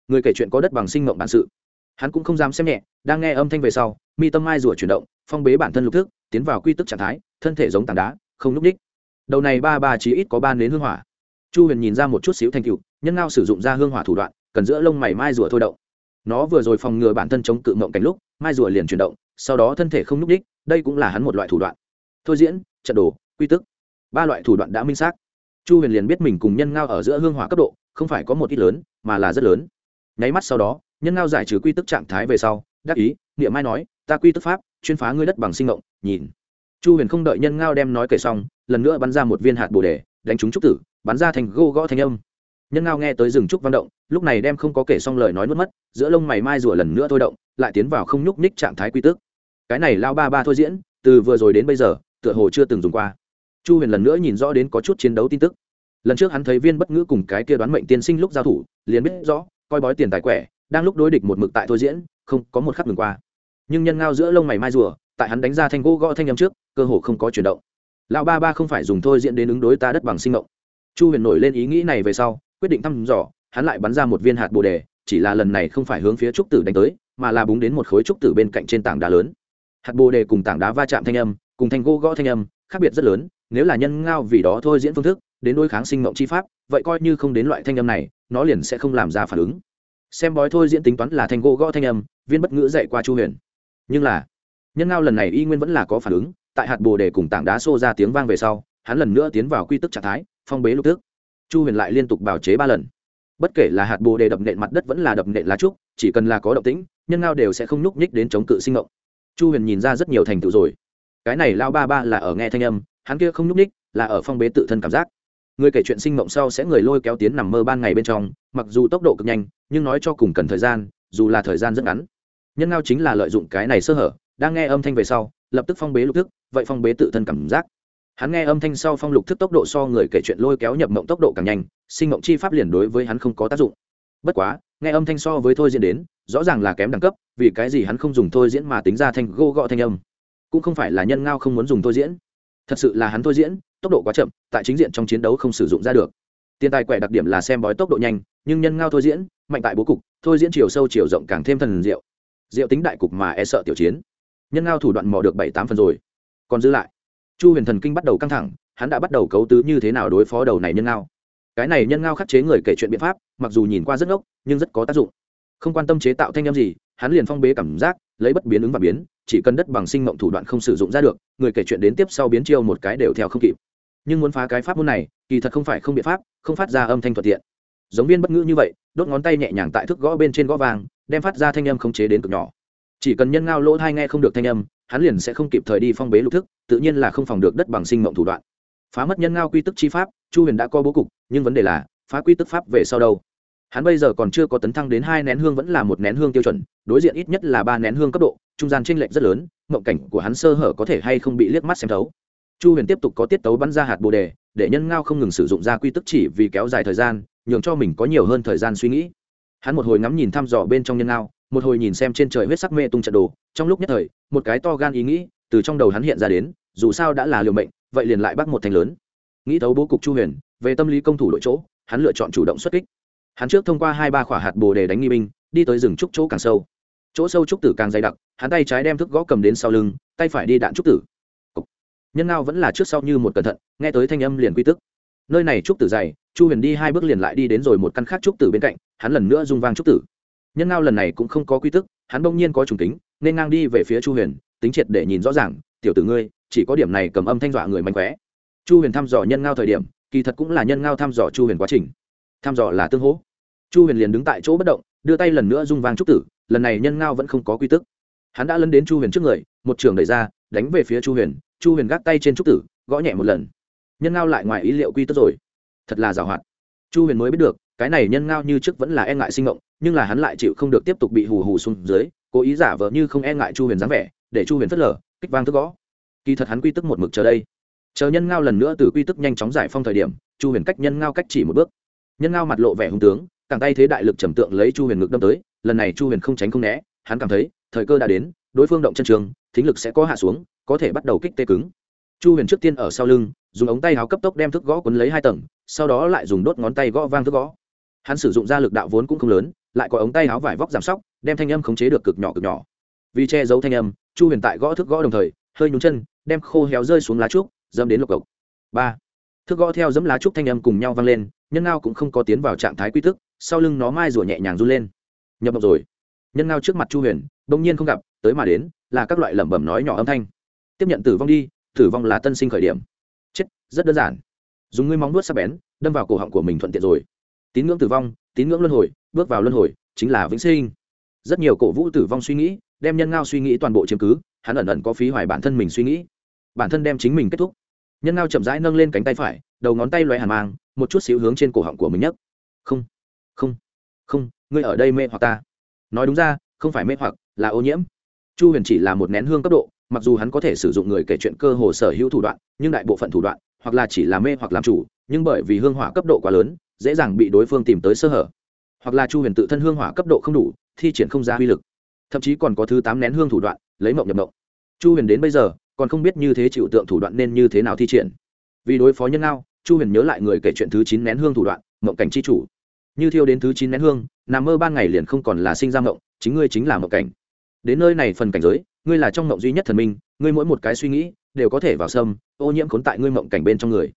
Người kể chuyện có đất bằng sinh mộng bản sự. Hắn cũng không dám xem nhẹ, đang nghe âm thanh về sau, mi tâm mai rủa chuyển động, phong bế bản thân lục thức, tiến vào quy tức trạng thái, thân thể giống tảng đá, không n ú c ních đầu này ba ba chí ít có ban đến hương hỏa. Chu huyền nhìn ra một chút xíu thanh cựu nhân ngao sử dụng ra hương hỏa thủ đoạn, cần giữa lông mày mai rùa thôi động. Nó vừa rồi phòng ngừa bản thân chống cự mộng cảnh lúc, mai rùa liền chuyển động, sau đó thân thể không n ú c ních đây cũng là hắn một loại thủ đoạn. Thôi diễn, trận đồ, quy tức. Ba loại thủ đoạn đã minh xác. Chu huyền liền biết mình cùng nhân ngao ở giữa hương hỏa cấp độ, không phải có một ít lớn, mà là rất lớn. Nháy mắt sau đó, nhân ngao giải trừ quy tức trạng thái về sau, đắc ý, niệm mai nói, ta quy tức pháp, chuyên phá ngươi đất bằng sinh ngộng nhìn. Chu huyền không đợi nhân ngao đem nói kể xong lần nữa bắn ra một viên hạt bồ đề, đánh trúng trúc tử, bắn ra thành gô gõ thanh âm. Nhân ngao nghe tới rừng trúc văn động, lúc này đem không có kể xong lời nói nuốt mất, giữa lông mày mai rủa lần nữa thôi động, lại tiến vào không nhúc nhích trạng thái quy tước. Cái này lao ba ba thôi diễn, từ vừa rồi đến bây giờ, tựa hồ chưa từng dùng qua. Chu huyền lần nữa nhìn rõ đến có chút chiến đấu tin tức. Lần trước hắn thấy viên bất ngữ cùng cái kia đoán mệnh tiên sinh lúc giao thủ, liền biết rõ, coi bói tiền tài quẻ, đang lúc đối địch một mực tại thôi diễn, không có một khắc ngừng qua. Nhưng nhân ngao giữa lông mày mai rùa, tại hắn đánh ra thanh gỗ gõ thanh âm trước, cơ hồ không có chuyển động lão ba ba không phải dùng thôi diễn đến ứng đối ta đất bằng sinh động chu huyền nổi lên ý nghĩ này về sau, quyết định thăm dò, hắn lại bắn ra một viên hạt bồ đề, chỉ là lần này không phải hướng phía trúc tử đánh tới, mà là búng đến một khối trúc tử bên cạnh trên tảng đá lớn. Hạt bồ đề cùng tảng đá va chạm thanh âm, cùng thanh gỗ gõ thanh âm, khác biệt rất lớn, nếu là nhân ngao vì đó thôi diễn phương thức, đến đối kháng sinh mộng chi pháp, vậy coi như không đến loại thanh âm này, nó liền sẽ không làm ra phản ứng. Xem bói thôi diễn tính toán là thanh gỗ gõ thanh âm, viên bất ngữ dạy qua chu huyền. Nhưng là, nhân ngao lần này y nguyên vẫn là có phản ứng tại hạt bồ đề cùng tảng đá xô ra tiếng vang về sau, hắn lần nữa tiến vào quy tức trạng thái, phong bế lục tức. Chu huyền lại liên tục bào chế ba lần. Bất kể là hạt bồ đề đập nện mặt đất vẫn là đập nện lá trúc, chỉ cần là có động tĩnh, nhân ngao đều sẽ không nhúc nhích đến chống cự sinh động chu huyền nhìn ra rất nhiều thành tựu rồi. Cái này lao ba ba là ở nghe thanh âm, hắn kia không nhúc nhích, là ở phong bế tự thân cảm giác. Người kể chuyện sinh mộng sau sẽ người lôi kéo tiến nằm mơ ban ngày bên trong, mặc dù tốc độ cực nhanh, nhưng nói cho cùng cần thời gian, dù là thời gian rất ngắn. Nhân ngao chính là lợi dụng cái này sơ hở, đang nghe âm thanh về sau, lập tức phong bế lục thức vậy phong bế tự thân cảm giác. Hắn nghe âm thanh sau phong lục thức tốc độ so người kể chuyện lôi kéo nhập mộng tốc độ càng nhanh, sinh mộng chi pháp liền đối với hắn không có tác dụng. Bất quá, nghe âm thanh so với thôi diễn đến, rõ ràng là kém đẳng cấp, vì cái gì hắn không dùng thôi diễn mà tính ra thanh gô gọ thanh âm. Cũng không phải là nhân ngao không muốn dùng thôi diễn. Thật sự là hắn thôi diễn, tốc độ quá chậm, tại chính diện trong chiến đấu không sử dụng ra được. Tiền tài quẻ đặc điểm là xem bói tốc độ nhanh, nhưng nhân ngao thôi diễn, mạnh tại bố cục, thôi diễn chiều sâu chiều rộng càng thêm thần diệu. Diệu tính đại cục mà e sợ tiểu chiến. Nhân ngao thủ đoạn mò được bảy tám phần rồi còn giữ lại. Chu huyền thần kinh bắt đầu căng thẳng, hắn đã bắt đầu cấu tứ như thế nào đối phó đầu này nhân ngao. Cái này nhân ngao khắc chế người kể chuyện biện pháp, mặc dù nhìn qua rất ngốc, nhưng rất có tác dụng. Không quan tâm chế tạo thanh â m gì, hắn liền phong bế cảm giác, lấy bất biến ứng và biến, chỉ cần đất bằng sinh mộng thủ đoạn không sử dụng ra được, người kể chuyện đến tiếp sau biến chiêu một cái đều theo không kịp. Nhưng muốn phá cái pháp môn này, kỳ thật không phải không biện pháp, không phát ra âm thanh thuận tiện. Giống viên bất ngữ như vậy, đốt ngón tay nhẹ nhàng tại thức gõ bên trên gõ vàng, đem phát ra thanh âm không chế đến cực nhỏ. Chỉ cần nhân ngao lỗ thai nghe không được thanh âm hắn liền sẽ không kịp thời đi phong bế lục thức, tự nhiên là không phòng được đất bằng sinh mộng thủ đoạn. Phá mất nhân ngao quy tức chi pháp, chu huyền đã có bố cục, nhưng vấn đề là, phá quy tức pháp về sau đâu? Hắn bây giờ còn chưa có tấn thăng đến hai nén hương vẫn là một nén hương tiêu chuẩn, đối diện ít nhất là ba nén hương cấp độ, trung gian tranh lệch rất lớn, mộng cảnh của hắn sơ hở có thể hay không bị liếc mắt xem thấu. Chu huyền tiếp tục có tiết tấu bắn ra hạt bồ đề, để nhân ngao không ngừng sử dụng ra quy tức chỉ vì kéo dài thời gian, nhường cho mình có nhiều hơn thời gian suy nghĩ. Hắn một hồi ngắm nhìn thăm dò bên trong nhân ngao một hồi nhìn xem trên trời huyết sắc mê tung trận đồ, trong lúc nhất thời, một cái to gan ý nghĩ từ trong đầu hắn hiện ra đến, dù sao đã là liều mệnh, vậy liền lại bắt một thành lớn. Nghĩ thấu bố cục chu huyền, về tâm lý công thủ đội chỗ, hắn lựa chọn chủ động xuất kích. Hắn trước thông qua hai ba khỏa hạt bồ để đánh nghi binh, đi tới rừng trúc chỗ càng sâu. Chỗ sâu trúc tử càng dày đặc, hắn tay trái đem thức gõ cầm đến sau lưng, tay phải đi đạn trúc tử. Nhân ngao vẫn là trước sau như một cẩn thận, nghe tới thanh âm liền quy tức. Nơi này trúc tử dày, chu huyền đi hai bước liền lại đi đến rồi một căn khác trúc tử bên cạnh, hắn lần nữa rung vang trúc tử nhân ngao lần này cũng không có quy tức, hắn bỗng nhiên có trùng tính nên ngang đi về phía chu huyền, tính triệt để nhìn rõ ràng, tiểu tử ngươi, chỉ có điểm này cầm âm thanh dọa người mạnh khỏe. Chu huyền thăm dò nhân ngao thời điểm, kỳ thật cũng là nhân ngao thăm dò chu huyền quá trình. Thăm dò là tương hỗ. Chu huyền liền đứng tại chỗ bất động, đưa tay lần nữa rung vang trúc tử, lần này nhân ngao vẫn không có quy tức. Hắn đã lấn đến chu huyền trước người, một trường đẩy ra, đánh về phía chu huyền chu huyền gác tay trên trúc tử, gõ nhẹ một lần. Nhân ngao lại ngoài ý liệu quy tức rồi. Thật là giàu hoạt chu huyền mới biết được, cái này nhân ngao như trước vẫn là e ngại sinh mộng, nhưng là hắn lại chịu không được tiếp tục bị hù hù xuống dưới, cố ý giả vờ như không e ngại chu huyền dáng vẻ, để chu huyền phớt lờ, kích vang thức gõ. Kỳ thật hắn quy tức một mực chờ đây. Chờ nhân ngao lần nữa từ quy tức nhanh chóng giải phong thời điểm, chu huyền cách nhân ngao cách chỉ một bước. Nhân ngao mặt lộ vẻ hung tướng, càng tay thế đại lực trầm tượng lấy chu huyền ngực đâm tới, lần này chu huyền không tránh không né, hắn cảm thấy, thời cơ đã đến, đối phương động chân trường, thính lực sẽ có hạ xuống, có thể bắt đầu kích tê cứng chu huyền trước tiên ở sau lưng, dùng ống tay háo cấp tốc đem thức gõ quấn lấy hai tầng, sau đó lại dùng đốt ngón tay gõ vang thức gõ. Hắn sử dụng ra lực đạo vốn cũng không lớn, lại có ống tay háo vải vóc giảm sóc, đem thanh âm khống chế được cực nhỏ cực nhỏ. Vì che giấu thanh âm, chu huyền tại gõ thức gõ đồng thời, hơi nhúng chân, đem khô héo rơi xuống lá trúc dâm đến lộc cộc. Ba. Thức gõ theo dẫm lá trúc thanh âm cùng nhau vang lên, nhân ngao cũng không có tiến vào trạng thái quy tức, sau lưng nó mai rủa nhẹ nhàng run lên. Nhập mộng rồi. Nhân ngao trước mặt chu huyền, bỗng nhiên không gặp, tới mà đến, là các loại lẩm bẩm nói nhỏ âm thanh. Tiếp nhận tử vong đi tử vong là tân sinh khởi điểm. Chết, rất đơn giản. Dùng ngươi móng nuốt sắc bén, đâm vào cổ họng của mình thuận tiện rồi. Tín ngưỡng tử vong, tín ngưỡng luân hồi, bước vào luân hồi, chính là vĩnh sinh. Rất nhiều cổ vũ tử vong suy nghĩ, đem nhân ngao suy nghĩ toàn bộ chiếm cứ, hắn ẩn ẩn có phí hoài bản thân mình suy nghĩ. Bản thân đem chính mình kết thúc. Nhân ngao chậm rãi nâng lên cánh tay phải, đầu ngón tay loé hàn mang, một chút xíu hướng trên cổ họng của mình nhấc. Không không không, ngươi ở đây mê hoặc ta. Nói đúng ra, không phải mê hoặc, là ô nhiễm. Chu huyền chỉ là một nén hương cấp độ mặc dù hắn có thể sử dụng người kể chuyện cơ hồ sở hữu thủ đoạn, nhưng đại bộ phận thủ đoạn, hoặc là chỉ làm mê hoặc làm chủ, nhưng bởi vì hương hỏa cấp độ quá lớn, dễ dàng bị đối phương tìm tới sơ hở. Hoặc là chu huyền tự thân hương hỏa cấp độ không đủ, thi triển không ra uy lực. Thậm chí còn có thứ tám nén hương thủ đoạn, lấy mộng nhập mộng. Chu huyền đến bây giờ, còn không biết như thế chịu tượng thủ đoạn nên như thế nào thi triển. Vì đối phó nhân ngao, chu huyền nhớ lại người kể chuyện thứ chín nén hương thủ đoạn, mộng cảnh c h i chủ. Như thiêu đến thứ chín nén hương, nằm mơ ban ngày liền không còn là sinh ra mộng, chính ngươi chính là mộng cảnh đến nơi này phần cảnh giới, ngươi là trong mộng duy nhất thần minh, ngươi mỗi một cái suy nghĩ đều có thể vào sâm, ô nhiễm khốn tại ngươi mộng cảnh bên trong người.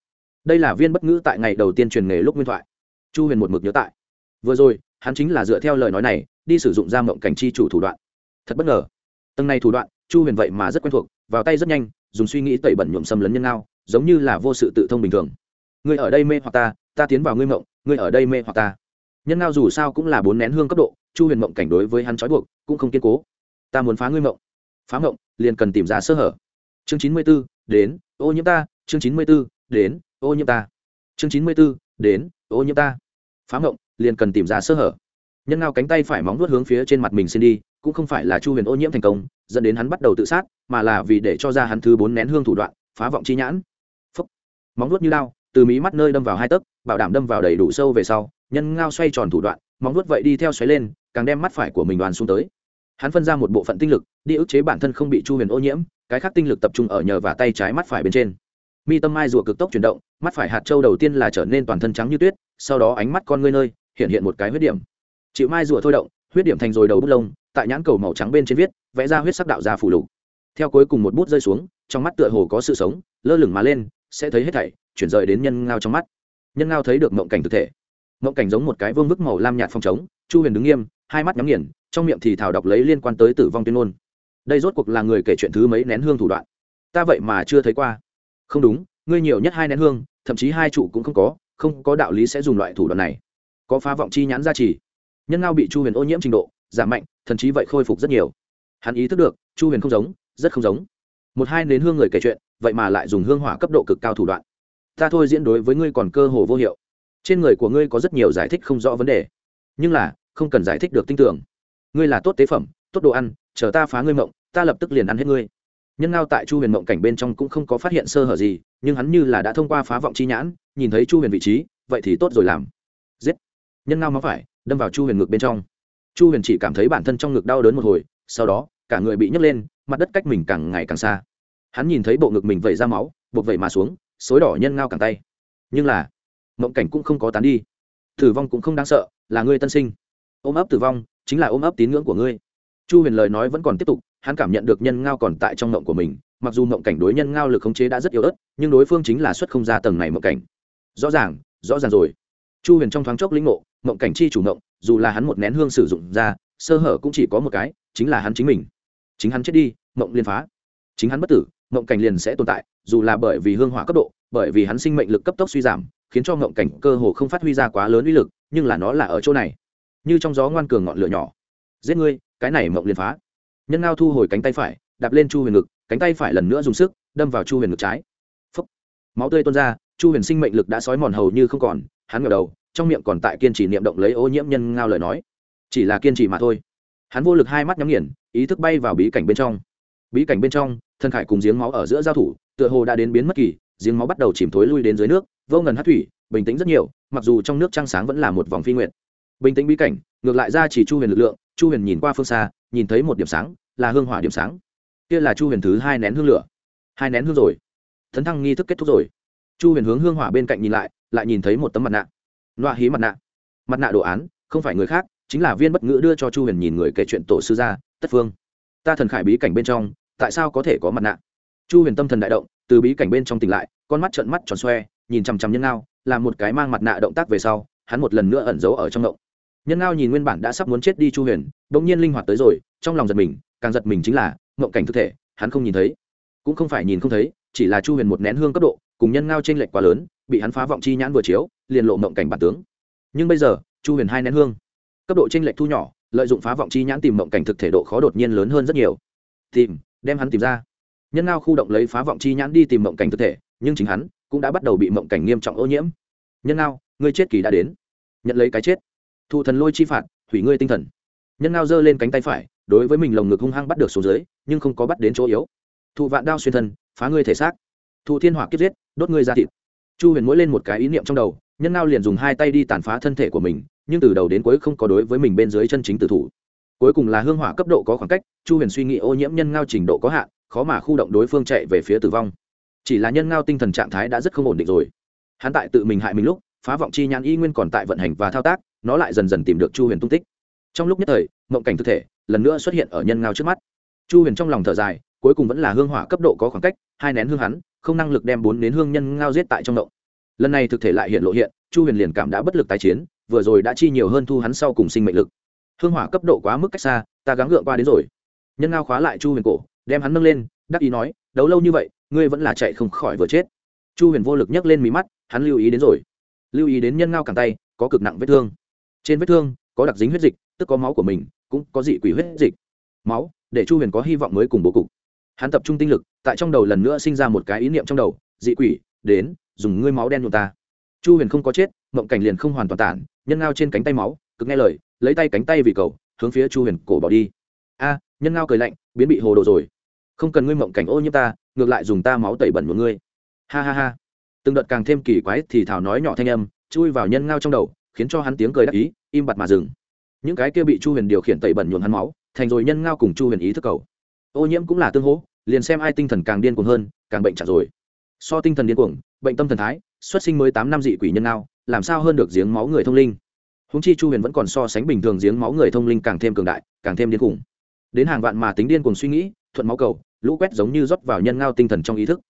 Đây là viên bất ngữ tại ngày đầu tiên truyền nghề lúc nguyên thoại. Chu huyền một mực nhớ tại. Vừa rồi, hắn chính là dựa theo lời nói này, đi sử dụng ra mộng cảnh chi chủ thủ đoạn. Thật bất ngờ. Tầng này thủ đoạn, chu huyền vậy mà rất quen thuộc, vào tay rất nhanh, dùng suy nghĩ tẩy bẩn nhuộm xâm lấn nhân ngao, giống như là vô sự tự thông bình thường. Ngươi ở đây mê hoặc ta ta tiến vào ngươi mộng, ngươi ở đây mê hoặc ta. Nhân ngao dù sao cũng là bốn nén hương cấp độ, chu huyền mộng cảnh đối với hắn trói buộc, cũng không kiên cố ta muốn phá ngươi mộng. Phá mộng, liền cần tìm ra sơ hở. Chương chín mươi b ố đến, ô nhiễm ta. Chương chín mươi b ố đến, ô nhiễm ta. Chương chín mươi b ố đến, ô nhiễm ta. Phá mộng, liền cần tìm ra sơ hở. Nhân ngao cánh tay phải móng vuốt hướng phía trên mặt mình xin đi, cũng không phải là chu huyền ô nhiễm thành công, dẫn đến hắn bắt đầu tự sát, mà là vì để cho ra hắn thứ bốn nén hương thủ đoạn, phá vọng chi nhãn. Phấp móng vuốt như lao, từ mí mắt nơi đâm vào hai tấc, bảo đảm đâm vào đầy đủ sâu về sau, nhân ngao xoay tròn thủ đoạn, móng vuốt vậy đi theo xoáy lên, càng đem mắt phải của mình đoàn xuống tới hắn phân ra một bộ phận tinh lực, đi ức chế bản thân không bị chu huyền ô nhiễm, cái khác tinh lực tập trung ở nhờ và tay trái mắt phải bên trên. Mi tâm mai rùa cực tốc chuyển động, mắt phải hạt châu đầu tiên là trở nên toàn thân trắng như tuyết, sau đó ánh mắt con ngươi nơi, hiện hiện một cái huyết điểm. Chịu mai rùa thôi động, huyết điểm thành rồi đầu bút lông, tại nhãn cầu màu trắng bên trên viết, vẽ ra huyết sắc đạo ra phủ lục. Theo cuối cùng một bút rơi xuống, trong mắt tựa hồ có sự sống, lơ lửng mà lên, sẽ thấy hết thảy, chuyển rời đến nhân ngao trong mắt. Nhân ngao thấy được mộng cảnh thực thể. Mộng cảnh giống một cái vương vức màu lam nhạt phong trống, chu huyền đứng nghiêm hai mắt nhắm nghiền, trong miệng thì thảo đọc lấy liên quan tới tử vong tuyên ngôn. Đây rốt cuộc là người kể chuyện thứ mấy nén hương thủ đoạn? Ta vậy mà chưa thấy qua. Không đúng, ngươi nhiều nhất hai nén hương, thậm chí hai trụ cũng không có không có đạo lý sẽ dùng loại thủ đoạn này. Có phá vọng chi nhãn gia trì. Nhân ngao bị chu huyền ô nhiễm trình độ, giảm mạnh, thần chí vậy khôi phục rất nhiều. Hắn ý thức được, chu huyền không giống, rất không giống. Một hai nến hương người kể chuyện, vậy mà lại dùng hương hỏa cấp độ cực cao thủ đoạn. Ta thôi diễn đối với ngươi còn cơ hồ vô hiệu. Trên người của ngươi có rất nhiều giải thích không rõ vấn đề. Nhưng là không cần giải thích được tin tưởng. Ngươi là tốt tế phẩm, tốt đồ ăn, chờ ta phá ngươi mộng, ta lập tức liền ăn hết ngươi. Nhân ngao tại chu huyền mộng cảnh bên trong cũng không có phát hiện sơ hở gì, nhưng hắn như là đã thông qua phá vọng chi nhãn, nhìn thấy chu huyền vị trí, vậy thì tốt rồi làm. Giết! Nhân ngao mắc phải, đâm vào chu huyền ngực bên trong. Chu huyền chỉ cảm thấy bản thân trong ngực đau đớn một hồi, sau đó, cả người bị nhấc lên, mặt đất cách mình càng ngày càng xa. Hắn nhìn thấy bộ ngực mình vẩy ra máu, buộc vẩy mà xuống, xối đỏ nhân ngao càng tay. Nhưng là, mộng cảnh cũng không có tán đi. Tử vong cũng không đáng sợ, là ngươi tân sinh ôm ấp tử vong chính là ôm ấp tín ngưỡng của ngươi. Chu huyền lời nói vẫn còn tiếp tục, hắn cảm nhận được nhân ngao còn tại trong mộng của mình, mặc dù mộng cảnh đối nhân ngao lực khống chế đã rất yếu ớt, nhưng đối phương chính là xuất không ra tầng này mộng cảnh. Rõ ràng rõ ràng rồi. Chu huyền trong thoáng chốc lĩnh ngộ, mộng cảnh chi chủ mộng, dù là hắn một nén hương sử dụng ra, sơ hở cũng chỉ có một cái, chính là hắn chính mình. Chính hắn chết đi, mộng liền phá. Chính hắn bất tử, mộng cảnh liền sẽ tồn tại, dù là bởi vì hương hỏa cấp độ, bởi vì hắn sinh mệnh lực cấp tốc suy giảm, khiến cho mộng cảnh cơ hồ không phát huy ra quá lớn uy lực, nhưng là nó là ở chỗ này như trong gió ngoan cường ngọn lửa nhỏ. Giết ngươi, cái này mộng liền phá. Nhân ngao thu hồi cánh tay phải, đạp lên chu huyền ngực, cánh tay phải lần nữa dùng sức, đâm vào chu huyền ngực trái. Phúc. máu tươi tuôn ra, chu huyền sinh mệnh lực đã sói mòn hầu như không còn, hắn ngờ đầu, trong miệng còn tại kiên trì niệm động lấy ô nhiễm nhân ngao lời nói. Chỉ là kiên trì mà thôi. Hắn vô lực hai mắt nhắm nghiền, ý thức bay vào bí cảnh bên trong. Bí cảnh bên trong, thân khải cùng giếng máu ở giữa giao thủ, tựa hồ đã đến biến mất kỳ, giếng máu bắt đầu chìm thối lui đến dưới nước, vô ngần hát thủy, bình tĩnh rất nhiều, mặc dù trong nước trăng sáng vẫn là một vòng phi nguyện bình tĩnh bí cảnh, ngược lại ra chỉ chu huyền lực lượng, chu huyền nhìn qua phương xa, nhìn thấy một điểm sáng, là hương hỏa điểm sáng. Kia là chu huyền thứ hai nén hương lửa. Hai nén hương rồi. Thấn thăng nghi thức kết thúc rồi. Chu huyền hướng hương hỏa bên cạnh nhìn lại lại nhìn thấy một tấm mặt nạ. Loa hí mặt nạ. Mặt nạ đồ án, không phải người khác, chính là viên bất ngữ đưa cho chu huyền nhìn người kể chuyện tổ sư gia, tất phương. Ta thần khải bí cảnh bên trong, tại sao có thể có mặt nạ? Chu huyền tâm thần đại động, từ bí cảnh bên trong tỉnh lại, con mắt trợn mắt tròn xoe, nhìn chằm chằm nhân ngao, làm một cái mang mặt nạ động tác về sau, hắn một lần nữa ẩn giấu ở trong động nhân ngao nhìn nguyên bản đã sắp muốn chết đi chu huyền đ ỗ n g nhiên linh hoạt tới rồi, trong lòng giật mình, càng giật mình chính là mộng cảnh thực thể, hắn không nhìn thấy. Cũng không phải nhìn không thấy, chỉ là chu huyền một nén hương cấp độ, cùng nhân ngao t r ê n lệch quá lớn, bị hắn phá vọng chi nhãn vừa chiếu, liền lộ mộng cảnh bản tướng. Nhưng bây giờ, chu huyền hai nén hương, cấp độ t r ê n lệch thu nhỏ, lợi dụng phá vọng chi nhãn tìm mộng cảnh thực thể độ khó đột nhiên lớn hơn rất nhiều. Tìm, đem hắn tìm ra. Nhân ngao khu động lấy phá vọng chi nhãn đi tìm mộng cảnh thực thể, nhưng chính hắn cũng đã bắt đầu bị mộng cảnh nghiêm trọng ô nhiễm. Nhân ngao, ngươi chết kỳ đã đến. Nhận lấy cái chết thụ thần lôi chi phạt, hủy ngươi tinh thần. Nhân ngao giơ lên cánh tay phải, đối với mình lồng ngực hung hăng bắt được xuống dưới, nhưng không có bắt đến chỗ yếu. Thụ vạn đao xuyên thân, phá ngươi thể xác. Thụ thiên hỏa kiếp giết, đốt ngươi ra thịt. Chu huyền mỗi lên một cái ý niệm trong đầu, nhân ngao liền dùng hai tay đi tàn phá thân thể của mình, nhưng từ đầu đến cuối không có đối với mình bên dưới chân chính tử thủ. Cuối cùng là hương hỏa cấp độ có khoảng cách, chu huyền suy nghĩ ô nhiễm nhân ngao trình độ có hạn, khó mà khu động đối phương chạy về phía tử vong. Chỉ là nhân ngao tinh thần trạng thái đã rất không ổn định rồi. Hắn tại tự mình hại mình lúc, phá vọng chi nhãn y nguyên còn tại vận hành và thao tác nó lại dần dần tìm được chu huyền tung tích. Trong lúc nhất thời, mộng cảnh thực thể lần nữa xuất hiện ở nhân ngao trước mắt. Chu huyền trong lòng thở dài, cuối cùng vẫn là hương hỏa cấp độ có khoảng cách, hai nén hương hắn, không năng lực đem bốn nén hương nhân ngao giết tại trong động. Lần này thực thể lại hiện lộ hiện, chu huyền liền cảm đã bất lực tái chiến, vừa rồi đã chi nhiều hơn thu hắn sau cùng sinh mệnh lực. Hương hỏa cấp độ quá mức cách xa, ta gắng gượng qua đến rồi. Nhân ngao khóa lại chu huyền cổ, đem hắn nâng lên, đắc ý nói, đấu lâu như vậy, ngươi vẫn là chạy không khỏi vừa chết. Chu huyền vô lực nhấc lên mí mắt, hắn lưu ý đến rồi. Lưu ý đến nhân ngao càng tay, có cực nặng vết thương trên vết thương, có đặc dính huyết dịch, tức có máu của mình, cũng có dị quỷ huyết dịch. Máu, để chu huyền có hy vọng mới cùng bố cục. Hắn tập trung tinh lực, tại trong đầu lần nữa sinh ra một cái ý niệm trong đầu, dị quỷ, đến, dùng ngươi máu đen nhuộm ta. Chu huyền không có chết, mộng cảnh liền không hoàn toàn tản, nhân ngao trên cánh tay máu, cực nghe lời, lấy tay cánh tay vì cầu, hướng phía chu huyền cổ bỏ đi. A, nhân ngao cười lạnh, biến bị hồ đồ rồi. Không cần ngươi mộng cảnh ô nhiễm ta, ngược lại dùng ta máu tẩy bẩn một ngươi. Ha ha ha. Từng đợt càng thêm kỳ quái thì thảo nói nhỏ thanh âm, chui vào nhân ngao trong đầu khiến cho hắn tiếng cười đắc ý, im bặt mà dừng. Những cái kia bị chu huyền điều khiển tẩy bẩn nhuộm hắn máu, thành rồi nhân ngao cùng chu huyền ý thức cầu. Ô nhiễm cũng là tương hỗ, liền xem ai tinh thần càng điên cuồng hơn, càng bệnh chặt rồi. So tinh thần điên cuồng, bệnh tâm thần thái, xuất sinh mới tám năm dị quỷ nhân ngao, làm sao hơn được giếng máu người thông linh? Húng chi chu huyền vẫn còn so sánh bình thường giếng máu người thông linh càng thêm cường đại, càng thêm điên cuồng. Đến hàng vạn mà tính điên cuồng suy nghĩ, thuận máu cầu, lũ quét giống như rót vào nhân ngao tinh thần trong ý thức.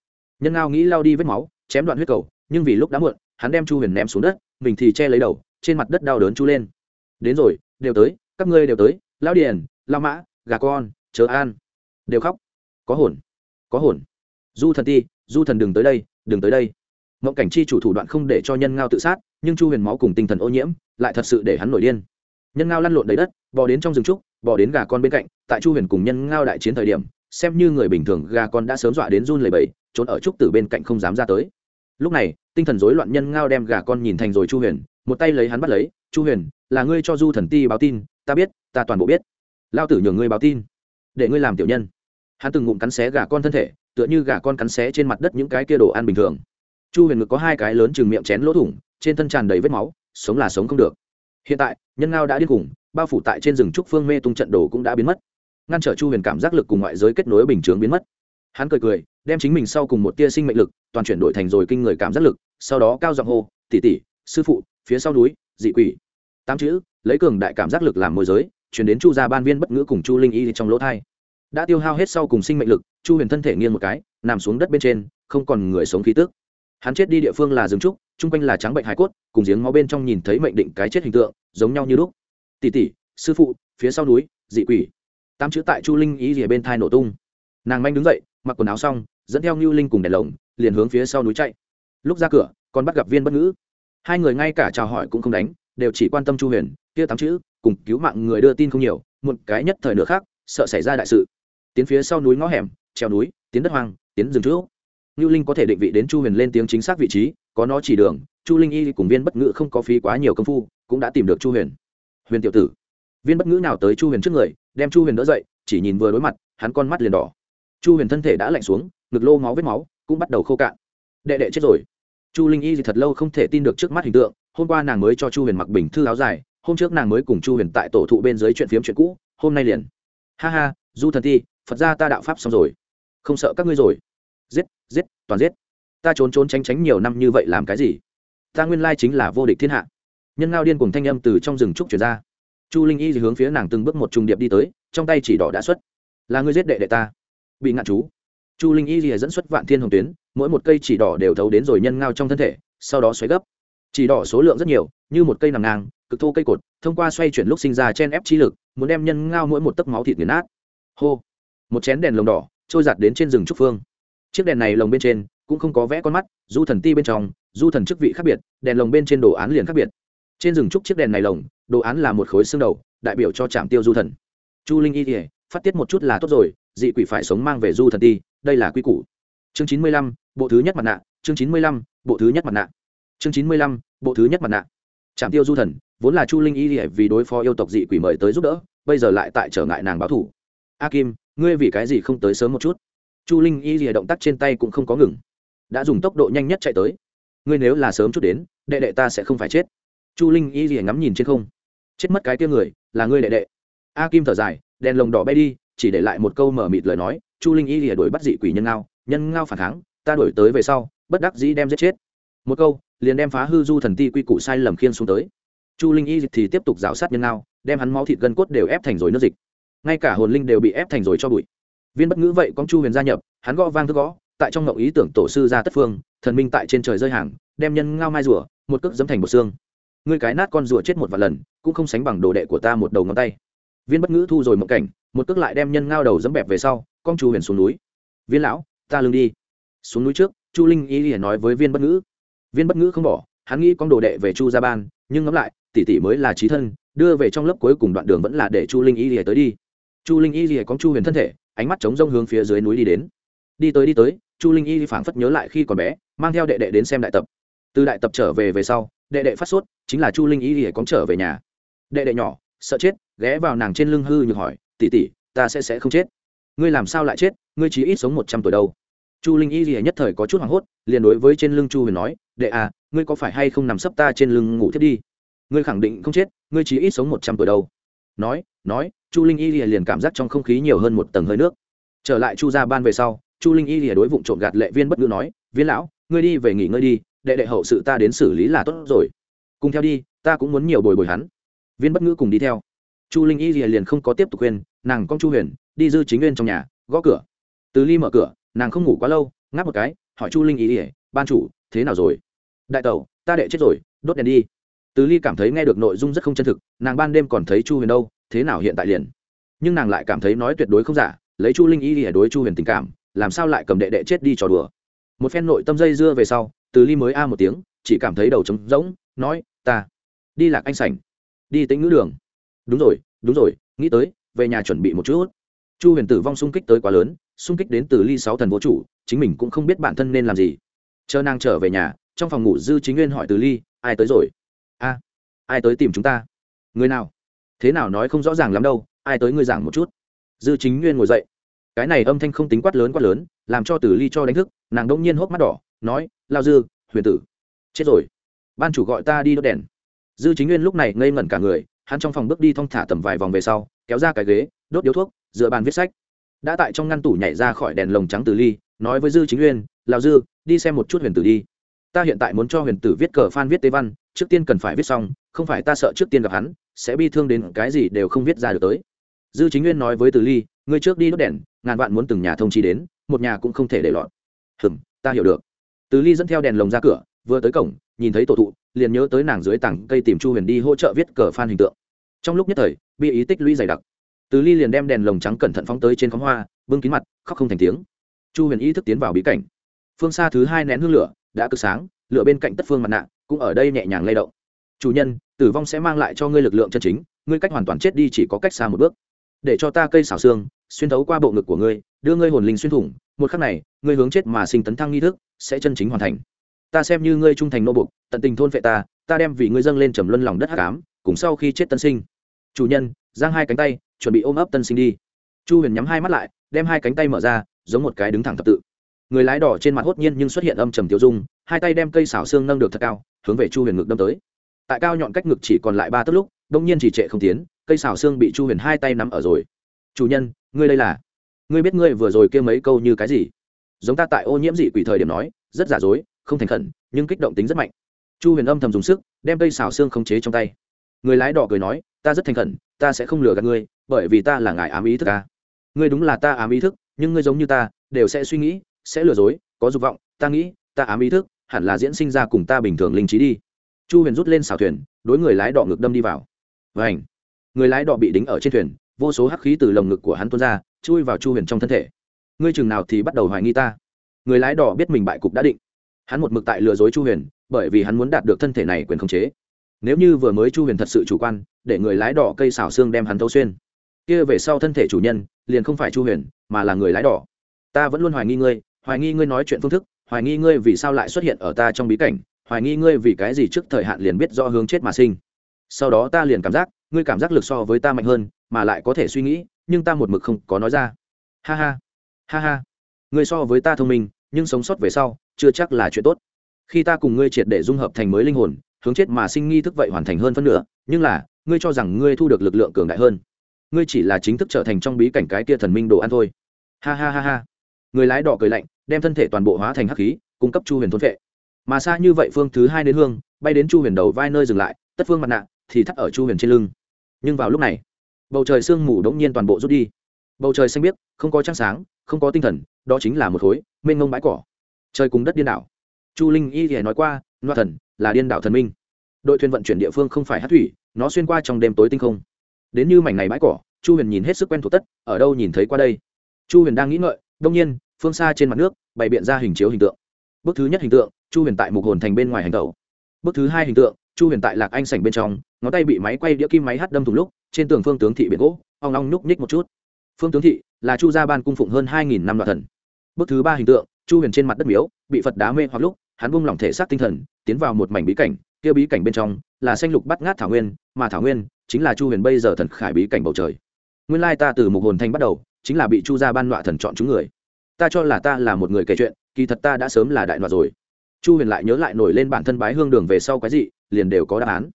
Nhân ngao nghĩ lao đi vết máu, chém đoạn huyết cầu, nhưng vì lúc đã muộn, hắn đem chu huyền ném xuống đất, mình thì che lấy đầu trên mặt đất đau đớn chú lên. Đến rồi, đều tới, các ngươi đều tới lao điền lao mã, gà con, chớ an đều khóc. Có hồn có hồn. Du thần ti, du thần đừng tới đây, đừng tới đây. Mộng cảnh chi chủ thủ đoạn không để cho nhân ngao tự sát, nhưng chu huyền máu cùng tinh thần ô nhiễm lại thật sự để hắn nổi điên. Nhân ngao lăn lộn đầy đất, bò đến trong rừng trúc, bò đến gà con bên cạnh, tại chu huyền cùng nhân ngao đại chiến thời điểm, xem như người bình thường gà con đã sớm dọa đến run lầy bầy trốn ở trúc từ bên cạnh không dám ra tới. Lúc này, tinh thần rối loạn nhân ngao đem gà con nhìn thành rồi chu huyền một tay lấy hắn bắt lấy, chu huyền, là ngươi cho du thần ti báo tin, ta biết, ta toàn bộ biết. Lao tử nhường ngươi báo tin, để ngươi làm tiểu nhân. Hắn từng ngụm cắn xé gà con thân thể, tựa như gà con cắn xé trên mặt đất những cái kia đồ ăn bình thường. Chu huyền ngực có hai cái lớn chừng miệng chén lỗ thủng, trên thân tràn đầy vết máu, sống là sống không được. Hiện tại, nhân ngao đã điên cùng bao phủ tại trên rừng trúc phương mê tung trận đồ cũng đã biến mất. Ngăn trở chu huyền cảm giác lực cùng ngoại giới kết nối bình chướng biến mất. Hắn cười cười, đem chính mình sau cùng một tia sinh mệnh lực, toàn chuyển đổi thành rồi kinh người cảm giác lực, sau đó cao giọng hô tỉ tỉ sư phụ phía sau núi, dị quỷ. Tám chữ, lấy cường đại cảm giác lực làm môi giới chuyển đến chu gia ban viên bất ngữ cùng chu linh y trong lỗ thai. Đã tiêu hao hết sau cùng sinh mệnh lực, chu huyền thân thể nghiêng một cái, nằm xuống đất bên trên, không còn người sống khí tước hắn chết đi địa phương là rừng trúc, chung quanh là trắng bệnh hải cốt, cùng giếng máu bên trong nhìn thấy mệnh định cái chết hình tượng, giống nhau như lúc. Tỷ tỷ, sư phụ, phía sau núi, dị quỷ. Tám chữ tại chu linh ý rìa bên thai nổ tung. Nàng manh đứng dậy, mặc quần áo xong, dẫn theo ngưu linh cùng đèn lồng, liền hướng phía sau núi chạy. Lúc ra cửa, còn bắt gặp viên bất ngữ hai người ngay cả chào hỏi cũng không đánh, đều chỉ quan tâm chu huyền, kia tám chữ, cùng cứu mạng người đưa tin không nhiều một cái nhất thời nữa khác, sợ xảy ra đại sự. Tiến phía sau núi ngõ hẻm, treo núi, tiến đất hoang, tiến rừng trước ngưu linh có thể định vị đến chu huyền lên tiếng chính xác vị trí, có nó chỉ đường, chu linh y cùng viên bất ngữ không có phí quá nhiều công phu, cũng đã tìm được chu huyền. Huyền tiểu tử, viên bất ngữ nào tới chu huyền trước người, đem chu huyền đỡ dậy, chỉ nhìn vừa đối mặt, hắn con mắt liền đỏ. Chu huyền thân thể đã lạnh xuống, ngực lô máu vết máu, cũng bắt đầu khô cạn. Đệ đệ chết rồi chu linh y thì thật lâu không thể tin được trước mắt hình tượng, hôm qua nàng mới cho chu huyền mặc bình thư áo dài, hôm trước nàng mới cùng chu huyền tại tổ thụ bên dưới chuyện phiếm chuyện cũ, hôm nay liền. Ha ha, du thần ti phật ra ta đạo pháp xong rồi. Không sợ các ngươi rồi. Giết giết, toàn giết. Ta trốn trốn tránh tránh nhiều năm như vậy làm cái gì? Ta nguyên lai chính là vô địch thiên hạ. Nhân ngao điên cùng thanh âm từ trong rừng trúc chuyển ra. Chu linh y thì hướng phía nàng từng bước một trùng điệp đi tới, trong tay chỉ đỏ đã xuất. Là ngươi giết đệ đệ ta. Bị ngạn chú chu linh y rìa dẫn xuất vạn thiên hồng tuyến, mỗi một cây chỉ đỏ đều thấu đến rồi nhân ngao trong thân thể, sau đó xoáy gấp. Chỉ đỏ số lượng rất nhiều, như một cây nằm ngang, cực thô cây cột, thông qua xoay chuyển lúc sinh ra chen ép chi lực, muốn đem nhân ngao mỗi một tấc máu thịt nghiền nát. Hô! Một chén đèn lồng đỏ, trôi giặt đến trên rừng trúc phương. Chiếc đèn này lồng bên trên, cũng không có vẽ con mắt, du thần ti bên trong, du thần chức vị khác biệt, đèn lồng bên trên đồ án liền khác biệt. Trên rừng trúc chiếc đèn này lồng, đồ án là một khối xương đầu, đại biểu cho trạm tiêu du thần. Chu linh y thì phát tiết một chút là tốt rồi, dị quỷ phải sống mang về du thần ti đây là quy củ. Chương chín mươi lăm, bộ thứ nhất mặt nạ, chương chín mươi lăm, bộ thứ nhất mặt nạ. Chương chín mươi lăm, bộ thứ nhất mặt nạ. Trạm tiêu du thần, vốn là chu linh y vì đối phó yêu tộc dị quỷ mời tới giúp đỡ, bây giờ lại tại trở ngại nàng báo thủ. A kim, ngươi vì cái gì không tới sớm một chút? Chu linh y lìa động tác trên tay cũng không có ngừng. Đã dùng tốc độ nhanh nhất chạy tới. Ngươi nếu là sớm chút đến, đệ đệ ta sẽ không phải chết. Chu linh y lìa ngắm nhìn trên không. Chết mất cái tia người, là ngươi đệ đệ. A kim thở dài, đèn lồng đỏ bay đi, chỉ để lại một câu mở mịt lời nói chu linh y lìa đuổi bắt dị quỷ nhân ngao nhân ngao phản kháng, ta đuổi tới về sau, bất đắc dĩ đem giết chết. Một câu, liền đem phá hư du thần ti quy củ sai lầm khiên xuống tới. Chu linh y thì tiếp tục rào sát nhân ngao, đem hắn máu thịt gân cốt đều ép thành rồi nước dịch. Ngay cả hồn linh đều bị ép thành rồi cho bụi. Viên bất ngữ vậy con chu huyền gia nhập, hắn gõ vang thức gõ, tại trong ngậu ý tưởng tổ sư ra tất phương, thần minh tại trên trời rơi hàng, đem nhân ngao mai rùa, một cước dấm thành một xương. Ngươi cái nát con rùa chết một vài lần, cũng không sánh bằng đồ đệ của ta một đầu ngón tay. Viên bất ngữ thu rồi mộng cảnh một cước lại đem nhân ngao đầu dẫm bẹp về sau, con chu huyền xuống núi. Viên lão, ta lưng đi. Xuống núi trước, chu linh y hiển nói với viên bất ngữ. Viên bất ngữ không bỏ, hắn nghĩ con đồ đệ về chu gia ban, nhưng ngẫm lại, tỷ tỷ mới là trí thân, đưa về trong lớp cuối cùng đoạn đường vẫn là để chu linh y hiển tới đi. Chu linh y hiển con chu huyền thân thể, ánh mắt chống rông hướng phía dưới núi đi đến. Đi tới đi tới, chu linh y phảng phất nhớ lại khi còn bé, mang theo đệ đệ đến xem đại tập. Từ đại tập trở về về sau, đệ đệ phát sốt, chính là chu linh y hiển con trở về nhà. Đệ đệ nhỏ, sợ chết, ghé vào nàng trên lưng hư nhược hỏi tỷ tỷ, ta sẽ sẽ không chết. Ngươi làm sao lại chết? Ngươi chỉ ít sống một trăm tuổi đâu. Chu linh y lìa nhất thời có chút hoảng hốt, liền đối với trên lưng chu huyền nói, đệ à ngươi có phải hay không nằm sấp ta trên lưng ngủ thiết đi? Ngươi khẳng định không chết, ngươi chỉ ít sống một trăm tuổi đâu. Nói nói, chu linh y liền cảm giác trong không khí nhiều hơn một tầng hơi nước. Trở lại chu ra ban về sau, chu linh y lìa đối vụng trộm gạt lệ viên bất ngữ nói, viên lão, ngươi đi về nghỉ ngơi đi, đệ đệ hậu sự ta đến xử lý là tốt rồi. Cùng theo đi, ta cũng muốn nhiều bồi bồi hắn. Viên bất ngữ cùng đi theo chu linh y lìa liền không có tiếp tục khuyên, nàng con chu huyền, đi dư chính nguyên trong nhà, gõ cửa. Từ ly mở cửa, nàng không ngủ quá lâu, ngáp một cái, hỏi chu linh y lìa, ban chủ, thế nào rồi? Đại tẩu, ta đệ chết rồi, đốt đèn đi. Từ ly cảm thấy nghe được nội dung rất không chân thực, nàng ban đêm còn thấy chu huyền đâu, thế nào hiện tại liền? Nhưng nàng lại cảm thấy nói tuyệt đối không giả, lấy chu linh y lìa đối chu huyền tình cảm, làm sao lại cầm đệ đệ chết đi trò đùa? Một phen nội tâm dây dưa về sau, từ ly mới a một tiếng, chỉ cảm thấy đầu trống rỗng, nói, ta, đi lạc anh sảnh, đi tính ngữ đường đúng rồi đúng rồi, nghĩ tới, về nhà chuẩn bị một chút. Chu huyền tử vong xung kích tới quá lớn, xung kích đến từ ly sáu thần vô chủ, chính mình cũng không biết bản thân nên làm gì. Chờ nàng trở về nhà, trong phòng ngủ dư chính nguyên hỏi từ ly, ai tới rồi? A, ai tới tìm chúng ta? Người nào? Thế nào nói không rõ ràng lắm đâu, ai tới ngươi giảng một chút. Dư chính nguyên ngồi dậy. Cái này âm thanh không tính quát lớn quát lớn, làm cho tử ly cho đánh thức, nàng đông nhiên hốc mắt đỏ, nói, lao dư, huyền tử. Chết rồi. Ban chủ gọi ta đi đốt đèn. Dư chính nguyên lúc này ngây ngẩn cả người hắn trong phòng bước đi thong thả tầm vài vòng về sau, kéo ra cái ghế, đốt điếu thuốc dựa bàn viết sách. Đã tại trong ngăn tủ nhảy ra khỏi đèn lồng trắng tử ly, nói với dư chính nguyên lào dư, đi xem một chút huyền tử đi. Ta hiện tại muốn cho huyền tử viết cờ phan viết tế văn, trước tiên cần phải viết xong, không phải ta sợ trước tiên gặp hắn, sẽ bi thương đến cái gì đều không viết ra được tới. Dư chính nguyên nói với từ ly, ngươi trước đi đốt đèn, ngàn vạn muốn từng nhà thông chi đến, một nhà cũng không thể để lọt. Hừm, ta hiểu được. Từ ly dẫn theo đèn lồng ra cửa, vừa tới cổng nhìn thấy tổ thụ, liền nhớ tới nàng dưới tảng cây tìm chu huyền đi hỗ trợ viết cờ phan hình tượng. Trong lúc nhất thời bi ý tích lũy dày đặc. Từ ly liền đem đèn lồng trắng cẩn thận phóng tới trên khóm hoa, bưng kín mặt, khóc không thành tiếng. Chu huyền ý thức tiến vào bí cảnh. Phương xa thứ hai nén hương lửa, đã cực sáng, lửa bên cạnh tất phương mặt nạ, cũng ở đây nhẹ nhàng lay động. Chủ nhân, tử vong sẽ mang lại cho ngươi lực lượng chân chính, ngươi cách hoàn toàn chết đi chỉ có cách xa một bước. Để cho ta cây xảo xương, xuyên thấu qua bộ ngực của ngươi, đưa ngươi hồn linh xuyên thủng, một khắc này, ngươi hướng chết mà sinh tấn thăng nghi thức, sẽ chân chính hoàn thành ta xem như ngươi trung thành nô bục tận tình thôn phệ ta ta đem vì ngươi dâng lên trầm luân lòng đất hát cám cùng sau khi chết tân sinh. Chủ nhân, giang hai cánh tay, chuẩn bị ôm ấp tân sinh đi. Chu huyền nhắm hai mắt lại, đem hai cánh tay mở ra, giống một cái đứng thẳng thập tự. Người lái đỏ trên mặt hốt nhiên nhưng xuất hiện âm trầm tiêu dung, hai tay đem cây xảo xương nâng được thật cao, hướng về chu huyền ngực đâm tới. Tại cao nhọn cách ngực chỉ còn lại ba tấc lúc, đông nhiên chỉ trệ không tiến, cây xảo xương bị chu huyền hai tay nắm ở rồi. Chủ nhân, ngươi đây là? Ngươi biết ngươi vừa rồi kia mấy câu như cái gì? Giống ta tại ô nhiễm dị quỷ thời điểm nói, rất giả dối không thành khẩn, nhưng kích động tính rất mạnh. Chu huyền âm thầm dùng sức, đem cây xào xương không chế trong tay. Người lái đỏ cười nói, ta rất thành khẩn, ta sẽ không lừa gạt ngươi, bởi vì ta là ngài ám ý thức ta ngươi đúng là ta ám ý thức, nhưng ngươi giống như ta, đều sẽ suy nghĩ, sẽ lừa dối, có dục vọng, ta nghĩ, ta ám ý thức, hẳn là diễn sinh ra cùng ta bình thường linh trí đi. Chu huyền rút lên xào thuyền, đối người lái đỏ ngực đâm đi vào. Và ảnh người lái đỏ bị đính ở trên thuyền, vô số hắc khí từ lồng ngực của hắn tuôn ra, chui vào chu huyền trong thân thể. Ngươi chừng nào thì bắt đầu hoài nghi ta? Người lái đỏ biết mình bại cục đã định hắn một mực tại lừa dối chu huyền, bởi vì hắn muốn đạt được thân thể này quyền khống chế. Nếu như vừa mới chu huyền thật sự chủ quan, để người lái đỏ cây xảo xương đem hắn thấu xuyên. Kia về sau thân thể chủ nhân, liền không phải chu huyền, mà là người lái đỏ. Ta vẫn luôn hoài nghi ngươi, hoài nghi ngươi nói chuyện phương thức, hoài nghi ngươi vì sao lại xuất hiện ở ta trong bí cảnh, hoài nghi ngươi vì cái gì trước thời hạn liền biết do hướng chết mà sinh. Sau đó ta liền cảm giác, ngươi cảm giác lực so với ta mạnh hơn, mà lại có thể suy nghĩ, nhưng ta một mực không có nói ra. Ha ha ha ha. Ngươi so với ta thông minh, nhưng sống sót về sau chưa chắc là chuyện tốt. Khi ta cùng ngươi triệt để dung hợp thành mới linh hồn, hướng chết mà sinh nghi thức vậy hoàn thành hơn phân nửa, nhưng là, ngươi cho rằng ngươi thu được lực lượng cường đại hơn. Ngươi chỉ là chính thức trở thành trong bí cảnh cái kia thần minh đồ ăn thôi. Ha ha ha ha. Người lái đỏ cười lạnh, đem thân thể toàn bộ hóa thành hắc khí, cung cấp chu huyền thôn vệ. Mà xa như vậy phương thứ hai đến hương, bay đến chu huyền đầu vai nơi dừng lại, tất phương mặt nạ thì thắt ở chu huyền trên lưng. Nhưng vào lúc này, bầu trời sương mù đống nhiên toàn bộ rút đi. Bầu trời xanh biếc, không có trăng sáng, không có tinh thần, đó chính là một khối mênh ngông bãi cỏ trời cùng đất điên đảo. Chu linh y thì nói qua, loa thần, là điên đảo thần minh. Đội thuyền vận chuyển địa phương không phải hát thủy, nó xuyên qua trong đêm tối tinh không. Đến như mảnh này bãi cỏ, chu huyền nhìn hết sức quen thuộc tất, ở đâu nhìn thấy qua đây? Chu huyền đang nghĩ ngợi, đông nhiên, phương xa trên mặt nước, bày biện ra hình chiếu hình tượng. Bước thứ nhất hình tượng, chu huyền tại mục hồn thành bên ngoài hành tàu bước thứ hai hình tượng, chu huyền tại lạc anh sảnh bên trong, ngón tay bị máy quay đĩa kim máy hát đâm thùng lúc, trên tường phương tướng thị biển gỗ, ong ong núc ních một chút. Phương tướng thị là chu gia ban cung phụng hơn hai nghìn năm đoạn thần. Bước thứ ba hình tượng chu huyền trên mặt đất miếu, bị phật đá mê hoặc lúc, hắn buông lỏng thể xác tinh thần, tiến vào một mảnh bí cảnh, kia bí cảnh bên trong là xanh lục bắt ngát thảo nguyên, mà thảo nguyên chính là chu huyền bây giờ thần khải bí cảnh bầu trời. Nguyên lai ta từ mục hồn thanh bắt đầu, chính là bị chu gia ban loạ thần chọn chúng người. Ta cho là ta là một người kể chuyện, kỳ thật ta đã sớm là đại loạ rồi. Chu huyền lại nhớ lại nổi lên bản thân bái hương đường về sau cái gì, liền đều có đáp án.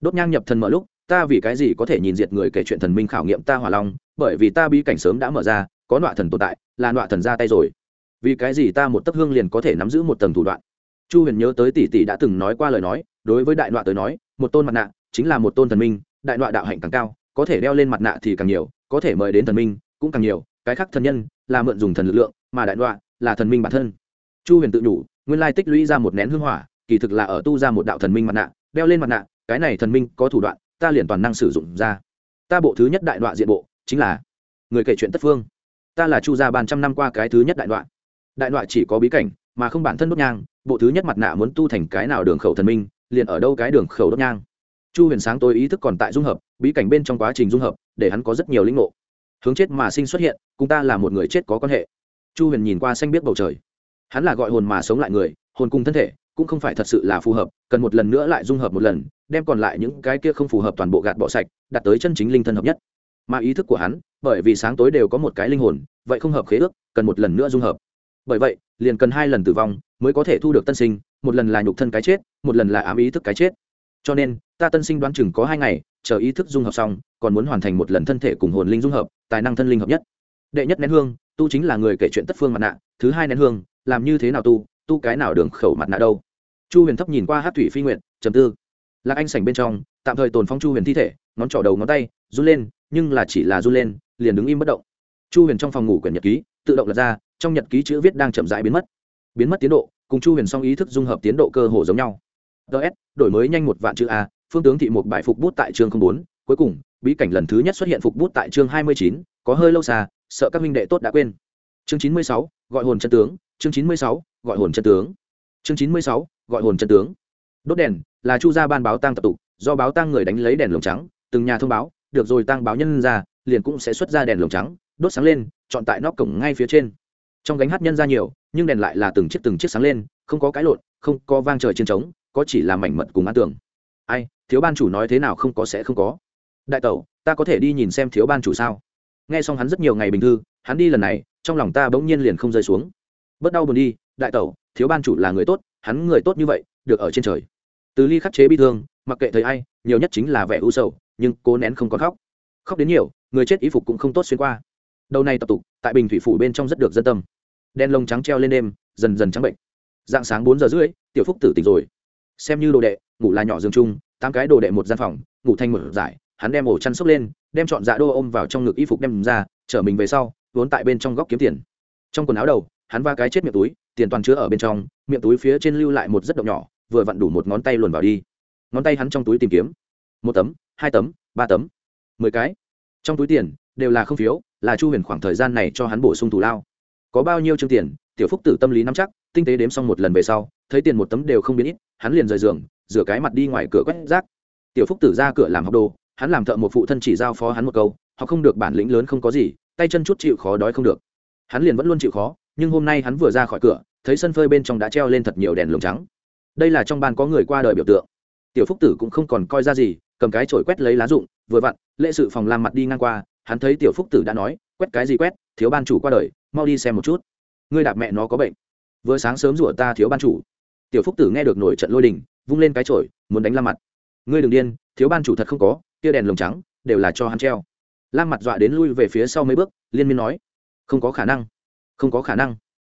Đốt nhang nhập thần mở lúc, ta vì cái gì có thể nhìn diệt người kể chuyện thần minh khảo nghiệm ta hỏa long, bởi vì ta bí cảnh sớm đã mở ra, có nọa thần tồn tại, là nọa thần ra tay rồi vì cái gì ta một tấc hương liền có thể nắm giữ một tầng thủ đoạn? Chu huyền nhớ tới tỷ tỷ đã từng nói qua lời nói, đối với đại đoạn tới nói, một tôn mặt nạ chính là một tôn thần minh, đại đoạn đạo hạnh càng cao, có thể đeo lên mặt nạ thì càng nhiều, có thể mời đến thần minh cũng càng nhiều, cái khác thần nhân là mượn dùng thần lực lượng, mà đại đoạn là thần minh bản thân. Chu huyền tự nhủ, nguyên lai tích lũy ra một nén hương hỏa, kỳ thực là ở tu ra một đạo thần minh mặt nạ, đeo lên mặt nạ, cái này thần minh có thủ đoạn, ta liền toàn năng sử dụng ra. Ta bộ thứ nhất đại đoạn diện bộ chính là người kể chuyện tất phương. Ta là chu gia ban trăm năm qua cái thứ nhất đại đoạn đại loại chỉ có bí cảnh, mà không bản thân đốt nhang, bộ thứ nhất mặt nạ muốn tu thành cái nào đường khẩu thần minh, liền ở đâu cái đường khẩu đốt nhang. Chu huyền sáng tối ý thức còn tại dung hợp, bí cảnh bên trong quá trình dung hợp, để hắn có rất nhiều lĩnh ngộ. Hướng chết mà sinh xuất hiện, cùng ta là một người chết có quan hệ. Chu huyền nhìn qua xanh biết bầu trời. Hắn là gọi hồn mà sống lại người, hồn cùng thân thể, cũng không phải thật sự là phù hợp, cần một lần nữa lại dung hợp một lần, đem còn lại những cái kia không phù hợp toàn bộ gạt bỏ sạch đặt tới chân chính linh thân hợp nhất. Mà ý thức của hắn, bởi vì sáng tối đều có một cái linh hồn, vậy không hợp khế ước, cần một lần nữa dung hợp bởi vậy, liền cần hai lần tử vong mới có thể thu được tân sinh, một lần là nhục thân cái chết, một lần là ám ý thức cái chết. Cho nên, ta tân sinh đoán chừng có hai ngày, chờ ý thức dung hợp xong, còn muốn hoàn thành một lần thân thể cùng hồn linh dung hợp, tài năng thân linh hợp nhất. Đệ nhất nén hương, tu chính là người kể chuyện tất phương mặt nạ, thứ hai nén hương, làm như thế nào tu tu cái nào đường khẩu mặt nạ đâu. Chu huyền thấp nhìn qua hát thủy phi nguyện trầm tư. Lạc anh sảnh bên trong, tạm thời tồn phong chu huyền thi thể, ngón trỏ đầu ngón tay, run lên, nhưng là chỉ là run lên, liền đứng im bất động. Chu huyền trong phòng ngủ quyển nhật ký, tự động lật ra trong nhật ký chữ viết đang chậm rãi biến mất. Biến mất tiến độ, cùng chu huyền song ý thức dung hợp tiến độ cơ hồ giống nhau. Ts đổi mới nhanh một vạn chữ a, phương tướng thị một bài phục bút tại chương bốn, cuối cùng, bí cảnh lần thứ nhất xuất hiện phục bút tại chương hai mươi chín, có hơi lâu xa, sợ các minh đệ tốt đã quên. Chương chín mươi sáu, gọi hồn chân tướng, chương chín mươi sáu, gọi hồn chân tướng. Chương chín mươi sáu, gọi hồn chân tướng. Đốt đèn, là chu gia ban báo tang tập tục, do báo tang người đánh lấy đèn lồng trắng, từng nhà thông báo, được rồi tang báo nhân ra, liền cũng sẽ xuất ra đèn lồng trắng, đốt sáng lên, chọn tại nóc cổng ngay phía trên trong gánh hát nhân ra nhiều, nhưng đèn lại là từng chiếc từng chiếc sáng lên, không có cái lộn, không có vang trời trên trống, có chỉ là mảnh mật cùng án tưởng ai, thiếu ban chủ nói thế nào không có sẽ không có. Đại tẩu, ta có thể đi nhìn xem thiếu ban chủ sao? Nghe xong hắn rất nhiều ngày bình thư, hắn đi lần này, trong lòng ta bỗng nhiên liền không rơi xuống. Bớt đau buồn đi, đại tẩu, thiếu ban chủ là người tốt, hắn người tốt như vậy, được ở trên trời. Từ ly khắc chế bi thương, mặc kệ thấy ai, nhiều nhất chính là vẻ u sầu, nhưng cố nén không có khóc. Khóc đến nhiều, người chết ý phục cũng không tốt xuyên qua đầu này tập tục, tại bình thủy phủ bên trong rất được dân tâm. Đen lông trắng treo lên đêm, dần dần trắng bệnh. Dạng sáng bốn giờ rưỡi, tiểu phúc tử tỉnh rồi. Xem như đồ đệ, ngủ là nhỏ giường chung, tám cái đồ đệ một gian phòng, ngủ thanh một giải, hắn đem ổ chăn xốc lên, đem chọn dạ đô ôm vào trong ngực y phục đem ra, chở mình về sau, vốn tại bên trong góc kiếm tiền. Trong quần áo đầu, hắn va cái chết miệng túi, tiền toàn chứa ở bên trong, miệng túi phía trên lưu lại một rất động nhỏ, vừa vặn đủ một ngón tay luồn vào đi. Ngón tay hắn trong túi tìm kiếm. Một tấm, hai tấm, ba tấm, mười cái. Trong túi tiền, đều là không phiếu là chu huyền khoảng thời gian này cho hắn bổ sung thù lao. Có bao nhiêu chương tiền, tiểu phúc tử tâm lý nắm chắc, tinh tế đếm xong một lần về sau, thấy tiền một tấm đều không biến ít, hắn liền rời giường, rửa cái mặt đi ngoài cửa quét rác. Tiểu phúc tử ra cửa làm học đồ, hắn làm thợ một phụ thân chỉ giao phó hắn một câu, họ không được bản lĩnh lớn không có gì, tay chân chút chịu khó đói không được. Hắn liền vẫn luôn chịu khó, nhưng hôm nay hắn vừa ra khỏi cửa, thấy sân phơi bên trong đã treo lên thật nhiều đèn lồng trắng. Đây là trong ban có người qua đời biểu tượng. Tiểu phúc tử cũng không còn coi ra gì, cầm cái chổi quét lấy lá rụng, vừa vặn, lễ sự phòng làm mặt đi ngang qua hắn thấy tiểu phúc tử đã nói, quét cái gì quét, thiếu ban chủ qua đời, mau đi xem một chút. Ngươi đạp mẹ nó có bệnh. Vừa sáng sớm rủa ta thiếu ban chủ. Tiểu phúc tử nghe được nổi trận lôi đình, vung lên cái chổi, muốn đánh la mặt. Ngươi đừng điên, thiếu ban chủ thật không có, kia đèn lồng trắng, đều là cho hắn treo. Lam mặt dọa đến lui về phía sau mấy bước, liên miên nói, không có khả năng, không có khả năng.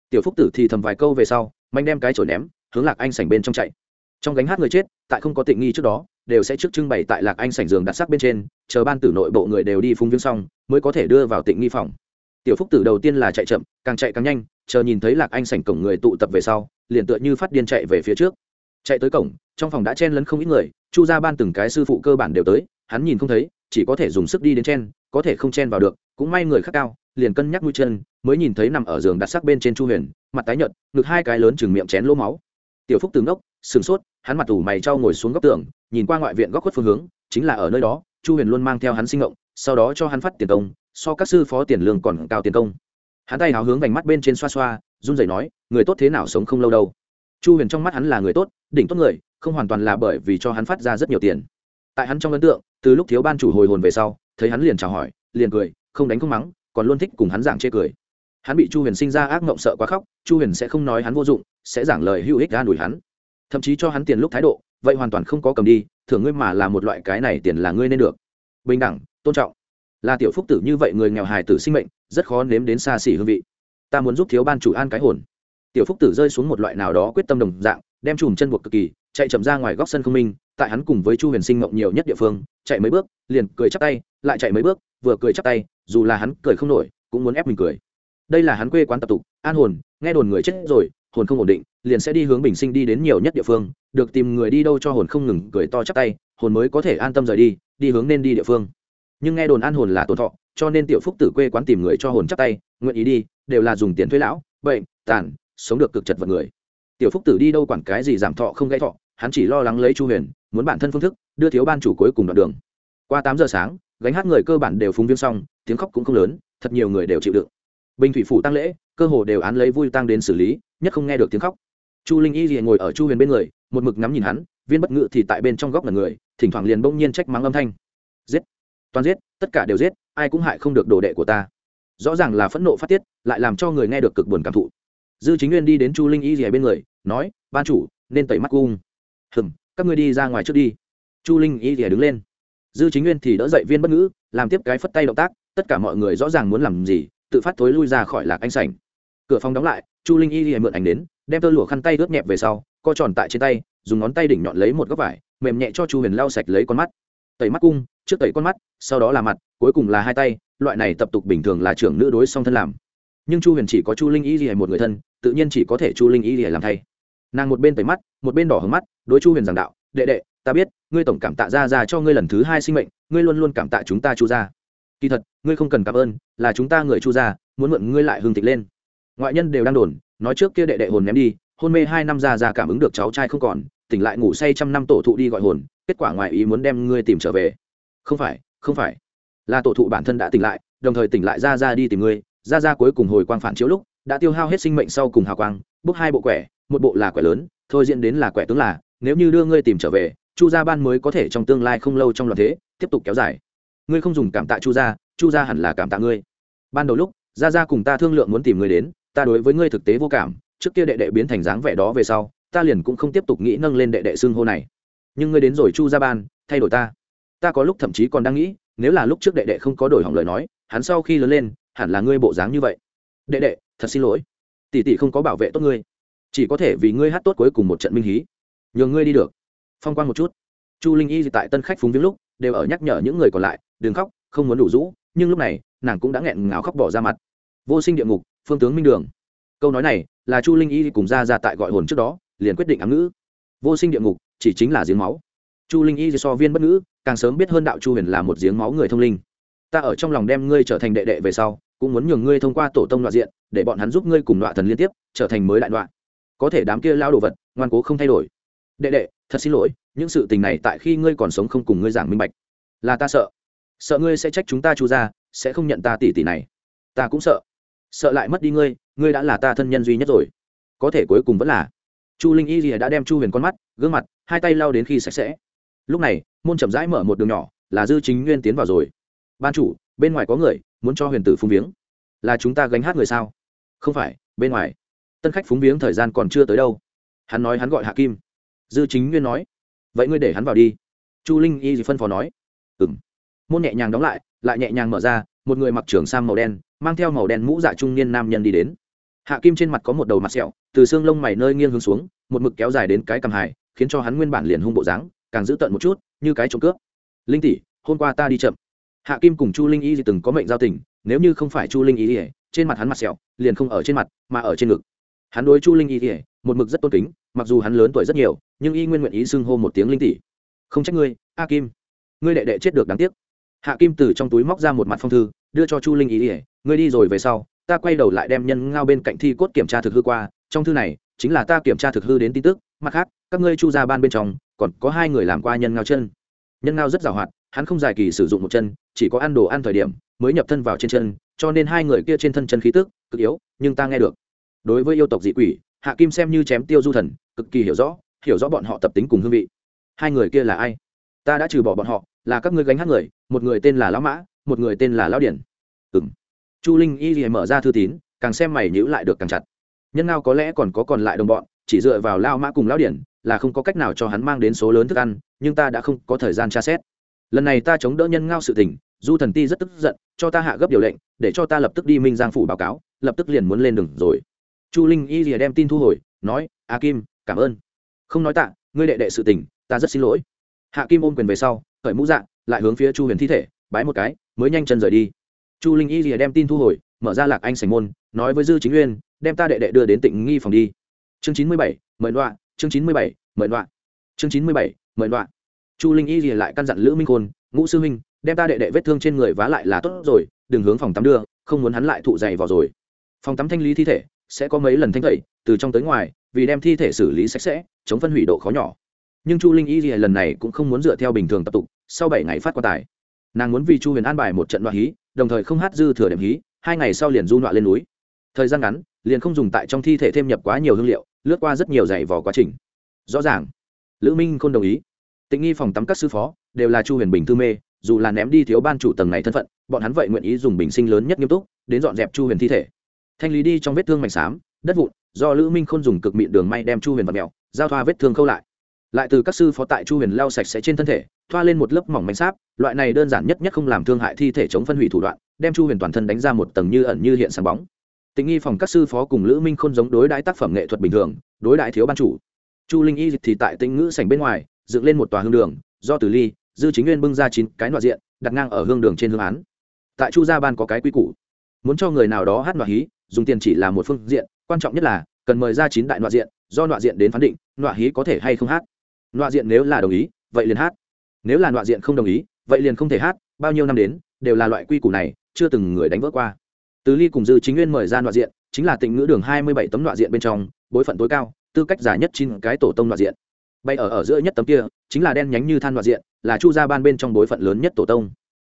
Tiểu phúc tử thì thầm vài câu về sau mạnh đem cái chổi ném, hướng lạc anh sảnh bên trong chạy. Trong gánh hát người chết, tại không có tịnh nghi trước đó đều sẽ trước trưng bày tại lạc anh sảnh giường đặt sắc bên trên, chờ ban tử nội bộ người đều đi phung viếng xong, mới có thể đưa vào tịnh nghi phòng. Tiểu phúc tử đầu tiên là chạy chậm, càng chạy càng nhanh, chờ nhìn thấy lạc anh sảnh cổng người tụ tập về sau, liền tựa như phát điên chạy về phía trước. Chạy tới cổng, trong phòng đã chen lấn không ít người, chu ra ban từng cái sư phụ cơ bản đều tới, hắn nhìn không thấy, chỉ có thể dùng sức đi đến chen, có thể không chen vào được, cũng may người khác cao, liền cân nhắc mũi chân, mới nhìn thấy nằm ở giường đặt sắc bên trên chu huyền, mặt tái nhợt, ngực hai cái lớn chừng miệng chén lỗ máu. Tiểu phúc từ ngốc, sửng sốt hắn mặt tủ mày trao ngồi xuống góc tường, nhìn qua ngoại viện góc khuất phương hướng, chính là ở nơi đó, chu huyền luôn mang theo hắn sinh ngộng, sau đó cho hắn phát tiền công, so các sư phó tiền lương còn cao tiền công. Hắn tay háo hướng vành mắt bên trên xoa xoa, run rẩy nói, người tốt thế nào sống không lâu đâu. Chu huyền trong mắt hắn là người tốt, đỉnh tốt người, không hoàn toàn là bởi vì cho hắn phát ra rất nhiều tiền. Tại hắn trong ấn tượng, từ lúc thiếu ban chủ hồi hồn về sau, thấy hắn liền chào hỏi, liền cười, không đánh không mắng, còn luôn thích cùng hắn giảng chê cười. Hắn bị chu huyền sinh ra ác mộng sợ quá khóc, chu huyền sẽ không nói hắn vô dụng, sẽ giảng lời hữu ích ra đuổi hắn thậm chí cho hắn tiền lúc thái độ, vậy hoàn toàn không có cầm đi, thưởng ngươi mà là một loại cái này tiền là ngươi nên được. Bình đẳng, tôn trọng. Là tiểu phúc tử như vậy người nghèo hài tử sinh mệnh, rất khó nếm đến xa xỉ hương vị. Ta muốn giúp thiếu ban chủ an cái hồn. Tiểu phúc tử rơi xuống một loại nào đó quyết tâm đồng dạng, đem chùm chân buộc cực kỳ, chạy chậm ra ngoài góc sân không minh, tại hắn cùng với chu huyền sinh mộng nhiều nhất địa phương, chạy mấy bước, liền cười chắp tay, lại chạy mấy bước, vừa cười chắp tay, dù là hắn cười không nổi, cũng muốn ép mình cười. Đây là hắn quê quán tập tục, an hồn, nghe đồn người chết rồi, hồn không ổn định liền sẽ đi hướng bình sinh đi đến nhiều nhất địa phương, được tìm người đi đâu cho hồn không ngừng cười to chắp tay, hồn mới có thể an tâm rời đi đi hướng nên đi địa phương. Nhưng nghe đồn an hồn là tổn thọ, cho nên tiểu phúc tử quê quán tìm người cho hồn chắp tay, nguyện ý đi, đều là dùng tiền thuế lão, bệnh, tàn, sống được cực chật vật người. Tiểu phúc tử đi đâu quản cái gì giảm thọ không gãy thọ, hắn chỉ lo lắng lấy chu huyền, muốn bản thân phương thức, đưa thiếu ban chủ cuối cùng đoạn đường. Qua tám giờ sáng, gánh hát người cơ bản đều phúng viêm xong, tiếng khóc cũng không lớn, thật nhiều người đều chịu đựng. Bình thủy phủ tăng lễ, cơ hồ đều án lấy vui tăng đến xử lý, nhất không nghe được tiếng khóc chu linh y liền ngồi ở chu huyền bên người, một mực ngắm nhìn hắn, viên bất ngự thì tại bên trong góc là người, thỉnh thoảng liền bỗng nhiên trách mắng âm thanh. Giết! Toàn giết! Tất cả đều giết! Ai cũng hại không được đồ đệ của ta. Rõ ràng là phẫn nộ phát tiết, lại làm cho người nghe được cực buồn cảm thụ. Dư chính nguyên đi đến chu linh y rìa bên người, nói, ban chủ, nên tẩy mắt cung. Hừm, các ngươi đi ra ngoài trước đi. Chu linh y rìa đứng lên. Dư chính nguyên thì đỡ dậy viên bất ngữ làm tiếp cái phất tay động tác, tất cả mọi người rõ ràng muốn làm gì, tự phát thối lui ra khỏi lạc anh sảnh. Cửa phòng đóng lại chu linh y lìa mượn ảnh đến, đem tơ lụa khăn tay ướt nhẹp về sau, co tròn tại trên tay, dùng ngón tay đỉnh nhọn lấy một góc vải, mềm nhẹ cho chu huyền lau sạch lấy con mắt. Tẩy mắt cung, trước tẩy con mắt, sau đó là mặt, cuối cùng là hai tay, loại này tập tục bình thường là trưởng nữ đối song thân làm. Nhưng chu huyền chỉ có chu linh y lìa một người thân, tự nhiên chỉ có thể chu linh y lìa làm thay. Nàng một bên tẩy mắt, một bên đỏ hướng mắt, đối chu huyền giảng đạo, đệ đệ, ta biết, ngươi tổng cảm tạ ra ra cho ngươi lần thứ hai sinh mệnh, ngươi luôn luôn cảm tạ chúng ta chu ra kỳ thật, ngươi không cần cảm ơn, là chúng ta người chu ra muốn mượn ngươi lại hương tịch lên ngoại nhân đều đang đồn, nói trước kia đệ đệ hồn ném đi, hôn mê hai năm ra ra cảm ứng được cháu trai không còn, tỉnh lại ngủ say trăm năm tổ thụ đi gọi hồn, kết quả ngoài ý muốn đem ngươi tìm trở về. Không phải không phải. Là tổ thụ bản thân đã tỉnh lại, đồng thời tỉnh lại ra ra đi tìm ngươi, ra ra cuối cùng hồi quang phản chiếu lúc, đã tiêu hao hết sinh mệnh sau cùng hào quang, bốc hai bộ quẻ, một bộ là quẻ lớn, thôi diễn đến là quẻ tướng là, nếu như đưa ngươi tìm trở về, chu gia ban mới có thể trong tương lai không lâu trong loạn thế, tiếp tục kéo dài. Ngươi không dùng cảm tạ chu gia chu gia hẳn là cảm tạ ngươi. Ban đầu lúc, gia gia cùng ta thương lượng muốn tìm ngươi đến ta đối với ngươi thực tế vô cảm, trước kia đệ đệ biến thành dáng vẻ đó về sau, ta liền cũng không tiếp tục nghĩ nâng lên đệ đệ xưng hô này. Nhưng ngươi đến rồi chu gia ban, thay đổi ta. Ta có lúc thậm chí còn đang nghĩ, nếu là lúc trước đệ đệ không có đổi hỏng lời nói, hắn sau khi lớn lên, hẳn là ngươi bộ dáng như vậy. Đệ đệ, thật xin lỗi. Tỷ tỷ không có bảo vệ tốt ngươi. Chỉ có thể vì ngươi hát tốt cuối cùng một trận minh hí. Nhường ngươi đi được. Phong quan một chút. Chu linh y tại tân khách phúng viếng lúc, đều ở nhắc nhở những người còn lại, đừng khóc, không muốn đủ rũ. Nhưng lúc này, nàng cũng đã nghẹn ngào khóc bỏ ra mặt. Vô sinh địa ngục phương tướng minh đường. Câu nói này là chu linh y cùng ra ra tại gọi hồn trước đó, liền quyết định ám ngữ. Vô sinh địa ngục chỉ chính là giếng máu. Chu linh y so viên bất ngữ, càng sớm biết hơn đạo chu huyền là một giếng máu người thông linh. Ta ở trong lòng đem ngươi trở thành đệ đệ về sau, cũng muốn nhường ngươi thông qua tổ tông đoạn diện, để bọn hắn giúp ngươi cùng đoạn thần liên tiếp, trở thành mới đại đoạn có thể đám kia lao đồ vật, ngoan cố không thay đổi. Đệ đệ, thật xin lỗi, những sự tình này tại khi ngươi còn sống không cùng ngươi giảng minh bạch. Là ta sợ. Sợ ngươi sẽ trách chúng ta chu ra sẽ không nhận ta tỷ tỷ này. Ta cũng sợ sợ lại mất đi ngươi ngươi đã là ta thân nhân duy nhất rồi. Có thể cuối cùng vẫn là. Chu linh y đã đem chu huyền con mắt, gương mặt, hai tay lau đến khi sạch sẽ. Lúc này, môn chậm rãi mở một đường nhỏ, là dư chính nguyên tiến vào rồi. Ban chủ, bên ngoài có người, muốn cho huyền tử phúng viếng. Là chúng ta gánh hát người sao? Không phải, bên ngoài. Tân khách phúng viếng thời gian còn chưa tới đâu. Hắn nói hắn gọi hạ kim. Dư chính nguyên nói. Vậy ngươi để hắn vào đi. Chu linh y phân phó nói. Ừng môn nhẹ nhàng đóng lại lại nhẹ nhàng mở ra một người mặc trường sam màu đen, mang theo màu đen mũ dạ trung niên nam nhân đi đến. Hạ kim trên mặt có một đầu mặt sẹo, từ xương lông mày nơi nghiêng hướng xuống, một mực kéo dài đến cái cằm hài, khiến cho hắn nguyên bản liền hung bộ dáng, càng giữ tận một chút, như cái trộm cướp. Linh tỷ, hôm qua ta đi chậm. Hạ kim cùng chu linh y thì từng có mệnh giao tình, nếu như không phải chu linh y ỉa trên mặt hắn mặt sẹo, liền không ở trên mặt, mà ở trên ngực. Hắn đối chu linh y ỉa một mực rất tôn kính, mặc dù hắn lớn tuổi rất nhiều, nhưng y nguyên nguyện ý xưng hô một tiếng linh tỷ. Không trách ngươi, a kim. Ngươi đệ đệ chết được đáng tiếc hạ kim từ trong túi móc ra một mặt phong thư, đưa cho chu linh ý ỉa ngươi đi rồi về sau, ta quay đầu lại đem nhân ngao bên cạnh thi cốt kiểm tra thực hư qua, trong thư này chính là ta kiểm tra thực hư đến tin tức, mặt khác, các ngươi chu ra ban bên trong, còn có hai người làm qua nhân ngao chân. Nhân ngao rất giàu hoạt, hắn không dài kỳ sử dụng một chân, chỉ có ăn đồ ăn thời điểm mới nhập thân vào trên chân, cho nên hai người kia trên thân chân khí tức cực yếu, nhưng ta nghe được. Đối với yêu tộc dị quỷ, hạ kim xem như chém tiêu du thần, cực kỳ hiểu rõ hiểu rõ bọn họ tập tính cùng hương vị. Hai người kia là ai? Ta đã trừ bỏ bọn họ là các ngươi gánh hát người, một người tên là lão mã, một người tên là lão điển. Ừng chu linh y thì mở ra thư tín, càng xem mày nhữ lại được càng chặt. Nhân ngao có lẽ còn có còn lại đồng bọn, chỉ dựa vào lao mã cùng lão điển, là không có cách nào cho hắn mang đến số lớn thức ăn, nhưng ta đã không có thời gian tra xét. Lần này ta chống đỡ nhân ngao sự tình, du thần ti rất tức giận, cho ta hạ gấp điều lệnh, để cho ta lập tức đi minh giang phủ báo cáo, lập tức liền muốn lên đường rồi. Chu linh y rìa đem tin thu hồi, nói, a kim, cảm ơn. Không nói tạ, ngươi đệ đệ sự tình, ta rất xin lỗi. Hạ kim ôm quyền về sau khởi mũ dạng lại hướng phía chu huyền thi thể, bái một cái, mới nhanh chân rời đi. Chu linh y rìa đem tin thu hồi, mở ra lạc anh sành môn, nói với dư chính uyên, đem ta đệ đệ đưa đến tỉnh nghi phòng đi. Chương chín mươi bảy, mời đoạn chương chín mươi bảy, mời đoạn chương chín mươi bảy, mời đoạn chu linh y rìa lại căn dặn lữ minh khôn, ngũ sư huynh, đem ta đệ đệ vết thương trên người vá lại là tốt rồi, đừng hướng phòng tắm đưa, không muốn hắn lại thụ dày vào rồi. Phòng tắm thanh lý thi thể sẽ có mấy lần thanh tẩy, từ trong tới ngoài, vì đem thi thể xử lý sạch sẽ, chống phân hủy độ khó nhỏ nhưng chu linh y lần này cũng không muốn dựa theo bình thường tập tục, sau bảy ngày phát quan tài. Nàng muốn vì chu huyền an bài một trận đoạn hí, đồng thời không hát dư thừa đệm hí, hai ngày sau liền du nọa lên núi. Thời gian ngắn, liền không dùng tại trong thi thể thêm nhập quá nhiều hương liệu, lướt qua rất nhiều giày vò quá trình. Rõ ràng, lữ minh không đồng ý. Tịnh nghi phòng tắm các sư phó đều là chu huyền bình thư mê, dù là ném đi thiếu ban chủ tầng này thân phận, bọn hắn vậy nguyện ý dùng bình sinh lớn nhất nghiêm túc, đến dọn dẹp chu huyền thi thể. Thanh lý đi trong vết thương mảnh xám, đất vụn, do lữ minh không dùng cực mịn đường may đem chu huyền vật mèo, giao thoa vết thương khâu lại lại từ các sư phó tại chu huyền lau sạch sẽ trên thân thể, thoa lên một lớp mỏng mảnh sáp, loại này đơn giản nhất nhất không làm thương hại thi thể chống phân hủy thủ đoạn, đem chu huyền toàn thân đánh ra một tầng như ẩn như hiện sáng bóng. Tình nghi phòng các sư phó cùng lữ minh khôn giống đối đãi tác phẩm nghệ thuật bình thường, đối đãi thiếu ban chủ. Chu linh y thì tại tĩnh ngữ sảnh bên ngoài, dựng lên một tòa hương đường, do từ ly, dư chính nguyên bưng ra chín cái nọa diện, đặt ngang ở hương đường trên hương án. Tại chu gia ban có cái quy củ, muốn cho người nào đó hát nọa hí, dùng tiền chỉ là một phương diện, quan trọng nhất là cần mời ra chín đại nọa diện, do nọa diện đến phán định, nọa hí có thể hay không hát nọa diện nếu là đồng ý, vậy liền hát. Nếu là nọa diện không đồng ý, vậy liền không thể hát. Bao nhiêu năm đến, đều là loại quy củ này, chưa từng người đánh vỡ qua. Từ ly cùng dư chính nguyên mời ra nọa diện, chính là tịnh ngữ đường hai mươi bảy tấm nọa diện bên trong, bối phận tối cao, tư cách giả nhất chín cái tổ tông nọa diện. Bay ở ở giữa nhất tấm kia, chính là đen nhánh như than nọa diện, là chu gia ban bên trong bối phận lớn nhất tổ tông.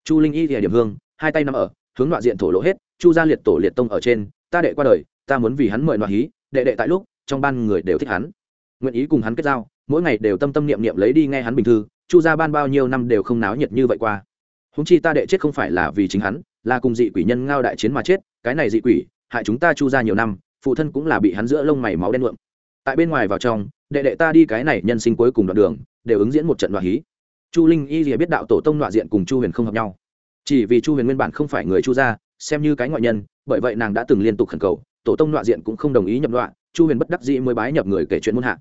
Chu linh y thì điểm hương, hai tay nằm ở, hướng nọa diện thổ lỗ hết, chu gia liệt tổ liệt tông ở trên, ta đệ qua đời, ta muốn vì hắn mời nọa hí, đệ đệ tại lúc, trong ban người đều thích hắn. Nguyện ý cùng hắn kết giao mỗi ngày đều tâm tâm niệm niệm lấy đi nghe hắn bình thư, chu gia ban bao nhiêu năm đều không náo nhiệt như vậy qua. Húng chi ta đệ chết không phải là vì chính hắn, là cùng dị quỷ nhân ngao đại chiến mà chết, cái này dị quỷ, hại chúng ta chu ra nhiều năm, phụ thân cũng là bị hắn giữa lông mày máu đen luộm tại bên ngoài vào trong, đệ đệ ta đi cái này nhân sinh cuối cùng đoạn đường, đều ứng diễn một trận đoạn hí. Chu linh y rìa biết đạo tổ tông đoạn diện cùng chu huyền không hợp nhau. Chỉ vì chu huyền nguyên bản không phải người chu gia, xem như cái ngoại nhân, bởi vậy nàng đã từng liên tục khẩn cầu, tổ tông đoạn diện cũng không đồng ý nhập đoạn chu huyền bất đắc dĩ mới bái nhập người kể chuyện muôn hạ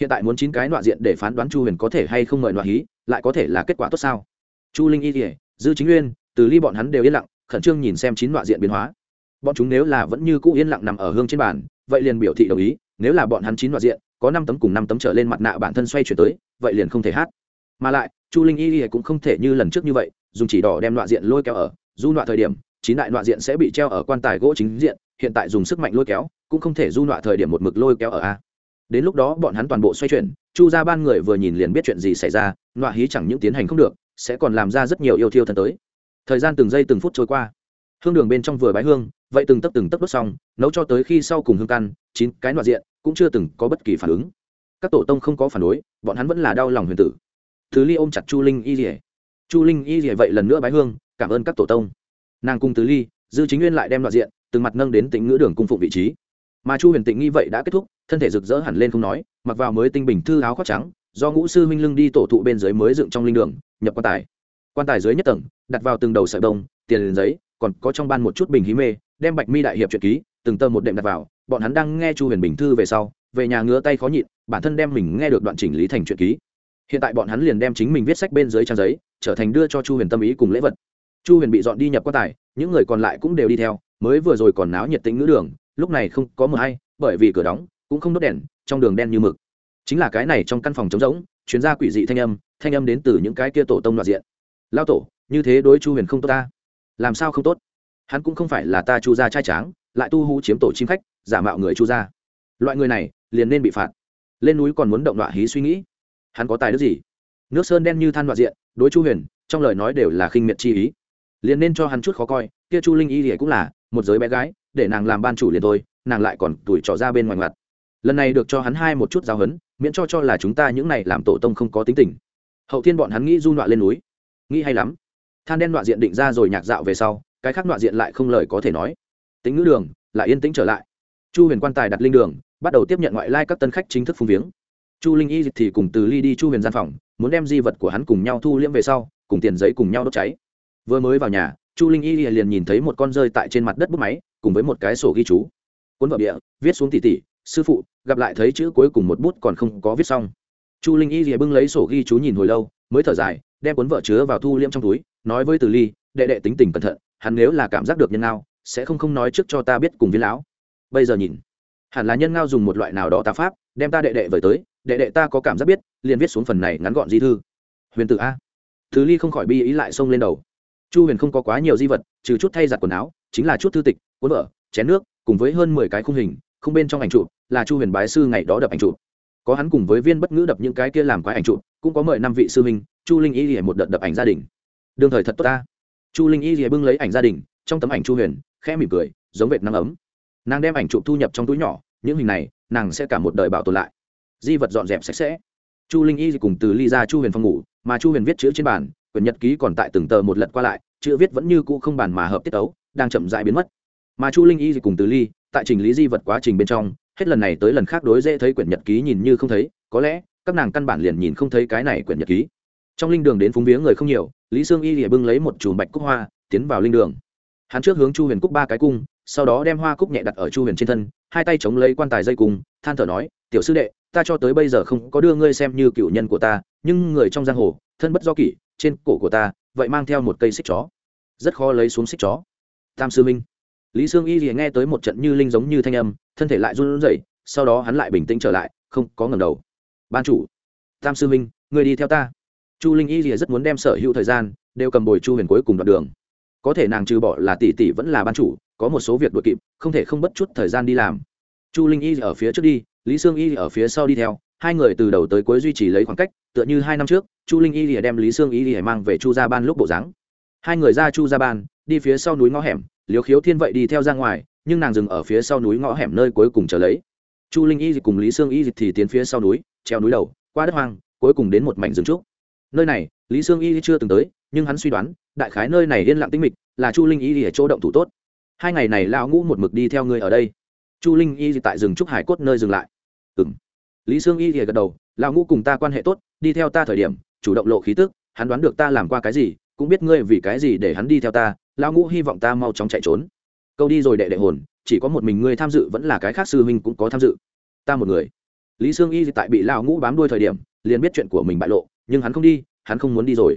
hiện tại muốn chín cái nọa diện để phán đoán chu huyền có thể hay không mời nọa hí, lại có thể là kết quả tốt sao? Chu linh y rìa dư chính nguyên từ ly bọn hắn đều yên lặng, khẩn trương nhìn xem chín nọa diện biến hóa. Bọn chúng nếu là vẫn như cũ yên lặng nằm ở hương trên bàn, vậy liền biểu thị đồng ý, nếu là bọn hắn chín nọa diện, có năm tấm cùng năm tấm trở lên mặt nạ bản thân xoay chuyển tới, vậy liền không thể hát. Mà lại, chu linh y cũng không thể như lần trước như vậy, dùng chỉ đỏ đem nọa diện lôi kéo ở, du nọa thời điểm, chín đại nọa diện sẽ bị treo ở quan tài gỗ chính diện, hiện tại dùng sức mạnh lôi kéo, cũng không thể du nọa thời điểm một mực lôi kéo ở a đến lúc đó bọn hắn toàn bộ xoay chuyển, chu ra ban người vừa nhìn liền biết chuyện gì xảy ra, nọa hí chẳng những tiến hành không được, sẽ còn làm ra rất nhiều yêu thiêu thần tới. Thời gian từng giây từng phút trôi qua. Hương đường bên trong vừa bái hương, vậy từng tấc từng tấc đốt xong, nấu cho tới khi sau cùng hương căn, chín cái nọa diện, cũng chưa từng có bất kỳ phản ứng. Các tổ tông không có phản đối, bọn hắn vẫn là đau lòng huyền tử. Thứ ly ôm chặt chu linh y rỉa chu linh y rỉa vậy lần nữa bái hương, cảm ơn các tổ tông. Nàng cung tứ ly, dư chính nguyên lại đem đoạn diện, từng mặt nâng đến tỉnh ngữ đường cung phụng vị trí mà chu huyền tịnh nghi vậy đã kết thúc, thân thể rực rỡ hẳn lên không nói, mặc vào mới tinh bình thư áo khoác trắng, do ngũ sư minh lưng đi tổ thụ bên dưới mới dựng trong linh đường, nhập quan tài. Quan tài dưới nhất tầng, đặt vào từng đầu sợi đông tiền giấy, còn có trong ban một chút bình hí mê, đem bạch mi đại hiệp truyện ký, từng tờ một đệm đặt vào, bọn hắn đang nghe chu huyền bình thư về sau, về nhà ngứa tay khó nhịn, bản thân đem mình nghe được đoạn chỉnh lý thành truyện ký. Hiện tại bọn hắn liền đem chính mình viết sách bên dưới trang giấy, trở thành đưa cho chu huyền tâm ý cùng lễ vật. Chu huyền bị dọn đi nhập quan tài, những người còn lại cũng đều đi theo, mới vừa rồi còn náo nhiệt tính ngữ đường lúc này không có mờ hay, bởi vì cửa đóng, cũng không đốt đèn, trong đường đen như mực. Chính là cái này trong căn phòng trống rỗng chuyến ra quỷ dị thanh âm thanh âm đến từ những cái kia tổ tông đoạt diện. Lao tổ, như thế đối chu huyền không tốt ta. Làm sao không tốt? Hắn cũng không phải là ta chu gia trai tráng, lại tu hú chiếm tổ chim khách, giả mạo người chu gia. Loại người này, liền nên bị phạt. Lên núi còn muốn động đọa hí suy nghĩ. Hắn có tài đức gì? Nước sơn đen như than đoạt diện, đối chu huyền, trong lời nói đều là khinh miệt chi ý. Liền nên cho hắn chút khó coi, kia chu linh y thì cũng là một giới bé gái để nàng làm ban chủ liền thôi, nàng lại còn tuổi trò ra bên ngoài mặt lần này được cho hắn hai một chút giáo hấn miễn cho cho là chúng ta những này làm tổ tông không có tính tình. Hậu thiên bọn hắn nghĩ du nọa lên núi. Nghĩ hay lắm. Than đen đoạn diện định ra rồi nhạc dạo về sau, cái khác đoạn diện lại không lời có thể nói. Tính ngữ đường, lại yên tĩnh trở lại. Chu huyền quan tài đặt linh đường, bắt đầu tiếp nhận ngoại lai các tân khách chính thức phung viếng. Chu linh y thì cùng từ ly đi chu huyền gian phòng, muốn đem di vật của hắn cùng nhau thu liễm về sau, cùng tiền giấy cùng nhau đốt cháy. Vừa mới vào nhà, chu linh y liền nhìn thấy một con rơi tại trên mặt đất bút máy cùng với một cái sổ ghi chú. Cuốn vợ địa viết xuống tỉ tỉ, sư phụ, gặp lại thấy chữ cuối cùng một bút còn không có viết xong. Chu linh y rìa bưng lấy sổ ghi chú nhìn hồi lâu, mới thở dài, đem cuốn vợ chứa vào thu liêm trong túi, nói với từ ly, đệ đệ tính tình cẩn thận, hắn nếu là cảm giác được nhân ngao, sẽ không không nói trước cho ta biết cùng viên lão. Bây giờ nhìn, hẳn là nhân ngao dùng một loại nào đó ta pháp, đem ta đệ đệ vời tới, đệ đệ ta có cảm giác biết, liền viết xuống phần này ngắn gọn di thư. Huyền tử a. Thứ ly không khỏi bi ý lại xông lên đầu. Chu huyền không có quá nhiều di vật, trừ chút thay giặt quần áo chính là chút thư tịch, cuốn vở, chén nước, cùng với hơn mười cái khung hình không bên trong ảnh chụp, là chu huyền bái sư ngày đó đập ảnh chụp. Có hắn cùng với viên bất ngữ đập những cái kia làm quái ảnh chụp, cũng có mời năm vị sư minh chu linh y lìa một đợt đập ảnh gia đình. Đương thời thật tốt ta. Chu linh y lìa bưng lấy ảnh gia đình, trong tấm ảnh chu huyền, khẽ mỉm cười, giống vệt nắng ấm. Nàng đem ảnh chụp thu nhập trong túi nhỏ, những hình này, nàng sẽ cả một đời bảo tồn lại. Di vật dọn dẹp sạch sẽ. Chu linh y cùng từ ly ra chu huyền phòng ngủ, mà chu huyền viết chữ trên bàn, quyển nhật ký còn tại từng tờ một lật qua lại, chữ viết vẫn như cũ không bàn mà hợp tiết ấu đang chậm dại biến mất. Mà chu linh y cùng từ ly, tại trình lý di vật quá trình bên trong, hết lần này tới lần khác đối dễ thấy quyển nhật ký nhìn như không thấy, có lẽ, các nàng căn bản liền nhìn không thấy cái này quyển nhật ký. Trong linh đường đến phúng viếng người không nhiều, lý sương y lìa bưng lấy một chùm bạch cúc hoa, tiến vào linh đường. Hắn trước hướng chu huyền cúc ba cái cung, sau đó đem hoa cúc nhẹ đặt ở chu huyền trên thân, hai tay chống lấy quan tài dây cung, than thở nói, tiểu sư đệ, ta cho tới bây giờ không có đưa ngươi xem như cựu nhân của ta, nhưng người trong giang hồ, thân bất do kỷ, trên cổ của ta, vậy mang theo một cây xích chó. Rất khó lấy xuống xích chó tam sư minh. Lý sương y thì nghe tới một trận như linh giống như thanh âm, thân thể lại run rẩy, sau đó hắn lại bình tĩnh trở lại, không có ngầm đầu. Ban chủ, tam sư minh, người đi theo ta. Chu linh y thì rất muốn đem sở hữu thời gian đều cầm bồi chu huyền cuối cùng đoạn đường. Có thể nàng trừ bỏ là tỷ tỷ vẫn là ban chủ, có một số việc đội kịp, không thể không bất chút thời gian đi làm. Chu linh y ở phía trước đi, lý sương y ở phía sau đi theo, hai người từ đầu tới cuối duy trì lấy khoảng cách, tựa như hai năm trước, chu linh y lìa đem lý sương y lìa mang về chu gia ban lúc bộ dáng hai người ra chu ra ban, đi phía sau núi ngõ hẻm liều khiếu thiên vậy đi theo ra ngoài, nhưng nàng dừng ở phía sau núi ngõ hẻm nơi cuối cùng trở lấy. Chu linh y cùng lý sương y thì tiến phía sau núi, treo núi đầu, qua đất hoang, cuối cùng đến một mảnh rừng trúc. Nơi này, lý sương y chưa từng tới, nhưng hắn suy đoán, đại khái nơi này yên lặng tinh mịch, là chu linh y ở chỗ động thủ tốt. Hai ngày này lão ngũ một mực đi theo người ở đây. Chu linh y tại rừng trúc hải cốt nơi dừng lại. Ừ m lý sương y thì gật đầu, lão ngũ cùng ta quan hệ tốt, đi theo ta thời điểm, chủ động lộ khí tức, hắn đoán được ta làm qua cái gì cũng biết ngươi vì cái gì để hắn đi theo ta, lão ngũ hy vọng ta mau chóng chạy trốn. Câu đi rồi đệ đệ hồn, chỉ có một mình ngươi tham dự vẫn là cái khác sư huynh cũng có tham dự. Ta một người. Lý sương y tại bị lão ngũ bám đuôi thời điểm, liền biết chuyện của mình bại lộ, nhưng hắn không đi, hắn không muốn đi rồi.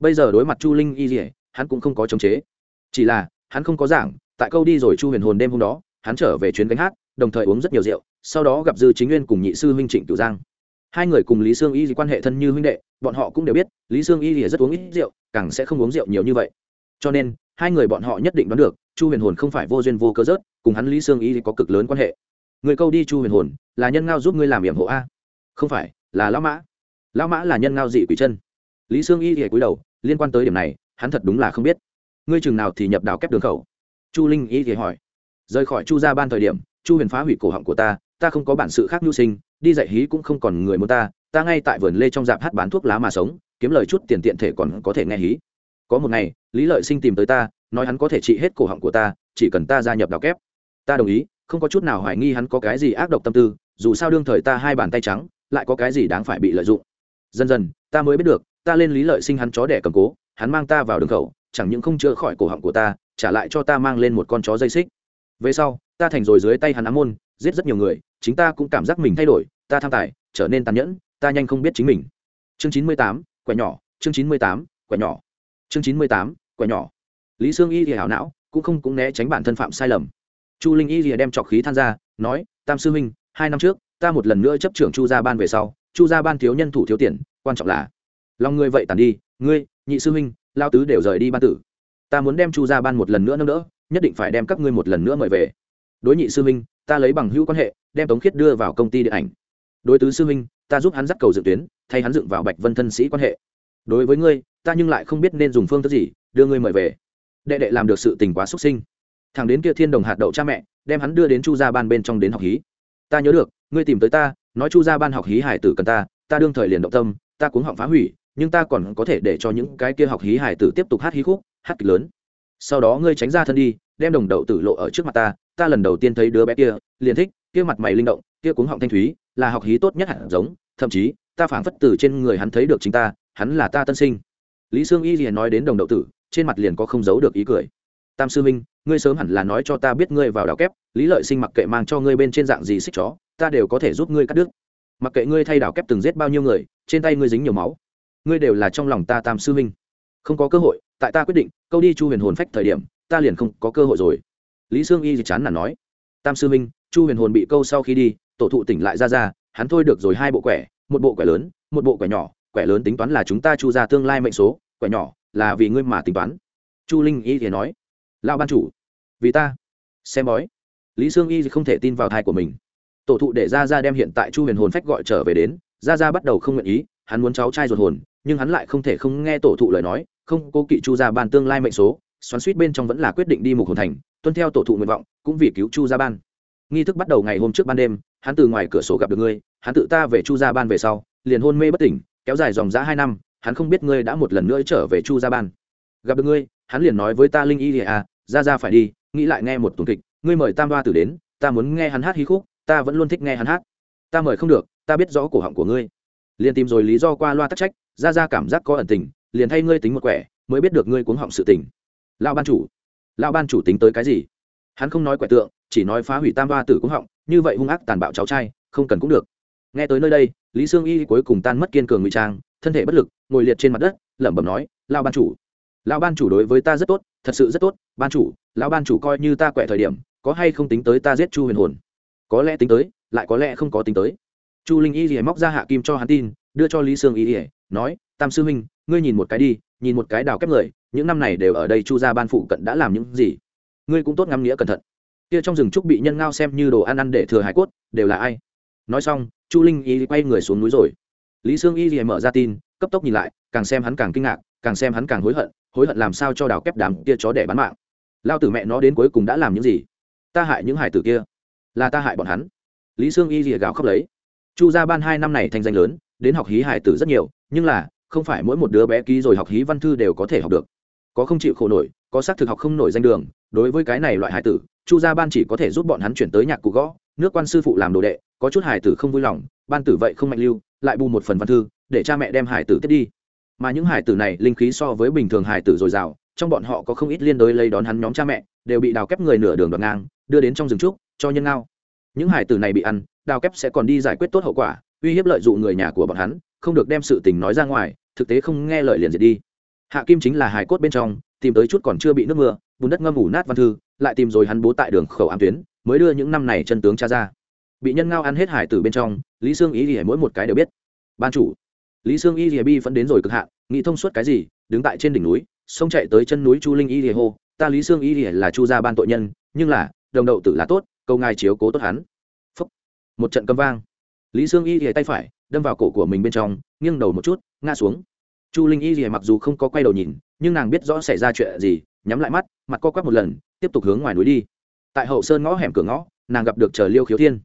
Bây giờ đối mặt chu linh y dỉa hắn cũng không có chống chế. Chỉ là, hắn không có giảng, tại câu đi rồi chu huyền hồn đêm hôm đó, hắn trở về chuyến gánh hát, đồng thời uống rất nhiều rượu, sau đó gặp dư chính nguyên cùng nhị sư huynh trịnh cửu giang hai người cùng lý sương y quan hệ thân như huynh đệ, bọn họ cũng đều biết, lý sương y rất uống ít rượu, càng sẽ không uống rượu nhiều như vậy. Cho nên, hai người bọn họ nhất định đoán được, chu huyền hồn không phải vô duyên vô cơ rớt, cùng hắn lý sương y có cực lớn quan hệ. Người câu đi chu huyền hồn, là nhân ngao giúp ngươi làm hiểm hộ a? Không phải, là lão mã. Lão mã là nhân ngao dị quỷ chân. Lý sương y thì cúi đầu, liên quan tới điểm này, hắn thật đúng là không biết. Ngươi chừng nào thì nhập đào kép đường khẩu? Chu linh y thì hỏi. Rời khỏi chu ra ban thời điểm, chu huyền phá hủy cổ họng của ta ta không có bản sự khác nhu sinh đi dạy hí cũng không còn người muốn ta ta ngay tại vườn lê trong dạp hát bán thuốc lá mà sống, kiếm lời chút tiền tiện thể còn có thể nghe hí. Có một ngày, lý lợi sinh tìm tới ta, nói hắn có thể trị hết cổ họng của ta, chỉ cần ta gia nhập đào kép. Ta đồng ý, không có chút nào hoài nghi hắn có cái gì ác độc tâm tư, dù sao đương thời ta hai bàn tay trắng, lại có cái gì đáng phải bị lợi dụng. Dần dần, ta mới biết được, ta lên lý lợi sinh hắn chó đẻ cầm cố, hắn mang ta vào đường khẩu, chẳng những không chữa khỏi cổ họng của ta, trả lại cho ta mang lên một con chó dây xích. Về sau, ta thành rồi dưới tay hắn ám môn, giết rất nhiều người, chính ta cũng cảm giác mình thay đổi ta tham tài, trở nên tàn nhẫn, ta nhanh không biết chính mình. Chương chín mươi tám, quẻ nhỏ, chương chín mươi tám, quẻ nhỏ. Chương chín mươi tám, quẻ nhỏ. Lý sương y thì hảo não, cũng không cũng né tránh bản thân phạm sai lầm. Chu linh y thì đem trọc khí than ra, nói, tam sư huynh, hai năm trước, ta một lần nữa chấp trưởng chu gia ban về sau, chu gia ban thiếu nhân thủ thiếu tiền, quan trọng là lòng ngươi vậy tàn đi, ngươi, nhị sư huynh, lao tứ đều rời đi ban tử. Ta muốn đem chu gia ban một lần nữa nâng đỡ, nhất định phải đem các ngươi một lần nữa mời về. Đối nhị sư huynh, ta lấy bằng hữu quan hệ, đem tống khiết đưa vào công ty điện ảnh đối tứ sư huynh, ta giúp hắn dắt cầu dựng tuyến, thay hắn dựng vào bạch vân thân sĩ quan hệ. Đối với ngươi, ta nhưng lại không biết nên dùng phương thức gì, đưa ngươi mời về. Đệ đệ làm được sự tình quá xuất sinh. Thằng đến kia thiên đồng hạt đậu cha mẹ, đem hắn đưa đến chu gia ban bên trong đến học hí. Ta nhớ được, ngươi tìm tới ta, nói chu gia ban học hí hải tử cần ta ta đương thời liền động tâm, ta cuống họng phá hủy, nhưng ta còn có thể để cho những cái kia học hí hải tử tiếp tục hát hí khúc, hát kịch lớn. Sau đó ngươi tránh ra thân đi, đem đồng đậu tử lộ ở trước mặt ta ta lần đầu tiên thấy đứa bé kia, liền thích, kia mặt mày linh động, kia cuống họng thanh thúy là học hí tốt nhất hẳn giống, thậm chí, ta phảng phất từ trên người hắn thấy được chính ta, hắn là ta tân sinh. Lý sương y liền nói đến đồng đậu tử, trên mặt liền có không giấu được ý cười. Tam sư minh ngươi sớm hẳn là nói cho ta biết ngươi vào đào kép, lý lợi sinh mặc kệ mang cho ngươi bên trên dạng gì xích chó, ta đều có thể giúp ngươi cắt đứt. Mặc kệ ngươi thay đào kép từng giết bao nhiêu người, trên tay ngươi dính nhiều máu. Ngươi đều là trong lòng ta tam sư minh không có cơ hội, tại ta quyết định, câu đi chu huyền hồn phách thời điểm, ta liền không có cơ hội rồi. Lý sương y thì chán là nói. Tam sư minh chu huyền hồn bị câu sau khi đi tổ thụ tỉnh lại ra ra, hắn thôi được rồi hai bộ quẻ, một bộ quẻ lớn, một bộ quẻ nhỏ, quẻ lớn tính toán là chúng ta chu ra tương lai mệnh số, quẻ nhỏ là vì ngươi mà tính toán. Chu linh y thì nói lao ban chủ, vì ta, xem bói. Lý sương y không thể tin vào thai của mình. Tổ thụ để ra ra đem hiện tại chu huyền hồn phách gọi trở về đến ra ra bắt đầu không nguyện ý, hắn muốn cháu trai ruột hồn, nhưng hắn lại không thể không nghe tổ thụ lời nói, không cố kỵ chu ra ban tương lai mệnh số, xoắn suýt bên trong vẫn là quyết định đi mục hồn thành, tuân theo tổ thụ nguyện vọng, cũng vì cứu chu gia ban nghi thức bắt đầu ngày hôm trước ban đêm, hắn từ ngoài cửa sổ gặp được ngươi, hắn tự ta về chu gia ban về sau, liền hôn mê bất tỉnh, kéo dài dòng giã hai năm, hắn không biết ngươi đã một lần nữa trở về chu gia ban. Gặp được ngươi, hắn liền nói với ta linh y à ra ra phải đi, nghĩ lại nghe một tuần kịch, ngươi mời tam đoa tử đến, ta muốn nghe hắn hát hí khúc, ta vẫn luôn thích nghe hắn hát. Ta mời không được, ta biết rõ cổ họng của ngươi. Liền tìm rồi lý do qua loa tắc trách, ra ra cảm giác có ẩn tình, liền thay ngươi tính một quẻ, mới biết được ngươi cuống họng sự tình. Lão ban chủ, lão ban chủ tính tới cái gì? Hắn không nói quẻ tượng, chỉ nói phá hủy tam ba tử cũng họng, như vậy hung ác tàn bạo cháu trai, không cần cũng được. Nghe tới nơi đây, lý sương y cuối cùng tan mất kiên cường ngụy trang, thân thể bất lực, ngồi liệt trên mặt đất, lẩm bẩm nói lao ban chủ, lão ban chủ đối với ta rất tốt, thật sự rất tốt, ban chủ, lão ban chủ coi như ta quẹ thời điểm, có hay không tính tới ta giết chu huyền hồn? Có lẽ tính tới, lại có lẽ không có tính tới. Chu linh y thì móc ra hạ kim cho hắn tin, đưa cho lý sương y thì nói, tam sư huynh, ngươi nhìn một cái đi, nhìn một cái đào kép người, những năm này đều ở đây chu gia ban phụ cận đã làm những gì? Ngươi cũng tốt ngắm nghĩa cẩn thận. Kia trong rừng trúc bị nhân ngao xem như đồ ăn ăn để thừa hải cốt, đều là ai? Nói xong, chu linh y quay người xuống núi rồi. Lý sương y mở ra tin, cấp tốc nhìn lại, càng xem hắn càng kinh ngạc, càng xem hắn càng hối hận hối hận làm sao cho đào kép đám kia chó để bán mạng. Lao tử mẹ nó đến cuối cùng đã làm những gì? Ta hại những hải tử kia, là ta hại bọn hắn. Lý sương y rìa gào khóc lấy. Chu gia ban hai năm này thành danh lớn, đến học hí hải tử rất nhiều, nhưng là, không phải mỗi một đứa bé ký rồi học hí văn thư đều có thể học được. Có không chịu khổ nổi, có xác thực học không nổi danh đường đối với cái này loại hải tử, chu gia ban chỉ có thể giúp bọn hắn chuyển tới nhạc cụ gõ, nước quan sư phụ làm đồ đệ, có chút hải tử không vui lòng, ban tử vậy không mạnh lưu, lại bù một phần văn thư, để cha mẹ đem hải tử tiếp đi. Mà những hải tử này linh khí so với bình thường hải tử dồi dào, trong bọn họ có không ít liên đối lấy đón hắn nhóm cha mẹ, đều bị đào kép người nửa đường đoạn ngang, đưa đến trong rừng trúc, cho nhân ngao. Những hải tử này bị ăn, đào kép sẽ còn đi giải quyết tốt hậu quả, uy hiếp lợi dụng người nhà của bọn hắn, không được đem sự tình nói ra ngoài, thực tế không nghe lời liền diệt đi. Hạ kim chính là hải cốt bên trong, tìm tới chút còn chưa bị nước mưa bùn đất ngâm ủ nát văn thư, lại tìm rồi hắn bố tại đường khẩu ám tuyến, mới đưa những năm này chân tướng cha ra. Bị nhân ngao ăn hết hải tử bên trong, lý sương ý thì mỗi một cái đều biết. Ban chủ, lý sương y rìa bi vẫn đến rồi cực hạn, nghĩ thông suốt cái gì, đứng tại trên đỉnh núi, xông chạy tới chân núi chu linh y thì hô, ta lý sương y thì là chu gia ban tội nhân, nhưng là, đồng đậu tử là tốt câu ngài chiếu cố tốt hắn. Phúc. một trận cầm vang. Lý sương y thì tay phải, đâm vào cổ của mình bên trong, nghiêng đầu một chút, ngã xuống. Chu linh y thì mặc dù không có quay đầu nhìn, nhưng nàng biết rõ xảy ra chuyện gì, nhắm lại mắt mặt co quắp một lần, tiếp tục hướng ngoài núi đi. Tại hậu sơn ngõ hẻm cửa ngõ, nàng gặp được chờ liêu khiếu thiên.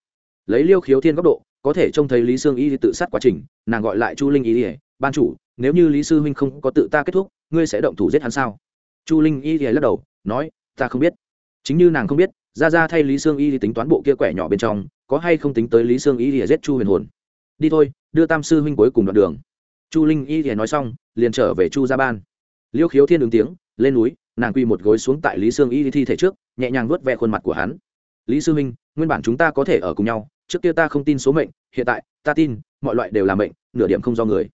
Lấy liêu khiếu thiên góc độ, có thể trông thấy lý sương y tự sát quá trình, nàng gọi lại chu linh y, ban chủ, nếu như lý sư huynh không có tự ta kết thúc, ngươi sẽ động thủ giết hắn sao? Chu linh y lắc đầu, nói, ta không biết. Chính như nàng không biết ra ra thay lý sương y tính toán bộ kia quẻ nhỏ bên trong, có hay không tính tới lý sương y giết chu huyền hồn. Đi thôi, đưa tam sư huynh cuối cùng đoạn đường. Chu linh y thì nói xong, liền trở về chu gia ban. Liêu khiếu thiên ứng tiếng, lên núi nàng quy một gối xuống tại lý sương y thi thể trước nhẹ nhàng vuốt ve khuôn mặt của hắn. Lý sư Minh, nguyên bản chúng ta có thể ở cùng nhau trước kia ta không tin số mệnh hiện tại ta tin mọi loại đều là mệnh nửa điểm không do người.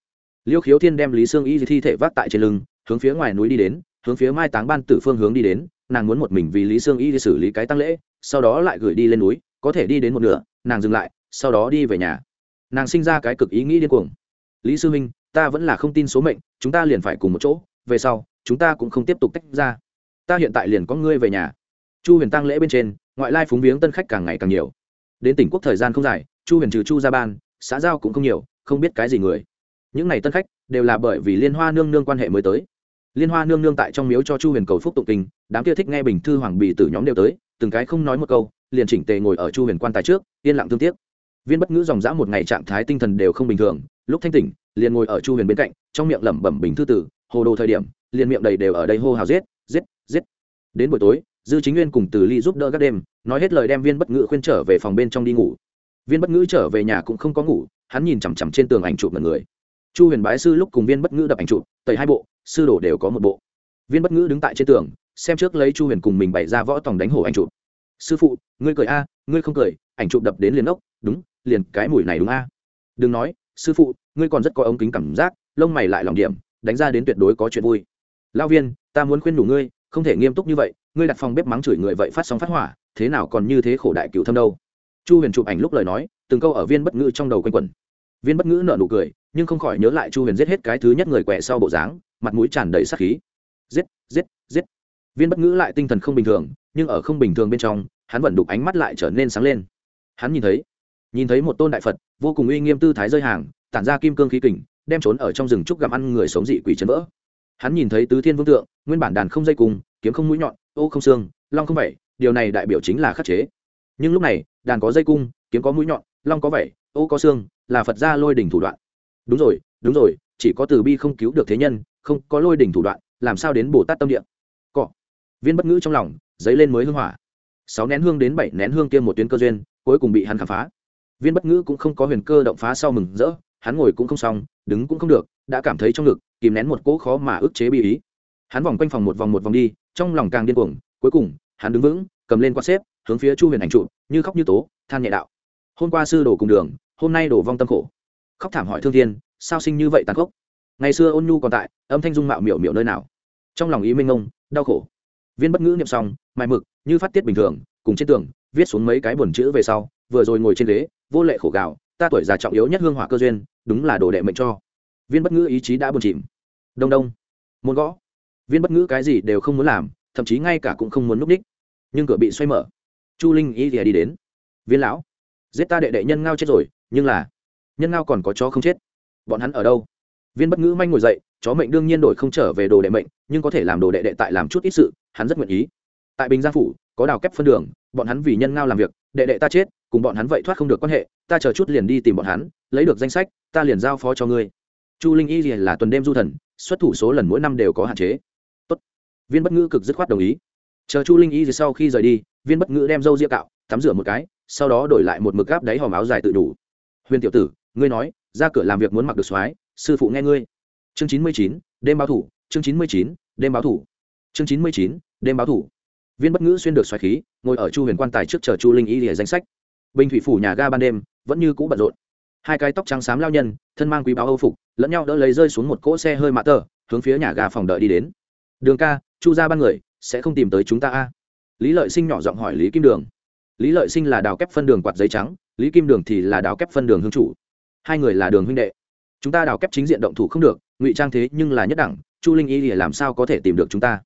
Liêu khiếu thiên đem lý sương y thi thể vác tại trên lưng hướng phía ngoài núi đi đến hướng phía mai táng ban tử phương hướng đi đến nàng muốn một mình vì lý sương y đi xử lý cái tăng lễ sau đó lại gửi đi lên núi có thể đi đến một nửa nàng dừng lại sau đó đi về nhà. Nàng sinh ra cái cực ý nghĩ điên cuồng. Lý sư minh ta vẫn là không tin số mệnh chúng ta liền phải cùng một chỗ về sau chúng ta cũng không tiếp tục tách ra. Ta hiện tại liền có ngươi về nhà. Chu huyền tăng lễ bên trên, ngoại lai phúng viếng tân khách càng ngày càng nhiều. Đến tỉnh quốc thời gian không dài, chu huyền trừ chu ra ban, xã giao cũng không nhiều, không biết cái gì người. Những n à y tân khách đều là bởi vì liên hoa nương nương quan hệ mới tới. Liên hoa nương nương tại trong miếu cho chu huyền cầu phúc tụng kinh, đám kia thích nghe bình thư hoàng bì từ nhóm đều tới, từng cái không nói một câu, liền chỉnh tề ngồi ở chu huyền quan tài trước, yên lặng thương tiếc. Viên bất ngữ dòng dã một ngày trạng thái tinh thần đều không bình thường, lúc thanh tỉnh, liền ngồi ở chu huyền bên cạnh, trong miệng lẩm bẩm bình thư tử, hồ đồ thời điểm liền miệng đầy đều ở đây hô hào giết giết giết. Đến buổi tối, dư chính nguyên cùng từ ly giúp đỡ các đêm, nói hết lời đem viên bất ngữ khuyên trở về phòng bên trong đi ngủ. Viên bất ngữ trở về nhà cũng không có ngủ, hắn nhìn chằm chằm trên tường ảnh chụp mật người. Chu huyền bái sư lúc cùng viên bất ngữ đập ảnh chụp, tẩy hai bộ, sư đồ đều có một bộ. Viên bất ngữ đứng tại trên tường, xem trước lấy chu huyền cùng mình bày ra võ tòng đánh hổ ảnh chụp. Sư phụ, ngươi cười a, ngươi không cười, ảnh chụp đập đến liền ốc, đúng, liền cái mùi này đúng a. Đừng nói, sư phụ, ngươi còn rất có ống kính cảm giác, lông mày lại lòng điểm, đánh ra đến tuyệt đối có chuyện vui lao viên, ta muốn khuyên đủ ngươi, không thể nghiêm túc như vậy, ngươi đặt phòng bếp mắng chửi người vậy phát sóng phát hỏa, thế nào còn như thế khổ đại cựu thâm đâu. Chu huyền chụp ảnh lúc lời nói, từng câu ở viên bất ngữ trong đầu quanh quẩn. Viên bất ngữ nợ nụ cười, nhưng không khỏi nhớ lại chu huyền giết hết cái thứ nhất người quẹ sau bộ dáng, mặt mũi tràn đầy sắc khí. Giết giết giết. Viên bất ngữ lại tinh thần không bình thường, nhưng ở không bình thường bên trong, hắn vẫn đục ánh mắt lại trở nên sáng lên. Hắn nhìn thấy nhìn thấy một tôn đại phật, vô cùng uy nghiêm tư thái rơi hàng, tản ra kim cương khí kình, đem trốn ở trong rừng trúc gặm ăn người sống dị quỷ chấn vỡ hắn nhìn thấy tứ thiên vương tượng, nguyên bản đàn không dây cùng, kiếm không mũi nhọn, ô không xương, long không vẩy, điều này đại biểu chính là khắc chế. Nhưng lúc này, đàn có dây cung, kiếm có mũi nhọn, long có vẩy, ô có xương, là phật gia lôi đỉnh thủ đoạn. Đúng rồi đúng rồi, chỉ có từ bi không cứu được thế nhân, không có lôi đỉnh thủ đoạn, làm sao đến bồ tát tâm địa? Cọ. Viên bất ngữ trong lòng, dấy lên mới hương hỏa. Sáu nén hương đến bảy nén hương kia một tuyến cơ duyên, cuối cùng bị hắn khám phá. Viên bất ngữ cũng không có huyền cơ động phá sau mừng rỡ, hắn ngồi cũng không xong, đứng cũng không được, đã cảm thấy trong ngực kìm nén một cỗ khó mà ức chế bi ý. Hắn vòng quanh phòng một vòng một vòng đi, trong lòng càng điên cuồng, cuối cùng, hắn đứng vững, cầm lên quạt xếp, hướng phía chu huyền ảnh trụ, như khóc như tố, than nhẹ đạo. Hôm qua sư đổ cùng đường, hôm nay đổ vong tâm khổ. Khóc thảm hỏi thương thiên, sao sinh như vậy tàn khốc? Ngày xưa ôn nhu còn tại, âm thanh dung mạo miểu miểu nơi nào? Trong lòng ý minh ngông đau khổ. Viên bất ngữ niệm xong, mài mực, như phát tiết bình thường, cùng trên tường, viết xuống mấy cái buồn chữ về sau, vừa rồi ngồi trên ghế, vô lệ khổ gạo ta tuổi già trọng yếu nhất hương hỏa cơ duyên, đúng là đồ đệ mệnh cho. Viên bất ngữ ý chí đã buồn chìm đông đông. Muốn gõ. Viên bất ngữ cái gì đều không muốn làm, thậm chí ngay cả cũng không muốn núp ních nhưng cửa bị xoay mở. Chu linh ý thì đi đến. Viên lão. Giết ta đệ đệ nhân ngao chết rồi, nhưng là, nhân ngao còn có chó không chết. Bọn hắn ở đâu? Viên bất ngữ manh ngồi dậy, chó mệnh đương nhiên đổi không trở về đồ đệ mệnh, nhưng có thể làm đồ đệ đệ tại làm chút ít sự, hắn rất nguyện ý. Tại bình giang phủ, có đào kép phân đường, bọn hắn vì nhân ngao làm việc, đệ đệ ta chết, cùng bọn hắn vậy thoát không được quan hệ, ta chờ chút liền đi tìm bọn hắn, lấy được danh sách, ta liền giao phó cho ngươi. Chu linh y là tuần đêm du thần xuất thủ số lần mỗi năm đều có hạn chế. Tốt. viên bất ngữ cực dứt khoát đồng ý. Chờ chu linh y sau khi rời đi, viên bất ngữ đem dâu ria cạo, tắm rửa một cái, sau đó đổi lại một mực gáp đáy hòm áo dài tự đủ. Huyền tiểu tử, ngươi nói, ra cửa làm việc muốn mặc được soái, sư phụ nghe ngươi. Chương chín mươi chín, đêm báo thủ, chương chín mươi chín, đêm báo thủ. Chương chín mươi chín, đêm báo thủ. Viên bất ngữ xuyên được xoáy khí, ngồi ở chu huyền quan tài trước chờ chu linh y lìa danh sách. Bình thủy phủ nhà ga ban đêm, vẫn như cũ bận rộn hai cái tóc trắng xám lao nhân, thân mang quý báo âu phục, lẫn nhau đỡ lấy rơi xuống một cỗ xe hơi mạ tờ, hướng phía nhà ga phòng đợi đi đến. Đường ca, chu ra ban người, sẽ không tìm tới chúng ta a? Lý lợi sinh nhỏ giọng hỏi lý kim đường. Lý lợi sinh là đào kép phân đường quạt giấy trắng, lý kim đường thì là đào kép phân đường hương chủ. Hai người là đường huynh đệ. Chúng ta đào kép chính diện động thủ không được, ngụy trang thế nhưng là nhất đẳng, chu linh y thì làm sao có thể tìm được chúng ta?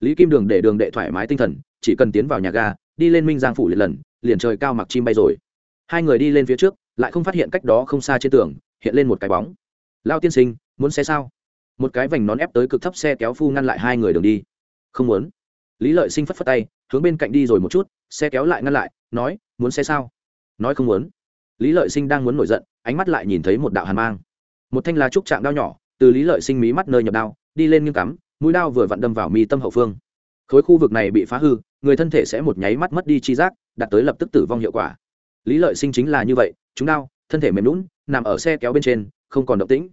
Lý kim đường để đường đệ thoải mái tinh thần, chỉ cần tiến vào nhà ga, đi lên minh giang phủ liệt lần, liền trời cao mặc chim bay rồi. Hai người đi lên phía trước lại không phát hiện cách đó không xa trên tường, hiện lên một cái bóng. Lao tiên sinh, muốn xe sao? Một cái vành nón ép tới cực thấp xe kéo phu ngăn lại hai người đường đi. Không muốn. Lý lợi sinh phất phất tay, hướng bên cạnh đi rồi một chút, xe kéo lại ngăn lại, nói, muốn xe sao? Nói không muốn. Lý lợi sinh đang muốn nổi giận, ánh mắt lại nhìn thấy một đạo hàn mang. Một thanh lá trúc chạm đao nhỏ, từ lý lợi sinh mí mắt nơi nhập đao, đi lên nghiêng cắm, mũi đao vừa vặn đâm vào mi tâm hậu phương. Khối khu vực này bị phá hư, người thân thể sẽ một nháy mắt mất đi chi giác, đạt tới lập tức tử vong hiệu quả. Lý lợi sinh chính là như vậy chúng đau, thân thể mềm lún nằm ở xe kéo bên trên, không còn động tĩnh.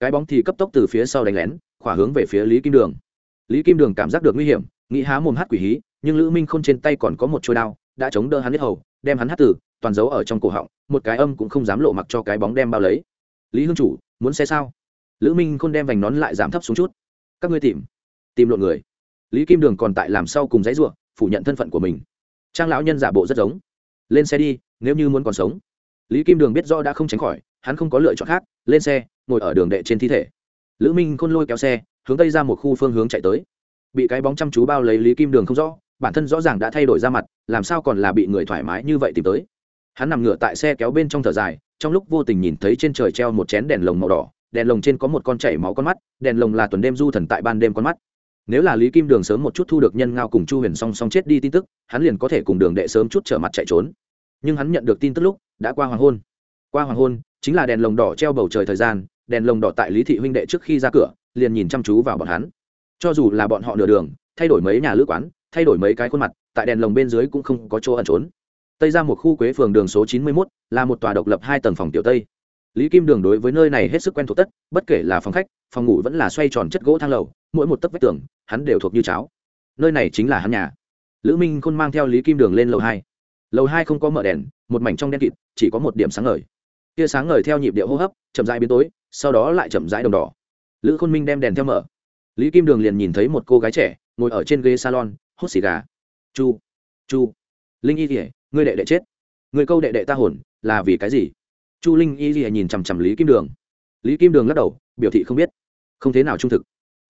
Cái bóng thì cấp tốc từ phía sau đánh lén, khỏa hướng về phía lý kim đường. Lý kim đường cảm giác được nguy hiểm, nghĩ há mồm hát quỷ hí, nhưng lữ minh khôn trên tay còn có một trôi đao, đã chống đỡ hắn hết hầu, đem hắn hát tử toàn giấu ở trong cổ họng, một cái âm cũng không dám lộ mặc cho cái bóng đem bao lấy. Lý hương chủ, muốn xe sao? Lữ minh khôn đem vành nón lại giảm thấp xuống chút. Các ngươi tìm. Tìm lộn người. Lý kim đường còn tại làm sau cùng dãy ruộng, phủ nhận thân phận của mình. Trang lão nhân giả bộ rất giống. Lên xe đi, nếu như muốn còn sống lý kim đường biết do đã không tránh khỏi, hắn không có lựa chọn khác, lên xe, ngồi ở đường đệ trên thi thể. Lữ minh khôn lôi kéo xe, hướng tây ra một khu phương hướng chạy tới. Bị cái bóng chăm chú bao lấy lý kim đường không rõ, bản thân rõ ràng đã thay đổi ra mặt, làm sao còn là bị người thoải mái như vậy tìm tới? Hắn nằm ngửa tại xe kéo bên trong thở dài, trong lúc vô tình nhìn thấy trên trời treo một chén đèn lồng màu đỏ, đèn lồng trên có một con chảy máu con mắt, đèn lồng là tuần đêm du thần tại ban đêm con mắt. Nếu là lý kim đường sớm một chút thu được nhân ngao cùng chu huyền song song chết đi tin tức, hắn liền có thể cùng đường đệ sớm chút trở mặt chạy trốn nhưng hắn nhận được tin tức lúc đã qua hoàng hôn. Qua hoàng hôn, chính là đèn lồng đỏ treo bầu trời thời gian, đèn lồng đỏ tại lý thị huynh đệ trước khi ra cửa, liền nhìn chăm chú vào bọn hắn. Cho dù là bọn họ nửa đường, thay đổi mấy nhà lữ quán, thay đổi mấy cái khuôn mặt, tại đèn lồng bên dưới cũng không có chỗ ẩn trốn. Tây ra một khu quế phường đường số chín mươi mốt là một tòa độc lập hai tầng phòng tiểu tây. Lý kim đường đối với nơi này hết sức quen thuộc tất, bất kể là phòng khách, phòng ngủ vẫn là xoay tròn chất gỗ thang lầu, mỗi một tấc vách tường, hắn đều thuộc như cháo. Nơi này chính là hắn nhà. Lữ minh khôn mang theo lý kim đường lên lầu hai lầu hai không có mở đèn, một mảnh trong đen kịt, chỉ có một điểm sáng ngời. Tia sáng ngời theo nhịp điệu hô hấp, chậm rãi biến tối, sau đó lại chậm rãi đồng đỏ. Lữ khôn minh đem đèn theo mở. Lý kim đường liền nhìn thấy một cô gái trẻ, ngồi ở trên ghế salon, hút xì gà. Chu chu. Linh y kỉa ngươi đệ đệ chết. Người câu đệ đệ ta hồn, là vì cái gì? Chu linh y kỉa nhìn chằm chằm lý kim đường. Lý kim đường lắc đầu, biểu thị không biết. Không thế nào trung thực.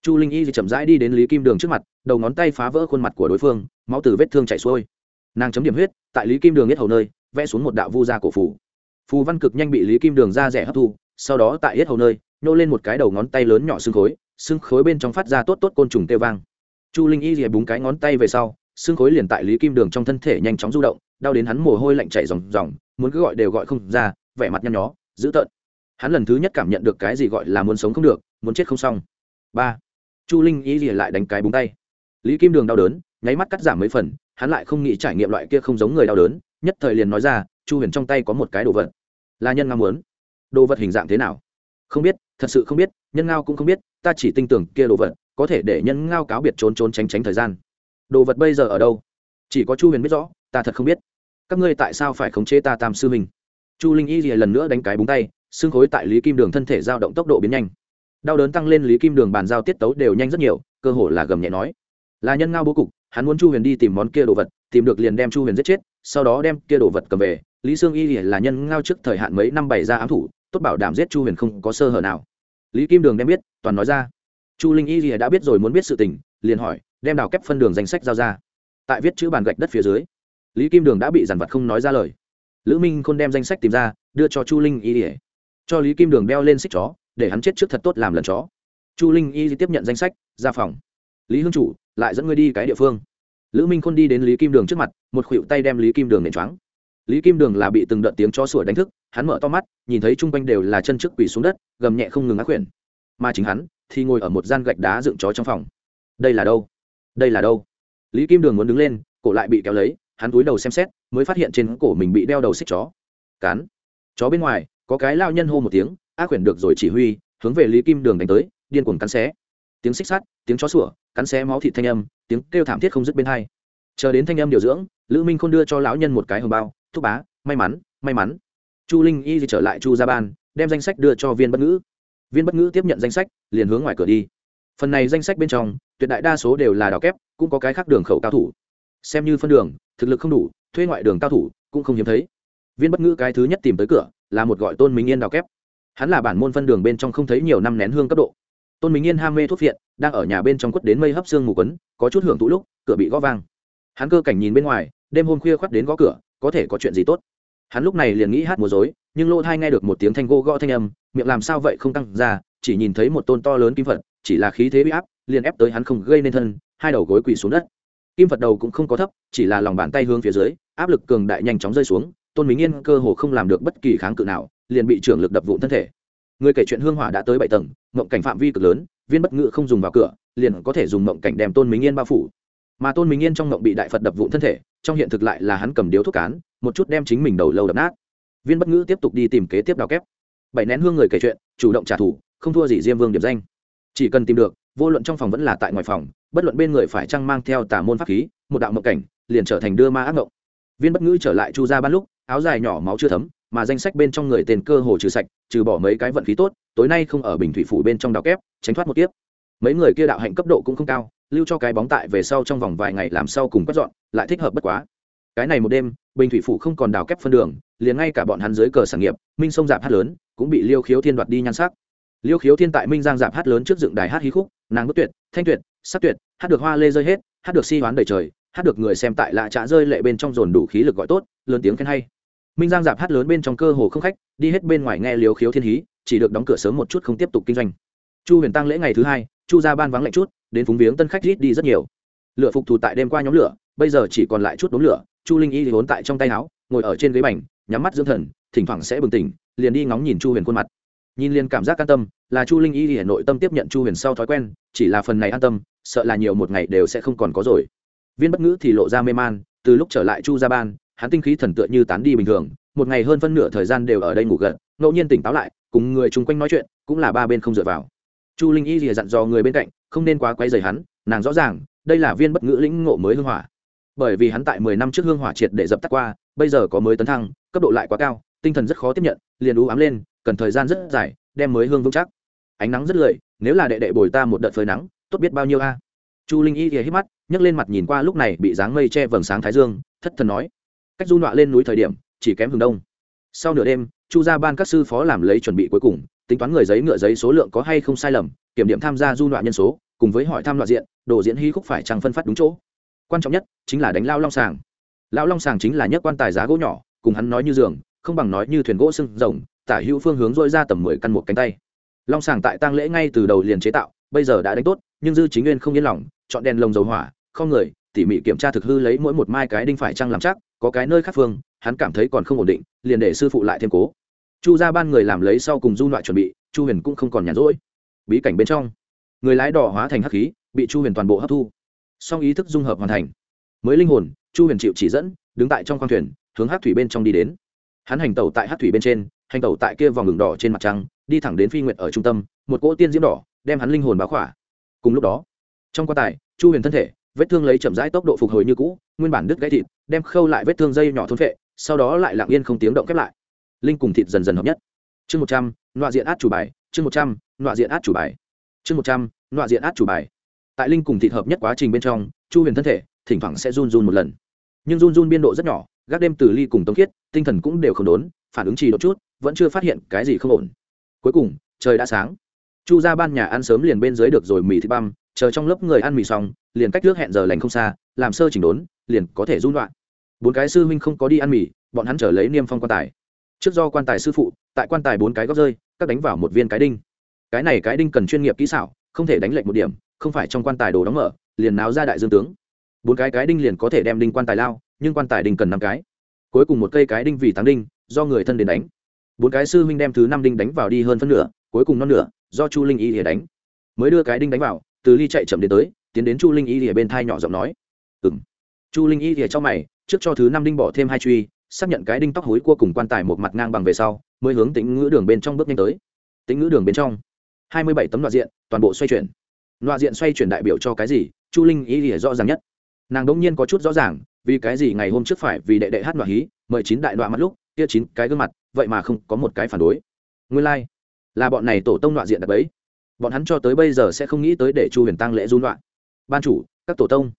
Chu linh y thì chậm rãi đi đến lý kim đường trước mặt, đầu ngón tay phá vỡ khuôn mặt của đối phương, máu từ vết thương chảy xuôi nàng chấm điểm huyết, tại lý kim đường yết hầu nơi, vẽ xuống một đạo vu gia cổ phủ phù văn cực nhanh bị lý kim đường ra rẻ hấp thu, sau đó tại yết hầu nơi, nhô lên một cái đầu ngón tay lớn nhỏ xương khối xương khối bên trong phát ra tốt tốt côn trùng tê vang. Chu linh y rìa búng cái ngón tay về sau, xương khối liền tại lý kim đường trong thân thể nhanh chóng du động, đau đến hắn mồ hôi lạnh chảy ròng ròng, muốn cứ gọi đều gọi không ra, vẻ mặt nhăn nhó, dữ tợn. Hắn lần thứ nhất cảm nhận được cái gì gọi là muốn sống không được, muốn chết không xong. Ba. Chu linh y rìa lại đánh cái búng tay. Lý kim đường đau đớn, nháy mắt cắt giảm mấy phần hắn lại không nghĩ trải nghiệm loại kia không giống người đau đớn, nhất thời liền nói ra, chu huyền trong tay có một cái đồ vật. Là nhân ngao muốn. Đồ vật hình dạng thế nào? Không biết, thật sự không biết, nhân ngao cũng không biết, ta chỉ tin tưởng kia đồ vật, có thể để nhân ngao cáo biệt trốn trốn tránh tránh thời gian. Đồ vật bây giờ ở đâu? Chỉ có chu huyền biết rõ, ta thật không biết. Các ngươi tại sao phải khống chế ta tam sư mình chu linh y rìa lần nữa đánh cái búng tay, xương khối tại lý kim đường thân thể giao động tốc độ biến nhanh. Đau đớn tăng lên lý kim đường bàn giao tiết tấu đều nhanh rất nhiều, cơ hồ là gầm nhẹ nói. Là nhân ngao bố cục hắn muốn chu huyền đi tìm món kia đồ vật, tìm được liền đem chu huyền giết chết, sau đó đem kia đồ vật cầm về. Lý sương y là nhân ngao trước thời hạn mấy năm bày ra ám thủ, tốt bảo đảm giết chu huyền không có sơ hở nào. Lý kim đường đem biết, toàn nói ra. Chu linh y đã biết rồi muốn biết sự tình, liền hỏi, đem đào kép phân đường danh sách giao ra. Tại viết chữ bàn gạch đất phía dưới, lý kim đường đã bị giàn vật không nói ra lời. Lữ minh khôn đem danh sách tìm ra, đưa cho chu linh y. Cho lý kim đường đeo lên xích chó, để hắn chết trước thật tốt làm lần chó. Chu linh y tiếp nhận danh sách, ra phòng. Lý hương chủ lại dẫn ngươi đi cái địa phương. Lữ minh khôn đi đến lý kim đường trước mặt, một khuỵu tay đem lý kim đường nện choáng. Lý kim đường là bị từng đợt tiếng cho sủa đánh thức, hắn mở to mắt, nhìn thấy chung quanh đều là chân trước quỳ xuống đất, gầm nhẹ không ngừng ác quyển. Mà chính hắn thì ngồi ở một gian gạch đá dựng chó trong phòng. Đây là đâu? Đây là đâu? Lý kim đường muốn đứng lên, cổ lại bị kéo lấy, hắn cúi đầu xem xét, mới phát hiện trên cổ mình bị đeo đầu xích chó. Cán. Chó bên ngoài, có cái lao nhân hô một tiếng, ác quyển được rồi chỉ huy, hướng về lý kim đường đánh tới, điên cuồng cắn xé tiếng xích sắt, tiếng chó sủa, cắn xé máu thịt thanh âm, tiếng kêu thảm thiết không dứt bên hai. Chờ đến thanh âm điều dưỡng, lữ minh khôn đưa cho lão nhân một cái hồng bao, thúc bá, may mắn may mắn. Chu linh y trở lại chu gia ban, đem danh sách đưa cho viên bất ngữ. Viên bất ngữ tiếp nhận danh sách, liền hướng ngoài cửa đi. Phần này danh sách bên trong, tuyệt đại đa số đều là đào kép, cũng có cái khác đường khẩu cao thủ. Xem như phân đường, thực lực không đủ, thuê ngoại đường cao thủ, cũng không hiếm thấy. Viên bất ngữ cái thứ nhất tìm tới cửa, là một gọi tôn minh yên đào kép. Hắn là bản môn phân đường bên trong không thấy nhiều năm nén hương cấp độ tôn minh yên ham mê thuốc viện đang ở nhà bên trong quất đến mây hấp xương mù quấn, có chút hưởng thụ lúc, cửa bị gõ vang. Hắn cơ cảnh nhìn bên ngoài, đêm hôm khuya khoắt đến gõ cửa, có thể có chuyện gì tốt? Hắn lúc này liền nghĩ hát múa dối nhưng lỗ thai nghe được một tiếng thanh gô gõ thanh âm, miệng làm sao vậy không tăng ra, chỉ nhìn thấy một tôn to lớn kim phật, chỉ là khí thế bị áp, liền ép tới hắn không gây nên thân, hai đầu gối quỳ xuống đất. Kim phật đầu cũng không có thấp, chỉ là lòng bàn tay hướng phía dưới, áp lực cường đại nhanh chóng rơi xuống, tôn minh yên cơ hồ không làm được bất kỳ kháng cự nào, liền bị trưởng lực đập vụn thân thể người kể chuyện hương hỏa đã tới bảy tầng, mộng cảnh phạm vi cực lớn, viên bất ngự không dùng vào cửa, liền có thể dùng mộng cảnh đem tôn minh yên bao phủ. Mà tôn minh yên trong mộng bị đại phật đập vụn thân thể, trong hiện thực lại là hắn cầm điếu thuốc cán, một chút đem chính mình đầu lâu đập nát. Viên bất ngữ tiếp tục đi tìm kế tiếp đào kép. Bảy nén hương người kể chuyện, chủ động trả thù, không thua gì diêm vương điểm danh. Chỉ cần tìm được, vô luận trong phòng vẫn là tại ngoài phòng, bất luận bên người phải chăng mang theo tà môn pháp khí, một đạo mộng cảnh, liền trở thành đưa ma ác mộng viên bất ngữ trở lại chu ra ban lúc, áo dài nhỏ máu chưa thấm mà danh sách bên trong người tên cơ hồ trừ sạch, trừ bỏ mấy cái vận khí tốt, tối nay không ở bình thủy phủ bên trong đào kép, tránh thoát một tiếp mấy người kia đạo hạnh cấp độ cũng không cao, lưu cho cái bóng tại về sau trong vòng vài ngày làm sau cùng quét dọn, lại thích hợp bất quá. Cái này một đêm, bình thủy phủ không còn đào kép phân đường, liền ngay cả bọn hắn dưới cờ sản nghiệp, minh sông dạp hát lớn, cũng bị liêu khiếu thiên đoạt đi nhan sắc. Liêu khiếu thiên tại minh giang dạp hát lớn trước dựng đài hát hí khúc, nàng bất tuyệt, thanh tuyệt, sắc tuyệt, hát được hoa lê rơi hết, hát được si hoán đầy trời, hát được người xem tại lạ trạ rơi lệ bên trong dồn đủ khí lực gọi tốt, lớn tiếng khen hay minh giang dạp hát lớn bên trong cơ hồ không khách, đi hết bên ngoài nghe liều khiếu thiên hí, chỉ được đóng cửa sớm một chút không tiếp tục kinh doanh. Chu huyền tăng lễ ngày thứ hai, chu ra ban vắng lạnh chút, đến phúng viếng tân khách rít đi rất nhiều. Lửa phục thù tại đêm qua nhóm lửa, bây giờ chỉ còn lại chút đống lửa, chu linh y thì vốn tại trong tay áo, ngồi ở trên ghế bành, nhắm mắt dưỡng thần, thỉnh thoảng sẽ bừng tỉnh, liền đi ngóng nhìn chu huyền khuôn mặt. Nhìn liền cảm giác an tâm, là chu linh y thì nội tâm tiếp nhận chu huyền sau thói quen, chỉ là phần này an tâm, sợ là nhiều một ngày đều sẽ không còn có rồi. Viên bất ngữ thì lộ ra mê man, từ lúc trở lại chu ra ban hắn tinh khí thần tựa như tán đi bình thường, một ngày hơn phân nửa thời gian đều ở đây ngủ gật, ngẫu nhiên tỉnh táo lại, cùng người chung quanh nói chuyện, cũng là ba bên không dựa vào. Chu linh y rìa dặn dò người bên cạnh, không nên quá quay dày hắn, nàng rõ ràng, đây là viên bất ngữ lĩnh ngộ mới hương hỏa. Bởi vì hắn tại mười năm trước hương hỏa triệt để dập tắt qua, bây giờ có mới tấn thăng, cấp độ lại quá cao, tinh thần rất khó tiếp nhận, liền ú ám lên, cần thời gian rất dài, đem mới hương vững chắc. Ánh nắng rất lười, nếu là đệ đệ bồi ta một đợt phơi nắng, tốt biết bao nhiêu a. Chu linh y thì hít mắt, nhấc lên mặt nhìn qua lúc này bị dáng mây che vầng sáng thái dương, thất thần nói cách du nọa lên núi thời điểm, chỉ kém hừng đông. Sau nửa đêm, chu ra ban các sư phó làm lấy chuẩn bị cuối cùng, tính toán người giấy ngựa giấy số lượng có hay không sai lầm, kiểm điểm tham gia du nọa nhân số, cùng với hỏi tham loại diện, đồ diễn hy khúc phải chẳng phân phát đúng chỗ. Quan trọng nhất chính là đánh lao long sàng. Lão long sàng chính là nhất quan tài giá gỗ nhỏ, cùng hắn nói như giường, không bằng nói như thuyền gỗ sưng rồng, tả hữu phương hướng dôi ra tầm mười căn một cánh tay. Long sàng tại tang lễ ngay từ đầu liền chế tạo, bây giờ đã đánh tốt, nhưng dư chính nguyên không yên lòng, chọn đèn lồng dầu hỏa, không người tỉ mỉ kiểm tra thực hư lấy mỗi một mai cái đinh phải chăng làm chắc, có cái nơi khác phương, hắn cảm thấy còn không ổn định, liền để sư phụ lại thêm cố. Chu ra ban người làm lấy sau cùng du loại chuẩn bị, chu huyền cũng không còn nhàn rỗi. Bí cảnh bên trong, người lái đỏ hóa thành hắc khí, bị chu huyền toàn bộ hấp thu. Song ý thức dung hợp hoàn thành, mới linh hồn, chu huyền chịu chỉ dẫn, đứng tại trong khoang thuyền, hướng hát thủy bên trong đi đến. Hắn hành tẩu tại hát thủy bên trên, hành tẩu tại kia vòng ngừng đỏ trên mặt trăng, đi thẳng đến phi nguyệt ở trung tâm, một cỗ tiên diễm đỏ, đem hắn linh hồn báo khỏa. Cùng lúc đó, trong quan tài, chu huyền thân thể vết thương lấy chậm rãi tốc độ phục hồi như cũ, nguyên bản đứt gãy thịt, đem khâu lại vết thương dây nhỏ thôn vệ sau đó lại lặng yên không tiếng động khép lại. Linh cùng thịt dần dần hợp nhất. Chương một trăm, nọa diện át chủ bài, chương một trăm, nọa diện át chủ bài. Chương một trăm, nọa diện át chủ bài. Tại linh cùng thịt hợp nhất quá trình bên trong, chu huyền thân thể, thỉnh thoảng sẽ run run một lần. Nhưng run run biên độ rất nhỏ, gác đêm từ ly cùng tống khiết, tinh thần cũng đều không đốn, phản ứng trì đột chút, vẫn chưa phát hiện cái gì không ổn. Cuối cùng, trời đã sáng. Chu ra ban nhà ăn sớm liền bên dưới được rồi mì thịt băm chờ trong lớp người ăn mì xong, liền cách trước hẹn giờ lành không xa, làm sơ chỉnh đốn, liền có thể run đoạn bốn cái sư huynh không có đi ăn mì, bọn hắn trở lấy niêm phong quan tài. Trước do quan tài sư phụ, tại quan tài bốn cái góc rơi, các đánh vào một viên cái đinh. Cái này cái đinh cần chuyên nghiệp kỹ xảo, không thể đánh lệch một điểm, không phải trong quan tài đồ đóng mở, liền náo ra đại dương tướng. Bốn cái cái đinh liền có thể đem đinh quan tài lao, nhưng quan tài đinh cần năm cái. Cuối cùng một cây cái đinh vì thắng đinh, do người thân đến đánh. Bốn cái sư huynh đem thứ năm đinh đánh vào đi hơn phân nửa, cuối cùng non nửa, do chu linh y để đánh. Mới đưa cái đinh đánh vào từ ly chạy chậm đến tới tiến đến chu linh y ở bên thai nhỏ giọng nói. Ừng chu linh y thì trong mày trước cho thứ năm đinh bỏ thêm hai truy xác nhận cái đinh tóc hối cua cùng quan tài một mặt ngang bằng về sau mới hướng tính ngữ đường bên trong bước nhanh tới. Tính ngữ đường bên trong hai mươi bảy tấm đoạn diện toàn bộ xoay chuyển. Đoạn diện xoay chuyển đại biểu cho cái gì? Chu linh y thì rõ ràng nhất. Nàng đ ỗ n g nhiên có chút rõ ràng vì cái gì ngày hôm trước phải vì đệ đệ hát đoạn hí mời chín đại đoạn mắt lúc kia chín cái gương mặt vậy mà không có một cái phản đối. Nguyên lai、like, là bọn này tổ tông đoạn diện đập ấy bọn hắn cho tới bây giờ sẽ không nghĩ tới để chu huyền tăng lễ run loạn. Ban chủ, các tổ tông.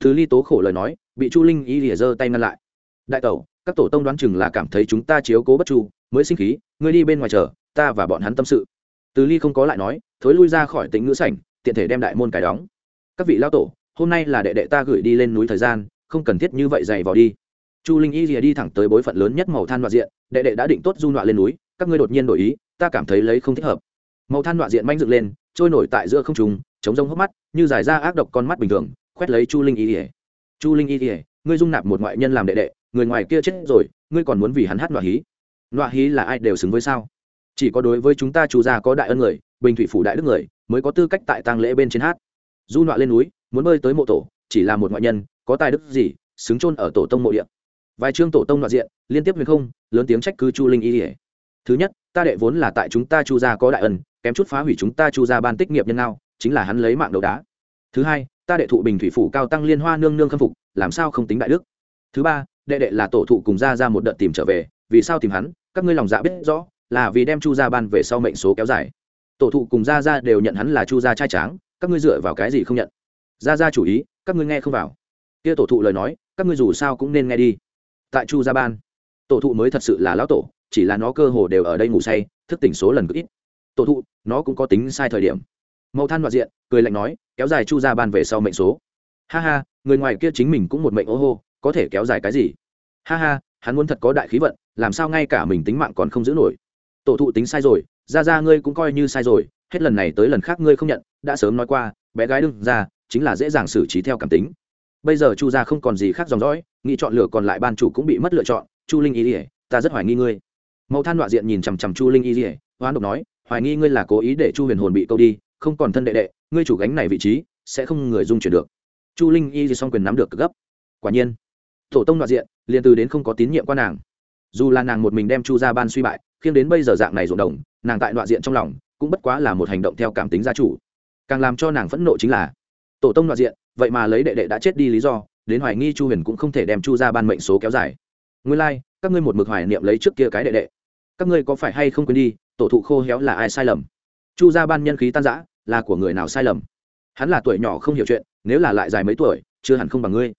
Thứ ly tố khổ lời nói, bị chu linh y lìa giơ tay ngăn lại. Đại tẩu, các tổ tông đoán chừng là cảm thấy chúng ta chiếu cố bất chu, mới sinh khí, ngươi đi bên ngoài chờ, ta và bọn hắn tâm sự. Từ ly không có lại nói, thối lui ra khỏi tính ngữ sảnh, tiện thể đem đại môn cài đóng. Các vị lao tổ, hôm nay là đệ đệ ta gửi đi lên núi thời gian, không cần thiết như vậy dày vào đi. Chu linh y rìa đi thẳng tới bối phận lớn nhất màu than đoạn diện, đệ đệ đã định tốt du nọa lên núi, các ngươi đột nhiên đổi ý, ta cảm thấy lấy không thích hợp màu than đoạn diện manh dựng lên, trôi nổi tại giữa không trùng chống rông hốc mắt, như giải ra ác độc con mắt bình thường, khoét lấy chu linh y ỉa chu linh y ỉa ngươi dung nạp một ngoại nhân làm đệ đệ, người ngoài kia chết rồi, ngươi còn muốn vì hắn hát nọa hí? Nọa hí là ai đều xứng với sao? Chỉ có đối với chúng ta chu gia có đại ân người, bình thủy phủ đại đức người, mới có tư cách tại tang lễ bên trên hát. Du nọa lên núi, muốn bơi tới mộ tổ, chỉ là một ngoại nhân, có tài đức gì, xứng chôn ở tổ tông mộ địa. Vài chương tổ tông nọa diện, liên tiếp huyền không, lớn tiếng trách cứ chu linh y ỉa thứ nhất ta đệ vốn là tại chúng ta chu gia có đại ân, kém chút phá hủy chúng ta chu gia ban tích nghiệp nhân nào chính là hắn lấy mạng đấu đá. Thứ hai, ta đệ thụ bình thủy phủ cao tăng liên hoa nương nương khâm phục, làm sao không tính đại đức? Thứ ba, đệ đệ là tổ thụ cùng ra ra một đợt tìm trở về, vì sao tìm hắn? Các ngươi lòng dạ biết rõ, là vì đem chu gia ban về sau mệnh số kéo dài. Tổ thụ cùng ra ra đều nhận hắn là chu gia trai tráng, các ngươi dựa vào cái gì không nhận? Ra ra chủ ý, các ngươi nghe không vào. Kia tổ thụ lời nói, các ngươi dù sao cũng nên nghe đi. Tại chu gia ban, tổ thụ mới thật sự là lão tổ chỉ là nó cơ hồ đều ở đây ngủ say, thức tỉnh số lần cực ít. Tổ thụ, nó cũng có tính sai thời điểm. Mậu than đoạt diện, cười lạnh nói, kéo dài chu gia ban về sau mệnh số. Ha ha, người ngoài kia chính mình cũng một mệnh ô hô, có thể kéo dài cái gì? Ha ha, hắn muốn thật có đại khí vận, làm sao ngay cả mình tính mạng còn không giữ nổi. Tổ thụ tính sai rồi ra ra ngươi cũng coi như sai rồi, hết lần này tới lần khác ngươi không nhận, đã sớm nói qua, bé gái đừng ra chính là dễ dàng xử trí theo cảm tính. Bây giờ chu gia không còn gì khác dòng dõi, nghĩ chọn lựa còn lại ban chủ cũng bị mất lựa chọn. Chu linh ý ỉa ta rất hoài nghi ngươi mẫu than đoạn diện nhìn chằm chằm chu linh y dỉa hoán độc nói hoài nghi ngươi là cố ý để chu huyền hồn bị câu đi không còn thân đệ đệ ngươi chủ gánh này vị trí sẽ không người dung chuyển được. Chu linh y dỉa xong quyền nắm được cực gấp. Quả nhiên tổ tông đoạn diện liền từ đến không có tín nhiệm qua nàng. Dù là nàng một mình đem chu ra ban suy bại khiến đến bây giờ dạng này rộn đồng nàng tại đoạn diện trong lòng cũng bất quá là một hành động theo cảm tính gia chủ. Càng làm cho nàng phẫn nộ chính là tổ tông đoạn diện vậy mà lấy đệ đệ đã chết đi lý do đến hoài nghi chu huyền cũng không thể đem chu ra ban mệnh số kéo dài. Nguyên lai、like, các ngươi một mực hoài niệm lấy trước kia cái đệ đệ các ngươi có phải hay không quên đi, tổ thụ khô héo là ai sai lầm? Chu ra ban nhân khí tan giã là của người nào sai lầm? Hắn là tuổi nhỏ không hiểu chuyện, nếu là lại dài mấy tuổi, chưa hẳn không bằng ngươi.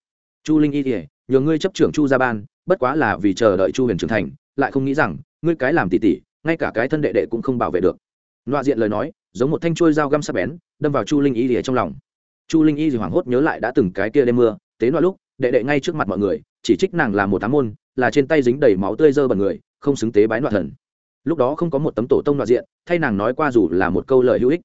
Chu linh y kỉa nhờ ngươi chấp trưởng chu gia ban, bất quá là vì chờ đợi chu huyền trưởng thành, lại không nghĩ rằng, ngươi cái làm tỉ tỉ, ngay cả cái thân đệ đệ cũng không bảo vệ được. Loạ diện lời nói, giống một thanh trôi dao găm sắc bén, đâm vào chu linh y kỉa trong lòng. Chu linh y thì hoảng hốt nhớ lại đã từng cái kia đêm mưa, tế loa lúc đệ đệ ngay trước mặt mọi người, chỉ trích nàng là một tám môn, là trên tay dính đầy máu tươi dơ bẩn người, không xứng tế bái loạn thần. Lúc đó không có một tấm tổ tông loạn diện, thay nàng nói qua dù là một câu lời hữu ích.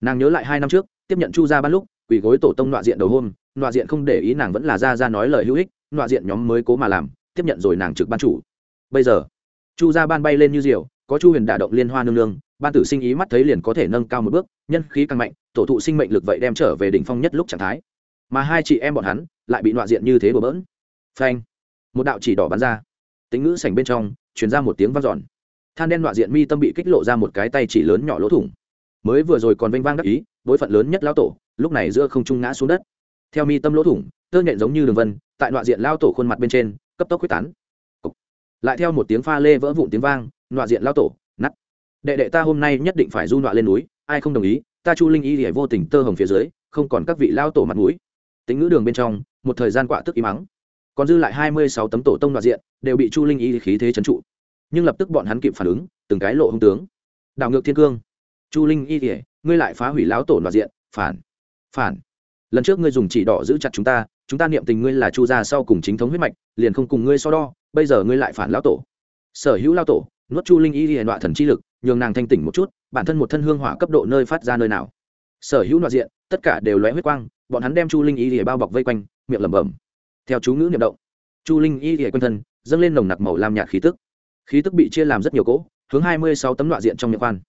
Nàng nhớ lại hai năm trước, tiếp nhận chu ra ban lúc, quỳ gối tổ tông nọa diện đầu hôm nọa diện không để ý nàng vẫn là ra ra nói lời hữu ích nọa diện nhóm mới cố mà làm, tiếp nhận rồi nàng trực ban chủ. Bây giờ, chu ra ban bay lên như diều, có chu huyền đả động liên hoa nương nương, ban tử sinh ý mắt thấy liền có thể nâng cao một bước, nhân khí càng mạnh, tổ thụ sinh mệnh lực vậy đem trở về đỉnh phong nhất lúc trạng thái. Mà hai chị em bọn hắn lại bị nọa diện như thế bừa bỡn. Phanh. Một đạo chỉ đỏ bắn ra. Tính ngữ sảnh bên trong chuyển ra một tiếng vang giòn than đen nọa diện mi tâm bị kích lộ ra một cái tay chỉ lớn nhỏ lỗ thủng. Mới vừa rồi còn vênh vang đắc ý, bối phận lớn nhất lao tổ, lúc này giữa không trung ngã xuống đất. Theo mi tâm lỗ thủng, tơ nhện giống như đường vân, tại nọa diện lao tổ khuôn mặt bên trên, cấp tốc quyết tán. Lại theo một tiếng pha lê vỡ vụn tiếng vang, nọa diện lao tổ nắt đệ đệ ta hôm nay nhất định phải du nọa lên núi, ai không đồng ý, ta chu linh y thì vô tình tơ hồng phía dưới, không còn các vị lao tổ mặt mũi. Tính ngữ đường bên trong một thời gian quạ tức im mắng còn dư lại hai mươi sáu tấm tổ tông đoạn diện, đều bị chu linh y khí thế chấn trụ. Nhưng lập tức bọn hắn kịp phản ứng, từng cái lộ hung tướng. Đảo ngược thiên cương. Chu linh y kể ngươi lại phá hủy lão tổ đoạt diện, phản phản. Lần trước ngươi dùng chỉ đỏ giữ chặt chúng ta chúng ta niệm tình ngươi là chu gia sau cùng chính thống huyết mạch, liền không cùng ngươi so đo, bây giờ ngươi lại phản lão tổ. Sở hữu lao tổ, nuốt chu linh y hiền đoạn thần chi lực, nhường nàng thanh tỉnh một chút, bản thân một thân hương hỏa cấp độ nơi phát ra nơi nào. Sở hữu đoạn diện, tất cả đều lóe huyết quang bọn hắn đem chu linh y lìa bao bọc vây quanh, miệng lẩm bẩm. Theo chú ngữ niệm động, chu linh y lìa quanh thân dâng lên nồng nặc màu lam nhạt khí tức. Khí tức bị chia làm rất nhiều cỗ, hướng hai mươi sáu tấm đoạn diện trong miệng khoan.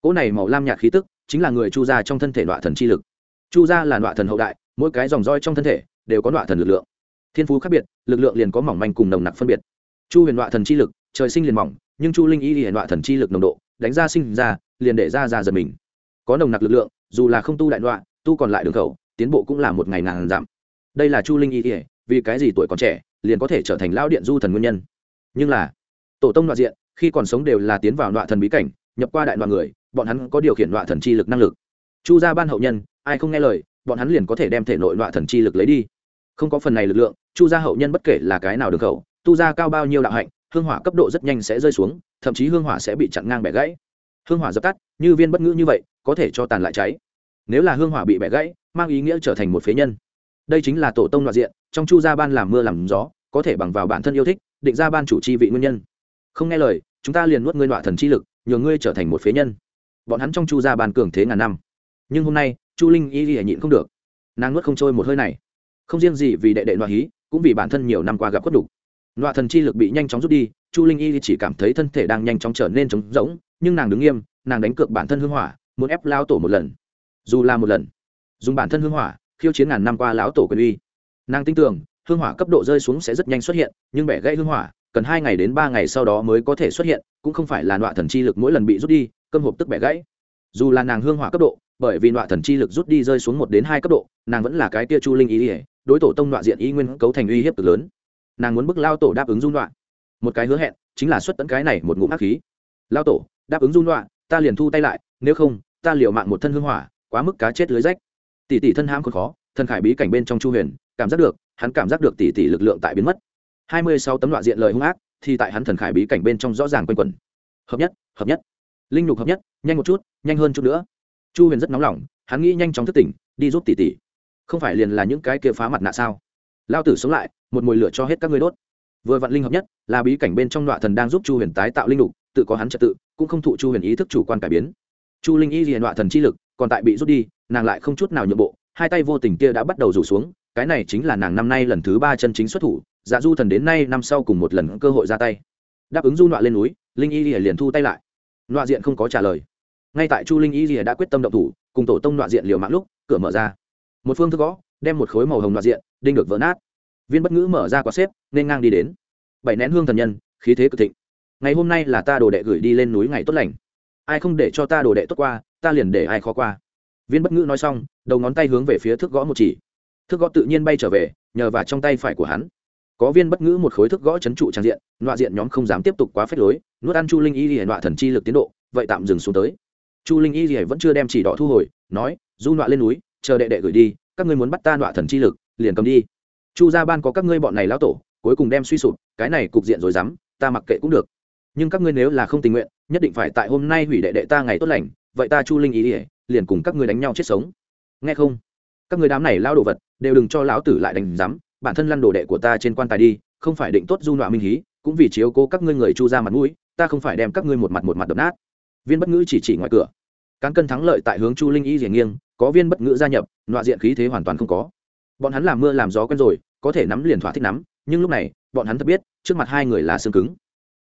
Cỗ này màu lam nhạt khí tức chính là người chu gia trong thân thể đoạn thần chi lực. Chu gia là đoạn thần hậu đại, mỗi cái dòng roi trong thân thể đều có đoạn thần lực lượng. Thiên phú khác biệt, lực lượng liền có mỏng manh cùng nồng nặc phân biệt. Chu huyền đoạn thần chi lực, trời sinh liền mỏng, nhưng chu linh y hiển đoạn thần chi lực nồng độ, đánh ra sinh ra, liền để ra ra dần mình. Có nồng nặc lực lượng, dù là không tu đại đoạn tu còn lại đường khẩu tiến bộ cũng là một ngày ngàn giảm đây là chu linh y hiển vì cái gì tuổi còn trẻ, liền có thể trở thành lão điện du thần nguyên nhân. Nhưng là, tổ tông đoạn diện, khi còn sống đều là tiến vào đoạn thần bí cảnh, nhập qua đại đoạn người, bọn hắn có điều khiển đoạn thần chi lực năng lực. Chu gia ban hậu nhân, ai không nghe lời, bọn hắn liền có thể đem thể nội đoạn thần chi lực lấy đi. Không có phần này lực lượng, chu gia hậu nhân bất kể là cái nào được khẩu, tu gia cao bao nhiêu đạo hạnh, hương hỏa cấp độ rất nhanh sẽ rơi xuống, thậm chí hương hỏa sẽ bị chặn ngang bẻ gãy. Hương hỏa dập tắt, như viên bất ngữ như vậy, có thể cho tàn lại cháy. Nếu là hương hỏa bị bẻ gãy mang ý nghĩa trở thành một phế nhân. Đây chính là tổ tông đoạn diện, trong chu gia ban làm mưa làm gió, có thể bằng vào bản thân yêu thích, định ra ban chủ chi vị nguyên nhân. Không nghe lời, chúng ta liền nuốt ngươi đoạn thần chi lực, nhờ ngươi trở thành một phế nhân. Bọn hắn trong chu gia ban cường thế ngàn năm. Nhưng hôm nay, chu linh y y nhịn không được. Nàng nuốt không trôi một hơi này. Không riêng gì vì đệ đệ loại hí, cũng vì bản thân nhiều năm qua gặp khuất đục. Nọa thần chi lực bị nhanh chóng rút đi, chu linh y chỉ cảm thấy thân thể đang nhanh chóng trở nên trống rỗng, nhưng nàng đứng nghiêm, nàng đánh cược bản thân hương hỏa, muốn ép lao tổ một lần. Dù là một lần dùng bản thân hương hỏa, khiêu chiến ngàn năm qua lão tổ quyền uy. Nàng tin tưởng, hương hỏa cấp độ rơi xuống sẽ rất nhanh xuất hiện, nhưng bẻ gãy hương hỏa, cần hai ngày đến ba ngày sau đó mới có thể xuất hiện, cũng không phải là nọa thần chi lực mỗi lần bị rút đi, cơm hộp tức bẻ gãy. Dù là nàng hương hỏa cấp độ, bởi vì nọa thần chi lực rút đi rơi xuống một đến hai cấp độ, nàng vẫn là cái tia chu linh ý ỉa đối tổ tông nọa diện y nguyên cấu thành uy hiếp cực lớn. Nàng muốn bức lao tổ đáp ứng dung nọa. Một cái hứa hẹn, chính là xuất tận cái này một ngụm ác khí. Lao tổ, đáp ứng dung nọa, ta liền thu tay lại, nếu không, ta liệu mạng một thân hương hỏa, quá mức cá chết lưới rách tỷ tỷ thân ham còn khó, thần khải bí cảnh bên trong chu huyền, cảm giác được, hắn cảm giác được tỷ tỷ lực lượng tại biến mất. Hai mươi sáu tấm loại diện lời hung ác, thì tại hắn thần khải bí cảnh bên trong rõ ràng quanh quẩn. Hợp nhất hợp nhất. Linh lục hợp nhất, nhanh một chút, nhanh hơn chút nữa. Chu huyền rất nóng lòng, hắn nghĩ nhanh chóng thức tỉnh, đi giúp tỷ tỷ. Không phải liền là những cái kia phá mặt nạ sao? Lao tử sống lại, một mồi lửa cho hết các ngươi đốt. Vừa vạn linh hợp nhất, là bí cảnh bên trong đoạn thần đang giúp chu huyền tái tạo linh lục tự có hắn trật tự, cũng không thụ chu huyền ý thức chủ quan cải biến. Chu linh y liền đoạn thần chi lực còn tại bị rút đi, nàng lại không chút nào nhượng bộ, hai tay vô tình kia đã bắt đầu rủ xuống, cái này chính là nàng năm nay lần thứ ba chân chính xuất thủ dạ du thần đến nay năm sau cùng một lần cơ hội ra tay. Đáp ứng du nọa lên núi, linh y liền thu tay lại. Nọa diện không có trả lời. Ngay tại chu linh y lìa đã quyết tâm động thủ, cùng tổ tông nọa diện liều mạng lúc, cửa mở ra. Một phương thức gõ, đem một khối màu hồng nọa diện, đinh được vỡ nát. Viên bất ngữ mở ra quả xếp, nên ngang đi đến. Bảy nén hương thần nhân, khí thế cực thịnh. Ngày hôm nay là ta đồ đệ gửi đi lên núi ngày tốt lành ai không để cho ta đồ đệ tốt qua, ta liền để ai khó qua. Viên bất ngữ nói xong, đầu ngón tay hướng về phía thước gõ một chỉ. Thước gõ tự nhiên bay trở về, nhờ vào trong tay phải của hắn. Có viên bất ngữ một khối thước gõ chấn trụ trang diện, nọa diện nhóm không dám tiếp tục quá phép lối, nuốt ăn chu linh y hiển nọa thần chi lực tiến độ, vậy tạm dừng xuống tới. Chu linh y thì vẫn chưa đem chỉ đỏ thu hồi, nói, du nọa lên núi, chờ đệ đệ gửi đi, các ngươi muốn bắt ta nọa thần chi lực, liền cầm đi. Chu gia ban có các ngươi bọn này lao tổ, cuối cùng đem suy sụp, cái này cục diện rồi dám, ta mặc kệ cũng được nhưng các ngươi nếu là không tình nguyện, nhất định phải tại hôm nay hủy đệ đệ ta ngày tốt lành, vậy ta chu linh ý ỉa liền cùng các ngươi đánh nhau chết sống. Nghe không? Các ngươi đám này lao đồ vật, đều đừng cho lão tử lại đánh giám, bản thân lăn đồ đệ của ta trên quan tài đi, không phải định tốt du nọa minh hí, cũng vì chiếu cố các ngươi người chu ra mặt mũi, ta không phải đem các ngươi một mặt một mặt đập nát. Viên bất ngữ chỉ chỉ ngoài cửa. Cán cân thắng lợi tại hướng chu linh y diền nghiêng, có viên bất ngữ gia nhập, nọa diện khí thế hoàn toàn không có. Bọn hắn làm mưa làm gió quen rồi, có thể nắm liền thỏa thích nắm, nhưng lúc này, bọn hắn thật biết, trước mặt hai người là xương cứng